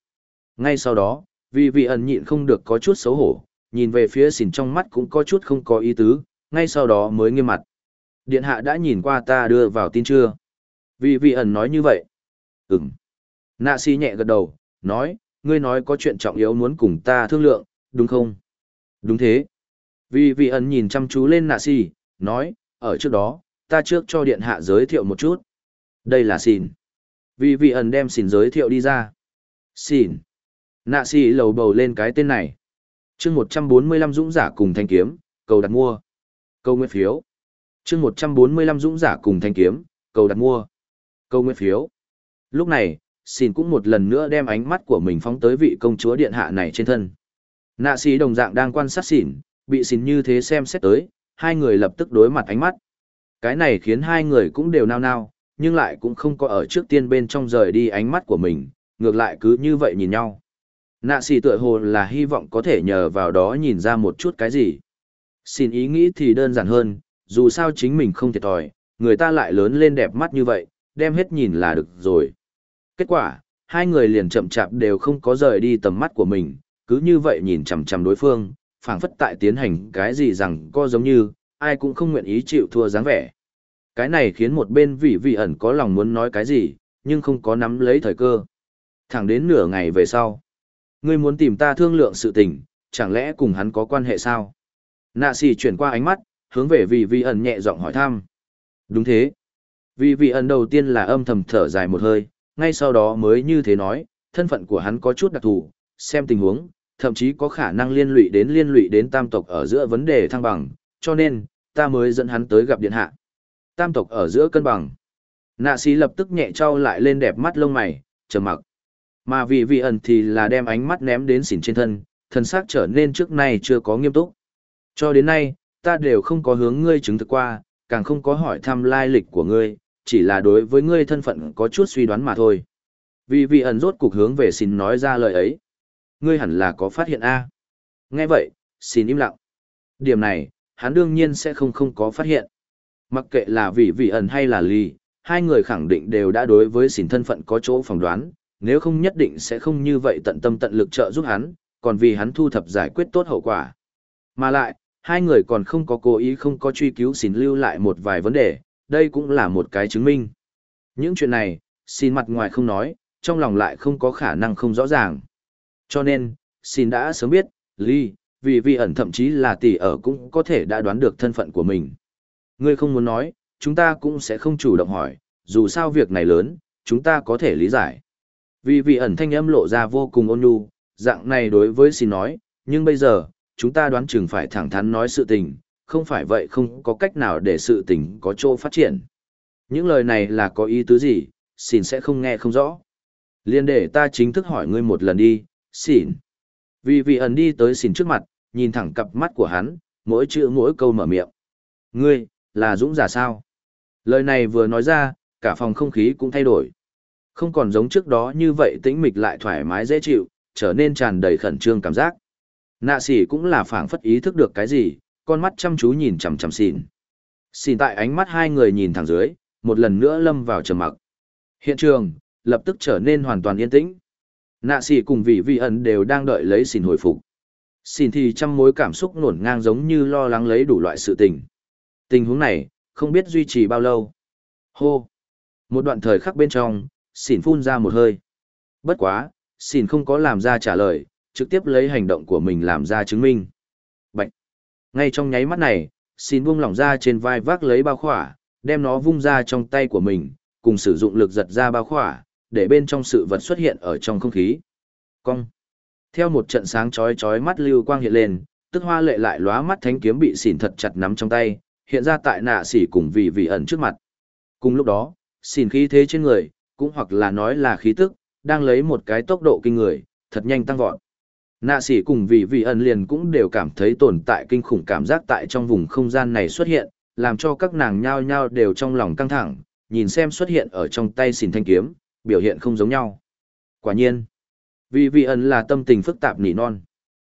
Ngay sau đó, vị vị ẩn nhịn không được có chút xấu hổ, nhìn về phía xỉn trong mắt cũng có chút không có ý tứ, ngay sau đó mới nghiêm mặt. Điện hạ đã nhìn qua ta đưa vào tin chưa? Vị vị ẩn nói như vậy. Ừm. Nạ si nhẹ gật đầu, nói, ngươi nói có chuyện trọng yếu muốn cùng ta thương lượng, đúng không? Đúng thế. Vị vị ẩn nhìn chăm chú lên nạ si, nói, ở trước đó, ta trước cho điện hạ giới thiệu một chút. Đây là xỉn. Vì vị ẩn đem xỉn giới thiệu đi ra. Xỉn. Nạ si lầu bầu lên cái tên này. chương 145 dũng giả cùng thanh kiếm, cầu đặt mua. Câu nguyện phiếu. chương 145 dũng giả cùng thanh kiếm, cầu đặt mua. Câu nguyện phiếu. Lúc này, xin cũng một lần nữa đem ánh mắt của mình phóng tới vị công chúa điện hạ này trên thân. Nạ sĩ đồng dạng đang quan sát xỉn, bị xỉn như thế xem xét tới, hai người lập tức đối mặt ánh mắt. Cái này khiến hai người cũng đều nao nao, nhưng lại cũng không có ở trước tiên bên trong rời đi ánh mắt của mình, ngược lại cứ như vậy nhìn nhau. Nạ xì tựa hồ là hy vọng có thể nhờ vào đó nhìn ra một chút cái gì. Xin ý nghĩ thì đơn giản hơn, dù sao chính mình không thiệt thòi, người ta lại lớn lên đẹp mắt như vậy, đem hết nhìn là được rồi. Kết quả, hai người liền chậm chạp đều không có rời đi tầm mắt của mình, cứ như vậy nhìn chằm chằm đối phương, phảng phất tại tiến hành cái gì rằng có giống như, ai cũng không nguyện ý chịu thua dáng vẻ. Cái này khiến một bên vị vị ẩn có lòng muốn nói cái gì, nhưng không có nắm lấy thời cơ. Thẳng đến nửa ngày về sau. Ngươi muốn tìm ta thương lượng sự tình, chẳng lẽ cùng hắn có quan hệ sao? Nạ xì chuyển qua ánh mắt, hướng về vị vị ẩn nhẹ giọng hỏi thăm. Đúng thế. Vị vị ẩn đầu tiên là âm thầm thở dài một hơi, ngay sau đó mới như thế nói, thân phận của hắn có chút đặc thù, xem tình huống, thậm chí có khả năng liên lụy đến liên lụy đến tam tộc ở giữa vấn đề thăng bằng, cho nên, ta mới dẫn hắn tới gặp điện hạ tam tộc ở giữa cân bằng. Nạ sĩ lập tức nhẹ trao lại lên đẹp mắt lông mày, trầm mặc. Mà vị vị ẩn thì là đem ánh mắt ném đến xỉn trên thân, thân xác trở nên trước nay chưa có nghiêm túc. Cho đến nay, ta đều không có hướng ngươi chứng thực qua, càng không có hỏi thăm lai lịch của ngươi, chỉ là đối với ngươi thân phận có chút suy đoán mà thôi. Vì vị ẩn rốt cục hướng về xin nói ra lời ấy. Ngươi hẳn là có phát hiện A. Nghe vậy, xin im lặng. Điểm này, hắn đương nhiên sẽ không không có phát hiện. Mặc kệ là vì vị ẩn hay là lì, hai người khẳng định đều đã đối với xin thân phận có chỗ phỏng đoán, nếu không nhất định sẽ không như vậy tận tâm tận lực trợ giúp hắn, còn vì hắn thu thập giải quyết tốt hậu quả. Mà lại, hai người còn không có cố ý không có truy cứu xin lưu lại một vài vấn đề, đây cũng là một cái chứng minh. Những chuyện này, xin mặt ngoài không nói, trong lòng lại không có khả năng không rõ ràng. Cho nên, xin đã sớm biết, Ly, vì vi ẩn thậm chí là tỷ ở cũng có thể đã đoán được thân phận của mình. Ngươi không muốn nói, chúng ta cũng sẽ không chủ động hỏi, dù sao việc này lớn, chúng ta có thể lý giải. Vì vị ẩn thanh âm lộ ra vô cùng ôn nhu, dạng này đối với xin nói, nhưng bây giờ, chúng ta đoán chừng phải thẳng thắn nói sự tình, không phải vậy không có cách nào để sự tình có chỗ phát triển. Những lời này là có ý tứ gì, xin sẽ không nghe không rõ. Liên để ta chính thức hỏi ngươi một lần đi, xin. Vì vị ẩn đi tới xin trước mặt, nhìn thẳng cặp mắt của hắn, mỗi chữ mỗi câu mở miệng. Ngươi, là dũng giả sao? Lời này vừa nói ra, cả phòng không khí cũng thay đổi. Không còn giống trước đó như vậy tĩnh mịch lại thoải mái dễ chịu, trở nên tràn đầy khẩn trương cảm giác. Nạ sỉ cũng là phảng phất ý thức được cái gì, con mắt chăm chú nhìn chằm chằm xỉn. Xỉn tại ánh mắt hai người nhìn thẳng dưới, một lần nữa lâm vào trầm mặc. Hiện trường, lập tức trở nên hoàn toàn yên tĩnh. Nạ sỉ cùng vị vị ẩn đều đang đợi lấy xỉn hồi phục. Xỉn thì trăm mối cảm xúc nổn ngang giống như lo lắng lấy đủ loại sự tình. Tình huống này, không biết duy trì bao lâu. Hô! Một đoạn thời khắc bên trong, xỉn phun ra một hơi. Bất quá, xỉn không có làm ra trả lời, trực tiếp lấy hành động của mình làm ra chứng minh. Bạch! Ngay trong nháy mắt này, xỉn buông lỏng ra trên vai vác lấy bao khỏa, đem nó vung ra trong tay của mình, cùng sử dụng lực giật ra bao khỏa, để bên trong sự vật xuất hiện ở trong không khí. Cong! Theo một trận sáng chói chói mắt lưu quang hiện lên, tức hoa lệ lại lóa mắt thánh kiếm bị xỉn thật chặt nắm trong tay, hiện ra tại nạ xỉ cùng vị vị ẩn trước mặt. Cùng lúc đó, xỉn khí thế trên người, cũng hoặc là nói là khí tức, đang lấy một cái tốc độ kinh người, thật nhanh tăng vọt. Nạ sĩ cùng vị vị ẩn liền cũng đều cảm thấy tồn tại kinh khủng cảm giác tại trong vùng không gian này xuất hiện, làm cho các nàng nhao nhao đều trong lòng căng thẳng, nhìn xem xuất hiện ở trong tay xỉn thanh kiếm, biểu hiện không giống nhau. Quả nhiên, vị vị ẩn là tâm tình phức tạp nỉ non.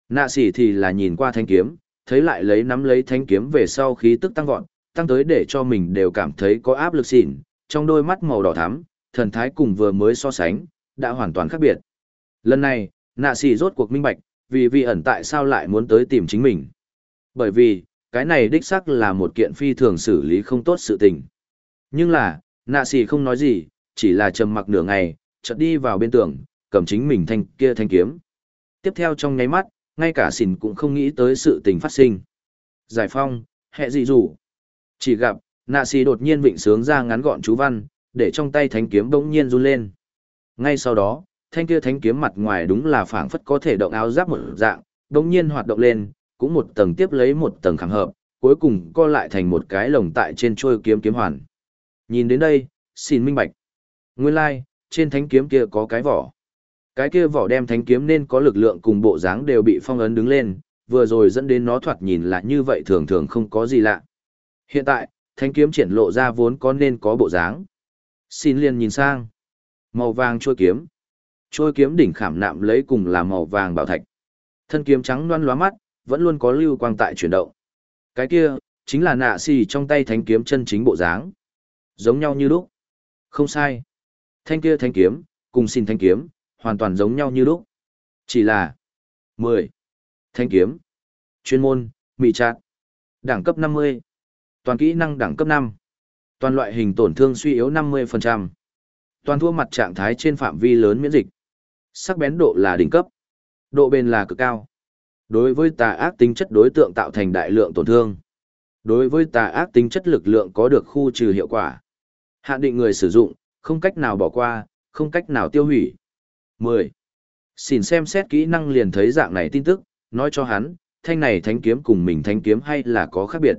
Nạ sĩ thì là nhìn qua thanh kiếm, thấy lại lấy nắm lấy thanh kiếm về sau khí tức tăng vọt, tăng tới để cho mình đều cảm thấy có áp lực xỉn, trong đôi mắt màu đỏ thắm, thần thái cùng vừa mới so sánh, đã hoàn toàn khác biệt. Lần này, nạ xì rốt cuộc minh bạch, vì vị ẩn tại sao lại muốn tới tìm chính mình. Bởi vì, cái này đích xác là một kiện phi thường xử lý không tốt sự tình. Nhưng là, nạ xì không nói gì, chỉ là trầm mặc nửa ngày, chợt đi vào bên tường, cầm chính mình thanh kia thanh kiếm. Tiếp theo trong nháy mắt, ngay cả xìn cũng không nghĩ tới sự tình phát sinh. Giải phong, hệ dị rủ. Chỉ gặp, nạ xì đột nhiên vịnh sướng ra ngắn gọn chú văn, để trong tay thánh kiếm bỗng nhiên run lên. Ngay sau đó, thanh kia thánh kiếm mặt ngoài đúng là phảng phất có thể động áo giáp một dạng, đồng nhiên hoạt động lên, cũng một tầng tiếp lấy một tầng khẳng hợp, cuối cùng co lại thành một cái lồng tại trên trôi kiếm kiếm hoàn. Nhìn đến đây, xin minh bạch. Nguyên lai, like, trên thánh kiếm kia có cái vỏ. Cái kia vỏ đem thánh kiếm nên có lực lượng cùng bộ dáng đều bị phong ấn đứng lên, vừa rồi dẫn đến nó thoạt nhìn là như vậy thường thường không có gì lạ. Hiện tại, thánh kiếm triển lộ ra vốn có nên có bộ dáng. Xin liền nhìn sang. Màu vàng trôi kiếm. Trôi kiếm đỉnh khảm nạm lấy cùng là màu vàng bảo thạch. Thân kiếm trắng loan lóa mắt, vẫn luôn có lưu quang tại chuyển động. Cái kia, chính là nạ xì trong tay thánh kiếm chân chính bộ dáng. Giống nhau như lúc. Không sai. Thanh kia thanh kiếm, cùng xin thanh kiếm, hoàn toàn giống nhau như lúc. Chỉ là 10. Thanh kiếm. Chuyên môn, mị trạc. Đẳng cấp 50. Toàn kỹ năng đẳng cấp 5. Toàn loại hình tổn thương suy yếu 50%. Toàn thua mặt trạng thái trên phạm vi lớn miễn dịch. Sắc bén độ là đỉnh cấp. Độ bền là cực cao. Đối với tà ác tính chất đối tượng tạo thành đại lượng tổn thương. Đối với tà ác tính chất lực lượng có được khu trừ hiệu quả. Hạn định người sử dụng, không cách nào bỏ qua, không cách nào tiêu hủy. 10. Xin xem xét kỹ năng liền thấy dạng này tin tức, nói cho hắn, thanh này thánh kiếm cùng mình thánh kiếm hay là có khác biệt.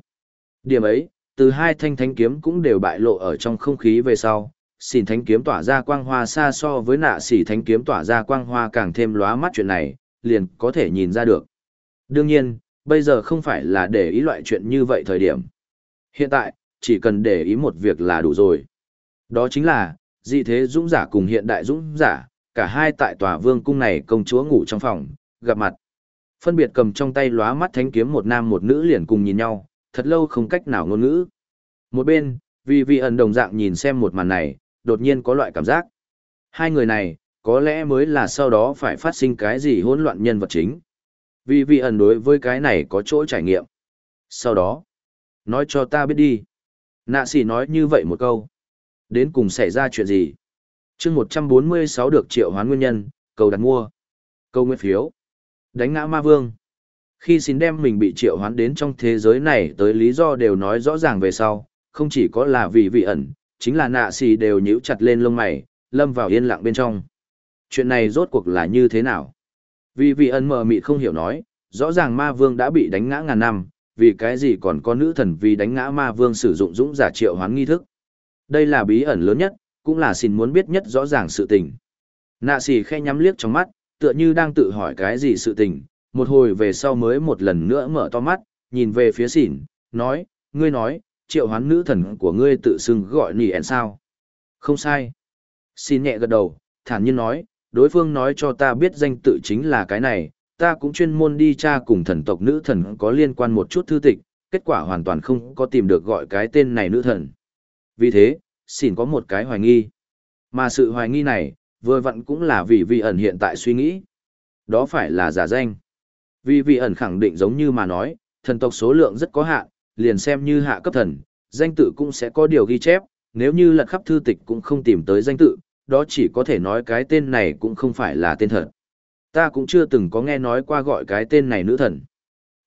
Điểm ấy, từ hai thanh thánh kiếm cũng đều bại lộ ở trong không khí về sau, xỉn thánh kiếm tỏa ra quang hoa xa so với nạ xỉ thánh kiếm tỏa ra quang hoa càng thêm lóa mắt chuyện này, liền có thể nhìn ra được. Đương nhiên, Bây giờ không phải là để ý loại chuyện như vậy thời điểm. Hiện tại, chỉ cần để ý một việc là đủ rồi. Đó chính là, dị thế dũng giả cùng hiện đại dũng giả, cả hai tại tòa vương cung này công chúa ngủ trong phòng, gặp mặt. Phân biệt cầm trong tay lóa mắt thánh kiếm một nam một nữ liền cùng nhìn nhau, thật lâu không cách nào ngôn ngữ. Một bên, vì vị ẩn đồng dạng nhìn xem một màn này, đột nhiên có loại cảm giác. Hai người này, có lẽ mới là sau đó phải phát sinh cái gì hỗn loạn nhân vật chính. Vì vị ẩn đối với cái này có chỗ trải nghiệm. Sau đó, nói cho ta biết đi. Nạ sĩ nói như vậy một câu. Đến cùng xảy ra chuyện gì? chương 146 được triệu hoán nguyên nhân, cầu đặt mua. Câu nguyên phiếu. Đánh ngã ma vương. Khi xin đem mình bị triệu hoán đến trong thế giới này tới lý do đều nói rõ ràng về sau, không chỉ có là vì vị ẩn, chính là nạ xì đều nhíu chặt lên lông mày, lâm vào yên lặng bên trong. Chuyện này rốt cuộc là như thế nào? Vì vị ẩn mờ mịt không hiểu nói, rõ ràng ma vương đã bị đánh ngã ngàn năm, vì cái gì còn có nữ thần vì đánh ngã ma vương sử dụng dũng giả triệu hoán nghi thức. Đây là bí ẩn lớn nhất, cũng là xin muốn biết nhất rõ ràng sự tình. Nạ xì khe nhắm liếc trong mắt, tựa như đang tự hỏi cái gì sự tình, một hồi về sau mới một lần nữa mở to mắt, nhìn về phía xỉn, nói, ngươi nói, triệu hoán nữ thần của ngươi tự xưng gọi nỉ ẹn sao. Không sai. Xin nhẹ gật đầu, thản nhiên nói, đối phương nói cho ta biết danh tự chính là cái này, ta cũng chuyên môn đi tra cùng thần tộc nữ thần có liên quan một chút thư tịch, kết quả hoàn toàn không có tìm được gọi cái tên này nữ thần. Vì thế, xin có một cái hoài nghi. Mà sự hoài nghi này, vừa vặn cũng là vì vị ẩn hiện tại suy nghĩ. Đó phải là giả danh. Vì vị ẩn khẳng định giống như mà nói, thần tộc số lượng rất có hạn, liền xem như hạ cấp thần, danh tự cũng sẽ có điều ghi chép, nếu như lật khắp thư tịch cũng không tìm tới danh tự, đó chỉ có thể nói cái tên này cũng không phải là tên thật. Ta cũng chưa từng có nghe nói qua gọi cái tên này nữ thần.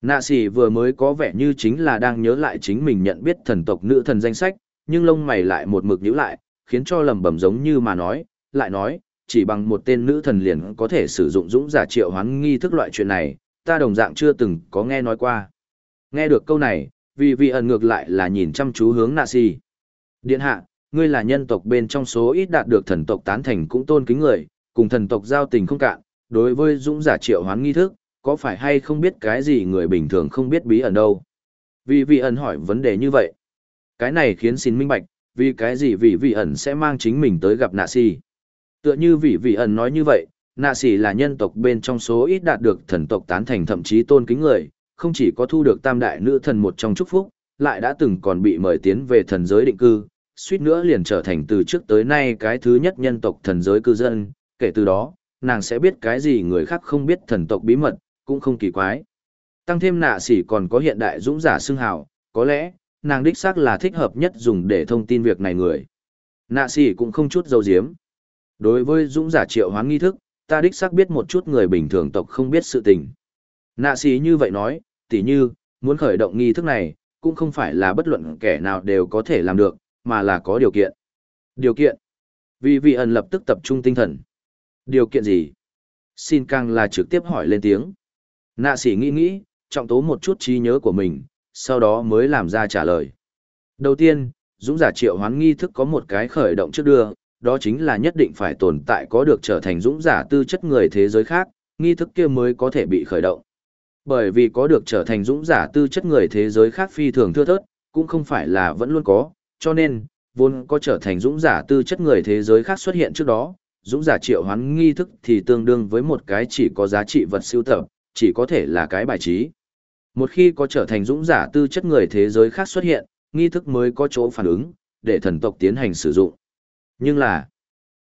Nạ sĩ vừa mới có vẻ như chính là đang nhớ lại chính mình nhận biết thần tộc nữ thần danh sách, nhưng lông mày lại một mực nhíu lại, khiến cho lầm bầm giống như mà nói, lại nói, chỉ bằng một tên nữ thần liền có thể sử dụng dũng giả triệu hoán nghi thức loại chuyện này, ta đồng dạng chưa từng có nghe nói qua. Nghe được câu này, vì vị ẩn ngược lại là nhìn chăm chú hướng nạ xì. Điện hạ, ngươi là nhân tộc bên trong số ít đạt được thần tộc tán thành cũng tôn kính người, cùng thần tộc giao tình không cạn, đối với dũng giả triệu hoán nghi thức, có phải hay không biết cái gì người bình thường không biết bí ẩn đâu. Vì vị ẩn hỏi vấn đề như vậy. Cái này khiến xin minh bạch, vì cái gì vị vị ẩn sẽ mang chính mình tới gặp nạ xì. Tựa như vị vị ẩn nói như vậy, nạ xì là nhân tộc bên trong số ít đạt được thần tộc tán thành thậm chí tôn kính người, không chỉ có thu được tam đại nữ thần một trong chúc phúc, lại đã từng còn bị mời tiến về thần giới định cư, suýt nữa liền trở thành từ trước tới nay cái thứ nhất nhân tộc thần giới cư dân, kể từ đó, nàng sẽ biết cái gì người khác không biết thần tộc bí mật, cũng không kỳ quái. Tăng thêm nạ sỉ còn có hiện đại dũng giả xưng hào, có lẽ, nàng đích xác là thích hợp nhất dùng để thông tin việc này người. Nạ sỉ cũng không chút dấu diếm. Đối với dũng giả triệu hoán nghi thức, ta đích xác biết một chút người bình thường tộc không biết sự tình. Nạ sĩ như vậy nói, tỉ như, muốn khởi động nghi thức này, cũng không phải là bất luận kẻ nào đều có thể làm được, mà là có điều kiện. Điều kiện. Vì vị ẩn lập tức tập trung tinh thần. Điều kiện gì? Xin càng là trực tiếp hỏi lên tiếng. Nạ sĩ nghĩ nghĩ, trọng tố một chút trí nhớ của mình, sau đó mới làm ra trả lời. Đầu tiên, Dũng giả triệu hoán nghi thức có một cái khởi động trước đưa, đó chính là nhất định phải tồn tại có được trở thành dũng giả tư chất người thế giới khác, nghi thức kia mới có thể bị khởi động. Bởi vì có được trở thành dũng giả tư chất người thế giới khác phi thường thưa thớt, cũng không phải là vẫn luôn có, cho nên, vốn có trở thành dũng giả tư chất người thế giới khác xuất hiện trước đó, dũng giả triệu hoán nghi thức thì tương đương với một cái chỉ có giá trị vật siêu tập, chỉ có thể là cái bài trí. Một khi có trở thành dũng giả tư chất người thế giới khác xuất hiện, nghi thức mới có chỗ phản ứng, để thần tộc tiến hành sử dụng. Nhưng là,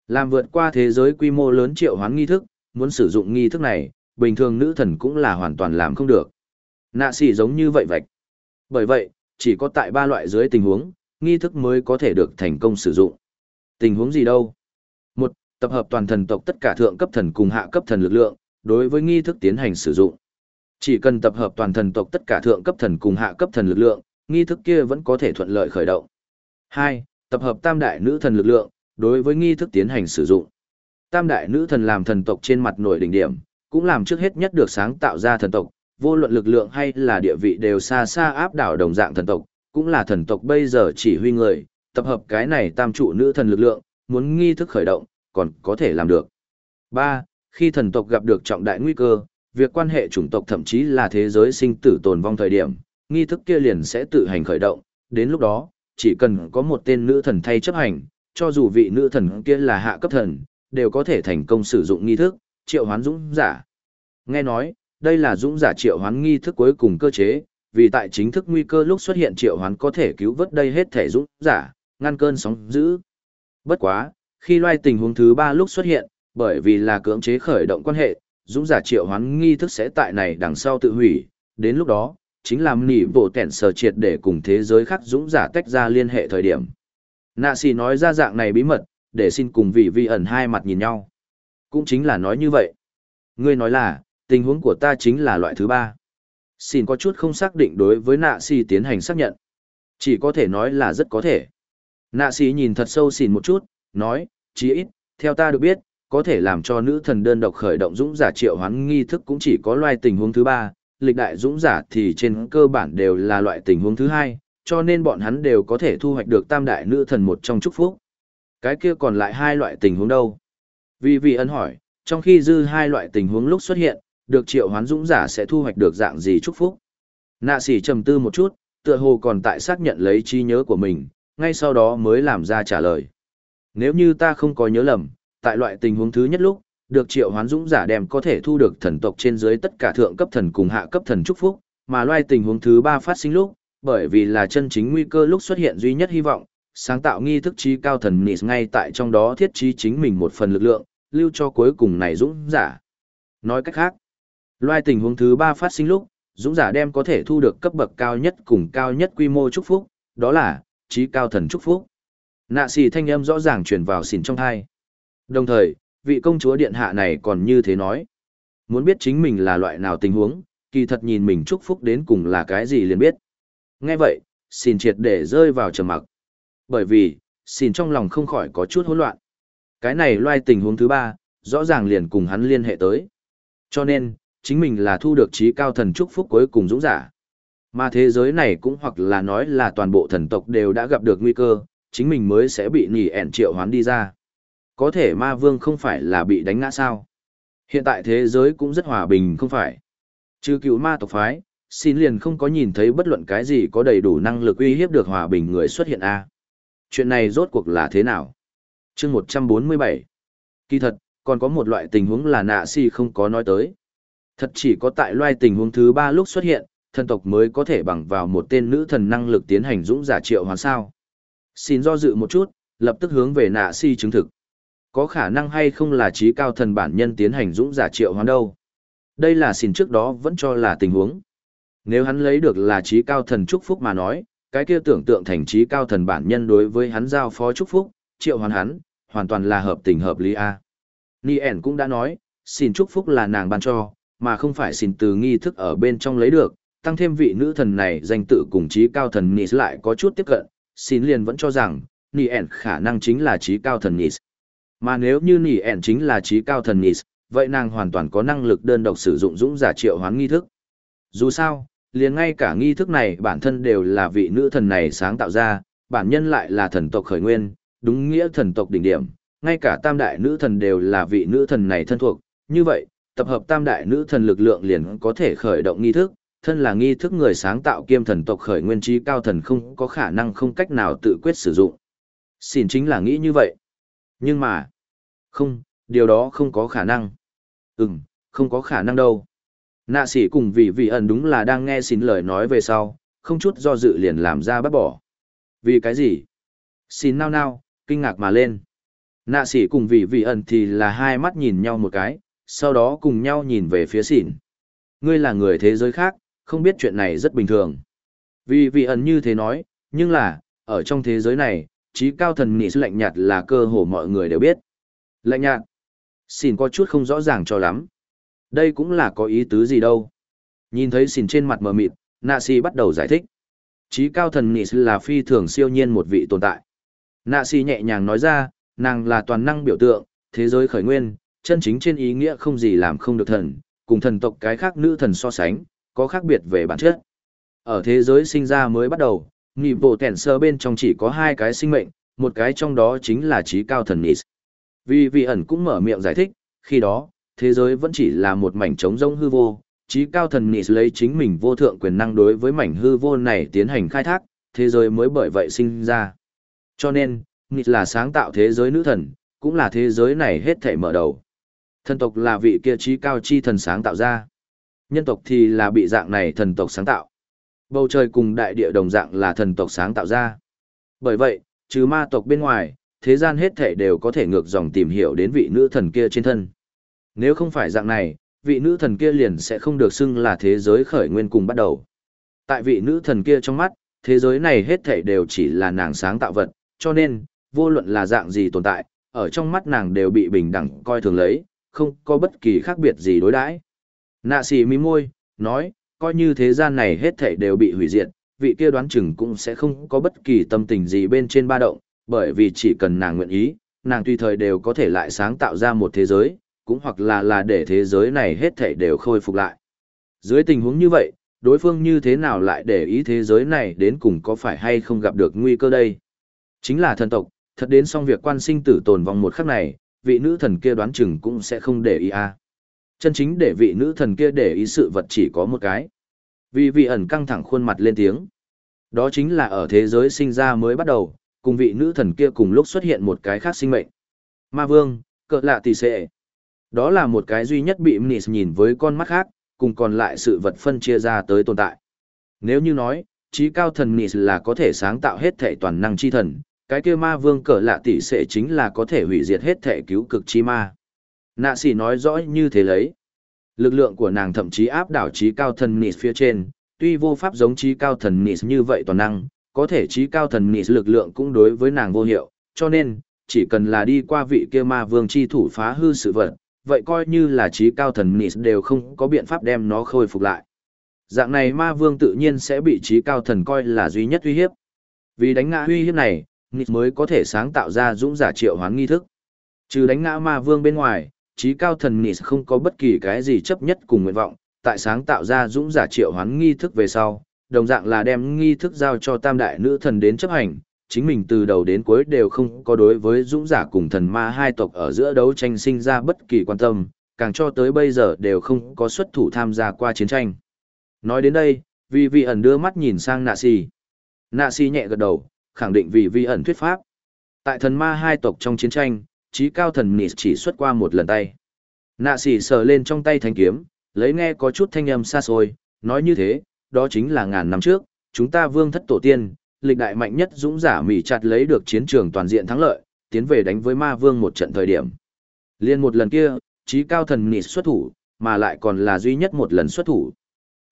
làm vượt qua thế giới quy mô lớn triệu hoán nghi thức, muốn sử dụng nghi thức này, bình thường nữ thần cũng là hoàn toàn làm không được. Nạ xỉ giống như vậy vạch. Bởi vậy, chỉ có tại ba loại dưới tình huống, nghi thức mới có thể được thành công sử dụng. Tình huống gì đâu? Một, tập hợp toàn thần tộc tất cả thượng cấp thần cùng hạ cấp thần lực lượng, đối với nghi thức tiến hành sử dụng. Chỉ cần tập hợp toàn thần tộc tất cả thượng cấp thần cùng hạ cấp thần lực lượng, nghi thức kia vẫn có thể thuận lợi khởi động. Hai, tập hợp tam đại nữ thần lực lượng, đối với nghi thức tiến hành sử dụng. Tam đại nữ thần làm thần tộc trên mặt nổi đỉnh điểm, cũng làm trước hết nhất được sáng tạo ra thần tộc, vô luận lực lượng hay là địa vị đều xa xa áp đảo đồng dạng thần tộc, cũng là thần tộc bây giờ chỉ huy người, tập hợp cái này tam trụ nữ thần lực lượng, muốn nghi thức khởi động, còn có thể làm được. 3. Khi thần tộc gặp được trọng đại nguy cơ, việc quan hệ chủng tộc thậm chí là thế giới sinh tử tồn vong thời điểm, nghi thức kia liền sẽ tự hành khởi động, đến lúc đó, chỉ cần có một tên nữ thần thay chấp hành, cho dù vị nữ thần kia là hạ cấp thần, đều có thể thành công sử dụng nghi thức, triệu hoán dũng giả. Nghe nói, đây là dũng giả triệu hoán nghi thức cuối cùng cơ chế, vì tại chính thức nguy cơ lúc xuất hiện triệu hoán có thể cứu vớt đây hết thể dũng giả, ngăn cơn sóng dữ. Bất quá, khi loài tình huống thứ ba lúc xuất hiện, bởi vì là cưỡng chế khởi động quan hệ, dũng giả triệu hoán nghi thức sẽ tại này đằng sau tự hủy, đến lúc đó, chính là nỉ bộ tẻn sở triệt để cùng thế giới khác dũng giả tách ra liên hệ thời điểm. Nạ xì nói ra dạng này bí mật, để xin cùng vị vi ẩn hai mặt nhìn nhau. Cũng chính là nói như vậy. Ngươi nói là, tình huống của ta chính là loại thứ ba. Xin có chút không xác định đối với nạ xì tiến hành xác nhận. Chỉ có thể nói là rất có thể. Nạ xì nhìn thật sâu xin một chút, nói, chí ít, theo ta được biết, có thể làm cho nữ thần đơn độc khởi động dũng giả triệu hoán nghi thức cũng chỉ có loại tình huống thứ ba, lịch đại dũng giả thì trên cơ bản đều là loại tình huống thứ hai, cho nên bọn hắn đều có thể thu hoạch được tam đại nữ thần một trong chúc phúc. Cái kia còn lại hai loại tình huống đâu? Vì vị ân hỏi, trong khi dư hai loại tình huống lúc xuất hiện, được triệu hoán dũng giả sẽ thu hoạch được dạng gì chúc phúc? Nạ sỉ trầm tư một chút, tựa hồ còn tại xác nhận lấy trí nhớ của mình, ngay sau đó mới làm ra trả lời. Nếu như ta không có nhớ lầm, tại loại tình huống thứ nhất lúc, được triệu hoán dũng giả đem có thể thu được thần tộc trên dưới tất cả thượng cấp thần cùng hạ cấp thần chúc phúc, mà loại tình huống thứ ba phát sinh lúc, bởi vì là chân chính nguy cơ lúc xuất hiện duy nhất hy vọng, sáng tạo nghi thức trí cao thần nịt ngay tại trong đó thiết trí chính mình một phần lực lượng, lưu cho cuối cùng này dũng giả. Nói cách khác, loài tình huống thứ ba phát sinh lúc, dũng giả đem có thể thu được cấp bậc cao nhất cùng cao nhất quy mô chúc phúc, đó là trí cao thần chúc phúc. Nạ xì thanh âm rõ ràng truyền vào xỉn trong thai. Đồng thời, vị công chúa điện hạ này còn như thế nói. Muốn biết chính mình là loại nào tình huống, kỳ thật nhìn mình chúc phúc đến cùng là cái gì liền biết. Nghe vậy, xin triệt để rơi vào trầm mặc. Bởi vì, xin trong lòng không khỏi có chút hỗn loạn. Cái này loai tình huống thứ ba, rõ ràng liền cùng hắn liên hệ tới. Cho nên, chính mình là thu được trí cao thần chúc phúc cuối cùng dũng giả. Mà thế giới này cũng hoặc là nói là toàn bộ thần tộc đều đã gặp được nguy cơ, chính mình mới sẽ bị nỉ ẻn triệu hoán đi ra có thể ma vương không phải là bị đánh ngã sao. Hiện tại thế giới cũng rất hòa bình không phải. Trừ cựu ma tộc phái, xin liền không có nhìn thấy bất luận cái gì có đầy đủ năng lực uy hiếp được hòa bình người xuất hiện a Chuyện này rốt cuộc là thế nào? Chương một trăm bốn mươi bảy Kỳ thật, còn có một loại tình huống là nạ si không có nói tới. Thật chỉ có tại loài tình huống thứ ba lúc xuất hiện, thần tộc mới có thể bằng vào một tên nữ thần năng lực tiến hành dũng giả triệu hoàn sao. Xin do dự một chút, lập tức hướng về nạ si chứng thực. Có khả năng hay không là trí cao thần bản nhân tiến hành dũng giả triệu hoán đâu. Đây là xin trước đó vẫn cho là tình huống. Nếu hắn lấy được là trí cao thần chúc phúc mà nói, cái kia tưởng tượng thành trí cao thần bản nhân đối với hắn giao phó chúc phúc, triệu hoán hắn, hoàn toàn là hợp tình hợp lý A. Nien cũng đã nói, xin chúc phúc là nàng ban cho, mà không phải xin từ nghi thức ở bên trong lấy được, tăng thêm vị nữ thần này danh tự cùng trí cao thần Nis lại có chút tiếp cận, xin liền vẫn cho rằng, Nien khả năng chính là trí cao thần Nis. Mà nếu như nỉ ẻn chính là trí cao thần Nis, vậy nàng hoàn toàn có năng lực đơn độc sử dụng dũng giả triệu hoán nghi thức. Dù sao, liền ngay cả nghi thức này bản thân đều là vị nữ thần này sáng tạo ra, bản nhân lại là thần tộc khởi nguyên, đúng nghĩa thần tộc đỉnh điểm, ngay cả tam đại nữ thần đều là vị nữ thần này thân thuộc, như vậy, tập hợp tam đại nữ thần lực lượng liền có thể khởi động nghi thức, thân là nghi thức người sáng tạo kiêm thần tộc khởi nguyên trí cao thần không có khả năng không cách nào tự quyết sử dụng. Xin chính là nghĩ như vậy. Nhưng mà, không, điều đó không có khả năng. Ừm, không có khả năng đâu. Nạ sĩ cùng vị vị ẩn đúng là đang nghe xin lời nói về sau, không chút do dự liền làm ra bắt bỏ. Vì cái gì? Xin nao nao, kinh ngạc mà lên. Nạ sĩ cùng vị vị ẩn thì là hai mắt nhìn nhau một cái, sau đó cùng nhau nhìn về phía xỉn. Ngươi là người thế giới khác, không biết chuyện này rất bình thường. Vì vị ẩn như thế nói, nhưng là, ở trong thế giới này, trí cao thần nị lạnh nhạt là cơ hồ mọi người đều biết. Lạnh nhạt. Xỉn có chút không rõ ràng cho lắm. Đây cũng là có ý tứ gì đâu. Nhìn thấy xỉn trên mặt mờ mịt, nạ sĩ bắt đầu giải thích. Trí cao thần nị là phi thường siêu nhiên một vị tồn tại. Nạ si nhẹ nhàng nói ra, nàng là toàn năng biểu tượng, thế giới khởi nguyên, chân chính trên ý nghĩa không gì làm không được thần, cùng thần tộc cái khác nữ thần so sánh, có khác biệt về bản chất. Ở thế giới sinh ra mới bắt đầu, Nị bộ tẻn sơ bên trong chỉ có hai cái sinh mệnh, một cái trong đó chính là trí cao thần Nis. Vì vị ẩn cũng mở miệng giải thích, khi đó, thế giới vẫn chỉ là một mảnh trống rỗng hư vô, trí cao thần Nis lấy chính mình vô thượng quyền năng đối với mảnh hư vô này tiến hành khai thác, thế giới mới bởi vậy sinh ra. Cho nên, nị là sáng tạo thế giới nữ thần, cũng là thế giới này hết thể mở đầu. Thần tộc là vị kia trí cao chi thần sáng tạo ra. Nhân tộc thì là bị dạng này thần tộc sáng tạo. Bầu trời cùng đại địa đồng dạng là thần tộc sáng tạo ra. Bởi vậy, trừ ma tộc bên ngoài, thế gian hết thể đều có thể ngược dòng tìm hiểu đến vị nữ thần kia trên thân. Nếu không phải dạng này, vị nữ thần kia liền sẽ không được xưng là thế giới khởi nguyên cùng bắt đầu. Tại vị nữ thần kia trong mắt, thế giới này hết thảy đều chỉ là nàng sáng tạo vật, cho nên, vô luận là dạng gì tồn tại, ở trong mắt nàng đều bị bình đẳng coi thường lấy, không có bất kỳ khác biệt gì đối đãi. Nạ xì mí môi, nói, coi như thế gian này hết thảy đều bị hủy diệt, vị kia đoán chừng cũng sẽ không có bất kỳ tâm tình gì bên trên ba động, bởi vì chỉ cần nàng nguyện ý, nàng tùy thời đều có thể lại sáng tạo ra một thế giới, cũng hoặc là là để thế giới này hết thảy đều khôi phục lại. Dưới tình huống như vậy, đối phương như thế nào lại để ý thế giới này đến cùng có phải hay không gặp được nguy cơ đây? Chính là thần tộc, thật đến xong việc quan sinh tử tồn vong một khắc này, vị nữ thần kia đoán chừng cũng sẽ không để ý à. Chân chính để vị nữ thần kia để ý sự vật chỉ có một cái. Vì vị ẩn căng thẳng khuôn mặt lên tiếng. Đó chính là ở thế giới sinh ra mới bắt đầu, cùng vị nữ thần kia cùng lúc xuất hiện một cái khác sinh mệnh. Ma vương, cỡ lạ tỷ sệ. Đó là một cái duy nhất bị Mnis nhìn với con mắt khác, cùng còn lại sự vật phân chia ra tới tồn tại. Nếu như nói, trí cao thần Mnis là có thể sáng tạo hết thể toàn năng chi thần, cái kia ma vương cỡ lạ tỷ sệ chính là có thể hủy diệt hết thể cứu cực chi ma. Nạ sĩ nói rõ như thế lấy. Lực lượng của nàng thậm chí áp đảo trí cao thần Nis phía trên, tuy vô pháp giống trí cao thần Nis như vậy toàn năng, có thể trí cao thần Nis lực lượng cũng đối với nàng vô hiệu, cho nên, chỉ cần là đi qua vị kia ma vương chi thủ phá hư sự vật, vậy coi như là trí cao thần Nis đều không có biện pháp đem nó khôi phục lại. Dạng này ma vương tự nhiên sẽ bị trí cao thần coi là duy nhất uy hiếp. Vì đánh ngã uy hiếp này, Nis mới có thể sáng tạo ra dũng giả triệu hoán nghi thức. Trừ đánh ngã ma vương bên ngoài, trí cao thần Nis không có bất kỳ cái gì chấp nhất cùng nguyện vọng, tại sáng tạo ra dũng giả triệu hoán nghi thức về sau, đồng dạng là đem nghi thức giao cho tam đại nữ thần đến chấp hành, chính mình từ đầu đến cuối đều không có đối với dũng giả cùng thần ma hai tộc ở giữa đấu tranh sinh ra bất kỳ quan tâm, càng cho tới bây giờ đều không có xuất thủ tham gia qua chiến tranh. Nói đến đây, vì vị ẩn đưa mắt nhìn sang nạ xì, Nạ xì nhẹ gật đầu, khẳng định vì vi ẩn thuyết pháp. Tại thần ma hai tộc trong chiến tranh, trí cao thần Nis chỉ xuất qua một lần tay. Nạ sỉ sờ lên trong tay thanh kiếm, lấy nghe có chút thanh âm xa xôi, nói như thế, đó chính là ngàn năm trước, chúng ta vương thất tổ tiên, lịch đại mạnh nhất dũng giả mỉ chặt lấy được chiến trường toàn diện thắng lợi, tiến về đánh với ma vương một trận thời điểm. Liên một lần kia, trí cao thần Nis xuất thủ, mà lại còn là duy nhất một lần xuất thủ.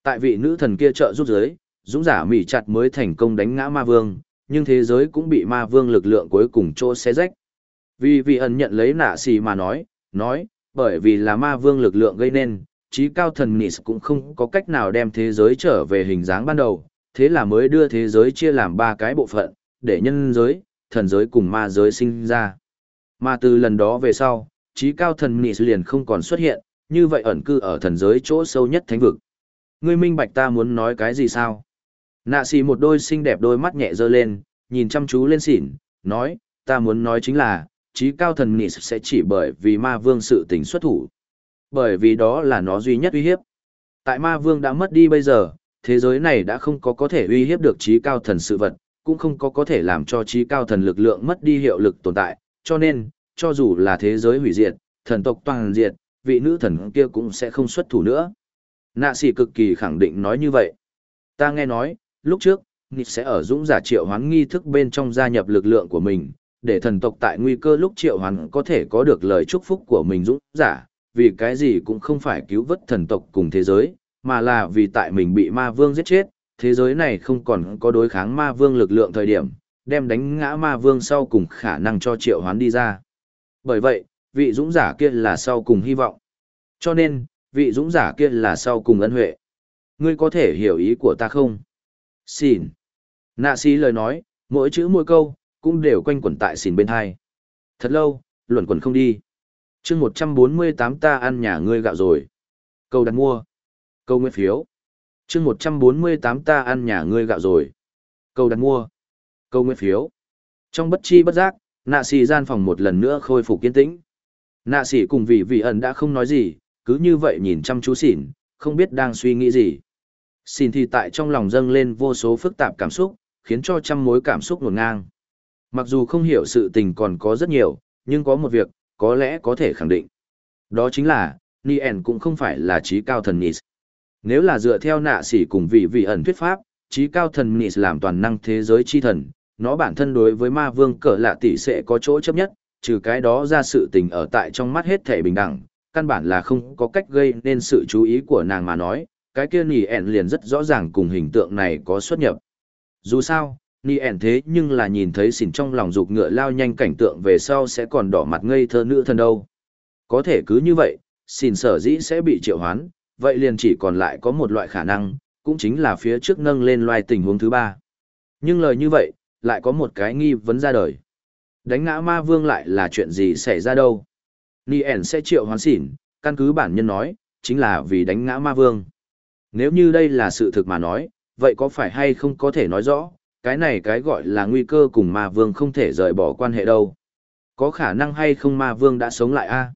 Tại vị nữ thần kia trợ giúp giới, dũng giả mỉ chặt mới thành công đánh ngã ma vương, nhưng thế giới cũng bị ma vương lực lượng cuối cùng chỗ xé rách. Vì vị ẩn nhận lấy nạ xì mà nói, nói, bởi vì là ma vương lực lượng gây nên, trí cao thần Nis cũng không có cách nào đem thế giới trở về hình dáng ban đầu, thế là mới đưa thế giới chia làm ba cái bộ phận, để nhân giới, thần giới cùng ma giới sinh ra. Mà từ lần đó về sau, trí cao thần Nis liền không còn xuất hiện, như vậy ẩn cư ở thần giới chỗ sâu nhất thánh vực. Ngươi minh bạch ta muốn nói cái gì sao? Nạ xì một đôi xinh đẹp đôi mắt nhẹ dơ lên, nhìn chăm chú lên xỉn, nói, ta muốn nói chính là, trí cao thần nị sẽ chỉ bởi vì ma vương sự tình xuất thủ. Bởi vì đó là nó duy nhất uy hiếp. Tại ma vương đã mất đi bây giờ, thế giới này đã không có có thể uy hiếp được trí cao thần sự vật, cũng không có có thể làm cho trí cao thần lực lượng mất đi hiệu lực tồn tại, cho nên, cho dù là thế giới hủy diệt, thần tộc toàn diệt, vị nữ thần kia cũng sẽ không xuất thủ nữa. Nạ sĩ cực kỳ khẳng định nói như vậy. Ta nghe nói, lúc trước, Nịp sẽ ở dũng giả triệu hoán nghi thức bên trong gia nhập lực lượng của mình, để thần tộc tại nguy cơ lúc triệu hoán có thể có được lời chúc phúc của mình dũng giả, vì cái gì cũng không phải cứu vớt thần tộc cùng thế giới, mà là vì tại mình bị ma vương giết chết, thế giới này không còn có đối kháng ma vương lực lượng thời điểm, đem đánh ngã ma vương sau cùng khả năng cho triệu hoán đi ra. Bởi vậy, vị dũng giả kia là sau cùng hy vọng. Cho nên, vị dũng giả kia là sau cùng ân huệ. Ngươi có thể hiểu ý của ta không? Xin. Nạ sĩ lời nói, mỗi chữ mỗi câu, cũng đều quanh quẩn tại xìn bên hai. Thật lâu, luẩn quẩn không đi. chương 148 ta ăn nhà ngươi gạo rồi. Câu đặt mua. Câu nguyên phiếu. chương 148 ta ăn nhà ngươi gạo rồi. Câu đặt mua. Câu nguyên phiếu. Trong bất chi bất giác, nạ xì gian phòng một lần nữa khôi phục kiên tĩnh. Nạ sĩ cùng vị vị ẩn đã không nói gì, cứ như vậy nhìn chăm chú xỉn, không biết đang suy nghĩ gì. Xin thì tại trong lòng dâng lên vô số phức tạp cảm xúc, khiến cho trăm mối cảm xúc ngổn ngang. Mặc dù không hiểu sự tình còn có rất nhiều, nhưng có một việc, có lẽ có thể khẳng định. Đó chính là, Nien cũng không phải là trí cao thần Nis. Nếu là dựa theo nạ sỉ cùng vị vị ẩn thuyết pháp, trí cao thần Nis làm toàn năng thế giới chi thần, nó bản thân đối với ma vương cỡ lạ tỷ sẽ có chỗ chấp nhất, trừ cái đó ra sự tình ở tại trong mắt hết thể bình đẳng, căn bản là không có cách gây nên sự chú ý của nàng mà nói, cái kia nỉ ẻn liền rất rõ ràng cùng hình tượng này có xuất nhập. Dù sao, nỉ ẻn thế nhưng là nhìn thấy xỉn trong lòng dục ngựa lao nhanh cảnh tượng về sau sẽ còn đỏ mặt ngây thơ nữ thân đâu. Có thể cứ như vậy, xỉn sở dĩ sẽ bị triệu hoán, vậy liền chỉ còn lại có một loại khả năng, cũng chính là phía trước nâng lên loài tình huống thứ ba. Nhưng lời như vậy, lại có một cái nghi vấn ra đời. Đánh ngã ma vương lại là chuyện gì xảy ra đâu? Nien sẽ triệu hoán xỉn, căn cứ bản nhân nói, chính là vì đánh ngã ma vương. Nếu như đây là sự thực mà nói, vậy có phải hay không có thể nói rõ, cái này cái gọi là nguy cơ cùng ma vương không thể rời bỏ quan hệ đâu. Có khả năng hay không ma vương đã sống lại a?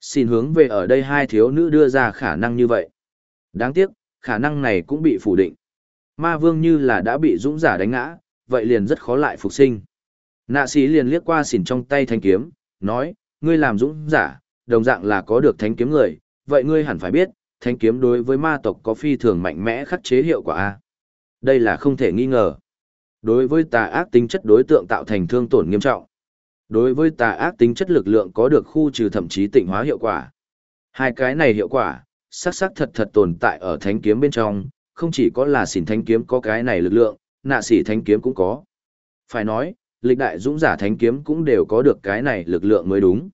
Xin hướng về ở đây hai thiếu nữ đưa ra khả năng như vậy. Đáng tiếc, khả năng này cũng bị phủ định. Ma vương như là đã bị dũng giả đánh ngã, vậy liền rất khó lại phục sinh. Nạ sĩ liền liếc qua xỉn trong tay thanh kiếm, nói, ngươi làm dũng giả, đồng dạng là có được thanh kiếm người, vậy ngươi hẳn phải biết, thanh kiếm đối với ma tộc có phi thường mạnh mẽ khắc chế hiệu quả a. Đây là không thể nghi ngờ. Đối với tà ác tính chất đối tượng tạo thành thương tổn nghiêm trọng. Đối với tà ác tính chất lực lượng có được khu trừ thậm chí tịnh hóa hiệu quả. Hai cái này hiệu quả, xác xác thật thật tồn tại ở thánh kiếm bên trong, không chỉ có là xỉn thánh kiếm có cái này lực lượng, nạ sĩ thánh kiếm cũng có. Phải nói, lịch đại dũng giả thánh kiếm cũng đều có được cái này lực lượng mới đúng.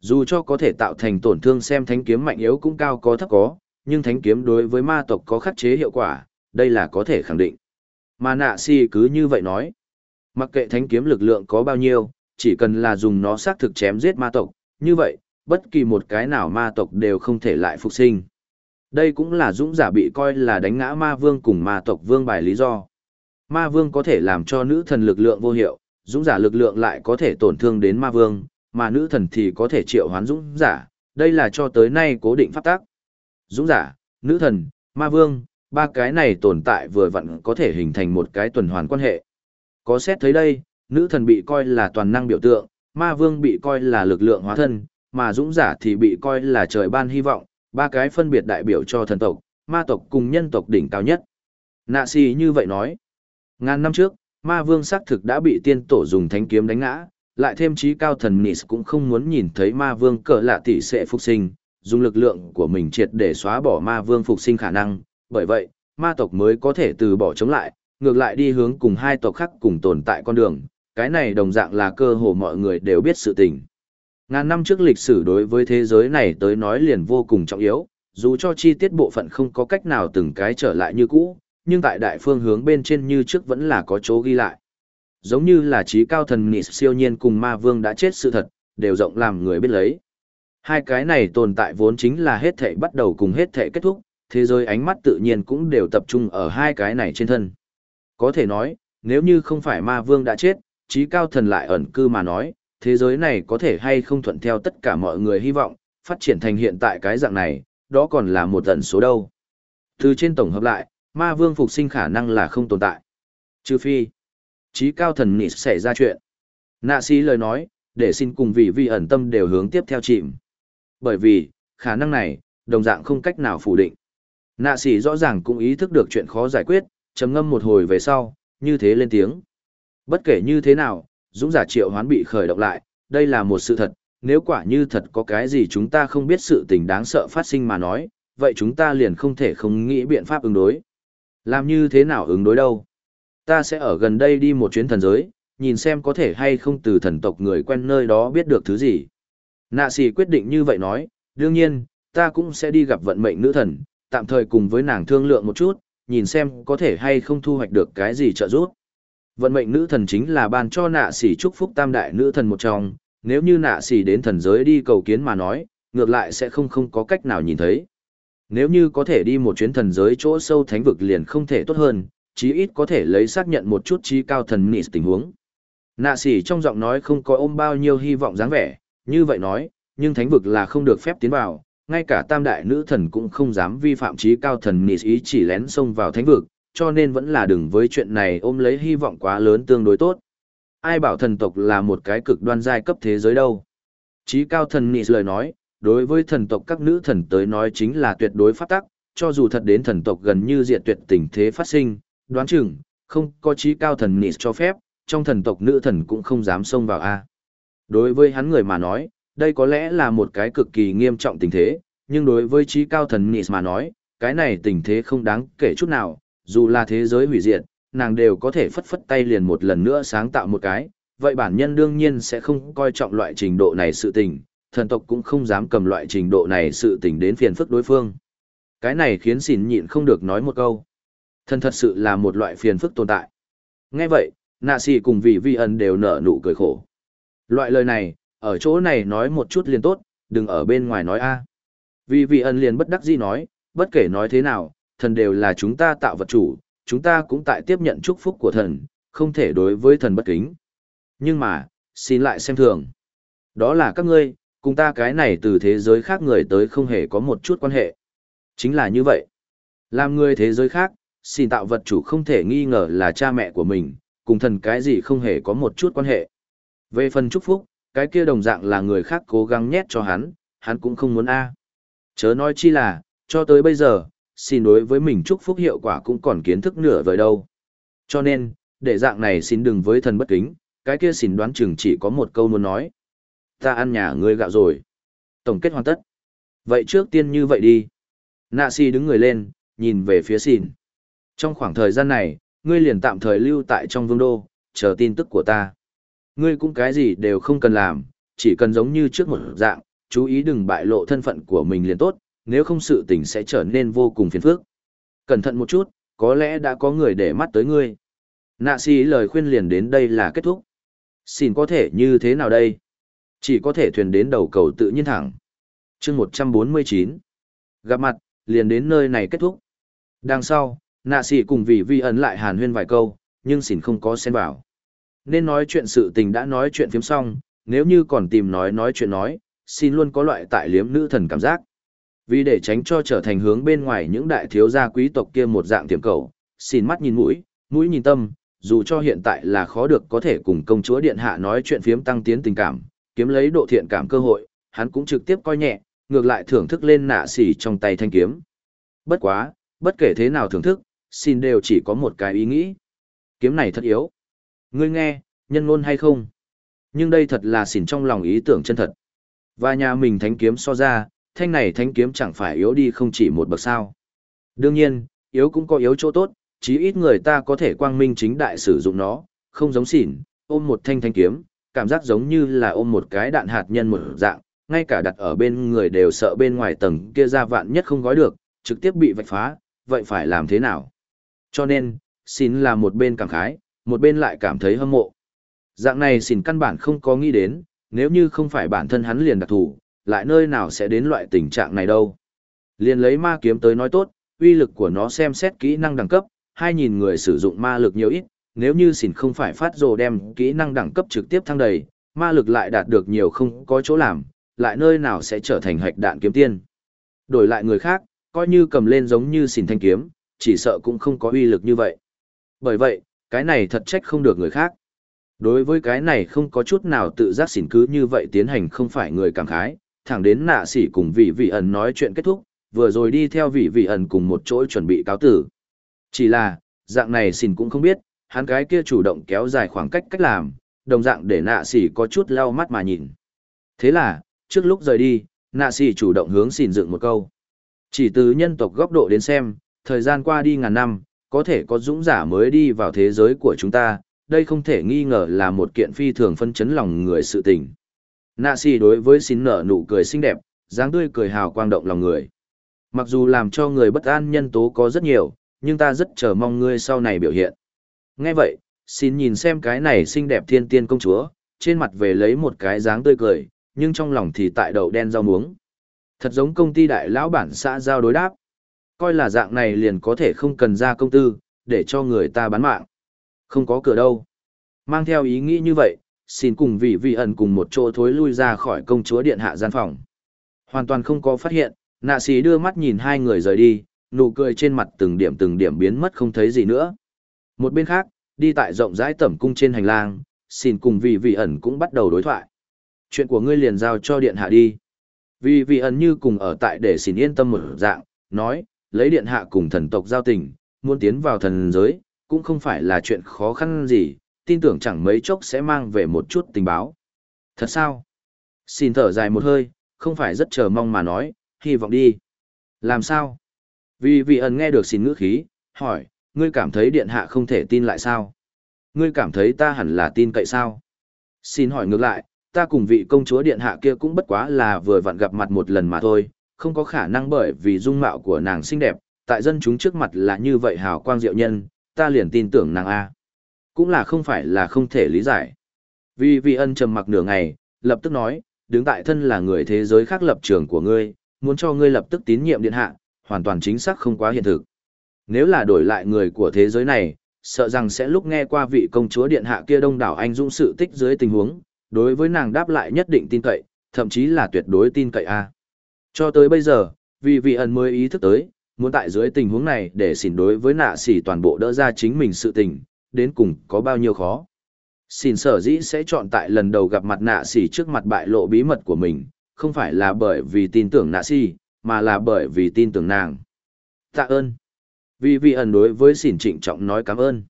Dù cho có thể tạo thành tổn thương xem thánh kiếm mạnh yếu cũng cao có thấp có, nhưng thánh kiếm đối với ma tộc có khắc chế hiệu quả, đây là có thể khẳng định. Mà nạ si cứ như vậy nói. Mặc kệ thánh kiếm lực lượng có bao nhiêu, chỉ cần là dùng nó xác thực chém giết ma tộc, như vậy, bất kỳ một cái nào ma tộc đều không thể lại phục sinh. Đây cũng là dũng giả bị coi là đánh ngã ma vương cùng ma tộc vương bài lý do. Ma vương có thể làm cho nữ thần lực lượng vô hiệu, dũng giả lực lượng lại có thể tổn thương đến ma vương, mà nữ thần thì có thể triệu hoán dũng giả, đây là cho tới nay cố định pháp tác. Dũng giả, nữ thần, ma vương, ba cái này tồn tại vừa vặn có thể hình thành một cái tuần hoàn quan hệ. Có xét thấy đây, nữ thần bị coi là toàn năng biểu tượng, ma vương bị coi là lực lượng hóa thân, mà dũng giả thì bị coi là trời ban hy vọng, ba cái phân biệt đại biểu cho thần tộc, ma tộc cùng nhân tộc đỉnh cao nhất. Nạ si như vậy nói. Ngàn năm trước, ma vương xác thực đã bị tiên tổ dùng thánh kiếm đánh ngã, lại thêm trí cao thần Nis cũng không muốn nhìn thấy ma vương cỡ lạ tỷ sẽ phục sinh, dùng lực lượng của mình triệt để xóa bỏ ma vương phục sinh khả năng, bởi vậy, ma tộc mới có thể từ bỏ chống lại, ngược lại đi hướng cùng hai tộc khác cùng tồn tại con đường, cái này đồng dạng là cơ hồ mọi người đều biết sự tình. Ngàn năm trước lịch sử đối với thế giới này tới nói liền vô cùng trọng yếu, dù cho chi tiết bộ phận không có cách nào từng cái trở lại như cũ, nhưng tại đại phương hướng bên trên như trước vẫn là có chỗ ghi lại. Giống như là trí cao thần nị siêu nhiên cùng ma vương đã chết sự thật, đều rộng làm người biết lấy. Hai cái này tồn tại vốn chính là hết thể bắt đầu cùng hết thể kết thúc, thế giới ánh mắt tự nhiên cũng đều tập trung ở hai cái này trên thân. Có thể nói, nếu như không phải ma vương đã chết, trí cao thần lại ẩn cư mà nói, thế giới này có thể hay không thuận theo tất cả mọi người hy vọng, phát triển thành hiện tại cái dạng này, đó còn là một tần số đâu. Từ trên tổng hợp lại, ma vương phục sinh khả năng là không tồn tại. Trừ phi, Chí cao thần nghị xảy ra chuyện. Nạ sĩ lời nói, để xin cùng vị vi ẩn tâm đều hướng tiếp theo chìm. Bởi vì, khả năng này, đồng dạng không cách nào phủ định. Nạ sĩ rõ ràng cũng ý thức được chuyện khó giải quyết, trầm ngâm một hồi về sau, như thế lên tiếng. Bất kể như thế nào, dũng giả triệu hoán bị khởi động lại, đây là một sự thật, nếu quả như thật có cái gì chúng ta không biết sự tình đáng sợ phát sinh mà nói, vậy chúng ta liền không thể không nghĩ biện pháp ứng đối. Làm như thế nào ứng đối đâu? Ta sẽ ở gần đây đi một chuyến thần giới, nhìn xem có thể hay không từ thần tộc người quen nơi đó biết được thứ gì. Nạ sĩ quyết định như vậy nói, đương nhiên, ta cũng sẽ đi gặp vận mệnh nữ thần, tạm thời cùng với nàng thương lượng một chút, nhìn xem có thể hay không thu hoạch được cái gì trợ giúp. Vận mệnh nữ thần chính là ban cho nạ sĩ chúc phúc tam đại nữ thần một trong, nếu như nạ sĩ đến thần giới đi cầu kiến mà nói, ngược lại sẽ không không có cách nào nhìn thấy. Nếu như có thể đi một chuyến thần giới chỗ sâu thánh vực liền không thể tốt hơn, chí ít có thể lấy xác nhận một chút trí cao thần nị tình huống. Nạ sỉ trong giọng nói không có ôm bao nhiêu hy vọng dáng vẻ, như vậy nói, nhưng thánh vực là không được phép tiến vào, ngay cả tam đại nữ thần cũng không dám vi phạm trí cao thần nị ý chỉ lén xông vào thánh vực, cho nên vẫn là đừng với chuyện này ôm lấy hy vọng quá lớn tương đối tốt. Ai bảo thần tộc là một cái cực đoan giai cấp thế giới đâu. Trí cao thần nị lời nói, đối với thần tộc các nữ thần tới nói chính là tuyệt đối phát tắc, cho dù thật đến thần tộc gần như diệt tuyệt tình thế phát sinh, đoán chừng, không có trí cao thần nị cho phép, trong thần tộc nữ thần cũng không dám xông vào a. Đối với hắn người mà nói, đây có lẽ là một cái cực kỳ nghiêm trọng tình thế, nhưng đối với trí cao thần nị mà nói, cái này tình thế không đáng kể chút nào, dù là thế giới hủy diệt, nàng đều có thể phất phất tay liền một lần nữa sáng tạo một cái, vậy bản nhân đương nhiên sẽ không coi trọng loại trình độ này sự tình, thần tộc cũng không dám cầm loại trình độ này sự tình đến phiền phức đối phương. Cái này khiến xỉn nhịn không được nói một câu. Thần thật sự là một loại phiền phức tồn tại. Nghe vậy, nạ xì cùng vị vi ẩn đều nở nụ cười khổ. Loại lời này, ở chỗ này nói một chút liền tốt, đừng ở bên ngoài nói a. Vì vị ẩn liền bất đắc dĩ nói, bất kể nói thế nào, thần đều là chúng ta tạo vật chủ, chúng ta cũng tại tiếp nhận chúc phúc của thần, không thể đối với thần bất kính. Nhưng mà, xin lại xem thường. Đó là các ngươi, cùng ta cái này từ thế giới khác người tới không hề có một chút quan hệ. Chính là như vậy. Làm người thế giới khác, xin tạo vật chủ không thể nghi ngờ là cha mẹ của mình, cùng thần cái gì không hề có một chút quan hệ. Về phần chúc phúc, cái kia đồng dạng là người khác cố gắng nhét cho hắn, hắn cũng không muốn a. Chớ nói chi là, cho tới bây giờ, xin đối với mình chúc phúc hiệu quả cũng còn kiến thức nửa vời đâu. Cho nên, để dạng này xin đừng với thần bất kính, cái kia xin đoán chừng chỉ có một câu muốn nói. Ta ăn nhà ngươi gạo rồi. Tổng kết hoàn tất. Vậy trước tiên như vậy đi. Nạ si đứng người lên, nhìn về phía xin. Trong khoảng thời gian này, ngươi liền tạm thời lưu tại trong vương đô, chờ tin tức của ta. Ngươi cũng cái gì đều không cần làm, chỉ cần giống như trước một dạng, chú ý đừng bại lộ thân phận của mình liền tốt, nếu không sự tình sẽ trở nên vô cùng phiền phức. Cẩn thận một chút, có lẽ đã có người để mắt tới ngươi. Nạ xì lời khuyên liền đến đây là kết thúc. Xin có thể như thế nào đây? Chỉ có thể thuyền đến đầu cầu tự nhiên thẳng. chương 149. Gặp mặt, liền đến nơi này kết thúc. Đằng sau, nạ sĩ cùng vì vi ấn lại hàn huyên vài câu, nhưng xỉn không có xen vào. Nên nói chuyện sự tình đã nói chuyện phiếm xong, nếu như còn tìm nói nói chuyện nói, xin luôn có loại tại liếm nữ thần cảm giác. Vì để tránh cho trở thành hướng bên ngoài những đại thiếu gia quý tộc kia một dạng tiềm cầu, xin mắt nhìn mũi, mũi nhìn tâm, dù cho hiện tại là khó được có thể cùng công chúa điện hạ nói chuyện phiếm tăng tiến tình cảm, kiếm lấy độ thiện cảm cơ hội, hắn cũng trực tiếp coi nhẹ, ngược lại thưởng thức lên nạ xỉ trong tay thanh kiếm. Bất quá, bất kể thế nào thưởng thức, xin đều chỉ có một cái ý nghĩ. Kiếm này thật yếu. Ngươi nghe, nhân ngôn hay không? Nhưng đây thật là xỉn trong lòng ý tưởng chân thật. Và nhà mình thánh kiếm so ra, thanh này thánh kiếm chẳng phải yếu đi không chỉ một bậc sao. Đương nhiên, yếu cũng có yếu chỗ tốt, chí ít người ta có thể quang minh chính đại sử dụng nó, không giống xỉn, ôm một thanh thanh kiếm, cảm giác giống như là ôm một cái đạn hạt nhân một dạng, ngay cả đặt ở bên người đều sợ bên ngoài tầng kia ra vạn nhất không gói được, trực tiếp bị vạch phá, vậy phải làm thế nào? Cho nên, xin là một bên cảm khái, một bên lại cảm thấy hâm mộ. Dạng này xin căn bản không có nghĩ đến, nếu như không phải bản thân hắn liền đặc thủ, lại nơi nào sẽ đến loại tình trạng này đâu. Liền lấy ma kiếm tới nói tốt, uy lực của nó xem xét kỹ năng đẳng cấp, 2.000 người sử dụng ma lực nhiều ít, nếu như xỉn không phải phát rồ đem kỹ năng đẳng cấp trực tiếp thăng đầy, ma lực lại đạt được nhiều không có chỗ làm, lại nơi nào sẽ trở thành hạch đạn kiếm tiên. Đổi lại người khác, coi như cầm lên giống như xỉn thanh kiếm, chỉ sợ cũng không có uy lực như vậy. Bởi vậy, cái này thật trách không được người khác. Đối với cái này không có chút nào tự giác xỉn cứ như vậy tiến hành không phải người cảm khái, thẳng đến nạ sỉ cùng vị vị ẩn nói chuyện kết thúc, vừa rồi đi theo vị vị ẩn cùng một chỗ chuẩn bị cáo tử. Chỉ là, dạng này xỉn cũng không biết, hắn cái kia chủ động kéo dài khoảng cách cách làm, đồng dạng để nạ sỉ có chút lau mắt mà nhìn. Thế là, trước lúc rời đi, nạ sỉ chủ động hướng xỉn dựng một câu. Chỉ từ nhân tộc góc độ đến xem, thời gian qua đi ngàn năm, có thể có dũng giả mới đi vào thế giới của chúng ta, đây không thể nghi ngờ là một kiện phi thường phân chấn lòng người sự tình. Nạ xì đối với xin nở nụ cười xinh đẹp, dáng tươi cười hào quang động lòng người. Mặc dù làm cho người bất an nhân tố có rất nhiều, nhưng ta rất chờ mong ngươi sau này biểu hiện. Nghe vậy, xin nhìn xem cái này xinh đẹp thiên tiên công chúa, trên mặt về lấy một cái dáng tươi cười, nhưng trong lòng thì tại đầu đen rau muống. Thật giống công ty đại lão bản xã giao đối đáp. Coi là dạng này liền có thể không cần ra công tư, để cho người ta bán mạng. Không có cửa đâu. Mang theo ý nghĩ như vậy, xin cùng vị vị ẩn cùng một chỗ thối lui ra khỏi công chúa điện hạ gian phòng. Hoàn toàn không có phát hiện, nạ sĩ đưa mắt nhìn hai người rời đi, nụ cười trên mặt từng điểm từng điểm biến mất không thấy gì nữa. Một bên khác, đi tại rộng rãi tẩm cung trên hành lang, xin cùng vị vị ẩn cũng bắt đầu đối thoại. Chuyện của ngươi liền giao cho điện hạ đi. Vì vị ẩn như cùng ở tại để xin yên tâm một dạng, nói, lấy điện hạ cùng thần tộc giao tình, muốn tiến vào thần giới, cũng không phải là chuyện khó khăn gì, tin tưởng chẳng mấy chốc sẽ mang về một chút tình báo. Thật sao? Xin thở dài một hơi, không phải rất chờ mong mà nói, hy vọng đi. Làm sao? Vì vị ẩn nghe được xin ngữ khí, hỏi, ngươi cảm thấy điện hạ không thể tin lại sao? Ngươi cảm thấy ta hẳn là tin cậy sao? Xin hỏi ngược lại, ta cùng vị công chúa điện hạ kia cũng bất quá là vừa vặn gặp mặt một lần mà thôi, không có khả năng bởi vì dung mạo của nàng xinh đẹp, tại dân chúng trước mặt là như vậy hào quang diệu nhân, ta liền tin tưởng nàng A. Cũng là không phải là không thể lý giải. Vì vị ân trầm mặc nửa ngày, lập tức nói, đứng tại thân là người thế giới khác lập trường của ngươi, muốn cho ngươi lập tức tín nhiệm điện hạ, hoàn toàn chính xác không quá hiện thực. Nếu là đổi lại người của thế giới này, sợ rằng sẽ lúc nghe qua vị công chúa điện hạ kia đông đảo anh dũng sự tích dưới tình huống, đối với nàng đáp lại nhất định tin cậy, thậm chí là tuyệt đối tin cậy a. Cho tới bây giờ, vì vị ẩn mới ý thức tới, muốn tại dưới tình huống này để xỉn đối với nạ xỉ toàn bộ đỡ ra chính mình sự tình, đến cùng có bao nhiêu khó. Xỉn sở dĩ sẽ chọn tại lần đầu gặp mặt nạ xỉ trước mặt bại lộ bí mật của mình, không phải là bởi vì tin tưởng nạ xỉ, mà là bởi vì tin tưởng nàng. Tạ ơn. Vì vị ẩn đối với xỉn trịnh trọng nói cảm ơn.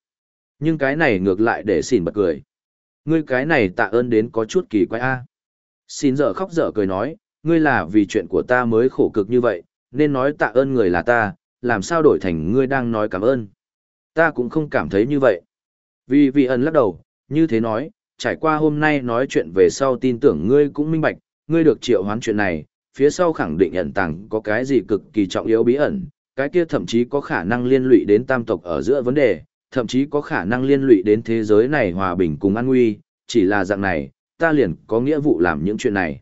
Nhưng cái này ngược lại để xỉn bật cười. Ngươi cái này tạ ơn đến có chút kỳ quái a. Xin dở khóc dở cười nói, ngươi là vì chuyện của ta mới khổ cực như vậy, nên nói tạ ơn người là ta, làm sao đổi thành ngươi đang nói cảm ơn. Ta cũng không cảm thấy như vậy. Vì vị ẩn lắc đầu, như thế nói, trải qua hôm nay nói chuyện về sau tin tưởng ngươi cũng minh bạch, ngươi được triệu hoán chuyện này, phía sau khẳng định ẩn tàng có cái gì cực kỳ trọng yếu bí ẩn, cái kia thậm chí có khả năng liên lụy đến tam tộc ở giữa vấn đề, thậm chí có khả năng liên lụy đến thế giới này hòa bình cùng an nguy, chỉ là dạng này, ta liền có nghĩa vụ làm những chuyện này.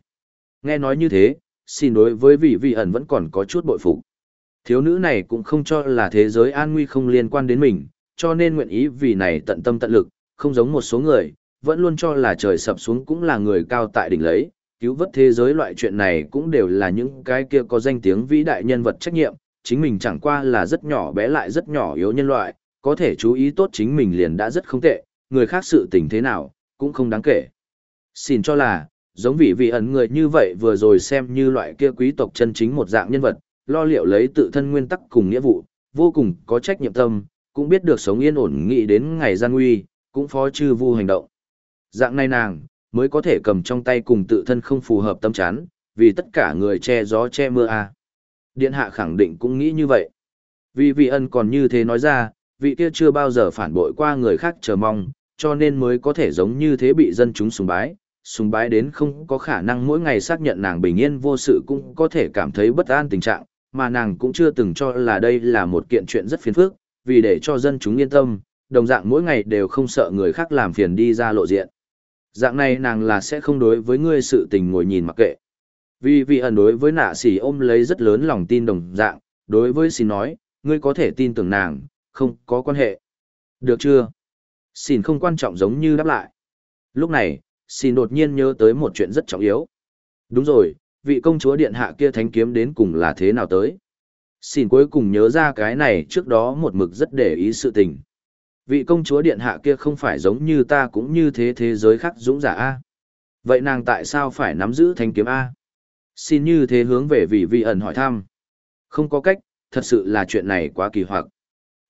Nghe nói như thế, xin đối với vị vị ẩn vẫn còn có chút bội phục. Thiếu nữ này cũng không cho là thế giới an nguy không liên quan đến mình, cho nên nguyện ý vì này tận tâm tận lực, không giống một số người, vẫn luôn cho là trời sập xuống cũng là người cao tại đỉnh lấy, cứu vớt thế giới loại chuyện này cũng đều là những cái kia có danh tiếng vĩ đại nhân vật trách nhiệm, chính mình chẳng qua là rất nhỏ bé lại rất nhỏ yếu nhân loại, có thể chú ý tốt chính mình liền đã rất không tệ, người khác sự tình thế nào, cũng không đáng kể. Xin cho là, giống vị vị ẩn người như vậy vừa rồi xem như loại kia quý tộc chân chính một dạng nhân vật, lo liệu lấy tự thân nguyên tắc cùng nghĩa vụ, vô cùng có trách nhiệm tâm, cũng biết được sống yên ổn nghĩ đến ngày gian nguy, cũng phó chư vu hành động. Dạng này nàng, mới có thể cầm trong tay cùng tự thân không phù hợp tâm chán, vì tất cả người che gió che mưa à. Điện hạ khẳng định cũng nghĩ như vậy. Vì vị ân còn như thế nói ra, vị kia chưa bao giờ phản bội qua người khác chờ mong, cho nên mới có thể giống như thế bị dân chúng sùng bái, sùng bái đến không có khả năng mỗi ngày xác nhận nàng bình yên vô sự cũng có thể cảm thấy bất an tình trạng, mà nàng cũng chưa từng cho là đây là một kiện chuyện rất phiền phức, vì để cho dân chúng yên tâm, đồng dạng mỗi ngày đều không sợ người khác làm phiền đi ra lộ diện. Dạng này nàng là sẽ không đối với ngươi sự tình ngồi nhìn mặc kệ. Vì vị ẩn đối với nạ sỉ ôm lấy rất lớn lòng tin đồng dạng, đối với xin nói, ngươi có thể tin tưởng nàng, không có quan hệ. Được chưa? Xin không quan trọng giống như đáp lại. Lúc này, xin đột nhiên nhớ tới một chuyện rất trọng yếu. Đúng rồi, vị công chúa điện hạ kia thánh kiếm đến cùng là thế nào tới? Xin cuối cùng nhớ ra cái này trước đó một mực rất để ý sự tình. Vị công chúa điện hạ kia không phải giống như ta cũng như thế thế giới khác dũng giả A. Vậy nàng tại sao phải nắm giữ thánh kiếm A? Xin như thế hướng về vị vị ẩn hỏi thăm. Không có cách, thật sự là chuyện này quá kỳ hoặc.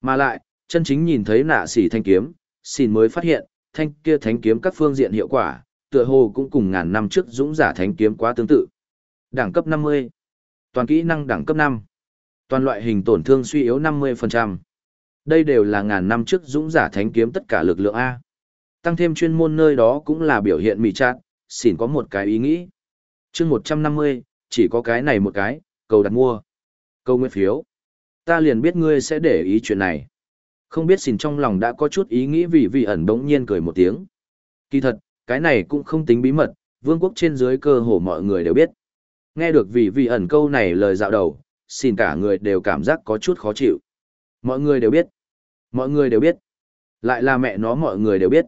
Mà lại, chân chính nhìn thấy nạ xỉ thanh kiếm, xin mới phát hiện, thanh kia thánh kiếm các phương diện hiệu quả, tựa hồ cũng cùng ngàn năm trước dũng giả thánh kiếm quá tương tự. Đẳng cấp 50. Toàn kỹ năng đẳng cấp 5. Toàn loại hình tổn thương suy yếu 50%. Đây đều là ngàn năm trước dũng giả thánh kiếm tất cả lực lượng A. Tăng thêm chuyên môn nơi đó cũng là biểu hiện mị chát, xỉn có một cái ý nghĩ. chương 150, chỉ có cái này một cái, cầu đặt mua. Câu nguyện phiếu. Ta liền biết ngươi sẽ để ý chuyện này. Không biết xỉn trong lòng đã có chút ý nghĩ vì vị ẩn bỗng nhiên cười một tiếng. Kỳ thật, cái này cũng không tính bí mật, vương quốc trên dưới cơ hồ mọi người đều biết. Nghe được vì vị ẩn câu này lời dạo đầu, xin cả người đều cảm giác có chút khó chịu. Mọi người đều biết. Mọi người đều biết. Lại là mẹ nó mọi người đều biết.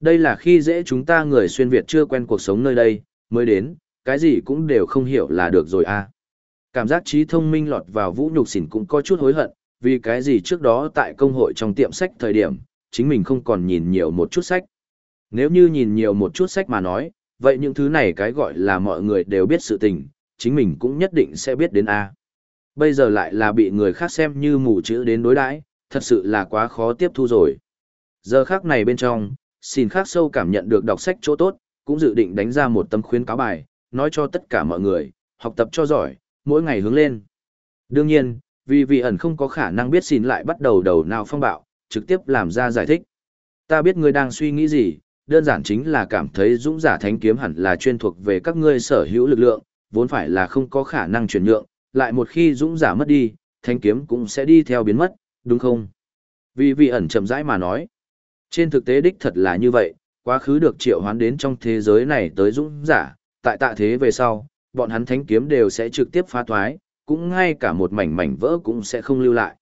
Đây là khi dễ chúng ta người xuyên Việt chưa quen cuộc sống nơi đây, mới đến, cái gì cũng đều không hiểu là được rồi à. Cảm giác trí thông minh lọt vào vũ nhục xỉn cũng có chút hối hận, vì cái gì trước đó tại công hội trong tiệm sách thời điểm, chính mình không còn nhìn nhiều một chút sách. Nếu như nhìn nhiều một chút sách mà nói, vậy những thứ này cái gọi là mọi người đều biết sự tình, chính mình cũng nhất định sẽ biết đến A. Bây giờ lại là bị người khác xem như mù chữ đến đối đãi, thật sự là quá khó tiếp thu rồi. Giờ khác này bên trong, xin khác sâu cảm nhận được đọc sách chỗ tốt, cũng dự định đánh ra một tâm khuyến cáo bài, nói cho tất cả mọi người, học tập cho giỏi, mỗi ngày hướng lên. Đương nhiên, vì vị ẩn không có khả năng biết xin lại bắt đầu đầu nào phong bạo, trực tiếp làm ra giải thích. Ta biết ngươi đang suy nghĩ gì, đơn giản chính là cảm thấy dũng giả thánh kiếm hẳn là chuyên thuộc về các ngươi sở hữu lực lượng, vốn phải là không có khả năng chuyển nhượng, lại một khi dũng giả mất đi, thánh kiếm cũng sẽ đi theo biến mất, đúng không? Vì vị ẩn chậm rãi mà nói. Trên thực tế đích thật là như vậy, quá khứ được triệu hoán đến trong thế giới này tới dũng giả, tại tạ thế về sau, bọn hắn thánh kiếm đều sẽ trực tiếp phá thoái, cũng ngay cả một mảnh mảnh vỡ cũng sẽ không lưu lại.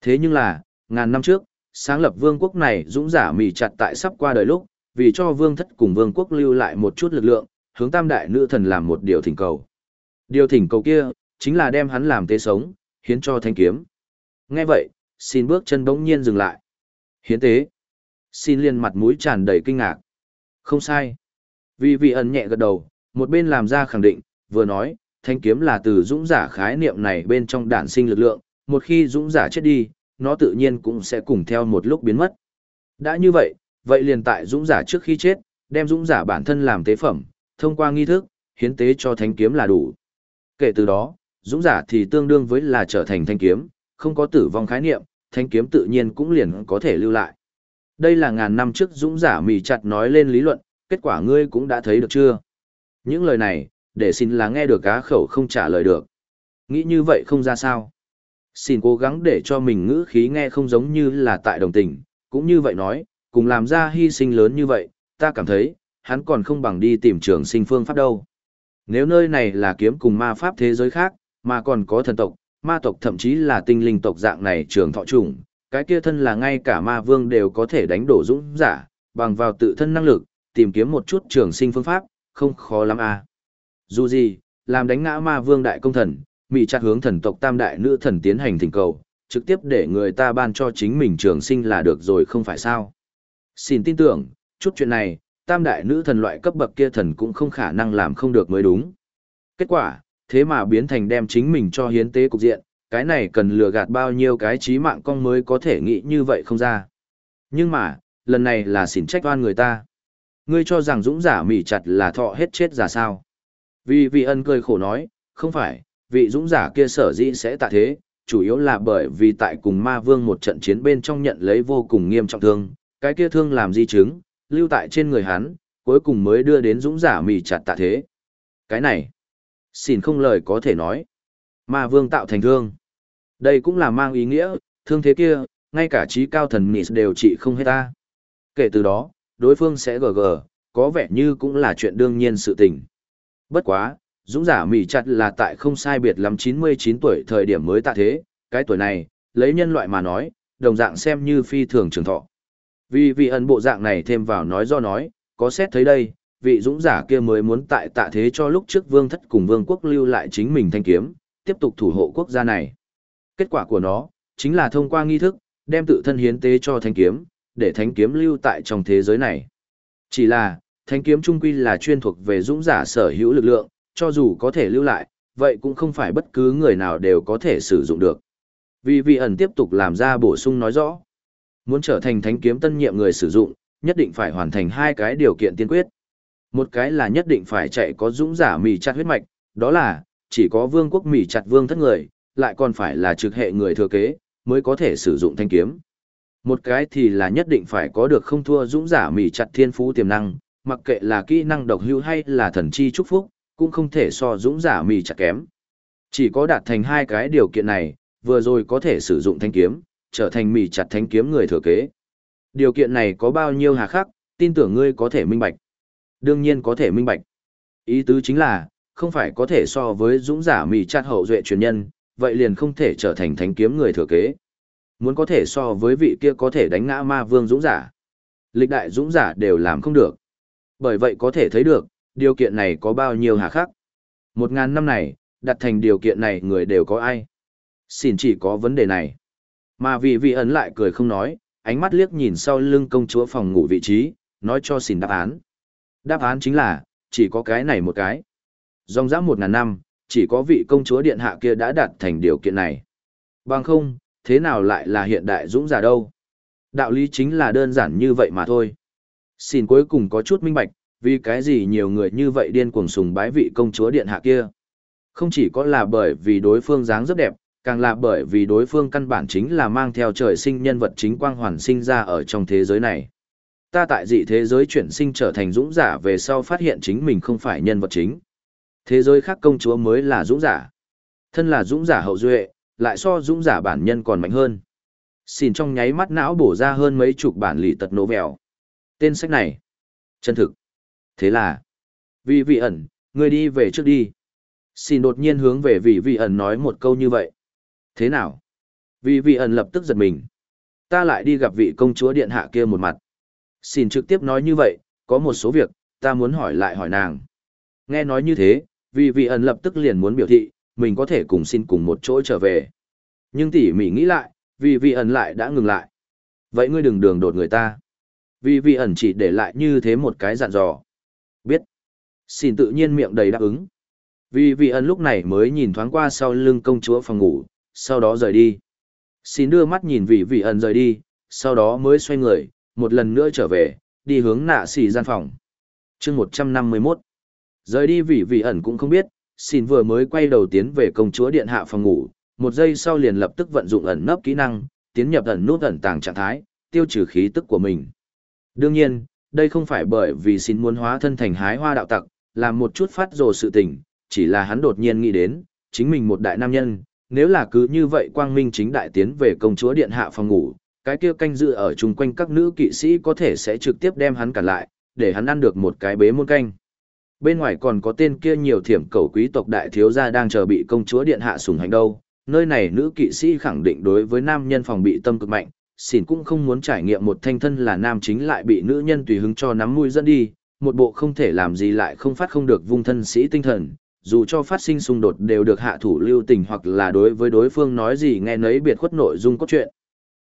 Thế nhưng là, ngàn năm trước, sáng lập vương quốc này dũng giả mì chặt tại sắp qua đời lúc, vì cho vương thất cùng vương quốc lưu lại một chút lực lượng, hướng tam đại nữ thần làm một điều thỉnh cầu. Điều thỉnh cầu kia, chính là đem hắn làm tế sống, hiến cho thanh kiếm. Nghe vậy, xin bước chân bỗng nhiên dừng lại. Hiến tế. Xin liên mặt mũi tràn đầy kinh ngạc. Không sai. Vì vị ẩn nhẹ gật đầu, một bên làm ra khẳng định, vừa nói, thanh kiếm là từ dũng giả khái niệm này bên trong đản sinh lực lượng, một khi dũng giả chết đi, nó tự nhiên cũng sẽ cùng theo một lúc biến mất. Đã như vậy, vậy liền tại dũng giả trước khi chết, đem dũng giả bản thân làm tế phẩm, thông qua nghi thức, hiến tế cho thanh kiếm là đủ. Kể từ đó, dũng giả thì tương đương với là trở thành thanh kiếm, không có tử vong khái niệm, thanh kiếm tự nhiên cũng liền có thể lưu lại. Đây là ngàn năm trước dũng giả mì chặt nói lên lý luận, kết quả ngươi cũng đã thấy được chưa? Những lời này, để xin là nghe được cá khẩu không trả lời được. Nghĩ như vậy không ra sao. Xin cố gắng để cho mình ngữ khí nghe không giống như là tại đồng tình, cũng như vậy nói, cùng làm ra hy sinh lớn như vậy, ta cảm thấy, hắn còn không bằng đi tìm trường sinh phương pháp đâu. Nếu nơi này là kiếm cùng ma pháp thế giới khác, mà còn có thần tộc, ma tộc thậm chí là tinh linh tộc dạng này trường thọ trùng, cái kia thân là ngay cả ma vương đều có thể đánh đổ dũng giả, bằng vào tự thân năng lực, tìm kiếm một chút trường sinh phương pháp, không khó lắm à. Dù gì, làm đánh ngã ma vương đại công thần, mị chặt hướng thần tộc tam đại nữ thần tiến hành thỉnh cầu, trực tiếp để người ta ban cho chính mình trường sinh là được rồi không phải sao. Xin tin tưởng, chút chuyện này, tam đại nữ thần loại cấp bậc kia thần cũng không khả năng làm không được mới đúng. Kết quả, thế mà biến thành đem chính mình cho hiến tế cục diện, cái này cần lừa gạt bao nhiêu cái trí mạng con mới có thể nghĩ như vậy không ra. Nhưng mà, lần này là xỉn trách oan người ta. Ngươi cho rằng dũng giả mỉ chặt là thọ hết chết ra sao. Vì vị ân cười khổ nói, không phải, vị dũng giả kia sở dĩ sẽ tạ thế, chủ yếu là bởi vì tại cùng ma vương một trận chiến bên trong nhận lấy vô cùng nghiêm trọng thương, cái kia thương làm di chứng, lưu tại trên người hắn, cuối cùng mới đưa đến dũng giả mỉ chặt tạ thế. Cái này, xin không lời có thể nói. Ma vương tạo thành thương. Đây cũng là mang ý nghĩa, thương thế kia, ngay cả trí cao thần mì đều trị không hết ta. Kể từ đó, đối phương sẽ gờ gờ, có vẻ như cũng là chuyện đương nhiên sự tình. Bất quá, dũng giả mỉ chặt là tại không sai biệt lắm 99 tuổi thời điểm mới tạ thế, cái tuổi này, lấy nhân loại mà nói, đồng dạng xem như phi thường trường thọ. Vì vị ẩn bộ dạng này thêm vào nói do nói, có xét thấy đây, vị dũng giả kia mới muốn tại tạ thế cho lúc trước vương thất cùng vương quốc lưu lại chính mình thanh kiếm, tiếp tục thủ hộ quốc gia này. Kết quả của nó, chính là thông qua nghi thức, đem tự thân hiến tế cho thanh kiếm, để thanh kiếm lưu tại trong thế giới này. Chỉ là, thanh kiếm trung quy là chuyên thuộc về dũng giả sở hữu lực lượng, cho dù có thể lưu lại, vậy cũng không phải bất cứ người nào đều có thể sử dụng được. Vì vị ẩn tiếp tục làm ra bổ sung nói rõ. Muốn trở thành thánh kiếm tân nhiệm người sử dụng, nhất định phải hoàn thành hai cái điều kiện tiên quyết. Một cái là nhất định phải chạy có dũng giả mì chặt huyết mạch, đó là, chỉ có vương quốc mì chặt vương thất người, lại còn phải là trực hệ người thừa kế, mới có thể sử dụng thanh kiếm. Một cái thì là nhất định phải có được không thua dũng giả mì chặt thiên phú tiềm năng, mặc kệ là kỹ năng độc hữu hay là thần chi chúc phúc, cũng không thể so dũng giả mì chặt kém. Chỉ có đạt thành hai cái điều kiện này, vừa rồi có thể sử dụng thanh kiếm, trở thành mì chặt thánh kiếm người thừa kế. Điều kiện này có bao nhiêu hà khắc, tin tưởng ngươi có thể minh bạch. Đương nhiên có thể minh bạch. Ý tứ chính là, không phải có thể so với dũng giả mì chặt hậu duệ truyền nhân, vậy liền không thể trở thành thánh kiếm người thừa kế. Muốn có thể so với vị kia có thể đánh ngã ma vương dũng giả. Lịch đại dũng giả đều làm không được. Bởi vậy có thể thấy được, điều kiện này có bao nhiêu hà khắc. Một ngàn năm này, đặt thành điều kiện này người đều có ai. Xin chỉ có vấn đề này. Mà vì vị ấn lại cười không nói, ánh mắt liếc nhìn sau lưng công chúa phòng ngủ vị trí, nói cho xin đáp án. Đáp án chính là, chỉ có cái này một cái. Dòng dã một ngàn năm, chỉ có vị công chúa điện hạ kia đã đạt thành điều kiện này. Bằng không, thế nào lại là hiện đại dũng giả đâu? Đạo lý chính là đơn giản như vậy mà thôi. Xin cuối cùng có chút minh bạch, vì cái gì nhiều người như vậy điên cuồng sùng bái vị công chúa điện hạ kia. Không chỉ có là bởi vì đối phương dáng rất đẹp, càng là bởi vì đối phương căn bản chính là mang theo trời sinh nhân vật chính quang hoàn sinh ra ở trong thế giới này. Ta tại dị thế giới chuyển sinh trở thành dũng giả về sau phát hiện chính mình không phải nhân vật chính. Thế giới khác công chúa mới là dũng giả. Thân là dũng giả hậu duệ, lại so dũng giả bản nhân còn mạnh hơn. Xin trong nháy mắt não bổ ra hơn mấy chục bản lì tật nổ vèo. Tên sách này. Chân thực. Thế là. Vì vị ẩn, người đi về trước đi. Xin đột nhiên hướng về vị vị ẩn nói một câu như vậy. Thế nào? Vị vị ẩn lập tức giật mình. Ta lại đi gặp vị công chúa điện hạ kia một mặt. Xin trực tiếp nói như vậy, có một số việc, ta muốn hỏi lại hỏi nàng. Nghe nói như thế, vị vị ẩn lập tức liền muốn biểu thị, mình có thể cùng xin cùng một chỗ trở về. Nhưng tỉ mỉ nghĩ lại, vì vị ẩn lại đã ngừng lại. Vậy ngươi đừng đường đột người ta. Vì vị ẩn chỉ để lại như thế một cái dặn dò. Biết. Xin tự nhiên miệng đầy đáp ứng. Vì vị ẩn lúc này mới nhìn thoáng qua sau lưng công chúa phòng ngủ, sau đó rời đi. Xin đưa mắt nhìn vị vị ẩn rời đi, sau đó mới xoay người, một lần nữa trở về, đi hướng nạ xỉ gian phòng. chương 151. Rời đi vị vị ẩn cũng không biết, xin vừa mới quay đầu tiến về công chúa điện hạ phòng ngủ, một giây sau liền lập tức vận dụng ẩn nấp kỹ năng, tiến nhập ẩn nút ẩn tàng trạng thái, tiêu trừ khí tức của mình. Đương nhiên, đây không phải bởi vì xin muốn hóa thân thành hái hoa đạo tặc, làm một chút phát rồ sự tình, chỉ là hắn đột nhiên nghĩ đến, chính mình một đại nam nhân, nếu là cứ như vậy quang minh chính đại tiến về công chúa điện hạ phòng ngủ, cái kia canh dự ở chung quanh các nữ kỵ sĩ có thể sẽ trực tiếp đem hắn cản lại, để hắn ăn được một cái bế muôn canh. Bên ngoài còn có tên kia nhiều thiểm cầu quý tộc đại thiếu gia đang chờ bị công chúa điện hạ sủng hành đâu, nơi này nữ kỵ sĩ khẳng định đối với nam nhân phòng bị tâm cực mạnh, xỉn cũng không muốn trải nghiệm một thanh thân là nam chính lại bị nữ nhân tùy hứng cho nắm mũi dẫn đi, một bộ không thể làm gì lại không phát không được vung thân sĩ tinh thần, dù cho phát sinh xung đột đều được hạ thủ lưu tình hoặc là đối với đối phương nói gì nghe nấy biệt khuất nội dung cốt truyện.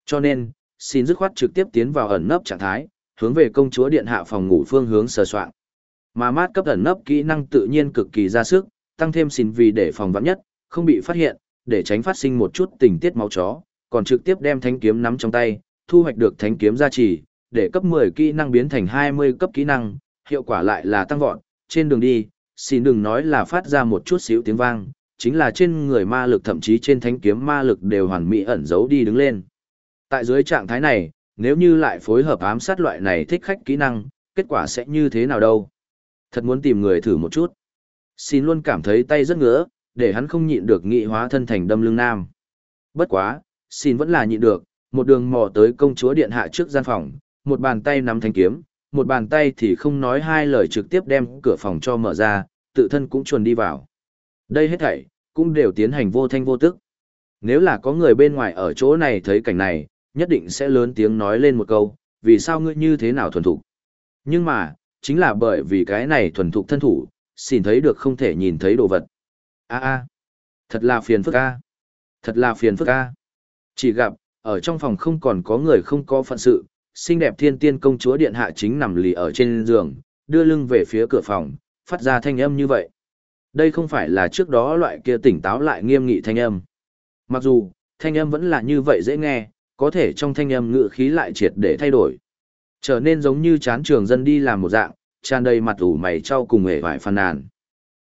Cho nên, xin dứt khoát trực tiếp tiến vào ẩn nấp trạng thái, hướng về công chúa điện hạ phòng ngủ phương hướng sờ soạn. Mà mát cấp ẩn nấp kỹ năng tự nhiên cực kỳ ra sức, tăng thêm xin vì để phòng vắng nhất, không bị phát hiện, để tránh phát sinh một chút tình tiết máu chó, còn trực tiếp đem thanh kiếm nắm trong tay, thu hoạch được thanh kiếm gia trì, để cấp 10 kỹ năng biến thành 20 cấp kỹ năng, hiệu quả lại là tăng vọt, trên đường đi, xin đừng nói là phát ra một chút xíu tiếng vang, chính là trên người ma lực thậm chí trên thánh kiếm ma lực đều hoàn mỹ ẩn giấu đi đứng lên. Tại dưới trạng thái này, nếu như lại phối hợp ám sát loại này thích khách kỹ năng, kết quả sẽ như thế nào đâu? Thật muốn tìm người thử một chút. Xin luôn cảm thấy tay rất ngứa, để hắn không nhịn được nghị hóa thân thành đâm lưng nam. Bất quá, xin vẫn là nhịn được, một đường mò tới công chúa điện hạ trước gian phòng, một bàn tay nắm thanh kiếm, một bàn tay thì không nói hai lời trực tiếp đem cửa phòng cho mở ra, tự thân cũng chuồn đi vào. Đây hết thảy, cũng đều tiến hành vô thanh vô tức. Nếu là có người bên ngoài ở chỗ này thấy cảnh này, nhất định sẽ lớn tiếng nói lên một câu, vì sao ngươi như thế nào thuần thục. Nhưng mà, chính là bởi vì cái này thuần thục thân thủ, xin thấy được không thể nhìn thấy đồ vật a a thật là phiền phức a thật là phiền phức a chỉ gặp ở trong phòng không còn có người không có phận sự xinh đẹp thiên tiên công chúa điện hạ chính nằm lì ở trên giường đưa lưng về phía cửa phòng phát ra thanh âm như vậy đây không phải là trước đó loại kia tỉnh táo lại nghiêm nghị thanh âm mặc dù thanh âm vẫn là như vậy dễ nghe có thể trong thanh âm ngựa khí lại triệt để thay đổi trở nên giống như chán trường dân đi làm một dạng tràn đầy mặt ủ mày trao cùng hề vải phàn nàn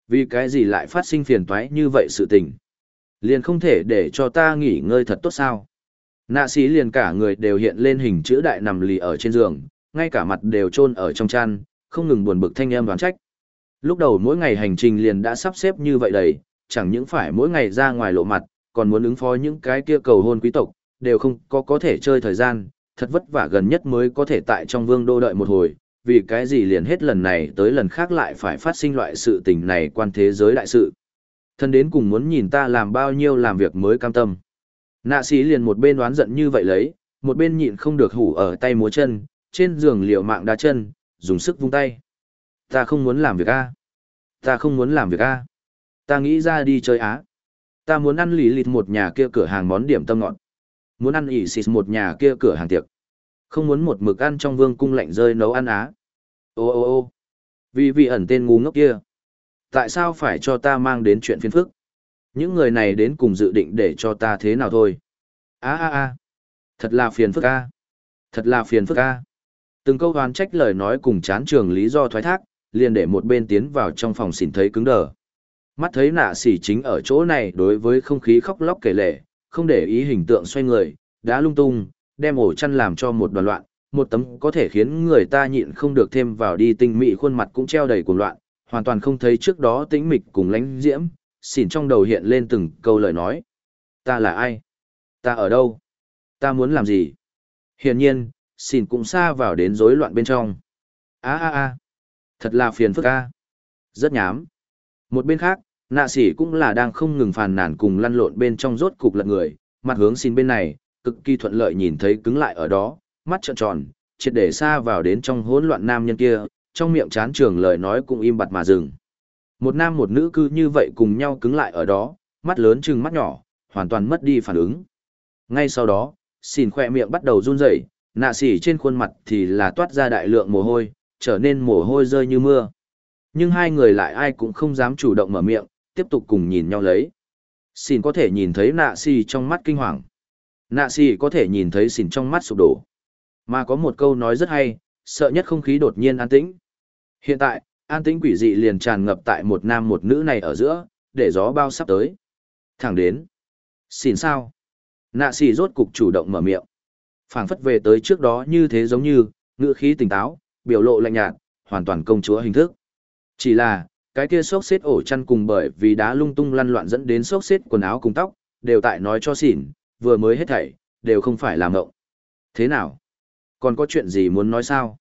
vì cái gì lại phát sinh phiền toái như vậy sự tình? Liền không thể để cho ta nghỉ ngơi thật tốt sao? Nạ sĩ liền cả người đều hiện lên hình chữ đại nằm lì ở trên giường, ngay cả mặt đều chôn ở trong chăn, không ngừng buồn bực thanh âm đoán trách. Lúc đầu mỗi ngày hành trình liền đã sắp xếp như vậy đầy, chẳng những phải mỗi ngày ra ngoài lộ mặt, còn muốn ứng phó những cái kia cầu hôn quý tộc, đều không có có thể chơi thời gian, thật vất vả gần nhất mới có thể tại trong vương đô đợi một hồi, vì cái gì liền hết lần này tới lần khác lại phải phát sinh loại sự tình này quan thế giới đại sự. Thân đến cùng muốn nhìn ta làm bao nhiêu làm việc mới cam tâm. Nạ sĩ liền một bên đoán giận như vậy lấy, một bên nhịn không được hủ ở tay múa chân, trên giường liều mạng đá chân, dùng sức vung tay. Ta không muốn làm việc a. Ta không muốn làm việc a. Ta nghĩ ra đi chơi á. Ta muốn ăn lì lịt một nhà kia cửa hàng món điểm tâm ngọt. Muốn ăn ỉ xịt một nhà kia cửa hàng tiệc. Không muốn một mực ăn trong vương cung lạnh rơi nấu ăn á. Ô ô ô. Vì vị ẩn tên ngu ngốc kia. Tại sao phải cho ta mang đến chuyện phiền phức? Những người này đến cùng dự định để cho ta thế nào thôi? a a a Thật là phiền phức a. Thật là phiền phức a. Từng câu đoán trách lời nói cùng chán trường lý do thoái thác, liền để một bên tiến vào trong phòng xỉn thấy cứng đờ. Mắt thấy nạ sỉ chính ở chỗ này đối với không khí khóc lóc kể lệ, không để ý hình tượng xoay người, đã lung tung, đem ổ chăn làm cho một đoàn loạn, một tấm có thể khiến người ta nhịn không được thêm vào đi tinh mị khuôn mặt cũng treo đầy cuồng loạn, hoàn toàn không thấy trước đó tĩnh mịch cùng lánh diễm, xỉn trong đầu hiện lên từng câu lời nói. Ta là ai? Ta ở đâu? Ta muốn làm gì? Hiển nhiên, xỉn cũng xa vào đến rối loạn bên trong. a a a thật là phiền phức a Rất nhám. Một bên khác, nạ sỉ cũng là đang không ngừng phàn nàn cùng lăn lộn bên trong rốt cục lật người, mặt hướng xin bên này, cực kỳ thuận lợi nhìn thấy cứng lại ở đó, mắt trợn tròn, triệt để xa vào đến trong hỗn loạn nam nhân kia, trong miệng chán trường lời nói cũng im bặt mà dừng. Một nam một nữ cứ như vậy cùng nhau cứng lại ở đó, mắt lớn chừng mắt nhỏ, hoàn toàn mất đi phản ứng. Ngay sau đó, xin khoe miệng bắt đầu run rẩy, nạ sỉ trên khuôn mặt thì là toát ra đại lượng mồ hôi, trở nên mồ hôi rơi như mưa. Nhưng hai người lại ai cũng không dám chủ động mở miệng, tiếp tục cùng nhìn nhau lấy. Xin có thể nhìn thấy nạ xì trong mắt kinh hoàng. Nạ xì có thể nhìn thấy xỉn trong mắt sụp đổ. Mà có một câu nói rất hay, sợ nhất không khí đột nhiên an tĩnh. Hiện tại, an tĩnh quỷ dị liền tràn ngập tại một nam một nữ này ở giữa, để gió bao sắp tới. Thẳng đến. Xin sao? Nạ xì rốt cục chủ động mở miệng. phảng phất về tới trước đó như thế giống như, ngựa khí tỉnh táo, biểu lộ lạnh nhạt, hoàn toàn công chúa hình thức. Chỉ là, cái kia sốc xếp ổ chăn cùng bởi vì đá lung tung lăn loạn dẫn đến sốc xếp quần áo cùng tóc, đều tại nói cho xỉn, vừa mới hết thảy, đều không phải làm ngộng. Thế nào? Còn có chuyện gì muốn nói sao?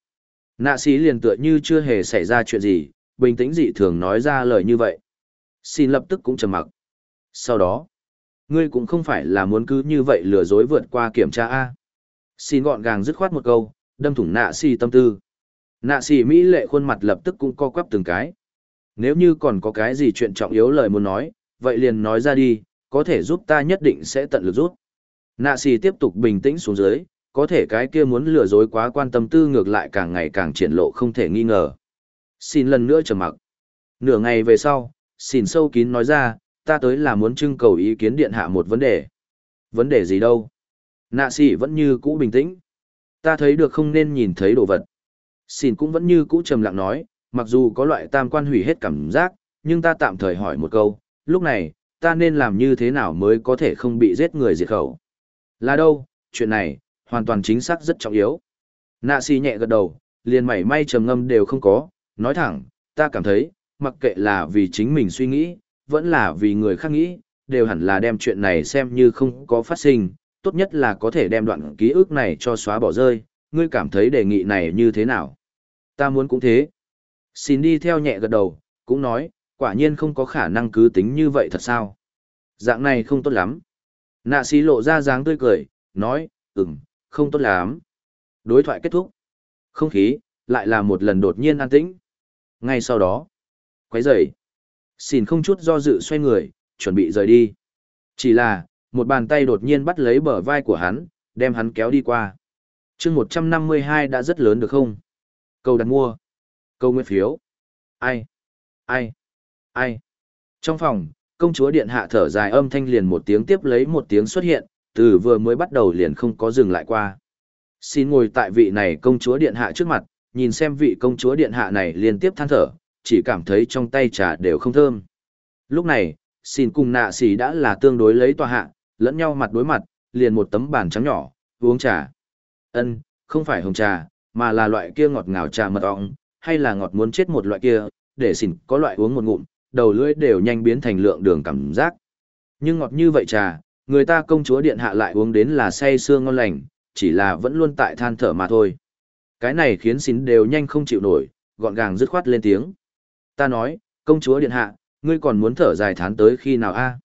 Nạ sĩ liền tựa như chưa hề xảy ra chuyện gì, bình tĩnh dị thường nói ra lời như vậy. Xin lập tức cũng trầm mặc. Sau đó, ngươi cũng không phải là muốn cứ như vậy lừa dối vượt qua kiểm tra A. Xin gọn gàng dứt khoát một câu, đâm thủng nạ sĩ tâm tư. Nạ sĩ Mỹ lệ khuôn mặt lập tức cũng co quắp từng cái. Nếu như còn có cái gì chuyện trọng yếu lời muốn nói, vậy liền nói ra đi, có thể giúp ta nhất định sẽ tận lực giúp. Nạ sĩ tiếp tục bình tĩnh xuống dưới, có thể cái kia muốn lừa dối quá quan tâm tư ngược lại càng ngày càng triển lộ không thể nghi ngờ. Xin lần nữa trầm mặc. Nửa ngày về sau, xin sâu kín nói ra, ta tới là muốn trưng cầu ý kiến điện hạ một vấn đề. Vấn đề gì đâu? Nạ sĩ vẫn như cũ bình tĩnh. Ta thấy được không nên nhìn thấy đồ vật. Xin cũng vẫn như cũ trầm lặng nói, mặc dù có loại tam quan hủy hết cảm giác, nhưng ta tạm thời hỏi một câu, lúc này, ta nên làm như thế nào mới có thể không bị giết người diệt khẩu? Là đâu, chuyện này, hoàn toàn chính xác rất trọng yếu. Nạ Xì nhẹ gật đầu, liền mảy may trầm ngâm đều không có, nói thẳng, ta cảm thấy, mặc kệ là vì chính mình suy nghĩ, vẫn là vì người khác nghĩ, đều hẳn là đem chuyện này xem như không có phát sinh, tốt nhất là có thể đem đoạn ký ức này cho xóa bỏ rơi, ngươi cảm thấy đề nghị này như thế nào? Ta muốn cũng thế. Xin đi theo nhẹ gật đầu, cũng nói, quả nhiên không có khả năng cứ tính như vậy thật sao? Dạng này không tốt lắm. Nạ xí lộ ra dáng tươi cười, nói, ừm, không tốt lắm. Đối thoại kết thúc. Không khí, lại là một lần đột nhiên an tĩnh. Ngay sau đó, quấy rời. Xin không chút do dự xoay người, chuẩn bị rời đi. Chỉ là, một bàn tay đột nhiên bắt lấy bờ vai của hắn, đem hắn kéo đi qua chương 152 đã rất lớn được không? Câu đặt mua. Câu nguyên phiếu. Ai? Ai? Ai? Trong phòng, công chúa điện hạ thở dài âm thanh liền một tiếng tiếp lấy một tiếng xuất hiện, từ vừa mới bắt đầu liền không có dừng lại qua. Xin ngồi tại vị này công chúa điện hạ trước mặt, nhìn xem vị công chúa điện hạ này liên tiếp than thở, chỉ cảm thấy trong tay trà đều không thơm. Lúc này, xin cùng nạ xì đã là tương đối lấy tòa hạ, lẫn nhau mặt đối mặt, liền một tấm bàn trắng nhỏ, uống trà. Ân, không phải hồng trà, mà là loại kia ngọt ngào trà mật ong, hay là ngọt muốn chết một loại kia, để xỉn có loại uống một ngụm, đầu lưỡi đều nhanh biến thành lượng đường cảm giác. Nhưng ngọt như vậy trà, người ta công chúa điện hạ lại uống đến là say sưa ngon lành, chỉ là vẫn luôn tại than thở mà thôi. Cái này khiến xín đều nhanh không chịu nổi, gọn gàng dứt khoát lên tiếng. Ta nói, công chúa điện hạ, ngươi còn muốn thở dài thán tới khi nào a?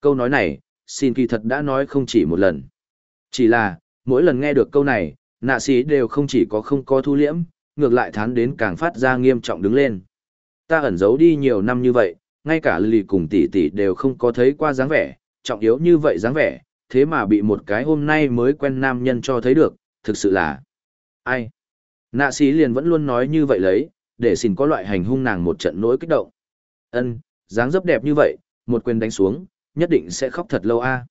Câu nói này, xin kỳ thật đã nói không chỉ một lần. Chỉ là, mỗi lần nghe được câu này, nạ sĩ đều không chỉ có không có thu liễm, ngược lại thán đến càng phát ra nghiêm trọng đứng lên. Ta ẩn giấu đi nhiều năm như vậy, ngay cả lì cùng tỷ tỷ đều không có thấy qua dáng vẻ, trọng yếu như vậy dáng vẻ, thế mà bị một cái hôm nay mới quen nam nhân cho thấy được, thực sự là... Ai? Nạ sĩ liền vẫn luôn nói như vậy lấy, để xin có loại hành hung nàng một trận nỗi kích động. Ân, dáng dấp đẹp như vậy, một quyền đánh xuống, nhất định sẽ khóc thật lâu a.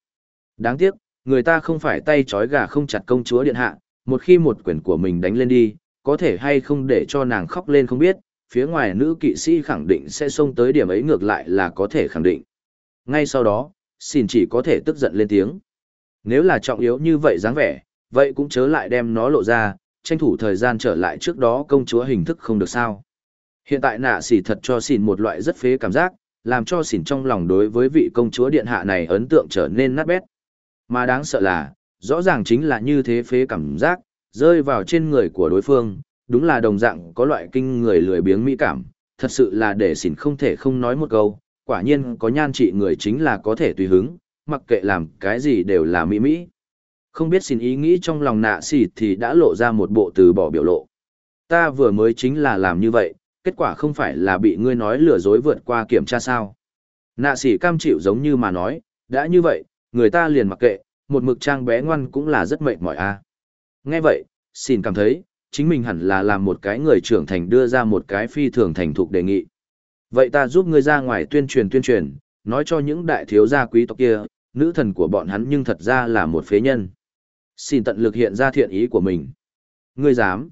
Đáng tiếc, người ta không phải tay trói gà không chặt công chúa điện hạ, một khi một quyền của mình đánh lên đi, có thể hay không để cho nàng khóc lên không biết, phía ngoài nữ kỵ sĩ khẳng định sẽ xông tới điểm ấy ngược lại là có thể khẳng định. Ngay sau đó, xin chỉ có thể tức giận lên tiếng. Nếu là trọng yếu như vậy dáng vẻ, vậy cũng chớ lại đem nó lộ ra, tranh thủ thời gian trở lại trước đó công chúa hình thức không được sao. Hiện tại nạ xỉ thật cho xỉn một loại rất phế cảm giác, làm cho xỉn trong lòng đối với vị công chúa điện hạ này ấn tượng trở nên nát bét. Mà đáng sợ là, rõ ràng chính là như thế phế cảm giác, rơi vào trên người của đối phương, đúng là đồng dạng có loại kinh người lười biếng mỹ cảm, thật sự là để xỉn không thể không nói một câu, quả nhiên có nhan trị người chính là có thể tùy hứng, mặc kệ làm cái gì đều là mỹ mỹ. Không biết xin ý nghĩ trong lòng nạ xỉ thì đã lộ ra một bộ từ bỏ biểu lộ. Ta vừa mới chính là làm như vậy, kết quả không phải là bị ngươi nói lừa dối vượt qua kiểm tra sao. Nạ xỉ cam chịu giống như mà nói, đã như vậy, người ta liền mặc kệ, một mực trang bé ngoan cũng là rất mệt mỏi a. À. Nghe vậy, xin cảm thấy, chính mình hẳn là làm một cái người trưởng thành đưa ra một cái phi thường thành thục đề nghị. Vậy ta giúp ngươi ra ngoài tuyên truyền tuyên truyền, nói cho những đại thiếu gia quý tộc kia, nữ thần của bọn hắn nhưng thật ra là một phế nhân. Xin tận lực hiện ra thiện ý của mình. Ngươi dám.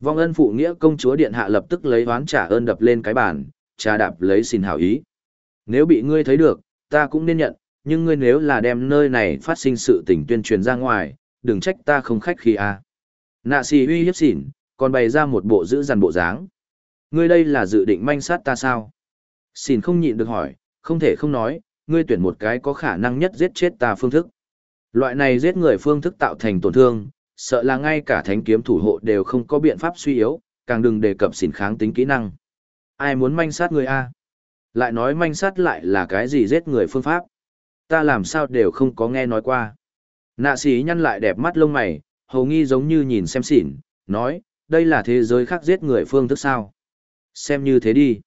Vong ân phụ nghĩa công chúa điện hạ lập tức lấy oán trả ơn đập lên cái bàn, trà đạp lấy xin hảo ý. Nếu bị ngươi thấy được, ta cũng nên nhận, nhưng ngươi nếu là đem nơi này phát sinh sự tình tuyên truyền ra ngoài, đừng trách ta không khách khí a. À. Nạ xì uy hiếp xỉn, còn bày ra một bộ giữ dằn bộ dáng. Ngươi đây là dự định manh sát ta sao? Xỉn không nhịn được hỏi, không thể không nói, ngươi tuyển một cái có khả năng nhất giết chết ta phương thức. Loại này giết người phương thức tạo thành tổn thương, sợ là ngay cả thánh kiếm thủ hộ đều không có biện pháp suy yếu, càng đừng đề cập xỉn kháng tính kỹ năng. Ai muốn manh sát người a? Lại nói manh sát lại là cái gì giết người phương pháp? Ta làm sao đều không có nghe nói qua. Nạ sĩ nhăn lại đẹp mắt lông mày, hầu nghi giống như nhìn xem xỉn, nói, đây là thế giới khác giết người phương thức sao? Xem như thế đi.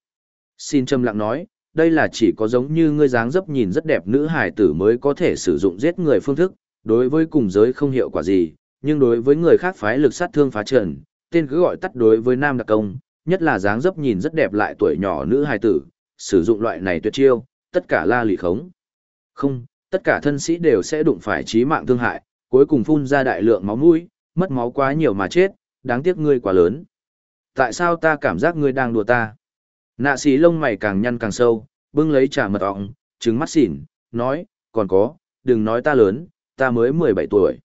Xin trầm lặng nói, đây là chỉ có giống như ngươi dáng dấp nhìn rất đẹp nữ hải tử mới có thể sử dụng giết người phương thức, đối với cùng giới không hiệu quả gì, nhưng đối với người khác phái lực sát thương phá trần, tên cứ gọi tắt đối với nam đặc công, nhất là dáng dấp nhìn rất đẹp lại tuổi nhỏ nữ hài tử, sử dụng loại này tuyệt chiêu, tất cả la lì khống. Không, tất cả thân sĩ đều sẽ đụng phải chí mạng thương hại, cuối cùng phun ra đại lượng máu mũi, mất máu quá nhiều mà chết, đáng tiếc ngươi quá lớn. Tại sao ta cảm giác ngươi đang đùa ta? Nạ sĩ lông mày càng nhăn càng sâu, bưng lấy trà mật ọng, trứng mắt xỉn, nói, còn có, đừng nói ta lớn, ta mới 17 tuổi.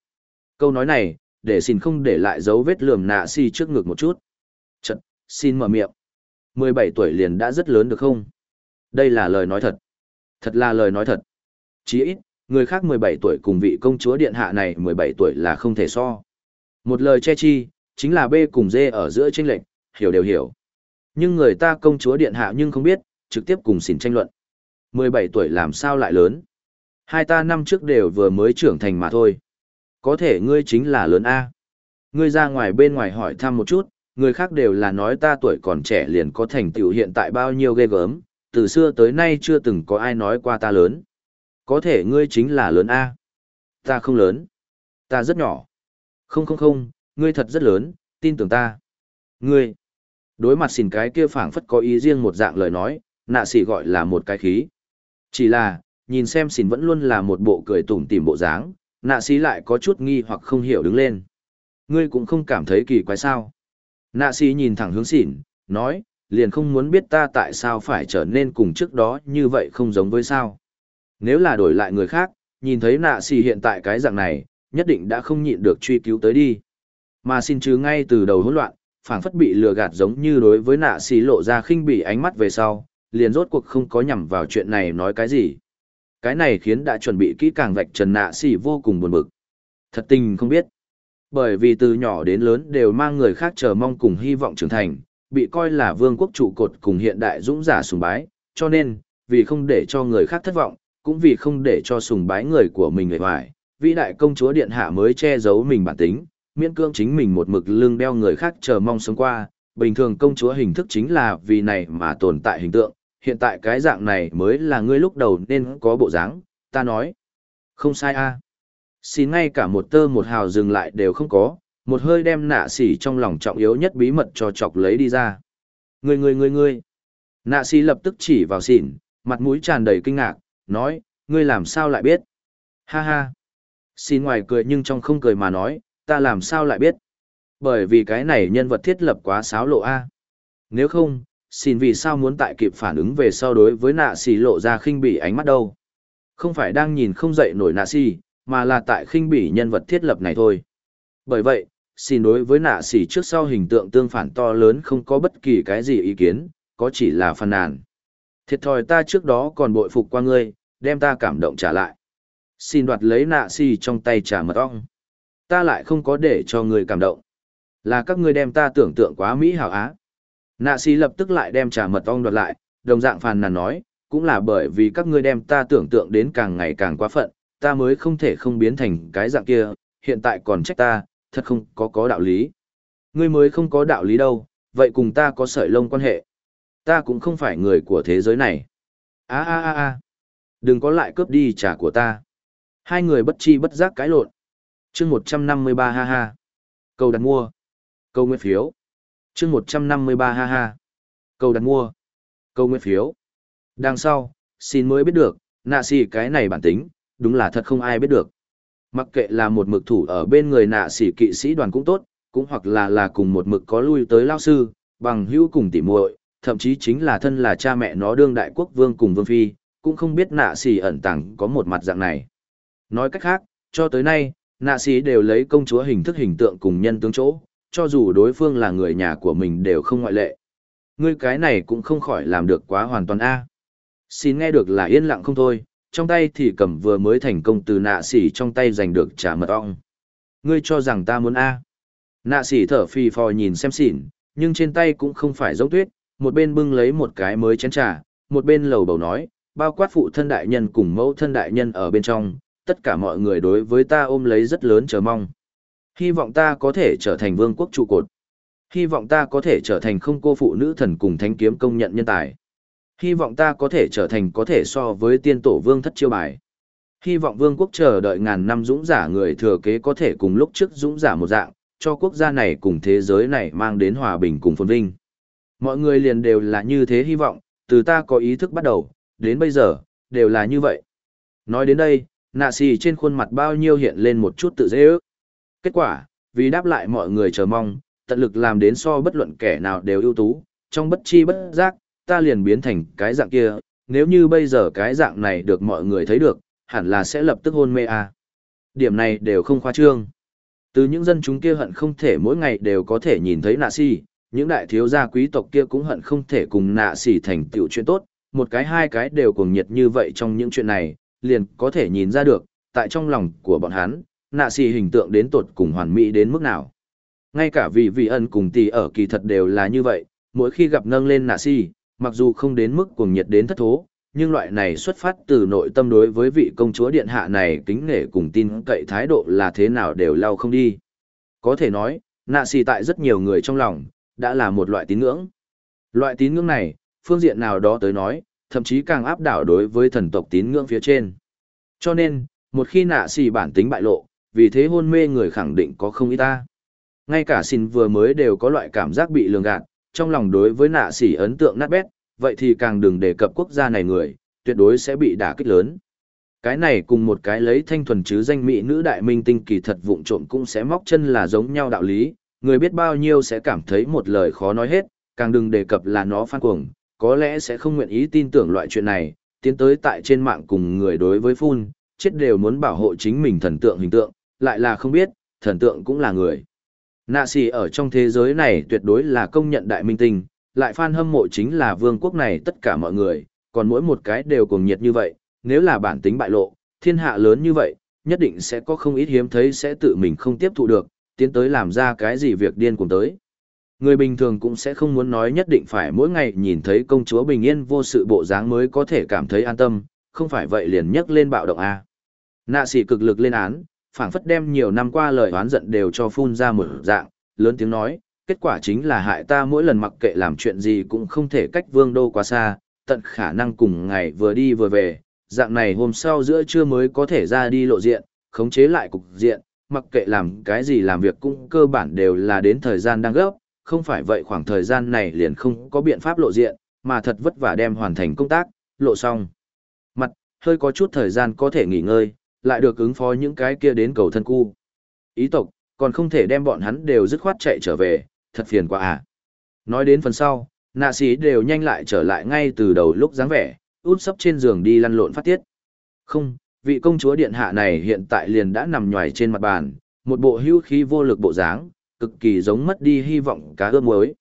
Câu nói này, để xin không để lại dấu vết lườm nạ sĩ trước ngực một chút. Chật, xin mở miệng. 17 tuổi liền đã rất lớn được không? Đây là lời nói thật. Thật là lời nói thật. Chỉ ít, người khác 17 tuổi cùng vị công chúa điện hạ này 17 tuổi là không thể so. Một lời che chi, chính là B cùng D ở giữa tranh lệnh, hiểu đều hiểu. Nhưng người ta công chúa điện hạ nhưng không biết, trực tiếp cùng xỉn tranh luận. 17 tuổi làm sao lại lớn? Hai ta năm trước đều vừa mới trưởng thành mà thôi. Có thể ngươi chính là lớn A. Ngươi ra ngoài bên ngoài hỏi thăm một chút, người khác đều là nói ta tuổi còn trẻ liền có thành tựu hiện tại bao nhiêu ghê gớm, từ xưa tới nay chưa từng có ai nói qua ta lớn. Có thể ngươi chính là lớn A. Ta không lớn. Ta rất nhỏ. Không không không, ngươi thật rất lớn, tin tưởng ta. Ngươi. Đối mặt xỉn cái kia phảng phất có ý riêng một dạng lời nói, nạ xỉ gọi là một cái khí. Chỉ là, nhìn xem xỉn vẫn luôn là một bộ cười tủm tỉm bộ dáng, nạ xỉ lại có chút nghi hoặc không hiểu đứng lên. Ngươi cũng không cảm thấy kỳ quái sao. Nạ xỉ nhìn thẳng hướng xỉn, nói, liền không muốn biết ta tại sao phải trở nên cùng trước đó như vậy không giống với sao. Nếu là đổi lại người khác, nhìn thấy nạ xì hiện tại cái dạng này, nhất định đã không nhịn được truy cứu tới đi. Mà xin chứ ngay từ đầu hỗn loạn, phảng phất bị lừa gạt giống như đối với nạ xì lộ ra khinh bỉ ánh mắt về sau, liền rốt cuộc không có nhằm vào chuyện này nói cái gì. Cái này khiến đã chuẩn bị kỹ càng vạch trần nạ xì vô cùng buồn bực. Thật tình không biết. Bởi vì từ nhỏ đến lớn đều mang người khác chờ mong cùng hy vọng trưởng thành, bị coi là vương quốc trụ cột cùng hiện đại dũng giả sùng bái, cho nên, vì không để cho người khác thất vọng, cũng vì không để cho sùng bái người của mình người hoài, vĩ đại công chúa điện hạ mới che giấu mình bản tính, miễn cưỡng chính mình một mực lưng đeo người khác chờ mong sống qua, bình thường công chúa hình thức chính là vì này mà tồn tại hình tượng, hiện tại cái dạng này mới là ngươi lúc đầu nên có bộ dáng, ta nói. Không sai a Xin ngay cả một tơ một hào dừng lại đều không có, một hơi đem nạ xỉ trong lòng trọng yếu nhất bí mật cho chọc lấy đi ra. Ngươi ngươi ngươi ngươi. Nạ xỉ lập tức chỉ vào xỉn, mặt mũi tràn đầy kinh ngạc, nói, ngươi làm sao lại biết? Ha ha. Xin ngoài cười nhưng trong không cười mà nói, ta làm sao lại biết? Bởi vì cái này nhân vật thiết lập quá xáo lộ A. Nếu không, xin vì sao muốn tại kịp phản ứng về sau đối với nạ xì lộ ra khinh bỉ ánh mắt đâu? Không phải đang nhìn không dậy nổi nạ xì, mà là tại khinh bỉ nhân vật thiết lập này thôi. Bởi vậy, xin đối với nạ xì trước sau hình tượng tương phản to lớn không có bất kỳ cái gì ý kiến, có chỉ là phàn nàn. Thiệt thòi ta trước đó còn bội phục qua ngươi, đem ta cảm động trả lại. Xin đoạt lấy nạ xì trong tay trà mật ong. Ta lại không có để cho người cảm động. Là các ngươi đem ta tưởng tượng quá mỹ hảo á. Nạ xì lập tức lại đem trà mật ong đoạt lại, đồng dạng phàn nàn nói, cũng là bởi vì các ngươi đem ta tưởng tượng đến càng ngày càng quá phận, ta mới không thể không biến thành cái dạng kia, hiện tại còn trách ta, thật không có có đạo lý. Ngươi mới không có đạo lý đâu, vậy cùng ta có sợi lông quan hệ. Ta cũng không phải người của thế giới này. a a a a đừng có lại cướp đi trả của ta. Hai người bất chi bất giác cãi lộn. chương 153 ha ha. Câu đặt mua. Câu nguyên phiếu. chương 153 ha ha. Câu đặt mua. Câu nguyên phiếu. Đằng sau, xin mới biết được, nạ xì cái này bản tính, đúng là thật không ai biết được. Mặc kệ là một mực thủ ở bên người nạ xì kỵ sĩ đoàn cũng tốt, cũng hoặc là là cùng một mực có lui tới lao sư, bằng hữu cùng tỉ muội, thậm chí chính là thân là cha mẹ nó đương đại quốc vương cùng vương phi, cũng không biết nạ xì ẩn tàng có một mặt dạng này. Nói cách khác, cho tới nay, nạ xì đều lấy công chúa hình thức hình tượng cùng nhân tướng chỗ, cho dù đối phương là người nhà của mình đều không ngoại lệ. Ngươi cái này cũng không khỏi làm được quá hoàn toàn A. Xin nghe được là yên lặng không thôi, trong tay thì cầm vừa mới thành công từ nạ xỉ trong tay giành được trả mật ong. Ngươi cho rằng ta muốn A. Nạ xỉ thở phì phò nhìn xem xỉn, nhưng trên tay cũng không phải giống tuyết, một bên bưng lấy một cái mới chén trà, một bên lầu bầu nói, bao quát phụ thân đại nhân cùng mẫu thân đại nhân ở bên trong, tất cả mọi người đối với ta ôm lấy rất lớn chờ mong. Hy vọng ta có thể trở thành vương quốc trụ cột. Hy vọng ta có thể trở thành không cô phụ nữ thần cùng thánh kiếm công nhận nhân tài. Hy vọng ta có thể trở thành có thể so với tiên tổ vương thất chiêu bài. Hy vọng vương quốc chờ đợi ngàn năm dũng giả người thừa kế có thể cùng lúc trước dũng giả một dạng, cho quốc gia này cùng thế giới này mang đến hòa bình cùng phồn vinh. Mọi người liền đều là như thế hy vọng, từ ta có ý thức bắt đầu, đến bây giờ, đều là như vậy. Nói đến đây, nạ xì trên khuôn mặt bao nhiêu hiện lên một chút tự dễ ước. Kết quả, vì đáp lại mọi người chờ mong, tận lực làm đến so bất luận kẻ nào đều ưu tú, trong bất chi bất giác, ta liền biến thành cái dạng kia, nếu như bây giờ cái dạng này được mọi người thấy được, hẳn là sẽ lập tức hôn mê à. Điểm này đều không khoa trương. Từ những dân chúng kia hận không thể mỗi ngày đều có thể nhìn thấy nạ xì, những đại thiếu gia quý tộc kia cũng hận không thể cùng nạ xì thành tựu chuyện tốt, một cái hai cái đều cuồng nhiệt như vậy trong những chuyện này, liền có thể nhìn ra được, tại trong lòng của bọn hắn, nạ xì hình tượng đến tột cùng hoàn mỹ đến mức nào. Ngay cả vị vị ân cùng tỷ ở kỳ thật đều là như vậy, mỗi khi gặp nâng lên nạ xì mặc dù không đến mức cuồng nhiệt đến thất thố, nhưng loại này xuất phát từ nội tâm đối với vị công chúa điện hạ này kính nể cùng tin cậy thái độ là thế nào đều lao không đi. Có thể nói, nạ xì tại rất nhiều người trong lòng, đã là một loại tín ngưỡng. Loại tín ngưỡng này, phương diện nào đó tới nói, thậm chí càng áp đảo đối với thần tộc tín ngưỡng phía trên. Cho nên, một khi nạ xì bản tính bại lộ, vì thế hôn mê người khẳng định có không ít ta. Ngay cả xin vừa mới đều có loại cảm giác bị lường gạt, trong lòng đối với nạ xì ấn tượng nát bét, vậy thì càng đừng đề cập quốc gia này người, tuyệt đối sẽ bị đả kích lớn. Cái này cùng một cái lấy thanh thuần chứ danh mỹ nữ đại minh tinh kỳ thật vụng trộm cũng sẽ móc chân là giống nhau đạo lý, người biết bao nhiêu sẽ cảm thấy một lời khó nói hết, càng đừng đề cập là nó phan cuồng, có lẽ sẽ không nguyện ý tin tưởng loại chuyện này, tiến tới tại trên mạng cùng người đối với phun, chết đều muốn bảo hộ chính mình thần tượng hình tượng, lại là không biết, thần tượng cũng là người. Nạ xì ở trong thế giới này tuyệt đối là công nhận đại minh tinh, lại fan hâm mộ chính là vương quốc này tất cả mọi người, còn mỗi một cái đều cùng nhiệt như vậy, nếu là bản tính bại lộ, thiên hạ lớn như vậy, nhất định sẽ có không ít hiếm thấy sẽ tự mình không tiếp thụ được, tiến tới làm ra cái gì việc điên cùng tới. Người bình thường cũng sẽ không muốn nói nhất định phải mỗi ngày nhìn thấy công chúa bình yên vô sự bộ dáng mới có thể cảm thấy an tâm, không phải vậy liền nhấc lên bạo động A. Nạ sĩ cực lực lên án, phảng phất đem nhiều năm qua lời oán giận đều cho phun ra một dạng, lớn tiếng nói, kết quả chính là hại ta mỗi lần mặc kệ làm chuyện gì cũng không thể cách vương đô quá xa, tận khả năng cùng ngày vừa đi vừa về, dạng này hôm sau giữa trưa mới có thể ra đi lộ diện, khống chế lại cục diện, mặc kệ làm cái gì làm việc cũng cơ bản đều là đến thời gian đang gấp, không phải vậy khoảng thời gian này liền không có biện pháp lộ diện, mà thật vất vả đem hoàn thành công tác, lộ xong. Mặt, hơi có chút thời gian có thể nghỉ ngơi, lại được ứng phó những cái kia đến cầu thân cu. Ý tộc, còn không thể đem bọn hắn đều dứt khoát chạy trở về, thật phiền quá à. Nói đến phần sau, nạ sĩ đều nhanh lại trở lại ngay từ đầu lúc dáng vẻ, út sấp trên giường đi lăn lộn phát tiết. Không, vị công chúa điện hạ này hiện tại liền đã nằm nhòi trên mặt bàn, một bộ hưu khí vô lực bộ dáng, cực kỳ giống mất đi hy vọng cá ướp muối.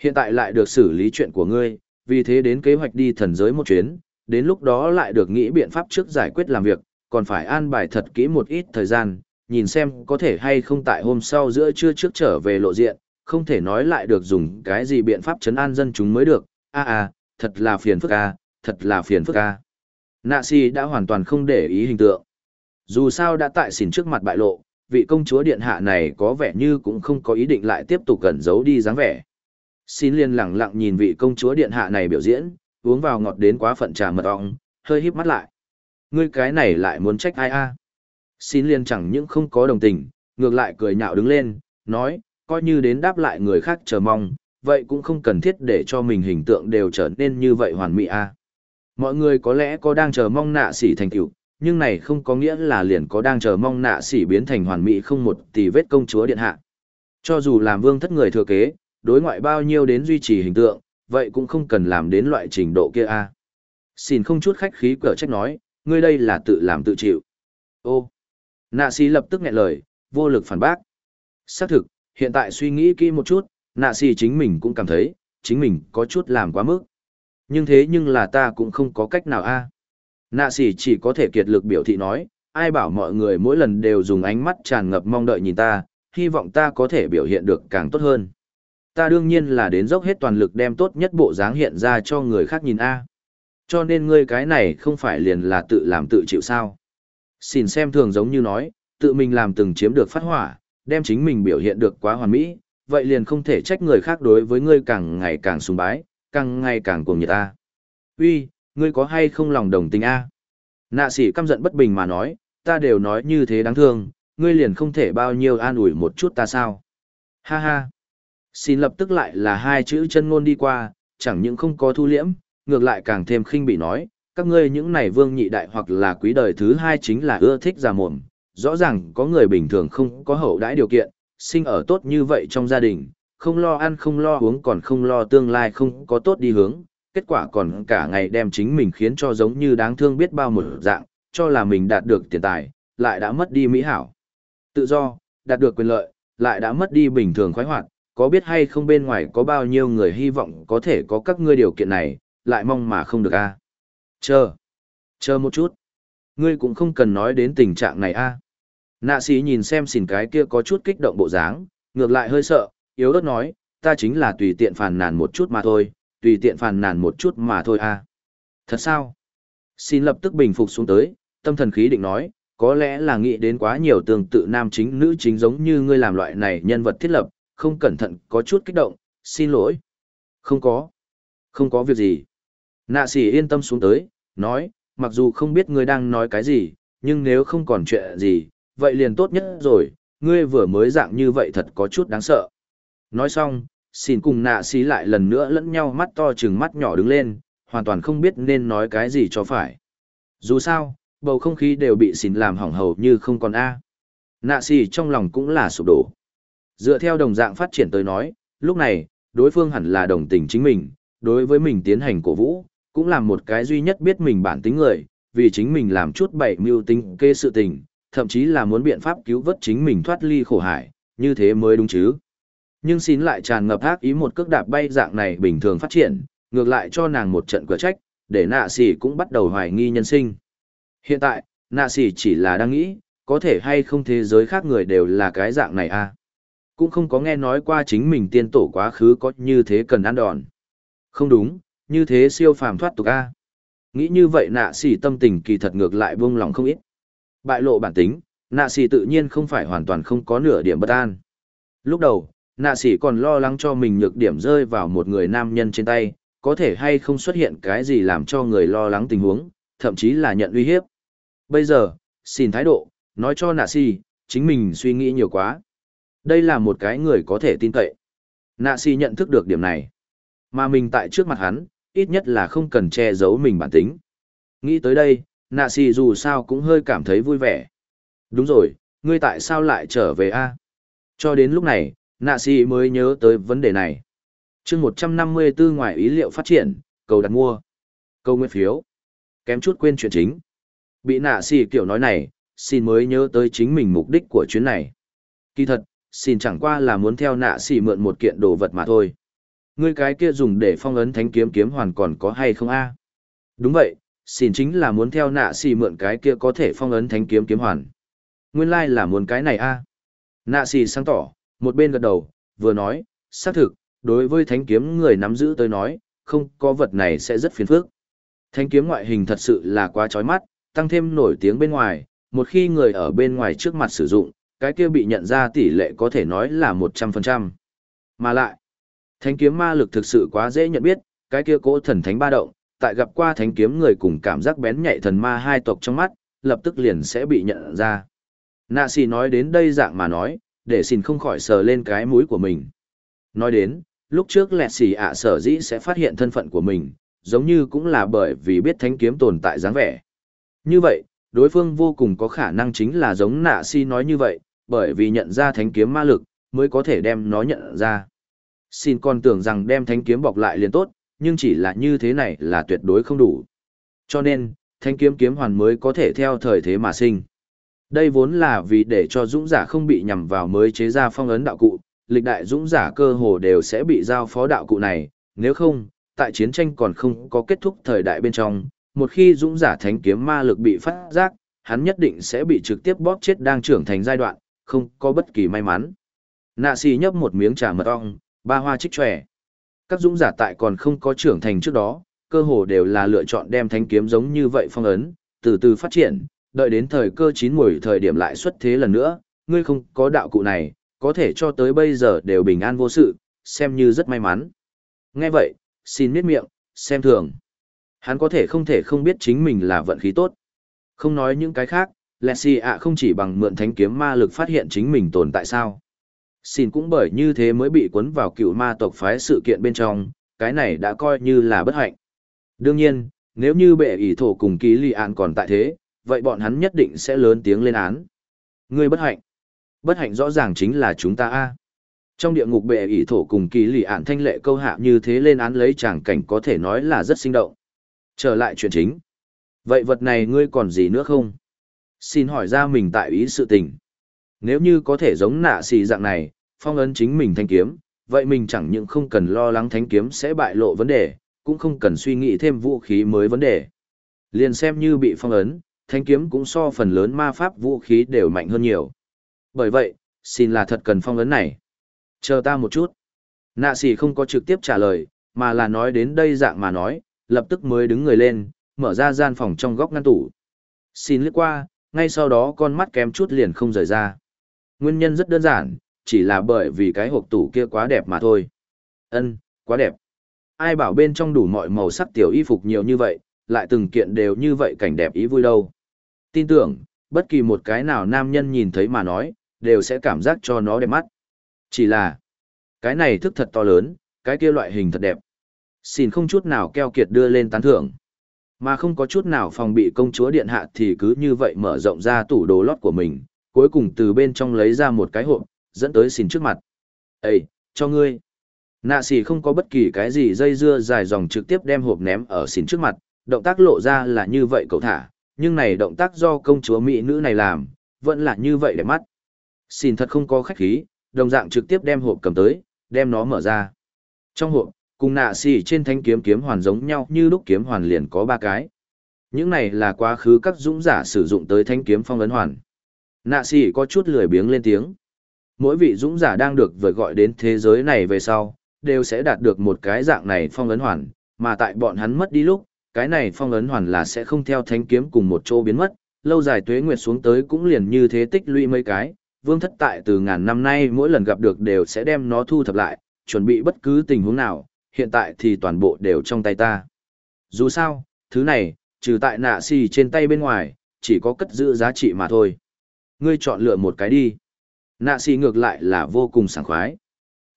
Hiện tại lại được xử lý chuyện của ngươi, vì thế đến kế hoạch đi thần giới một chuyến, đến lúc đó lại được nghĩ biện pháp trước giải quyết làm việc, còn phải an bài thật kỹ một ít thời gian, nhìn xem có thể hay không tại hôm sau giữa trưa trước trở về lộ diện, không thể nói lại được dùng cái gì biện pháp chấn an dân chúng mới được, a a, thật là phiền phức a, thật là phiền phức a. Nạ si đã hoàn toàn không để ý hình tượng. Dù sao đã tại xỉn trước mặt bại lộ, vị công chúa điện hạ này có vẻ như cũng không có ý định lại tiếp tục cẩn giấu đi dáng vẻ. Xin liên lặng lặng nhìn vị công chúa điện hạ này biểu diễn, uống vào ngọt đến quá phận trà mật ong, hơi híp mắt lại. Ngươi cái này lại muốn trách ai a? Xin liên chẳng những không có đồng tình, ngược lại cười nhạo đứng lên, nói, coi như đến đáp lại người khác chờ mong, vậy cũng không cần thiết để cho mình hình tượng đều trở nên như vậy hoàn mỹ a. Mọi người có lẽ có đang chờ mong nạ sỉ thành tựu, nhưng này không có nghĩa là liền có đang chờ mong nạ sĩ biến thành hoàn mỹ không một tỷ vết công chúa điện hạ. Cho dù làm vương thất người thừa kế, đối ngoại bao nhiêu đến duy trì hình tượng, vậy cũng không cần làm đến loại trình độ kia a. Xin không chút khách khí cỡ trách nói, ngươi đây là tự làm tự chịu. Ô, nạ sĩ lập tức nghẹn lời, vô lực phản bác. Xác thực, hiện tại suy nghĩ kỹ một chút, nạ sĩ chính mình cũng cảm thấy, chính mình có chút làm quá mức. Nhưng thế nhưng là ta cũng không có cách nào a. Nạ sỉ chỉ có thể kiệt lực biểu thị nói, ai bảo mọi người mỗi lần đều dùng ánh mắt tràn ngập mong đợi nhìn ta, hy vọng ta có thể biểu hiện được càng tốt hơn. Ta đương nhiên là đến dốc hết toàn lực đem tốt nhất bộ dáng hiện ra cho người khác nhìn a. Cho nên ngươi cái này không phải liền là tự làm tự chịu sao. Xin xem thường giống như nói, tự mình làm từng chiếm được phát hỏa, đem chính mình biểu hiện được quá hoàn mỹ, vậy liền không thể trách người khác đối với ngươi càng ngày càng sùng bái, càng ngày càng cuồng nhiệt a. Uy, ngươi có hay không lòng đồng tình a? Nạ sĩ căm giận bất bình mà nói, ta đều nói như thế đáng thương, ngươi liền không thể bao nhiêu an ủi một chút ta sao? Ha ha. Xin lập tức lại là hai chữ chân ngôn đi qua, chẳng những không có thu liễm, ngược lại càng thêm khinh bị nói, các ngươi những này vương nhị đại hoặc là quý đời thứ hai chính là ưa thích già mồm, rõ ràng có người bình thường không có hậu đãi điều kiện, sinh ở tốt như vậy trong gia đình, không lo ăn không lo uống còn không lo tương lai không có tốt đi hướng, kết quả còn cả ngày đem chính mình khiến cho giống như đáng thương biết bao một dạng, cho là mình đạt được tiền tài, lại đã mất đi mỹ hảo. Tự do, đạt được quyền lợi, lại đã mất đi bình thường khoái hoạt, có biết hay không bên ngoài có bao nhiêu người hy vọng có thể có các ngươi điều kiện này, lại mong mà không được a. Chờ, chờ một chút. Ngươi cũng không cần nói đến tình trạng này a. Nạ sĩ nhìn xem xỉn cái kia có chút kích động bộ dáng, ngược lại hơi sợ, yếu ớt nói, ta chính là tùy tiện phàn nàn một chút mà thôi, tùy tiện phàn nàn một chút mà thôi à Thật sao? Xin lập tức bình phục xuống tới, tâm thần khí định nói, có lẽ là nghĩ đến quá nhiều tương tự nam chính nữ chính giống như ngươi làm loại này nhân vật thiết lập, không cẩn thận có chút kích động, xin lỗi. Không có. Không có việc gì. Nạ sĩ yên tâm xuống tới, nói, mặc dù không biết ngươi đang nói cái gì, nhưng nếu không còn chuyện gì, vậy liền tốt nhất rồi, ngươi vừa mới dạng như vậy thật có chút đáng sợ. Nói xong, xin cùng nạ Xí lại lần nữa lẫn nhau mắt to chừng mắt nhỏ đứng lên, hoàn toàn không biết nên nói cái gì cho phải. Dù sao, bầu không khí đều bị xin làm hỏng hầu như không còn A. Nạ xì trong lòng cũng là sụp đổ. Dựa theo đồng dạng phát triển tới nói, lúc này, đối phương hẳn là đồng tình chính mình, đối với mình tiến hành cổ vũ, cũng là một cái duy nhất biết mình bản tính người, vì chính mình làm chút bảy mưu tính kê sự tình, thậm chí là muốn biện pháp cứu vớt chính mình thoát ly khổ hải, như thế mới đúng chứ. Nhưng xin lại tràn ngập ác ý một cước đạp bay dạng này bình thường phát triển, ngược lại cho nàng một trận cửa trách, để nạ xỉ cũng bắt đầu hoài nghi nhân sinh. Hiện tại, nạ xỉ chỉ là đang nghĩ, có thể hay không thế giới khác người đều là cái dạng này à. Cũng không có nghe nói qua chính mình tiên tổ quá khứ có như thế cần ăn đòn. Không đúng, như thế siêu phàm thoát tục a. Nghĩ như vậy nạ xỉ tâm tình kỳ thật ngược lại buông lòng không ít. Bại lộ bản tính, nạ xỉ tự nhiên không phải hoàn toàn không có nửa điểm bất an. Lúc đầu, nạ xỉ còn lo lắng cho mình nhược điểm rơi vào một người nam nhân trên tay, có thể hay không xuất hiện cái gì làm cho người lo lắng tình huống, thậm chí là nhận uy hiếp. Bây giờ, xin thái độ, nói cho nạ xỉ, chính mình suy nghĩ nhiều quá. Đây là một cái người có thể tin cậy. Nạ xỉ nhận thức được điểm này. Mà mình tại trước mặt hắn, ít nhất là không cần che giấu mình bản tính. Nghĩ tới đây, nạ xỉ dù sao cũng hơi cảm thấy vui vẻ. Đúng rồi, ngươi tại sao lại trở về a? Cho đến lúc này, nạ sĩ mới nhớ tới vấn đề này. chương 154 ngoài ý liệu phát triển, cầu đặt mua. Câu nguyên phiếu. Kém chút quên chuyện chính. Bị nạ sĩ kiểu nói này, xin mới nhớ tới chính mình mục đích của chuyến này. Kỳ thật, xin chẳng qua là muốn theo nạ sĩ mượn một kiện đồ vật mà thôi. Ngươi cái kia dùng để phong ấn thánh kiếm kiếm hoàn còn có hay không a? Đúng vậy, xin chính là muốn theo nạ xì mượn cái kia có thể phong ấn thánh kiếm kiếm hoàn. Nguyên lai là muốn cái này a. Nạ xì sáng tỏ, một bên gật đầu, vừa nói, xác thực, đối với thánh kiếm người nắm giữ tới nói, không có vật này sẽ rất phiền phức. Thánh kiếm ngoại hình thật sự là quá chói mắt, tăng thêm nổi tiếng bên ngoài, một khi người ở bên ngoài trước mặt sử dụng, cái kia bị nhận ra tỷ lệ có thể nói là 100%. Mà lại, thánh kiếm ma lực thực sự quá dễ nhận biết, cái kia cỗ thần thánh ba động, tại gặp qua thánh kiếm người cùng cảm giác bén nhạy thần ma hai tộc trong mắt, lập tức liền sẽ bị nhận ra. Nạ xì nói đến đây dạng mà nói, để xin không khỏi sờ lên cái mũi của mình. Nói đến, lúc trước lẹt xì ạ sở dĩ sẽ phát hiện thân phận của mình, giống như cũng là bởi vì biết thánh kiếm tồn tại dáng vẻ. Như vậy, đối phương vô cùng có khả năng chính là giống nạ si nói như vậy, bởi vì nhận ra thánh kiếm ma lực, mới có thể đem nó nhận ra. Xin còn tưởng rằng đem thánh kiếm bọc lại liền tốt, nhưng chỉ là như thế này là tuyệt đối không đủ. Cho nên, thánh kiếm kiếm hoàn mới có thể theo thời thế mà sinh. Đây vốn là vì để cho dũng giả không bị nhằm vào mới chế ra phong ấn đạo cụ, lịch đại dũng giả cơ hồ đều sẽ bị giao phó đạo cụ này, nếu không, tại chiến tranh còn không có kết thúc thời đại bên trong, một khi dũng giả thánh kiếm ma lực bị phát giác, hắn nhất định sẽ bị trực tiếp bóp chết đang trưởng thành giai đoạn, không có bất kỳ may mắn. Nạ xì nhấp một miếng trà mật ong, ba hoa trích tròe. Các dũng giả tại còn không có trưởng thành trước đó, cơ hồ đều là lựa chọn đem thánh kiếm giống như vậy phong ấn, từ từ phát triển, đợi đến thời cơ chín mùi thời điểm lại xuất thế lần nữa, ngươi không có đạo cụ này, có thể cho tới bây giờ đều bình an vô sự, xem như rất may mắn. Nghe vậy, xin miết miệng, xem thường. Hắn có thể không thể không biết chính mình là vận khí tốt. Không nói những cái khác, Lexi ạ không chỉ bằng mượn thánh kiếm ma lực phát hiện chính mình tồn tại sao. Xin cũng bởi như thế mới bị cuốn vào cựu ma tộc phái sự kiện bên trong, cái này đã coi như là bất hạnh. Đương nhiên, nếu như bệ ỷ thổ cùng ký lì án còn tại thế, vậy bọn hắn nhất định sẽ lớn tiếng lên án. Ngươi bất hạnh. Bất hạnh rõ ràng chính là chúng ta a. Trong địa ngục bệ ỷ thổ cùng ký lì án thanh lệ câu hạ như thế lên án lấy chàng cảnh có thể nói là rất sinh động. Trở lại chuyện chính. Vậy vật này ngươi còn gì nữa không? Xin hỏi ra mình tại ý sự tình. Nếu như có thể giống nạ xì dạng này, phong ấn chính mình thanh kiếm, vậy mình chẳng những không cần lo lắng thanh kiếm sẽ bại lộ vấn đề, cũng không cần suy nghĩ thêm vũ khí mới vấn đề. Liền xem như bị phong ấn, thanh kiếm cũng so phần lớn ma pháp vũ khí đều mạnh hơn nhiều. Bởi vậy, xin là thật cần phong ấn này. Chờ ta một chút. Nạ sĩ không có trực tiếp trả lời, mà là nói đến đây dạng mà nói, lập tức mới đứng người lên, mở ra gian phòng trong góc ngăn tủ. Xin lướt qua, ngay sau đó con mắt kém chút liền không rời ra. Nguyên nhân rất đơn giản, chỉ là bởi vì cái hộp tủ kia quá đẹp mà thôi. Ân, quá đẹp. Ai bảo bên trong đủ mọi màu sắc tiểu y phục nhiều như vậy, lại từng kiện đều như vậy cảnh đẹp ý vui đâu. Tin tưởng, bất kỳ một cái nào nam nhân nhìn thấy mà nói, đều sẽ cảm giác cho nó đẹp mắt. Chỉ là, cái này thức thật to lớn, cái kia loại hình thật đẹp. Xin không chút nào keo kiệt đưa lên tán thưởng. Mà không có chút nào phòng bị công chúa điện hạ thì cứ như vậy mở rộng ra tủ đồ lót của mình, cuối cùng từ bên trong lấy ra một cái hộp, dẫn tới xin trước mặt. Ê, cho ngươi. Nạ xỉ không có bất kỳ cái gì dây dưa dài dòng trực tiếp đem hộp ném ở xin trước mặt, động tác lộ ra là như vậy cậu thả, nhưng này động tác do công chúa mỹ nữ này làm, vẫn là như vậy để mắt. Xin thật không có khách khí, đồng dạng trực tiếp đem hộp cầm tới, đem nó mở ra. Trong hộp, cùng nạ xì trên thanh kiếm kiếm hoàn giống nhau như lúc kiếm hoàn liền có ba cái. Những này là quá khứ các dũng giả sử dụng tới thanh kiếm phong ấn hoàn. Nạ xì có chút lười biếng lên tiếng. Mỗi vị dũng giả đang được vừa gọi đến thế giới này về sau, đều sẽ đạt được một cái dạng này phong ấn hoàn, mà tại bọn hắn mất đi lúc, cái này phong ấn hoàn là sẽ không theo thánh kiếm cùng một chỗ biến mất, lâu dài tuế nguyệt xuống tới cũng liền như thế tích lũy mấy cái, vương thất tại từ ngàn năm nay mỗi lần gặp được đều sẽ đem nó thu thập lại, chuẩn bị bất cứ tình huống nào, hiện tại thì toàn bộ đều trong tay ta. Dù sao, thứ này, trừ tại nạ xì trên tay bên ngoài, chỉ có cất giữ giá trị mà thôi. Ngươi chọn lựa một cái đi. Nạ xì ngược lại là vô cùng sảng khoái.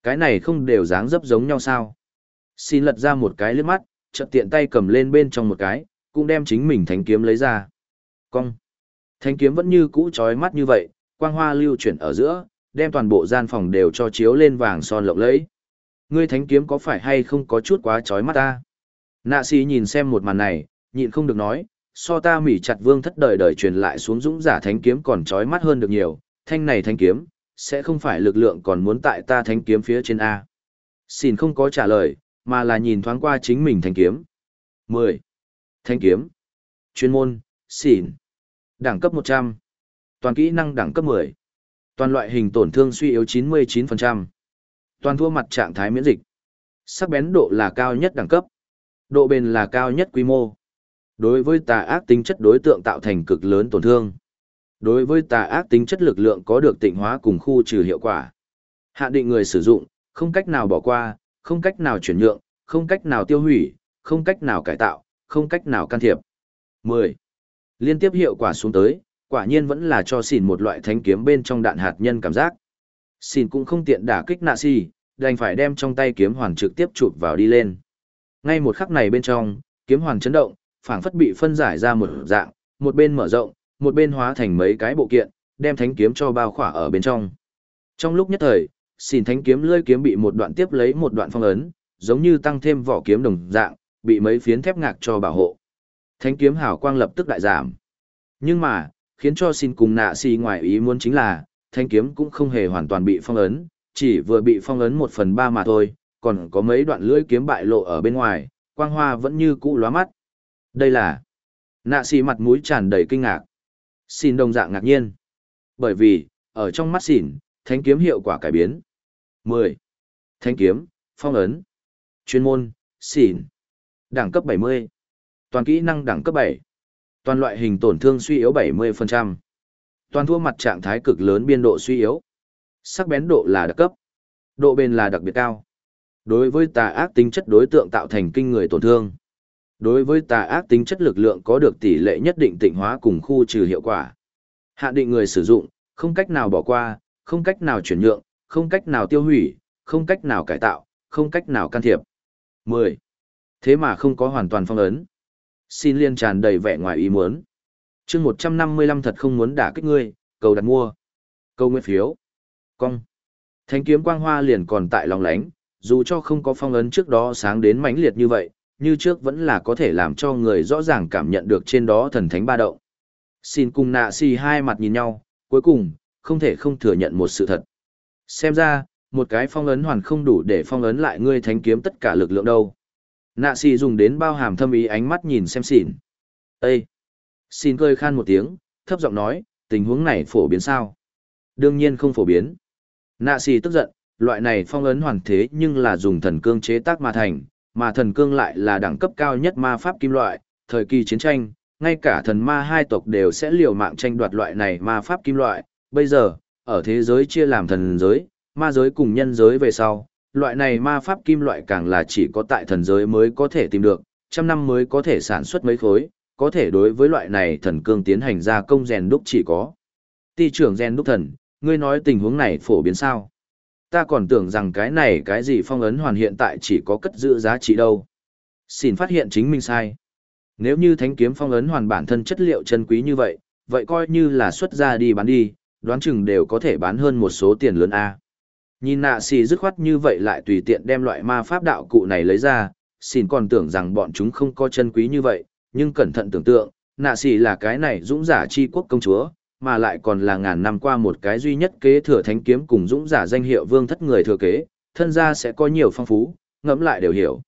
Cái này không đều dáng dấp giống nhau sao. Xin lật ra một cái liếc mắt, chợt tiện tay cầm lên bên trong một cái, cũng đem chính mình thánh kiếm lấy ra. Cong. thánh kiếm vẫn như cũ chói mắt như vậy, quang hoa lưu chuyển ở giữa, đem toàn bộ gian phòng đều cho chiếu lên vàng son lộng lẫy. Ngươi thánh kiếm có phải hay không có chút quá chói mắt ta? Nạ sĩ nhìn xem một màn này, nhịn không được nói, so ta mỉ chặt vương thất đời đời truyền lại xuống dũng giả thánh kiếm còn chói mắt hơn được nhiều, thanh này thánh kiếm, sẽ không phải lực lượng còn muốn tại ta thánh kiếm phía trên A. Xin không có trả lời, mà là nhìn thoáng qua chính mình thánh kiếm. 10. Thánh kiếm. Chuyên môn, xỉn. Đẳng cấp 100. Toàn kỹ năng đẳng cấp 10. Toàn loại hình tổn thương suy yếu 99%. Toàn thua mặt trạng thái miễn dịch. Sắc bén độ là cao nhất đẳng cấp. Độ bền là cao nhất quy mô. Đối với tà ác tính chất đối tượng tạo thành cực lớn tổn thương. Đối với tà ác tính chất lực lượng có được tịnh hóa cùng khu trừ hiệu quả. Hạn định người sử dụng, không cách nào bỏ qua, không cách nào chuyển nhượng, không cách nào tiêu hủy, không cách nào cải tạo, không cách nào can thiệp. 10. Liên tiếp hiệu quả xuống tới, quả nhiên vẫn là cho xỉn một loại thánh kiếm bên trong đạn hạt nhân cảm giác. Xỉn cũng không tiện đả kích nạ si, đành phải đem trong tay kiếm hoàn trực tiếp chụp vào đi lên. Ngay một khắc này bên trong, kiếm hoàn chấn động, phảng phất bị phân giải ra một dạng, một bên mở rộng, một bên hóa thành mấy cái bộ kiện, đem thánh kiếm cho bao khỏa ở bên trong. Trong lúc nhất thời, Xin thánh kiếm lưỡi kiếm bị một đoạn tiếp lấy một đoạn phong ấn, giống như tăng thêm vỏ kiếm đồng dạng, bị mấy phiến thép ngạc cho bảo hộ. Thánh kiếm hào quang lập tức đại giảm. Nhưng mà, khiến cho xin cùng nạ xì ngoài ý muốn chính là, thanh kiếm cũng không hề hoàn toàn bị phong ấn, chỉ vừa bị phong ấn một phần ba mà thôi, còn có mấy đoạn lưỡi kiếm bại lộ ở bên ngoài, quang hoa vẫn như cũ lóa mắt. Đây là... Nạ xì mặt mũi tràn đầy kinh ngạc. Xin đồng dạng ngạc nhiên. Bởi vì, ở trong mắt xỉn, thanh kiếm hiệu quả cải biến. 10. Thanh kiếm, phong ấn. Chuyên môn, xỉn. Đẳng cấp 70. Toàn kỹ năng đẳng cấp 7. Toàn loại hình tổn thương suy yếu 70%. Toàn thua mặt trạng thái cực lớn biên độ suy yếu. Sắc bén độ là đặc cấp. Độ bền là đặc biệt cao. Đối với tà ác tính chất đối tượng tạo thành kinh người tổn thương. Đối với tà ác tính chất lực lượng có được tỷ lệ nhất định tịnh hóa cùng khu trừ hiệu quả. Hạ định người sử dụng, không cách nào bỏ qua, không cách nào chuyển nhượng, không cách nào tiêu hủy, không cách nào cải tạo, không cách nào can thiệp. 10. Thế mà không có hoàn toàn phong ấn xin liên tràn đầy vẻ ngoài ý muốn. chương 155 thật không muốn đả kích ngươi, cầu đặt mua. Câu nguyện phiếu. Cong. Thánh kiếm quang hoa liền còn tại lòng lánh, dù cho không có phong ấn trước đó sáng đến mãnh liệt như vậy, như trước vẫn là có thể làm cho người rõ ràng cảm nhận được trên đó thần thánh ba động. Xin cùng nạ si hai mặt nhìn nhau, cuối cùng, không thể không thừa nhận một sự thật. Xem ra, một cái phong ấn hoàn không đủ để phong ấn lại ngươi thánh kiếm tất cả lực lượng đâu. Nạ xì dùng đến bao hàm thâm ý ánh mắt nhìn xem xỉn. Ê! Xin cười khan một tiếng, thấp giọng nói, tình huống này phổ biến sao? Đương nhiên không phổ biến. Nạ xì tức giận, loại này phong ấn hoàn thế nhưng là dùng thần cương chế tác mà thành, mà thần cương lại là đẳng cấp cao nhất ma pháp kim loại, thời kỳ chiến tranh, ngay cả thần ma hai tộc đều sẽ liều mạng tranh đoạt loại này ma pháp kim loại. Bây giờ, ở thế giới chia làm thần giới, ma giới cùng nhân giới về sau, loại này ma pháp kim loại càng là chỉ có tại thần giới mới có thể tìm được, trăm năm mới có thể sản xuất mấy khối, có thể đối với loại này thần cương tiến hành ra công rèn đúc chỉ có. Ti trưởng rèn đúc thần, ngươi nói tình huống này phổ biến sao? Ta còn tưởng rằng cái này cái gì phong ấn hoàn hiện tại chỉ có cất giữ giá trị đâu. Xin phát hiện chính mình sai. Nếu như thánh kiếm phong ấn hoàn bản thân chất liệu chân quý như vậy, vậy coi như là xuất ra đi bán đi, đoán chừng đều có thể bán hơn một số tiền lớn A. Nhìn nạ xì dứt khoát như vậy lại tùy tiện đem loại ma pháp đạo cụ này lấy ra, xin còn tưởng rằng bọn chúng không có chân quý như vậy, nhưng cẩn thận tưởng tượng, nạ xì là cái này dũng giả chi quốc công chúa, mà lại còn là ngàn năm qua một cái duy nhất kế thừa thánh kiếm cùng dũng giả danh hiệu vương thất người thừa kế, thân gia sẽ có nhiều phong phú, ngẫm lại đều hiểu.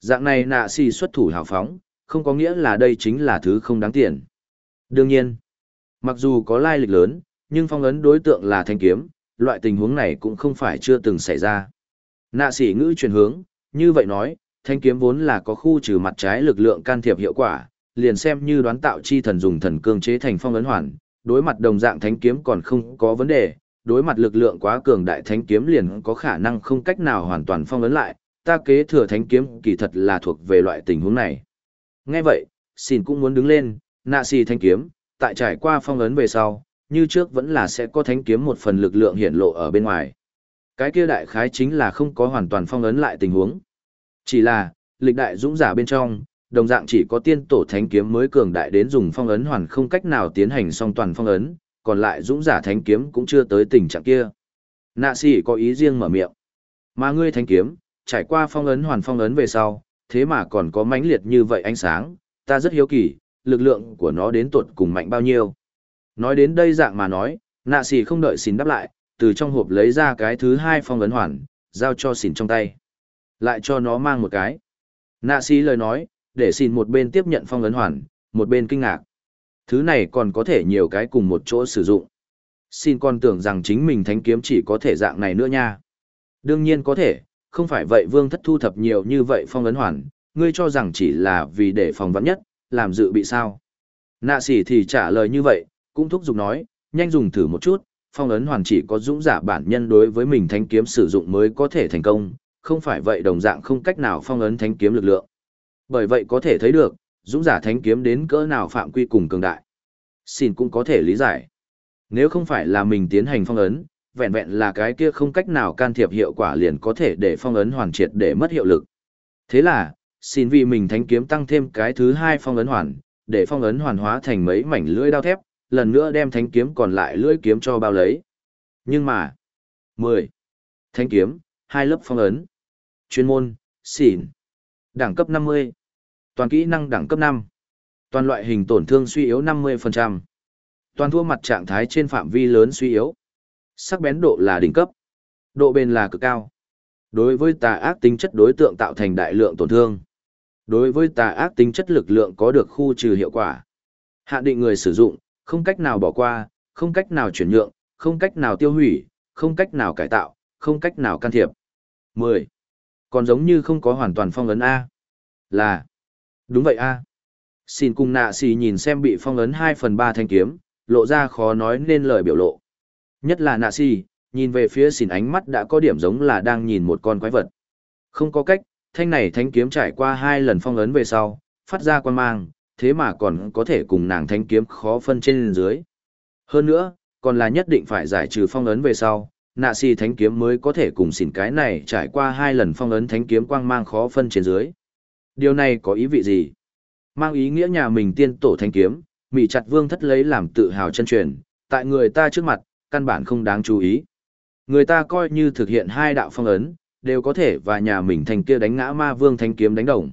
Dạng này nạ xì xuất thủ hào phóng, không có nghĩa là đây chính là thứ không đáng tiền. Đương nhiên, mặc dù có lai lịch lớn, nhưng phong ấn đối tượng là thanh kiếm, loại tình huống này cũng không phải chưa từng xảy ra. Nạ sĩ ngữ chuyển hướng, như vậy nói, thanh kiếm vốn là có khu trừ mặt trái lực lượng can thiệp hiệu quả, liền xem như đoán tạo chi thần dùng thần cương chế thành phong ấn hoàn, đối mặt đồng dạng thánh kiếm còn không có vấn đề, đối mặt lực lượng quá cường đại thánh kiếm liền có khả năng không cách nào hoàn toàn phong ấn lại, ta kế thừa thánh kiếm kỳ thật là thuộc về loại tình huống này. Nghe vậy, xin cũng muốn đứng lên, nạ xì thánh kiếm, tại trải qua phong ấn về sau, như trước vẫn là sẽ có thánh kiếm một phần lực lượng hiển lộ ở bên ngoài. Cái kia đại khái chính là không có hoàn toàn phong ấn lại tình huống. Chỉ là, lịch đại dũng giả bên trong, đồng dạng chỉ có tiên tổ thánh kiếm mới cường đại đến dùng phong ấn hoàn không cách nào tiến hành song toàn phong ấn, còn lại dũng giả thánh kiếm cũng chưa tới tình trạng kia. Nạ sĩ có ý riêng mở miệng. Mà ngươi thánh kiếm, trải qua phong ấn hoàn phong ấn về sau, thế mà còn có mãnh liệt như vậy ánh sáng, ta rất hiếu kỳ, lực lượng của nó đến tuột cùng mạnh bao nhiêu. Nói đến đây dạng mà nói, nạ xì không đợi xin đáp lại, từ trong hộp lấy ra cái thứ hai phong ấn hoàn, giao cho xin trong tay. Lại cho nó mang một cái. Nạ xì lời nói, để xin một bên tiếp nhận phong ấn hoàn, một bên kinh ngạc. Thứ này còn có thể nhiều cái cùng một chỗ sử dụng. Xin con tưởng rằng chính mình thánh kiếm chỉ có thể dạng này nữa nha. Đương nhiên có thể, không phải vậy vương thất thu thập nhiều như vậy phong ấn hoàn, ngươi cho rằng chỉ là vì để phòng vắn nhất, làm dự bị sao. Nạ xỉ thì trả lời như vậy, cũng thúc giục nói, nhanh dùng thử một chút, phong ấn hoàn chỉ có dũng giả bản nhân đối với mình thánh kiếm sử dụng mới có thể thành công, không phải vậy đồng dạng không cách nào phong ấn thánh kiếm lực lượng. Bởi vậy có thể thấy được, dũng giả thánh kiếm đến cỡ nào phạm quy cùng cường đại. Xin cũng có thể lý giải. Nếu không phải là mình tiến hành phong ấn, vẹn vẹn là cái kia không cách nào can thiệp hiệu quả liền có thể để phong ấn hoàn triệt để mất hiệu lực. Thế là, xin vì mình thánh kiếm tăng thêm cái thứ hai phong ấn hoàn, để phong ấn hoàn hóa thành mấy mảnh lưỡi đao thép, lần nữa đem thánh kiếm còn lại lưỡi kiếm cho bao lấy. Nhưng mà, 10. Thánh kiếm, hai lớp phong ấn. Chuyên môn, xỉn. Đẳng cấp 50. Toàn kỹ năng đẳng cấp 5. Toàn loại hình tổn thương suy yếu 50%. Toàn thua mặt trạng thái trên phạm vi lớn suy yếu. Sắc bén độ là đỉnh cấp. Độ bền là cực cao. Đối với tà ác tính chất đối tượng tạo thành đại lượng tổn thương. Đối với tà ác tính chất lực lượng có được khu trừ hiệu quả. Hạn định người sử dụng, không cách nào bỏ qua, không cách nào chuyển nhượng, không cách nào tiêu hủy, không cách nào cải tạo, không cách nào can thiệp. 10. Còn giống như không có hoàn toàn phong ấn A. Là. Đúng vậy A. Xin cùng nạ xì nhìn xem bị phong ấn 2 phần 3 thanh kiếm, lộ ra khó nói nên lời biểu lộ. Nhất là nạ xì, nhìn về phía xìn ánh mắt đã có điểm giống là đang nhìn một con quái vật. Không có cách, thanh này thanh kiếm trải qua hai lần phong ấn về sau, phát ra quan mang, thế mà còn có thể cùng nàng thanh kiếm khó phân trên dưới. Hơn nữa, còn là nhất định phải giải trừ phong ấn về sau, nạ xì thánh kiếm mới có thể cùng xỉn cái này trải qua hai lần phong ấn thánh kiếm quang mang khó phân trên dưới. Điều này có ý vị gì? Mang ý nghĩa nhà mình tiên tổ thánh kiếm, mị chặt vương thất lấy làm tự hào chân truyền, tại người ta trước mặt, căn bản không đáng chú ý. Người ta coi như thực hiện hai đạo phong ấn, đều có thể và nhà mình thành kia đánh ngã ma vương thánh kiếm đánh đồng.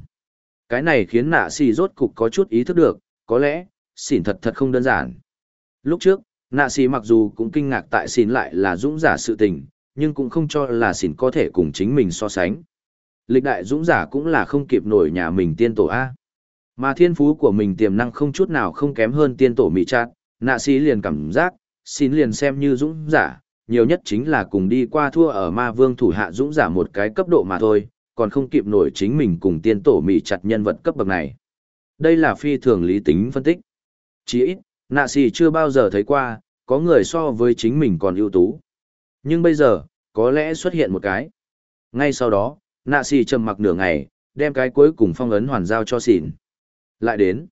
Cái này khiến nạ xì rốt cục có chút ý thức được, có lẽ, xỉn thật thật không đơn giản. Lúc trước, nạ xì mặc dù cũng kinh ngạc tại xỉn lại là dũng giả sự tình, nhưng cũng không cho là xỉn có thể cùng chính mình so sánh. Lịch đại dũng giả cũng là không kịp nổi nhà mình tiên tổ A. Mà thiên phú của mình tiềm năng không chút nào không kém hơn tiên tổ mỹ chát, nạ xì liền cảm giác, xin liền xem như dũng giả, nhiều nhất chính là cùng đi qua thua ở ma vương thủ hạ dũng giả một cái cấp độ mà thôi, còn không kịp nổi chính mình cùng tiên tổ mỹ chặt nhân vật cấp bậc này. Đây là phi thường lý tính phân tích. Chỉ ít, nạ xì chưa bao giờ thấy qua, có người so với chính mình còn ưu tú. Nhưng bây giờ, có lẽ xuất hiện một cái. Ngay sau đó, nạ xì trầm mặc nửa ngày, đem cái cuối cùng phong ấn hoàn giao cho xỉn. Lại đến,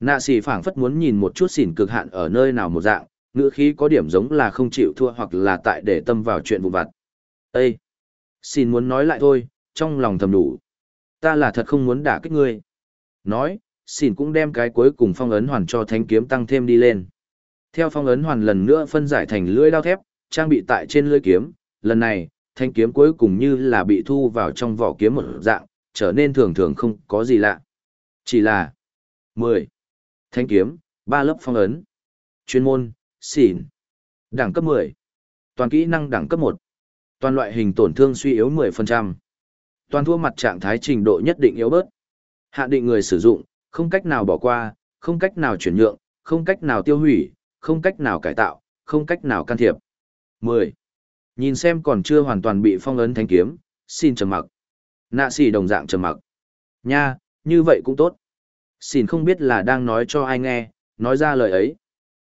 nạ xì phảng phất muốn nhìn một chút xỉn cực hạn ở nơi nào một dạng, ngữ khí có điểm giống là không chịu thua hoặc là tại để tâm vào chuyện vụn vặt. Ê! Xin muốn nói lại thôi, trong lòng thầm đủ. Ta là thật không muốn đả kích ngươi. Nói, xỉn cũng đem cái cuối cùng phong ấn hoàn cho thanh kiếm tăng thêm đi lên. Theo phong ấn hoàn lần nữa phân giải thành lưỡi đao thép, trang bị tại trên lưỡi kiếm, lần này, thanh kiếm cuối cùng như là bị thu vào trong vỏ kiếm một dạng, trở nên thường thường không có gì lạ. Chỉ là 10. Thanh kiếm, ba lớp phong ấn. Chuyên môn, xỉn. Đẳng cấp 10. Toàn kỹ năng đẳng cấp 1. Toàn loại hình tổn thương suy yếu 10%. Toàn thua mặt trạng thái trình độ nhất định yếu bớt. Hạn định người sử dụng, không cách nào bỏ qua, không cách nào chuyển nhượng, không cách nào tiêu hủy, không cách nào cải tạo, không cách nào can thiệp. 10. Nhìn xem còn chưa hoàn toàn bị phong ấn thanh kiếm, xin trầm mặc. Nạ xỉ đồng dạng trầm mặc. Nha, như vậy cũng tốt. Xin không biết là đang nói cho ai nghe, nói ra lời ấy.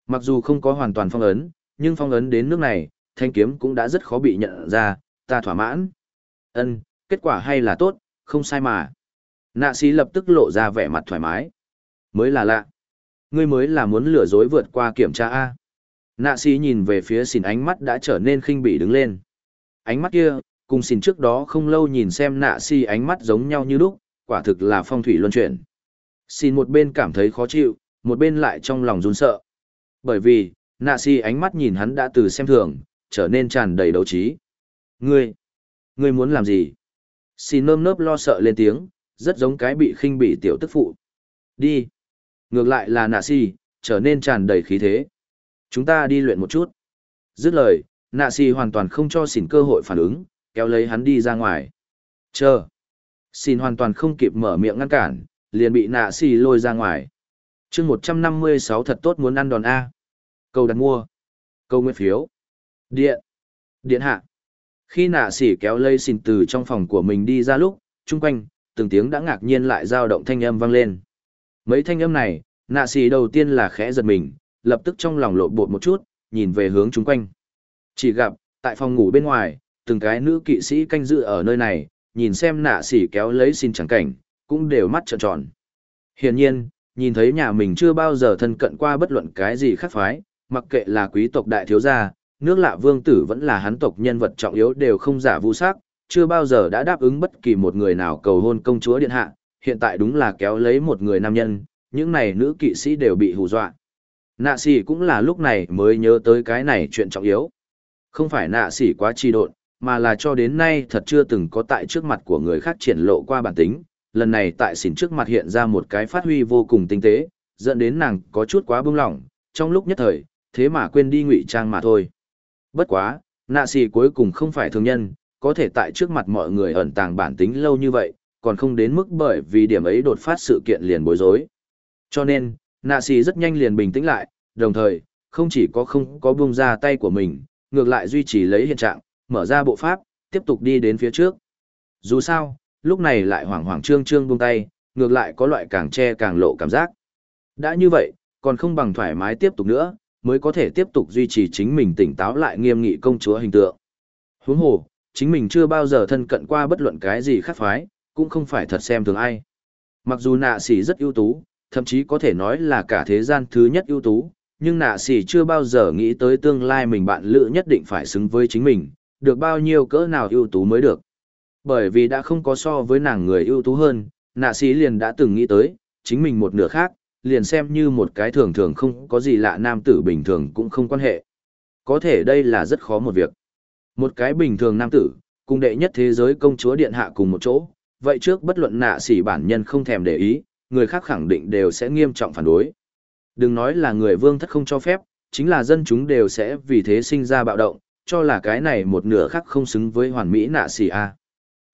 Mặc dù không có hoàn toàn phong ấn, nhưng phong ấn đến nước này, thanh kiếm cũng đã rất khó bị nhận ra, ta thỏa mãn. Ân, kết quả hay là tốt, không sai mà. Nạ sĩ lập tức lộ ra vẻ mặt thoải mái. Mới là lạ. Ngươi mới là muốn lừa dối vượt qua kiểm tra A. Nạ sĩ nhìn về phía xìn ánh mắt đã trở nên khinh bỉ đứng lên. Ánh mắt kia, cùng xìn trước đó không lâu nhìn xem nạ sĩ ánh mắt giống nhau như lúc, quả thực là phong thủy luân chuyển. Xin một bên cảm thấy khó chịu, một bên lại trong lòng run sợ. Bởi vì, nạ sĩ ánh mắt nhìn hắn đã từ xem thường, trở nên tràn đầy đấu trí. Ngươi, ngươi muốn làm gì? Xin nơm nớp lo sợ lên tiếng, rất giống cái bị khinh bị tiểu tức phụ. Đi. Ngược lại là nạ si, trở nên tràn đầy khí thế. Chúng ta đi luyện một chút. Dứt lời, nạ si hoàn toàn không cho xin cơ hội phản ứng, kéo lấy hắn đi ra ngoài. Chờ. Xin hoàn toàn không kịp mở miệng ngăn cản, liền bị nạ si lôi ra ngoài. chương 156 thật tốt muốn ăn đòn A. Câu đặt mua. Câu nguyên phiếu. Điện. Điện hạ. Khi nạ sỉ kéo lây xin từ trong phòng của mình đi ra lúc, chung quanh, từng tiếng đã ngạc nhiên lại dao động thanh âm vang lên. Mấy thanh âm này, nạ sỉ đầu tiên là khẽ giật mình, lập tức trong lòng lộ bột một chút, nhìn về hướng chung quanh. Chỉ gặp, tại phòng ngủ bên ngoài, từng cái nữ kỵ sĩ canh dự ở nơi này, nhìn xem nạ sỉ kéo lấy xin chẳng cảnh, cũng đều mắt trợn tròn. Hiển nhiên, nhìn thấy nhà mình chưa bao giờ thân cận qua bất luận cái gì khác phái, mặc kệ là quý tộc đại thiếu gia, nước lạ vương tử vẫn là hắn tộc nhân vật trọng yếu đều không giả vu sắc, chưa bao giờ đã đáp ứng bất kỳ một người nào cầu hôn công chúa điện hạ, hiện tại đúng là kéo lấy một người nam nhân, những này nữ kỵ sĩ đều bị hù dọa. Nạ sĩ cũng là lúc này mới nhớ tới cái này chuyện trọng yếu. Không phải nạ sĩ quá trì độn, mà là cho đến nay thật chưa từng có tại trước mặt của người khác triển lộ qua bản tính, lần này tại xỉn trước mặt hiện ra một cái phát huy vô cùng tinh tế, dẫn đến nàng có chút quá bưng lỏng, trong lúc nhất thời, thế mà quên đi ngụy trang mà thôi. Bất quá, nạ xì cuối cùng không phải thường nhân, có thể tại trước mặt mọi người ẩn tàng bản tính lâu như vậy, còn không đến mức bởi vì điểm ấy đột phát sự kiện liền bối rối. Cho nên, nạ xì rất nhanh liền bình tĩnh lại, đồng thời, không chỉ có không có buông ra tay của mình, ngược lại duy trì lấy hiện trạng, mở ra bộ pháp, tiếp tục đi đến phía trước. Dù sao, lúc này lại hoảng hoảng trương trương buông tay, ngược lại có loại càng che càng lộ cảm giác. Đã như vậy, còn không bằng thoải mái tiếp tục nữa, mới có thể tiếp tục duy trì chính mình tỉnh táo lại nghiêm nghị công chúa hình tượng. Huống hồ, chính mình chưa bao giờ thân cận qua bất luận cái gì khác phái, cũng không phải thật xem thường ai. Mặc dù nạ sĩ rất ưu tú, thậm chí có thể nói là cả thế gian thứ nhất ưu tú, nhưng nạ sĩ chưa bao giờ nghĩ tới tương lai mình bạn lựa nhất định phải xứng với chính mình, được bao nhiêu cỡ nào ưu tú mới được. Bởi vì đã không có so với nàng người ưu tú hơn, nạ sĩ liền đã từng nghĩ tới, chính mình một nửa khác, liền xem như một cái thường thường không có gì lạ nam tử bình thường cũng không quan hệ. Có thể đây là rất khó một việc. Một cái bình thường nam tử, cùng đệ nhất thế giới công chúa điện hạ cùng một chỗ, vậy trước bất luận nạ sỉ bản nhân không thèm để ý, người khác khẳng định đều sẽ nghiêm trọng phản đối. Đừng nói là người vương thất không cho phép, chính là dân chúng đều sẽ vì thế sinh ra bạo động, cho là cái này một nửa khác không xứng với hoàn mỹ nạ xỉ a.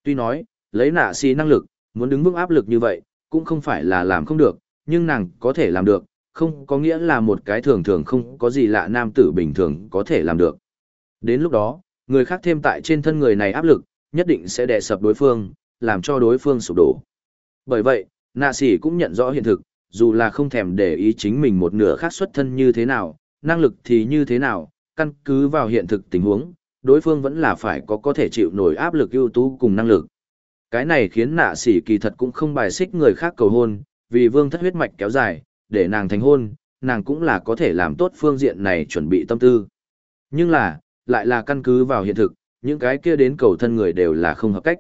Tuy nói, lấy nạ xỉ năng lực, muốn đứng vững áp lực như vậy, cũng không phải là làm không được, nhưng nàng có thể làm được, không có nghĩa là một cái thường thường không có gì lạ nam tử bình thường có thể làm được. Đến lúc đó, người khác thêm tại trên thân người này áp lực, nhất định sẽ đè sập đối phương, làm cho đối phương sụp đổ. Bởi vậy, nạ sỉ cũng nhận rõ hiện thực, dù là không thèm để ý chính mình một nửa khác xuất thân như thế nào, năng lực thì như thế nào, căn cứ vào hiện thực tình huống, đối phương vẫn là phải có có thể chịu nổi áp lực ưu tú cùng năng lực. Cái này khiến nạ sỉ kỳ thật cũng không bài xích người khác cầu hôn, vì vương thất huyết mạch kéo dài, để nàng thành hôn, nàng cũng là có thể làm tốt phương diện này chuẩn bị tâm tư. Nhưng là, lại là căn cứ vào hiện thực, những cái kia đến cầu thân người đều là không hợp cách.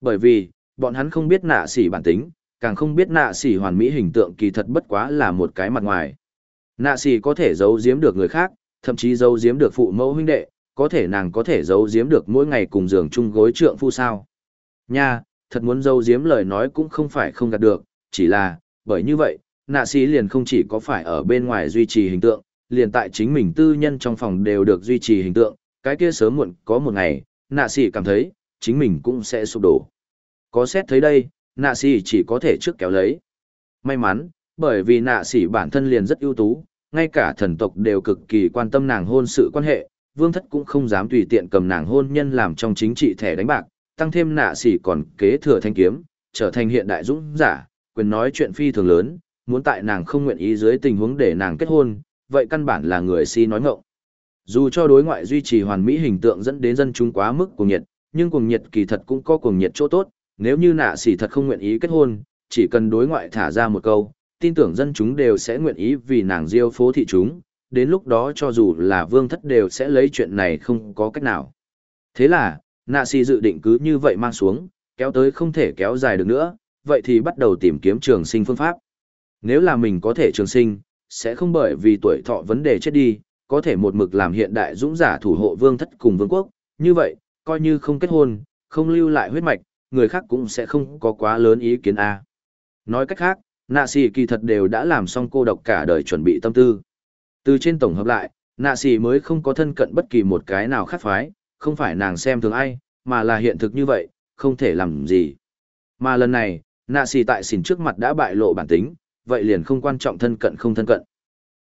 Bởi vì, bọn hắn không biết nạ sỉ bản tính, càng không biết nạ sỉ hoàn mỹ hình tượng kỳ thật bất quá là một cái mặt ngoài. Nạ sỉ có thể giấu giếm được người khác, thậm chí giấu giếm được phụ mẫu huynh đệ, có thể nàng có thể giấu giếm được mỗi ngày cùng giường chung gối trượng phu sao. Nha, thật muốn giấu giếm lời nói cũng không phải không gạt được, chỉ là, bởi như vậy, nạ sĩ liền không chỉ có phải ở bên ngoài duy trì hình tượng, liền tại chính mình tư nhân trong phòng đều được duy trì hình tượng, cái kia sớm muộn có một ngày, nạ sĩ cảm thấy, chính mình cũng sẽ sụp đổ. Có xét thấy đây, nạ sĩ chỉ có thể trước kéo lấy. May mắn, bởi vì nạ sĩ bản thân liền rất ưu tú, ngay cả thần tộc đều cực kỳ quan tâm nàng hôn sự quan hệ, vương thất cũng không dám tùy tiện cầm nàng hôn nhân làm trong chính trị thẻ đánh bạc, tăng thêm nạ sĩ còn kế thừa thanh kiếm, trở thành hiện đại dũng giả, quyền nói chuyện phi thường lớn, muốn tại nàng không nguyện ý dưới tình huống để nàng kết hôn, vậy căn bản là người si nói ngọng. Dù cho đối ngoại duy trì hoàn mỹ hình tượng dẫn đến dân chúng quá mức cuồng nhiệt, nhưng cuồng nhiệt kỳ thật cũng có cuồng nhiệt chỗ tốt, nếu như nạ sĩ thật không nguyện ý kết hôn, chỉ cần đối ngoại thả ra một câu, tin tưởng dân chúng đều sẽ nguyện ý vì nàng diêu phố thị chúng, đến lúc đó cho dù là vương thất đều sẽ lấy chuyện này không có cách nào. Thế là, nạ sĩ dự định cứ như vậy mang xuống, kéo tới không thể kéo dài được nữa, vậy thì bắt đầu tìm kiếm trường sinh phương pháp. Nếu là mình có thể trường sinh, sẽ không bởi vì tuổi thọ vấn đề chết đi, có thể một mực làm hiện đại dũng giả thủ hộ vương thất cùng vương quốc, như vậy, coi như không kết hôn, không lưu lại huyết mạch, người khác cũng sẽ không có quá lớn ý kiến A. Nói cách khác, nạ sĩ kỳ thật đều đã làm xong cô độc cả đời chuẩn bị tâm tư. Từ trên tổng hợp lại, nạ sĩ mới không có thân cận bất kỳ một cái nào khác phái, không phải nàng xem thường ai, mà là hiện thực như vậy, không thể làm gì. Mà lần này, nạ xì tại xỉn trước mặt đã bại lộ bản tính, vậy liền không quan trọng thân cận không thân cận.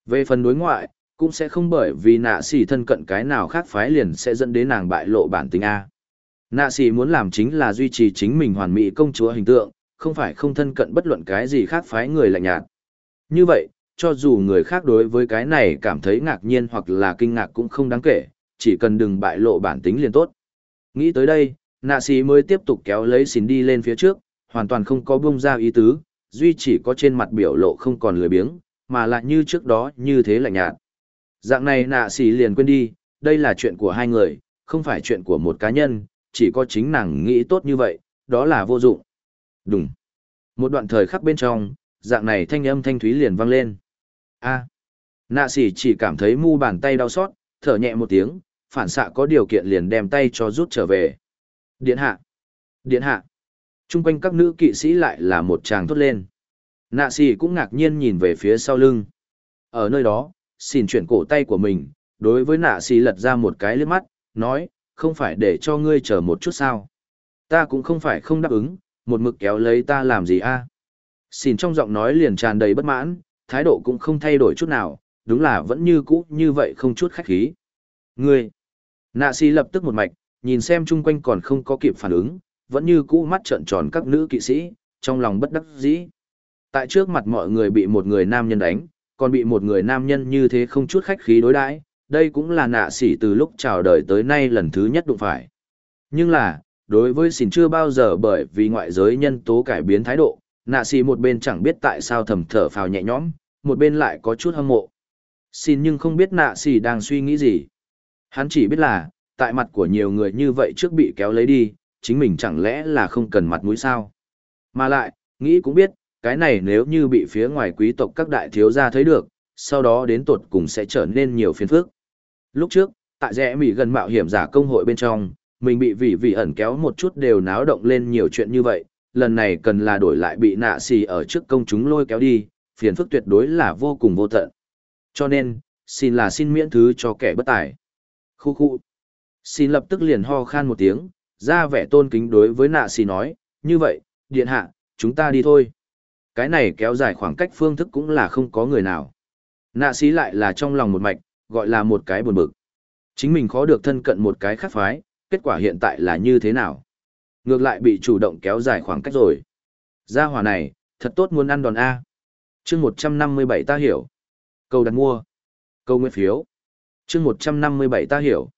Về phần đối ngoại, cũng sẽ không bởi vì nạ xì thân cận cái nào khác phái liền sẽ dẫn đến nàng bại lộ bản tính A. Nạ xì muốn làm chính là duy trì chính mình hoàn mỹ công chúa hình tượng, không phải không thân cận bất luận cái gì khác phái người lạnh nhạt. Như vậy, cho dù người khác đối với cái này cảm thấy ngạc nhiên hoặc là kinh ngạc cũng không đáng kể, chỉ cần đừng bại lộ bản tính liền tốt. Nghĩ tới đây, nạ xì mới tiếp tục kéo lấy xin đi lên phía trước, hoàn toàn không có bung ra ý tứ, duy chỉ có trên mặt biểu lộ không còn lười biếng, mà lại như trước đó như thế lạnh nhạt. Dạng này nạ xỉ liền quên đi, đây là chuyện của hai người, không phải chuyện của một cá nhân, chỉ có chính nàng nghĩ tốt như vậy, đó là vô dụng. Đúng. Một đoạn thời khắc bên trong, dạng này thanh âm thanh thúy liền vang lên. A. Nạ xỉ chỉ cảm thấy mu bàn tay đau xót, thở nhẹ một tiếng, phản xạ có điều kiện liền đem tay cho rút trở về. Điện hạ. Điện hạ. Trung quanh các nữ kỵ sĩ lại là một tràng thốt lên. Nạ xì cũng ngạc nhiên nhìn về phía sau lưng. Ở nơi đó, xin chuyển cổ tay của mình, đối với nạ xì lật ra một cái liếc mắt, nói, không phải để cho ngươi chờ một chút sao. Ta cũng không phải không đáp ứng, một mực kéo lấy ta làm gì a? Xin trong giọng nói liền tràn đầy bất mãn, thái độ cũng không thay đổi chút nào, đúng là vẫn như cũ như vậy không chút khách khí. Ngươi! Nạ xì lập tức một mạch, nhìn xem chung quanh còn không có kịp phản ứng, vẫn như cũ mắt trợn tròn các nữ kỵ sĩ, trong lòng bất đắc dĩ. Tại trước mặt mọi người bị một người nam nhân đánh, còn bị một người nam nhân như thế không chút khách khí đối đãi, đây cũng là nạ sĩ từ lúc chào đời tới nay lần thứ nhất đụng phải. Nhưng là, đối với xin chưa bao giờ bởi vì ngoại giới nhân tố cải biến thái độ, nạ sĩ một bên chẳng biết tại sao thầm thở phào nhẹ nhõm, một bên lại có chút hâm mộ. Xin nhưng không biết nạ sĩ đang suy nghĩ gì. Hắn chỉ biết là, tại mặt của nhiều người như vậy trước bị kéo lấy đi, chính mình chẳng lẽ là không cần mặt mũi sao. Mà lại, nghĩ cũng biết, cái này nếu như bị phía ngoài quý tộc các đại thiếu gia thấy được, sau đó đến tột cùng sẽ trở nên nhiều phiền phức. Lúc trước, tại rẽ mỉ gần mạo hiểm giả công hội bên trong, mình bị vị vị ẩn kéo một chút đều náo động lên nhiều chuyện như vậy, lần này cần là đổi lại bị nạ xì ở trước công chúng lôi kéo đi, phiền phức tuyệt đối là vô cùng vô tận. Cho nên, xin là xin miễn thứ cho kẻ bất tài. Khu khu. Xin lập tức liền ho khan một tiếng, ra vẻ tôn kính đối với nạ xì nói, như vậy, điện hạ, chúng ta đi thôi. Cái này kéo dài khoảng cách phương thức cũng là không có người nào. Nạ xì lại là trong lòng một mạch, gọi là một cái buồn bực. Chính mình khó được thân cận một cái khác phái, kết quả hiện tại là như thế nào? Ngược lại bị chủ động kéo dài khoảng cách rồi. Gia hỏa này, thật tốt muốn ăn đòn A. chương 157 ta hiểu. Câu đặt mua. Câu nguyên phiếu. chương 157 ta hiểu.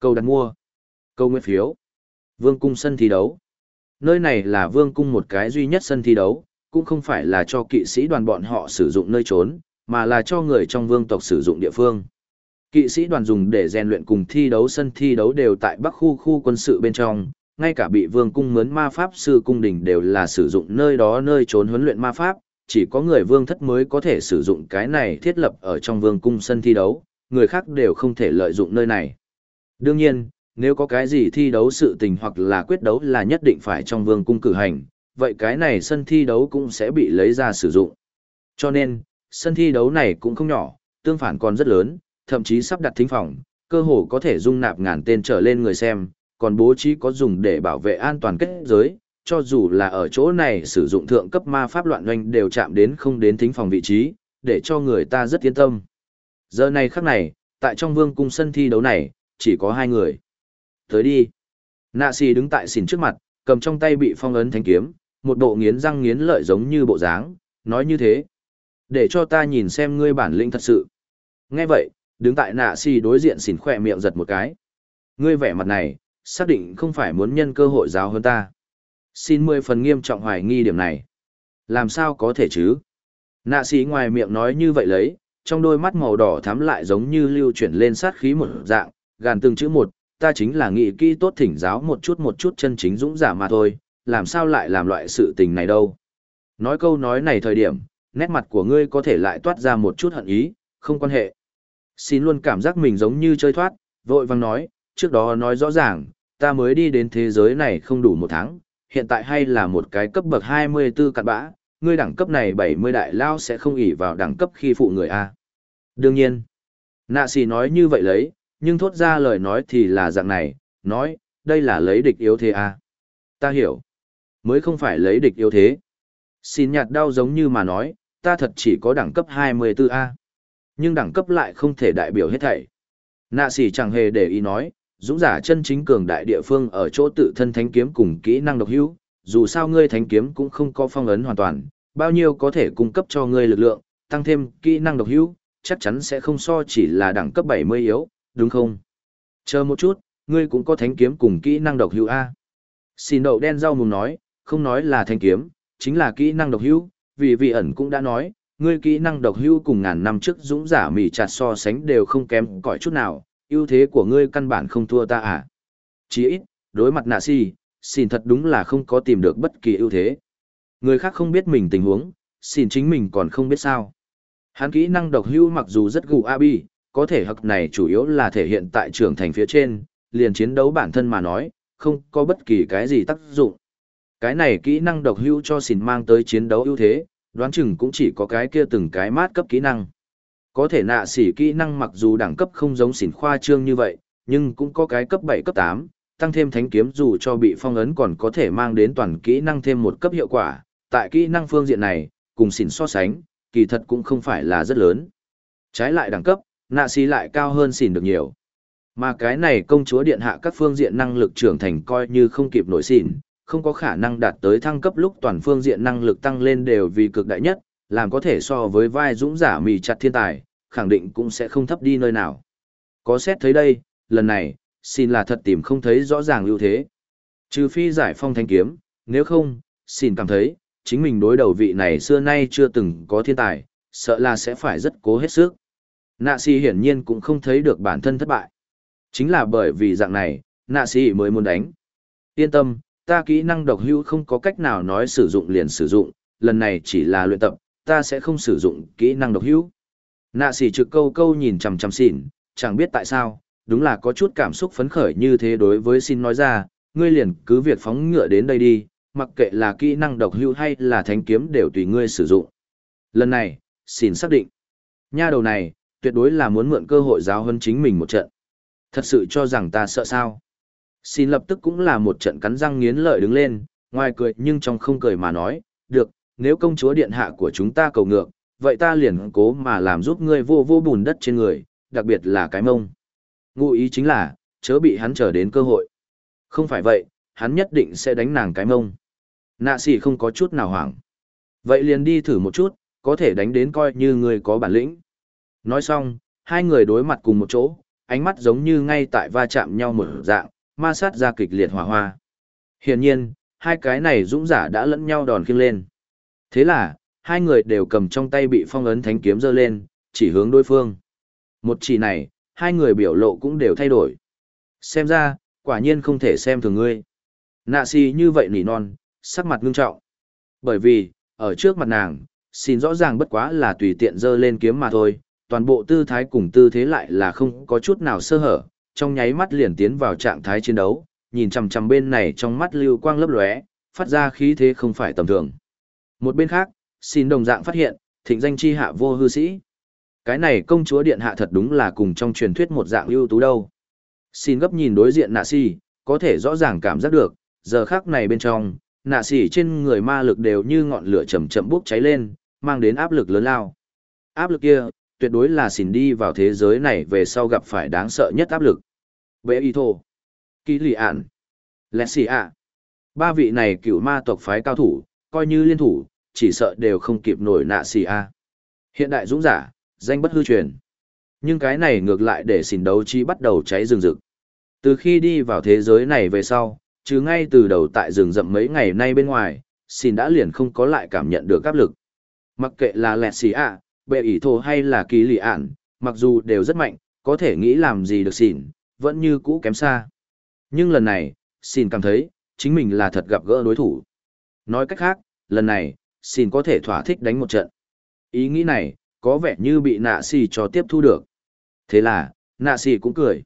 Câu đặt mua. Câu nguyên phiếu. Vương cung sân thi đấu. Nơi này là vương cung một cái duy nhất sân thi đấu, cũng không phải là cho kỵ sĩ đoàn bọn họ sử dụng nơi trốn, mà là cho người trong vương tộc sử dụng địa phương. Kỵ sĩ đoàn dùng để rèn luyện cùng thi đấu sân thi đấu đều tại bắc khu khu quân sự bên trong, ngay cả bị vương cung mướn ma pháp sư cung đình đều là sử dụng nơi đó nơi trốn huấn luyện ma pháp, chỉ có người vương thất mới có thể sử dụng cái này thiết lập ở trong vương cung sân thi đấu, người khác đều không thể lợi dụng nơi này. Đương nhiên, nếu có cái gì thi đấu sự tình hoặc là quyết đấu là nhất định phải trong vương cung cử hành, vậy cái này sân thi đấu cũng sẽ bị lấy ra sử dụng. Cho nên, sân thi đấu này cũng không nhỏ, tương phản còn rất lớn, thậm chí sắp đặt thính phòng, cơ hồ có thể dung nạp ngàn tên trở lên người xem, còn bố trí có dùng để bảo vệ an toàn kết giới, cho dù là ở chỗ này sử dụng thượng cấp ma pháp loạn doanh đều chạm đến không đến thính phòng vị trí, để cho người ta rất yên tâm. Giờ này khắc này, tại trong vương cung sân thi đấu này, chỉ có hai người. Tới đi. Nạ xì đứng tại xỉn trước mặt, cầm trong tay bị phong ấn thanh kiếm, một bộ nghiến răng nghiến lợi giống như bộ dáng, nói như thế. Để cho ta nhìn xem ngươi bản lĩnh thật sự. Nghe vậy, đứng tại nạ xì đối diện xỉn khỏe miệng giật một cái. Ngươi vẻ mặt này, xác định không phải muốn nhân cơ hội giáo hơn ta. Xin mười phần nghiêm trọng hoài nghi điểm này. Làm sao có thể chứ? Nạ sĩ ngoài miệng nói như vậy lấy, trong đôi mắt màu đỏ thắm lại giống như lưu chuyển lên sát khí một dạng, gàn từng chữ một, ta chính là nghị kỹ tốt thỉnh giáo một chút một chút chân chính dũng giả mà thôi, làm sao lại làm loại sự tình này đâu. Nói câu nói này thời điểm, nét mặt của ngươi có thể lại toát ra một chút hận ý, không quan hệ. Xin luôn cảm giác mình giống như chơi thoát, vội vang nói, trước đó nói rõ ràng, ta mới đi đến thế giới này không đủ một tháng, hiện tại hay là một cái cấp bậc 24 cặn bã, ngươi đẳng cấp này 70 đại lao sẽ không ỉ vào đẳng cấp khi phụ người A. Đương nhiên, nạ xì nói như vậy lấy, nhưng thốt ra lời nói thì là dạng này, nói, đây là lấy địch yếu thế à Ta hiểu, mới không phải lấy địch yếu thế. Xin nhạt đau giống như mà nói, ta thật chỉ có đẳng cấp 24A. Nhưng đẳng cấp lại không thể đại biểu hết thảy. Nạ sỉ chẳng hề để ý nói, dũng giả chân chính cường đại địa phương ở chỗ tự thân thánh kiếm cùng kỹ năng độc hữu, dù sao ngươi thánh kiếm cũng không có phong ấn hoàn toàn, bao nhiêu có thể cung cấp cho ngươi lực lượng, tăng thêm kỹ năng độc hữu, chắc chắn sẽ không so chỉ là đẳng cấp 70 yếu, đúng không? Chờ một chút, ngươi cũng có thánh kiếm cùng kỹ năng độc hữu A. Xin đậu đen rau mùng nói, không nói là thánh kiếm, chính là kỹ năng độc hữu, vì vị ẩn cũng đã nói, ngươi kỹ năng độc hữu cùng ngàn năm trước dũng giả mỉ chặt so sánh đều không kém cỏi chút nào, ưu thế của ngươi căn bản không thua ta à. Chỉ ít, đối mặt nạ si, xin thật đúng là không có tìm được bất kỳ ưu thế. Người khác không biết mình tình huống, xin chính mình còn không biết sao. Hắn kỹ năng độc hữu mặc dù rất gù abi, có thể hực này chủ yếu là thể hiện tại trưởng thành phía trên, liền chiến đấu bản thân mà nói, không có bất kỳ cái gì tác dụng. Cái này kỹ năng độc hữu cho xỉn mang tới chiến đấu ưu thế, đoán chừng cũng chỉ có cái kia từng cái mát cấp kỹ năng. Có thể nạ xỉ kỹ năng mặc dù đẳng cấp không giống xỉn khoa trương như vậy, nhưng cũng có cái cấp 7 cấp 8, tăng thêm thánh kiếm dù cho bị phong ấn còn có thể mang đến toàn kỹ năng thêm một cấp hiệu quả. Tại kỹ năng phương diện này, cùng xỉn so sánh, kỳ thật cũng không phải là rất lớn. Trái lại đẳng cấp, nạ xì lại cao hơn xỉn được nhiều. Mà cái này công chúa điện hạ các phương diện năng lực trưởng thành coi như không kịp nổi xỉn, không có khả năng đạt tới thăng cấp lúc toàn phương diện năng lực tăng lên đều vì cực đại nhất, làm có thể so với vai dũng giả mì chặt thiên tài, khẳng định cũng sẽ không thấp đi nơi nào. Có xét thấy đây, lần này, xin là thật tìm không thấy rõ ràng ưu thế. Trừ phi giải phong thanh kiếm, nếu không, xin cảm thấy, chính mình đối đầu vị này xưa nay chưa từng có thiên tài, sợ là sẽ phải rất cố hết sức. Nạ si hiển nhiên cũng không thấy được bản thân thất bại. Chính là bởi vì dạng này, nạ si mới muốn đánh. Yên tâm, ta kỹ năng độc hữu không có cách nào nói sử dụng liền sử dụng, lần này chỉ là luyện tập, ta sẽ không sử dụng kỹ năng độc hữu. Nạ sỉ trực câu câu nhìn chằm chằm xỉn, chẳng biết tại sao, đúng là có chút cảm xúc phấn khởi như thế đối với xin nói ra, ngươi liền cứ việc phóng ngựa đến đây đi, mặc kệ là kỹ năng độc hữu hay là thánh kiếm đều tùy ngươi sử dụng. Lần này, xin xác định. Nha đầu này, tuyệt đối là muốn mượn cơ hội giáo hơn chính mình một trận. Thật sự cho rằng ta sợ sao. Xin lập tức cũng là một trận cắn răng nghiến lợi đứng lên, ngoài cười nhưng trong không cười mà nói, được, nếu công chúa điện hạ của chúng ta cầu ngược, vậy ta liền cố mà làm giúp ngươi vô vô bùn đất trên người, đặc biệt là cái mông. Ngụ ý chính là, chớ bị hắn chờ đến cơ hội. Không phải vậy, hắn nhất định sẽ đánh nàng cái mông. Nạ sĩ không có chút nào hoảng. Vậy liền đi thử một chút, có thể đánh đến coi như ngươi có bản lĩnh. Nói xong, hai người đối mặt cùng một chỗ, ánh mắt giống như ngay tại va chạm nhau một dạng, ma sát ra kịch liệt hỏa hoa. Hiển nhiên, hai cái này dũng giả đã lẫn nhau đòn khiêng lên. Thế là, hai người đều cầm trong tay bị phong ấn thánh kiếm giơ lên, chỉ hướng đối phương. Một chỉ này, hai người biểu lộ cũng đều thay đổi. Xem ra, quả nhiên không thể xem thường ngươi. Nạ si như vậy nỉ non, sắc mặt ngưng trọng. Bởi vì, ở trước mặt nàng, xin rõ ràng bất quá là tùy tiện giơ lên kiếm mà thôi, toàn bộ tư thái cùng tư thế lại là không có chút nào sơ hở, trong nháy mắt liền tiến vào trạng thái chiến đấu, nhìn chằm chằm bên này trong mắt lưu quang lấp lóe, phát ra khí thế không phải tầm thường. Một bên khác, xin đồng dạng phát hiện, thịnh danh chi hạ vô hư sĩ. Cái này công chúa điện hạ thật đúng là cùng trong truyền thuyết một dạng ưu tú đâu. Xin gấp nhìn đối diện nạ si, có thể rõ ràng cảm giác được, giờ khắc này bên trong, nạ si trên người ma lực đều như ngọn lửa chậm chậm bốc cháy lên, mang đến áp lực lớn lao. Áp lực kia, tuyệt đối là xỉn đi vào thế giới này về sau gặp phải đáng sợ nhất áp lực. Bệ y thô, kỳ lì ạn, lẹ xì ạ. Ba vị này cựu ma tộc phái cao thủ, coi như liên thủ, chỉ sợ đều không kịp nổi nạ xì ạ. Hiện đại dũng giả, danh bất hư truyền. Nhưng cái này ngược lại để xỉn đấu trí bắt đầu cháy rừng rực. Từ khi đi vào thế giới này về sau, chứ ngay từ đầu tại rừng rậm mấy ngày nay bên ngoài, xỉn đã liền không có lại cảm nhận được áp lực. Mặc kệ là lẹt xì ạ, bệ ỷ thổ hay là kỳ lì ản, mặc dù đều rất mạnh, có thể nghĩ làm gì được xỉn, vẫn như cũ kém xa. Nhưng lần này, xỉn cảm thấy, chính mình là thật gặp gỡ đối thủ. Nói cách khác, lần này, xỉn có thể thỏa thích đánh một trận. Ý nghĩ này, có vẻ như bị nạ xì cho tiếp thu được. Thế là, nạ xì cũng cười.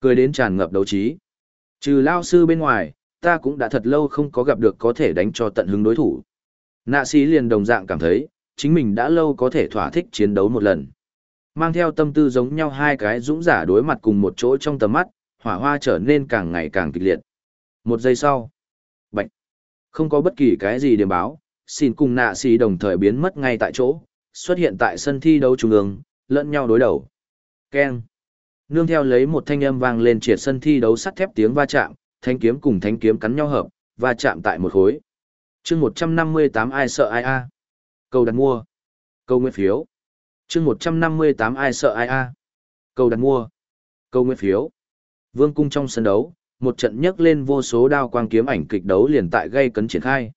Cười đến tràn ngập đấu trí. Trừ lao sư bên ngoài, ta cũng đã thật lâu không có gặp được có thể đánh cho tận hứng đối thủ. Nạ xì liền đồng dạng cảm thấy, chính mình đã lâu có thể thỏa thích chiến đấu một lần. Mang theo tâm tư giống nhau hai cái dũng giả đối mặt cùng một chỗ trong tầm mắt, hỏa hoa trở nên càng ngày càng kịch liệt. Một giây sau, bệnh, không có bất kỳ cái gì điểm báo, xin cùng nạ xì đồng thời biến mất ngay tại chỗ, xuất hiện tại sân thi đấu trung ương, lẫn nhau đối đầu. Keng. Nương theo lấy một thanh âm vang lên triệt sân thi đấu sắt thép tiếng va chạm, thanh kiếm cùng thanh kiếm cắn nhau hợp, va chạm tại một khối. Chương 158 ai sợ ai a. Câu đặt mua. Câu nguyên phiếu. Chương 158 ai sợ ai a. Câu đặt mua. Câu nguyên phiếu. Vương cung trong sân đấu, một trận nhấc lên vô số đao quang kiếm ảnh kịch đấu liền tại gây cấn triển khai.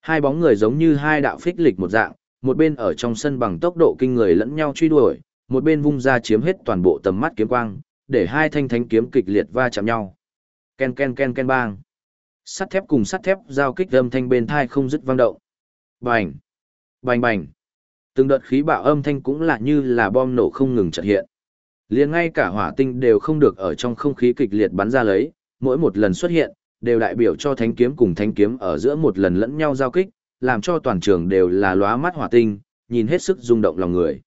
Hai bóng người giống như hai đạo phích lịch một dạng, một bên ở trong sân bằng tốc độ kinh người lẫn nhau truy đuổi, một bên vung ra chiếm hết toàn bộ tầm mắt kiếm quang, để hai thanh thánh kiếm kịch liệt va chạm nhau. Ken ken ken ken bang. Sắt thép cùng sắt thép giao kích âm thanh bên thai không dứt vang động. Bành, bành bành. Từng đợt khí bạo âm thanh cũng là như là bom nổ không ngừng chợt hiện. Liền ngay cả hỏa tinh đều không được ở trong không khí kịch liệt bắn ra lấy, mỗi một lần xuất hiện, đều đại biểu cho thánh kiếm cùng thánh kiếm ở giữa một lần lẫn nhau giao kích, làm cho toàn trường đều là lóa mắt hỏa tinh, nhìn hết sức rung động lòng người.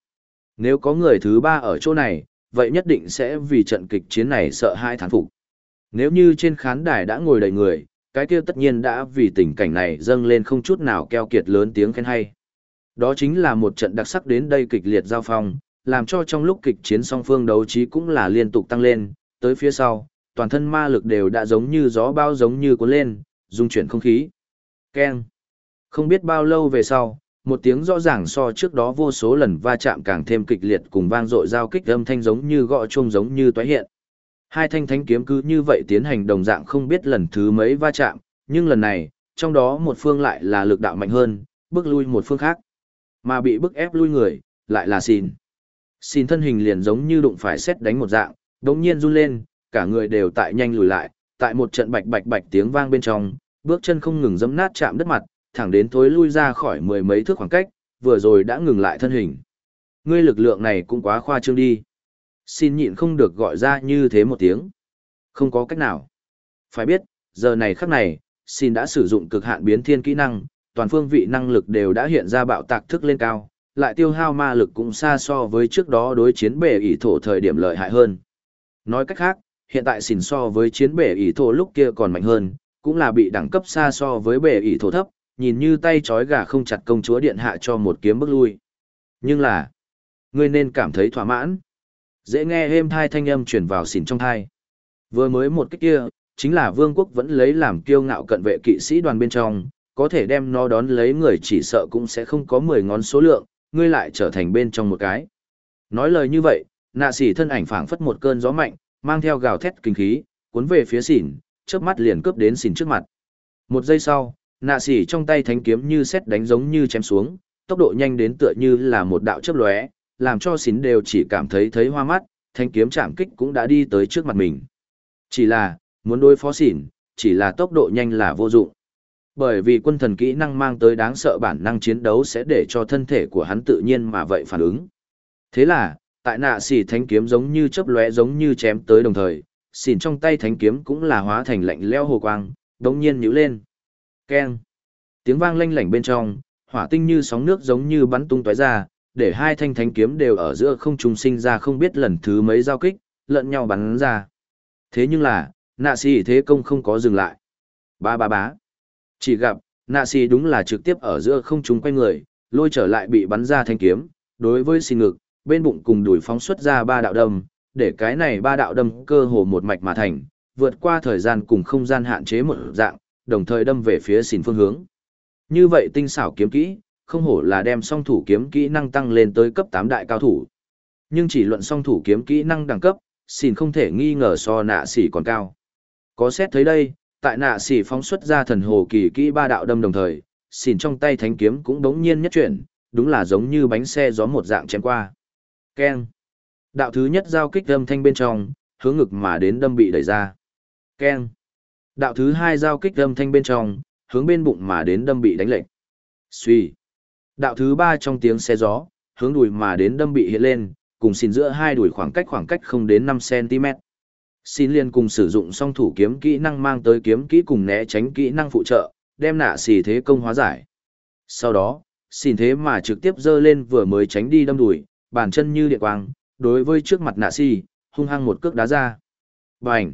Nếu có người thứ ba ở chỗ này, vậy nhất định sẽ vì trận kịch chiến này sợ hai thán phục. Nếu như trên khán đài đã ngồi đầy người, cái kia tất nhiên đã vì tình cảnh này dâng lên không chút nào keo kiệt lớn tiếng khen hay. Đó chính là một trận đặc sắc đến đây kịch liệt giao phong, làm cho trong lúc kịch chiến song phương đấu trí cũng là liên tục tăng lên, tới phía sau, toàn thân ma lực đều đã giống như gió bao giống như cuốn lên, dung chuyển không khí. Keng. Không biết bao lâu về sau, một tiếng rõ ràng so trước đó vô số lần va chạm càng thêm kịch liệt cùng vang dội giao kích âm thanh giống như gõ chuông giống như toái hiện. Hai thanh thánh kiếm cứ như vậy tiến hành đồng dạng không biết lần thứ mấy va chạm, nhưng lần này, trong đó một phương lại là lực đạo mạnh hơn, bước lui một phương khác. Mà bị bức ép lui người, lại là xin. Xin thân hình liền giống như đụng phải xét đánh một dạng, đống nhiên run lên, cả người đều tại nhanh lùi lại, tại một trận bạch bạch bạch tiếng vang bên trong, bước chân không ngừng giẫm nát chạm đất mặt, thẳng đến thối lui ra khỏi mười mấy thước khoảng cách, vừa rồi đã ngừng lại thân hình. Ngươi lực lượng này cũng quá khoa trương đi. Xin nhịn không được gọi ra như thế một tiếng. Không có cách nào. Phải biết, giờ này khắc này, xin đã sử dụng cực hạn biến thiên kỹ năng, toàn phương vị năng lực đều đã hiện ra bạo tạc thức lên cao, lại tiêu hao ma lực cũng xa so với trước đó đối chiến bể ỷ thổ thời điểm lợi hại hơn. Nói cách khác, hiện tại xỉn so với chiến bể ỷ thổ lúc kia còn mạnh hơn, cũng là bị đẳng cấp xa so với bể ỷ thổ thấp, nhìn như tay trói gà không chặt công chúa điện hạ cho một kiếm bước lui. Nhưng là, ngươi nên cảm thấy thỏa mãn. Dễ nghe êm thai thanh âm truyền vào xỉn trong thai. Vừa mới một cách kia, chính là vương quốc vẫn lấy làm kiêu ngạo cận vệ kỵ sĩ đoàn bên trong, có thể đem nó đón lấy người chỉ sợ cũng sẽ không có 10 ngón số lượng, ngươi lại trở thành bên trong một cái. Nói lời như vậy, nạ xỉ thân ảnh phảng phất một cơn gió mạnh, mang theo gào thét kinh khí, cuốn về phía xỉn, trước mắt liền cướp đến xỉn trước mặt. Một giây sau, nạ xỉ trong tay thánh kiếm như xét đánh giống như chém xuống, tốc độ nhanh đến tựa như là một đạo chớp lóe, làm cho xỉn đều chỉ cảm thấy thấy hoa mắt, thanh kiếm chạm kích cũng đã đi tới trước mặt mình. Chỉ là, muốn đối phó xỉn, chỉ là tốc độ nhanh là vô dụng. Bởi vì quân thần kỹ năng mang tới đáng sợ bản năng chiến đấu sẽ để cho thân thể của hắn tự nhiên mà vậy phản ứng. Thế là, tại nạ xỉ thánh kiếm giống như chớp lóe giống như chém tới đồng thời, xỉn trong tay thánh kiếm cũng là hóa thành lạnh leo hồ quang, đống nhiên nhíu lên. Keng. Tiếng vang lanh lảnh bên trong, hỏa tinh như sóng nước giống như bắn tung tóe ra, để hai thanh thánh kiếm đều ở giữa không trung sinh ra không biết lần thứ mấy giao kích, lẫn nhau bắn ra. Thế nhưng là, nạ xỉ thế công không có dừng lại. Ba ba bá. Chỉ gặp, nạ xì đúng là trực tiếp ở giữa không trung quay người, lôi trở lại bị bắn ra thanh kiếm, đối với xì ngực, bên bụng cùng đùi phóng xuất ra ba đạo đâm, để cái này ba đạo đâm cơ hồ một mạch mà thành, vượt qua thời gian cùng không gian hạn chế một dạng, đồng thời đâm về phía xìn phương hướng. Như vậy tinh xảo kiếm kỹ, không hổ là đem song thủ kiếm kỹ năng tăng lên tới cấp 8 đại cao thủ. Nhưng chỉ luận song thủ kiếm kỹ năng đẳng cấp, xìn không thể nghi ngờ so nạ xỉ còn cao. Có xét thấy đây, tại nạ xỉ phóng xuất ra thần hồ kỳ kỹ ba đạo đâm đồng thời, xin trong tay thánh kiếm cũng đống nhiên nhất chuyển, đúng là giống như bánh xe gió một dạng chém qua. Keng. Đạo thứ nhất giao kích âm thanh bên trong, hướng ngực mà đến đâm bị đẩy ra. Keng. Đạo thứ hai giao kích âm thanh bên trong, hướng bên bụng mà đến đâm bị đánh lệch. Suy. Đạo thứ ba trong tiếng xe gió, hướng đùi mà đến đâm bị hiện lên, cùng xin giữa hai đùi khoảng cách khoảng cách không đến năm cm Xin liên cùng sử dụng song thủ kiếm kỹ năng mang tới kiếm kỹ cùng né tránh kỹ năng phụ trợ, đem nạ xì thế công hóa giải. Sau đó, xin thế mà trực tiếp dơ lên vừa mới tránh đi đâm đùi, bàn chân như điện quang, đối với trước mặt nạ xì, hung hăng một cước đá ra. Bành!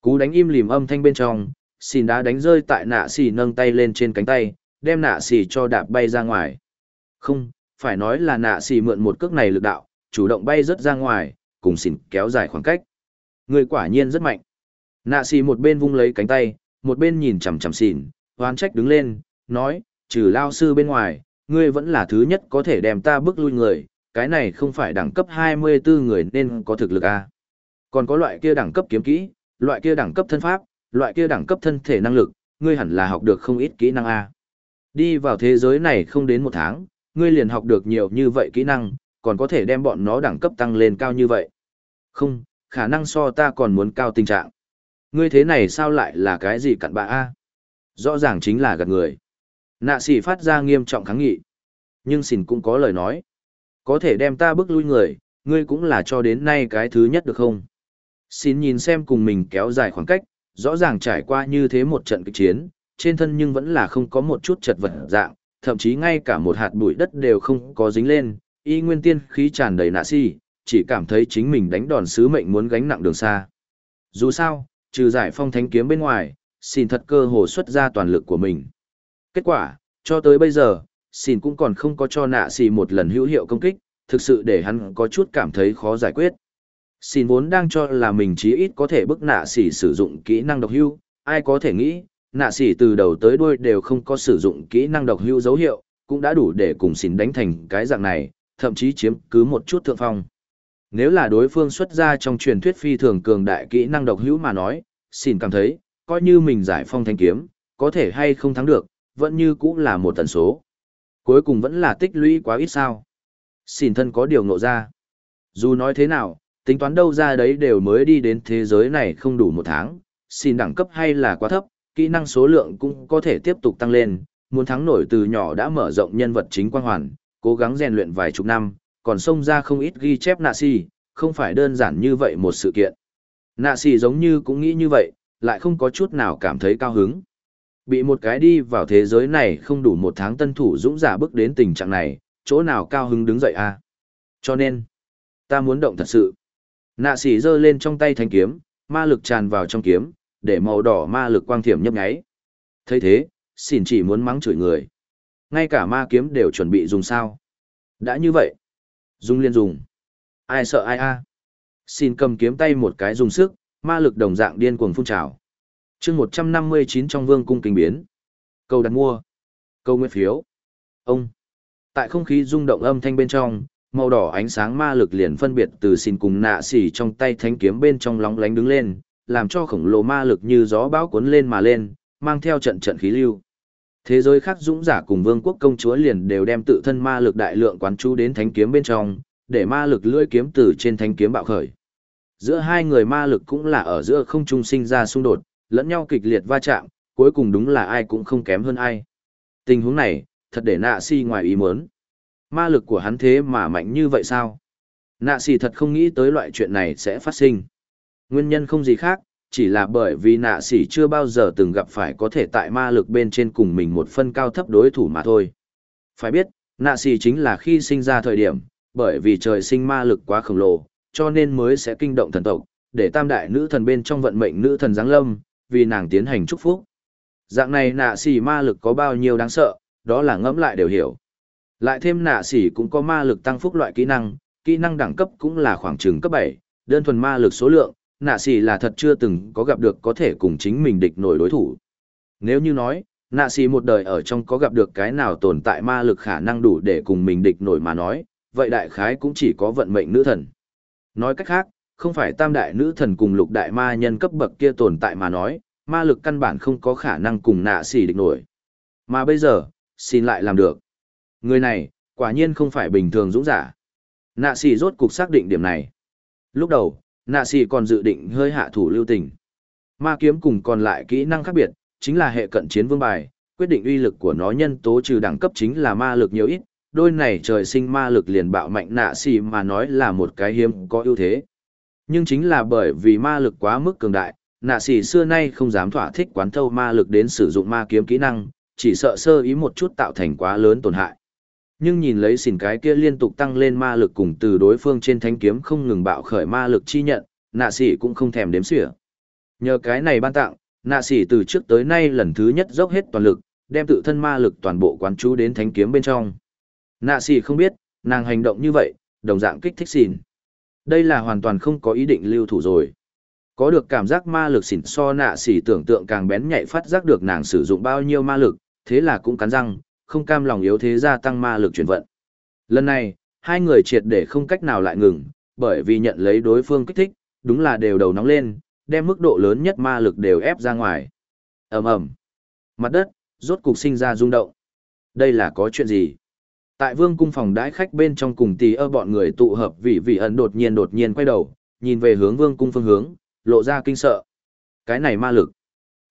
Cú đánh im lìm âm thanh bên trong, xin đá đánh rơi tại nạ xì nâng tay lên trên cánh tay, đem nạ xì cho đạp bay ra ngoài. Không, phải nói là nạ xì mượn một cước này lực đạo, chủ động bay rất ra ngoài, cùng xỉn kéo dài khoảng cách. Người quả nhiên rất mạnh. Nạ xì một bên vung lấy cánh tay, một bên nhìn chằm chằm xỉn, hoán trách đứng lên, nói, trừ lao sư bên ngoài, ngươi vẫn là thứ nhất có thể đem ta bước lui người, cái này không phải đẳng cấp 24 người nên có thực lực à. Còn có loại kia đẳng cấp kiếm kỹ, loại kia đẳng cấp thân pháp, loại kia đẳng cấp thân thể năng lực, ngươi hẳn là học được không ít kỹ năng a. Đi vào thế giới này không đến một tháng, ngươi liền học được nhiều như vậy kỹ năng, còn có thể đem bọn nó đẳng cấp tăng lên cao như vậy. Không, khả năng so ta còn muốn cao tình trạng. Ngươi thế này sao lại là cái gì cặn bạ a? Rõ ràng chính là gạt người. Nạ sĩ phát ra nghiêm trọng kháng nghị. Nhưng xỉn cũng có lời nói. Có thể đem ta bước lui người, ngươi cũng là cho đến nay cái thứ nhất được không? Xin nhìn xem cùng mình kéo dài khoảng cách, rõ ràng trải qua như thế một trận kịch chiến, trên thân nhưng vẫn là không có một chút chật vật dạng, thậm chí ngay cả một hạt bụi đất đều không có dính lên, y nguyên tiên khí tràn đầy nạ si, chỉ cảm thấy chính mình đánh đòn sứ mệnh muốn gánh nặng đường xa. Dù sao, trừ giải phong thánh kiếm bên ngoài, xin thật cơ hồ xuất ra toàn lực của mình. Kết quả, cho tới bây giờ, xin cũng còn không có cho nạ xì một lần hữu hiệu công kích, thực sự để hắn có chút cảm thấy khó giải quyết. Xin vốn đang cho là mình chí ít có thể bức nạ xì sử dụng kỹ năng độc hưu, ai có thể nghĩ, nạ xì từ đầu tới đuôi đều không có sử dụng kỹ năng độc hưu dấu hiệu, cũng đã đủ để cùng xin đánh thành cái dạng này, thậm chí chiếm cứ một chút thượng phong. Nếu là đối phương xuất ra trong truyền thuyết phi thường cường đại kỹ năng độc hữu mà nói, xin cảm thấy, coi như mình giải phong thanh kiếm, có thể hay không thắng được, vẫn như cũng là một tần số. Cuối cùng vẫn là tích lũy quá ít sao. Xin thân có điều ngộ ra. Dù nói thế nào, tính toán đâu ra đấy đều mới đi đến thế giới này không đủ một tháng, xin đẳng cấp hay là quá thấp, kỹ năng số lượng cũng có thể tiếp tục tăng lên, muốn thắng nổi từ nhỏ đã mở rộng nhân vật chính quan hoàn, cố gắng rèn luyện vài chục năm, còn xông ra không ít ghi chép nạ si, không phải đơn giản như vậy một sự kiện. Nạ si giống như cũng nghĩ như vậy, lại không có chút nào cảm thấy cao hứng. Bị một cái đi vào thế giới này không đủ một tháng tân thủ dũng giả bước đến tình trạng này, chỗ nào cao hứng đứng dậy à? Cho nên, ta muốn động thật sự. Nạ xì giơ lên trong tay thanh kiếm, ma lực tràn vào trong kiếm, để màu đỏ ma lực quang thiểm nhấp nháy. thấy thế, xỉn chỉ muốn mắng chửi người. Ngay cả ma kiếm đều chuẩn bị dùng sao. Đã như vậy. Dung liên dùng. Ai sợ ai a Xin cầm kiếm tay một cái dùng sức, ma lực đồng dạng điên cuồng phun trào. chương 159 trong vương cung kinh biến. Câu đặt mua. Câu nguyện phiếu. Ông. Tại không khí rung động âm thanh bên trong, màu đỏ ánh sáng ma lực liền phân biệt từ xin cùng nạ xỉ trong tay thánh kiếm bên trong lóng lánh đứng lên, làm cho khổng lồ ma lực như gió bão cuốn lên mà lên, mang theo trận trận khí lưu. Thế giới khác dũng giả cùng vương quốc công chúa liền đều đem tự thân ma lực đại lượng quán chú đến thánh kiếm bên trong, để ma lực lưỡi kiếm từ trên thánh kiếm bạo khởi. Giữa hai người ma lực cũng là ở giữa không trung sinh ra xung đột, lẫn nhau kịch liệt va chạm, cuối cùng đúng là ai cũng không kém hơn ai. Tình huống này, thật để nạ si ngoài ý muốn. Ma lực của hắn thế mà mạnh như vậy sao? Nạ si thật không nghĩ tới loại chuyện này sẽ phát sinh. Nguyên nhân không gì khác, chỉ là bởi vì nạ sĩ chưa bao giờ từng gặp phải có thể tại ma lực bên trên cùng mình một phân cao thấp đối thủ mà thôi. Phải biết, nạ sĩ chính là khi sinh ra thời điểm, bởi vì trời sinh ma lực quá khổng lồ, cho nên mới sẽ kinh động thần tộc, để tam đại nữ thần bên trong vận mệnh nữ thần giáng lâm, vì nàng tiến hành chúc phúc. Dạng này nạ sĩ ma lực có bao nhiêu đáng sợ, đó là ngẫm lại đều hiểu. Lại thêm nạ sĩ cũng có ma lực tăng phúc loại kỹ năng, kỹ năng đẳng cấp cũng là khoảng chừng cấp 7, đơn thuần ma lực số lượng, nạ xì là thật chưa từng có gặp được có thể cùng chính mình địch nổi đối thủ. Nếu như nói, Nạ xì một đời ở trong có gặp được cái nào tồn tại ma lực khả năng đủ để cùng mình địch nổi mà nói, vậy đại khái cũng chỉ có vận mệnh nữ thần. Nói cách khác, không phải tam đại nữ thần cùng lục đại ma nhân cấp bậc kia tồn tại mà nói, ma lực căn bản không có khả năng cùng nạ xì địch nổi. Mà bây giờ, xin lại làm được. Người này, quả nhiên không phải bình thường dũng giả. Nạ xì rốt cục xác định điểm này. Lúc đầu, nạ xì còn dự định hơi hạ thủ lưu tình. Ma kiếm cùng còn lại kỹ năng khác biệt, chính là hệ cận chiến vương bài, quyết định uy lực của nó nhân tố trừ đẳng cấp chính là ma lực nhiều ít, đôi này trời sinh ma lực liền bạo mạnh nạ xì mà nói là một cái hiếm có ưu thế. Nhưng chính là bởi vì ma lực quá mức cường đại, nạ xì xưa nay không dám thỏa thích quán thâu ma lực đến sử dụng ma kiếm kỹ năng, chỉ sợ sơ ý một chút tạo thành quá lớn tổn hại. Nhưng nhìn lấy xỉn cái kia liên tục tăng lên ma lực cùng từ đối phương trên thanh kiếm không ngừng bạo khởi ma lực chi nhận, nạ xỉ cũng không thèm đếm xỉa. Nhờ cái này ban tặng, nạ xỉ từ trước tới nay lần thứ nhất dốc hết toàn lực, đem tự thân ma lực toàn bộ quán chú đến thánh kiếm bên trong. Nạ xỉ không biết, nàng hành động như vậy, đồng dạng kích thích xỉn. Đây là hoàn toàn không có ý định lưu thủ rồi. Có được cảm giác ma lực xỉn so nạ xỉ tưởng tượng càng bén nhạy phát giác được nàng sử dụng bao nhiêu ma lực, thế là cũng cắn răng, không cam lòng yếu thế gia tăng ma lực chuyển vận. Lần này, hai người triệt để không cách nào lại ngừng, bởi vì nhận lấy đối phương kích thích, đúng là đều đầu nóng lên, đem mức độ lớn nhất ma lực đều ép ra ngoài. ầm ầm, Mặt đất, rốt cục sinh ra rung động. Đây là có chuyện gì? Tại vương cung phòng đãi khách bên trong cùng tỷ ơ bọn người tụ hợp vì vị ẩn đột nhiên đột nhiên quay đầu, nhìn về hướng vương cung phương hướng, lộ ra kinh sợ. Cái này ma lực.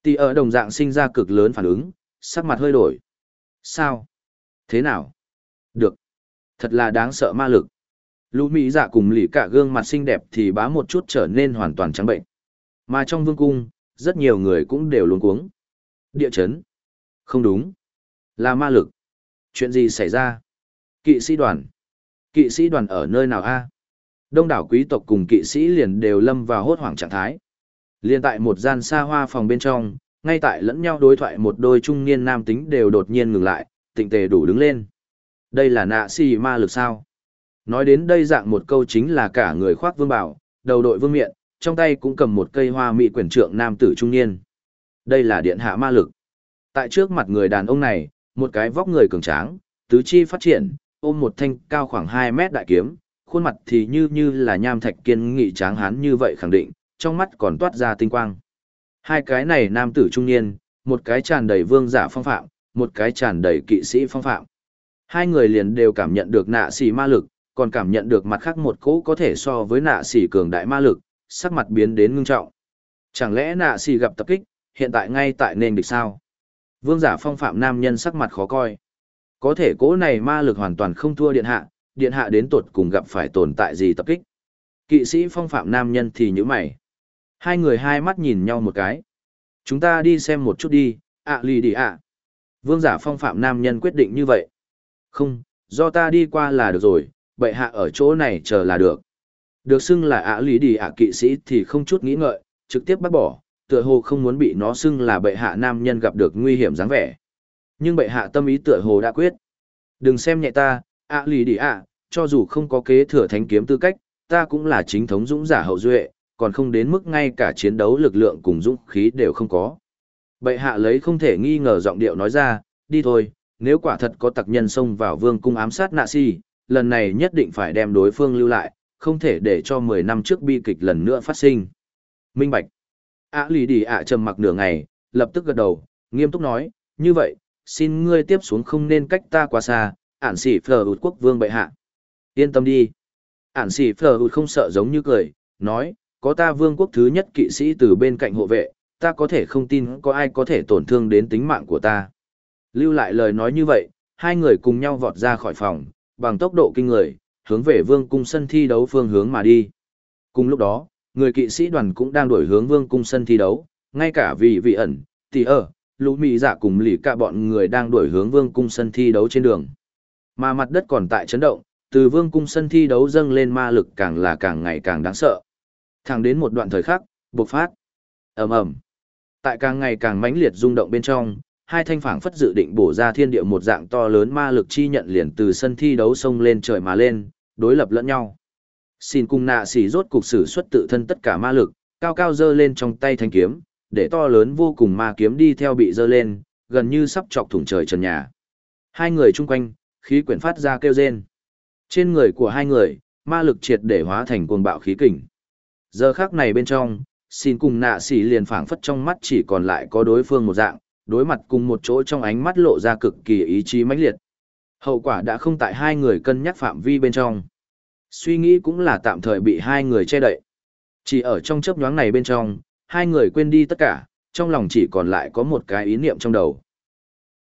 Tỷ ơ đồng dạng sinh ra cực lớn phản ứng, sắc mặt hơi đổi. Sao? Thế nào? Được. Thật là đáng sợ ma lực. Lũ Mỹ dạ cùng lì cả gương mặt xinh đẹp thì bá một chút trở nên hoàn toàn trắng bệnh. Mà trong vương cung, rất nhiều người cũng đều luống cuống. Địa chấn. Không đúng. Là ma lực. Chuyện gì xảy ra? Kỵ sĩ đoàn. Kỵ sĩ đoàn ở nơi nào a? Đông đảo quý tộc cùng kỵ sĩ liền đều lâm vào hốt hoảng trạng thái. Liên tại một gian xa hoa phòng bên trong, ngay tại lẫn nhau đối thoại một đôi trung niên nam tính đều đột nhiên ngừng lại, tịnh tề đủ đứng lên. Đây là nạ si ma lực sao? Nói đến đây dạng một câu chính là cả người khoác vương bảo, đầu đội vương miện, trong tay cũng cầm một cây hoa mỹ quyển trượng nam tử trung niên. Đây là điện hạ ma lực. Tại trước mặt người đàn ông này, một cái vóc người cường tráng, tứ chi phát triển, ôm một thanh cao khoảng 2 mét đại kiếm, khuôn mặt thì như như là nham thạch kiên nghị tráng hán như vậy khẳng định, trong mắt còn toát ra tinh quang. Hai cái này nam tử trung niên, một cái tràn đầy vương giả phong phạm, một cái tràn đầy kỵ sĩ phong phạm. Hai người liền đều cảm nhận được nạ xỉ ma lực, còn cảm nhận được mặt khác một cỗ có thể so với nạ xỉ cường đại ma lực, sắc mặt biến đến ngưng trọng. Chẳng lẽ nạ xỉ gặp tập kích, hiện tại ngay tại nền địch sao? Vương giả phong phạm nam nhân sắc mặt khó coi. Có thể cỗ này ma lực hoàn toàn không thua điện hạ, điện hạ đến tột cùng gặp phải tồn tại gì tập kích. Kỵ sĩ phong phạm nam nhân thì như mày. Hai người hai mắt nhìn nhau một cái. Chúng ta đi xem một chút đi, ạ lì đi ạ. Vương giả phong phạm nam nhân quyết định như vậy. Không, do ta đi qua là được rồi, bệ hạ ở chỗ này chờ là được. Được xưng là ạ lì đi ạ kỵ sĩ thì không chút nghĩ ngợi, trực tiếp bắt bỏ, tựa hồ không muốn bị nó xưng là bệ hạ nam nhân gặp được nguy hiểm dáng vẻ. Nhưng bệ hạ tâm ý tựa hồ đã quyết. Đừng xem nhẹ ta, ạ lì đi ạ, cho dù không có kế thừa thánh kiếm tư cách, ta cũng là chính thống dũng giả hậu duệ, còn không đến mức ngay cả chiến đấu lực lượng cùng dũng khí đều không có. Bệ hạ lấy không thể nghi ngờ giọng điệu nói ra, đi thôi, nếu quả thật có tặc nhân xông vào vương cung ám sát nạ si, lần này nhất định phải đem đối phương lưu lại, không thể để cho 10 năm trước bi kịch lần nữa phát sinh. Minh Bạch. Ả lì đi ạ trầm mặc nửa ngày, lập tức gật đầu, nghiêm túc nói, như vậy, xin ngươi tiếp xuống không nên cách ta quá xa, ản sĩ phờ ụt quốc vương bệ hạ. Yên tâm đi. Ản sĩ phờ ụt không sợ giống như cười, nói, có ta vương quốc thứ nhất kỵ sĩ từ bên cạnh hộ vệ, ta có thể không tin có ai có thể tổn thương đến tính mạng của ta. Lưu lại lời nói như vậy, hai người cùng nhau vọt ra khỏi phòng, bằng tốc độ kinh người, hướng về vương cung sân thi đấu phương hướng mà đi. Cùng lúc đó, người kỵ sĩ đoàn cũng đang đổi hướng vương cung sân thi đấu, ngay cả vì vị ẩn, tỷ ở, lũ mị giả dạ cùng lì cả bọn người đang đổi hướng vương cung sân thi đấu trên đường. Mà mặt đất còn tại chấn động, từ vương cung sân thi đấu dâng lên ma lực càng là càng ngày càng đáng sợ. Thẳng đến một đoạn thời khắc, bộc phát. ầm ầm Tại càng ngày càng mãnh liệt rung động bên trong, hai thanh phảng phất dự định bổ ra thiên địa một dạng to lớn ma lực chi nhận liền từ sân thi đấu sông lên trời mà lên, đối lập lẫn nhau. Xin cung nạ xỉ rốt cục sử xuất tự thân tất cả ma lực, cao cao dơ lên trong tay thanh kiếm, để to lớn vô cùng ma kiếm đi theo bị dơ lên, gần như sắp chọc thủng trời trần nhà. Hai người chung quanh, khí quyển phát ra kêu rên. Trên người của hai người, ma lực triệt để hóa thành cuồng bạo khí kình. Giờ khắc này bên trong, xin cùng nạ xỉ liền phảng phất trong mắt chỉ còn lại có đối phương một dạng, đối mặt cùng một chỗ trong ánh mắt lộ ra cực kỳ ý chí mãnh liệt. Hậu quả đã không tại hai người cân nhắc phạm vi bên trong. Suy nghĩ cũng là tạm thời bị hai người che đậy. Chỉ ở trong chớp nhoáng này bên trong, hai người quên đi tất cả, trong lòng chỉ còn lại có một cái ý niệm trong đầu.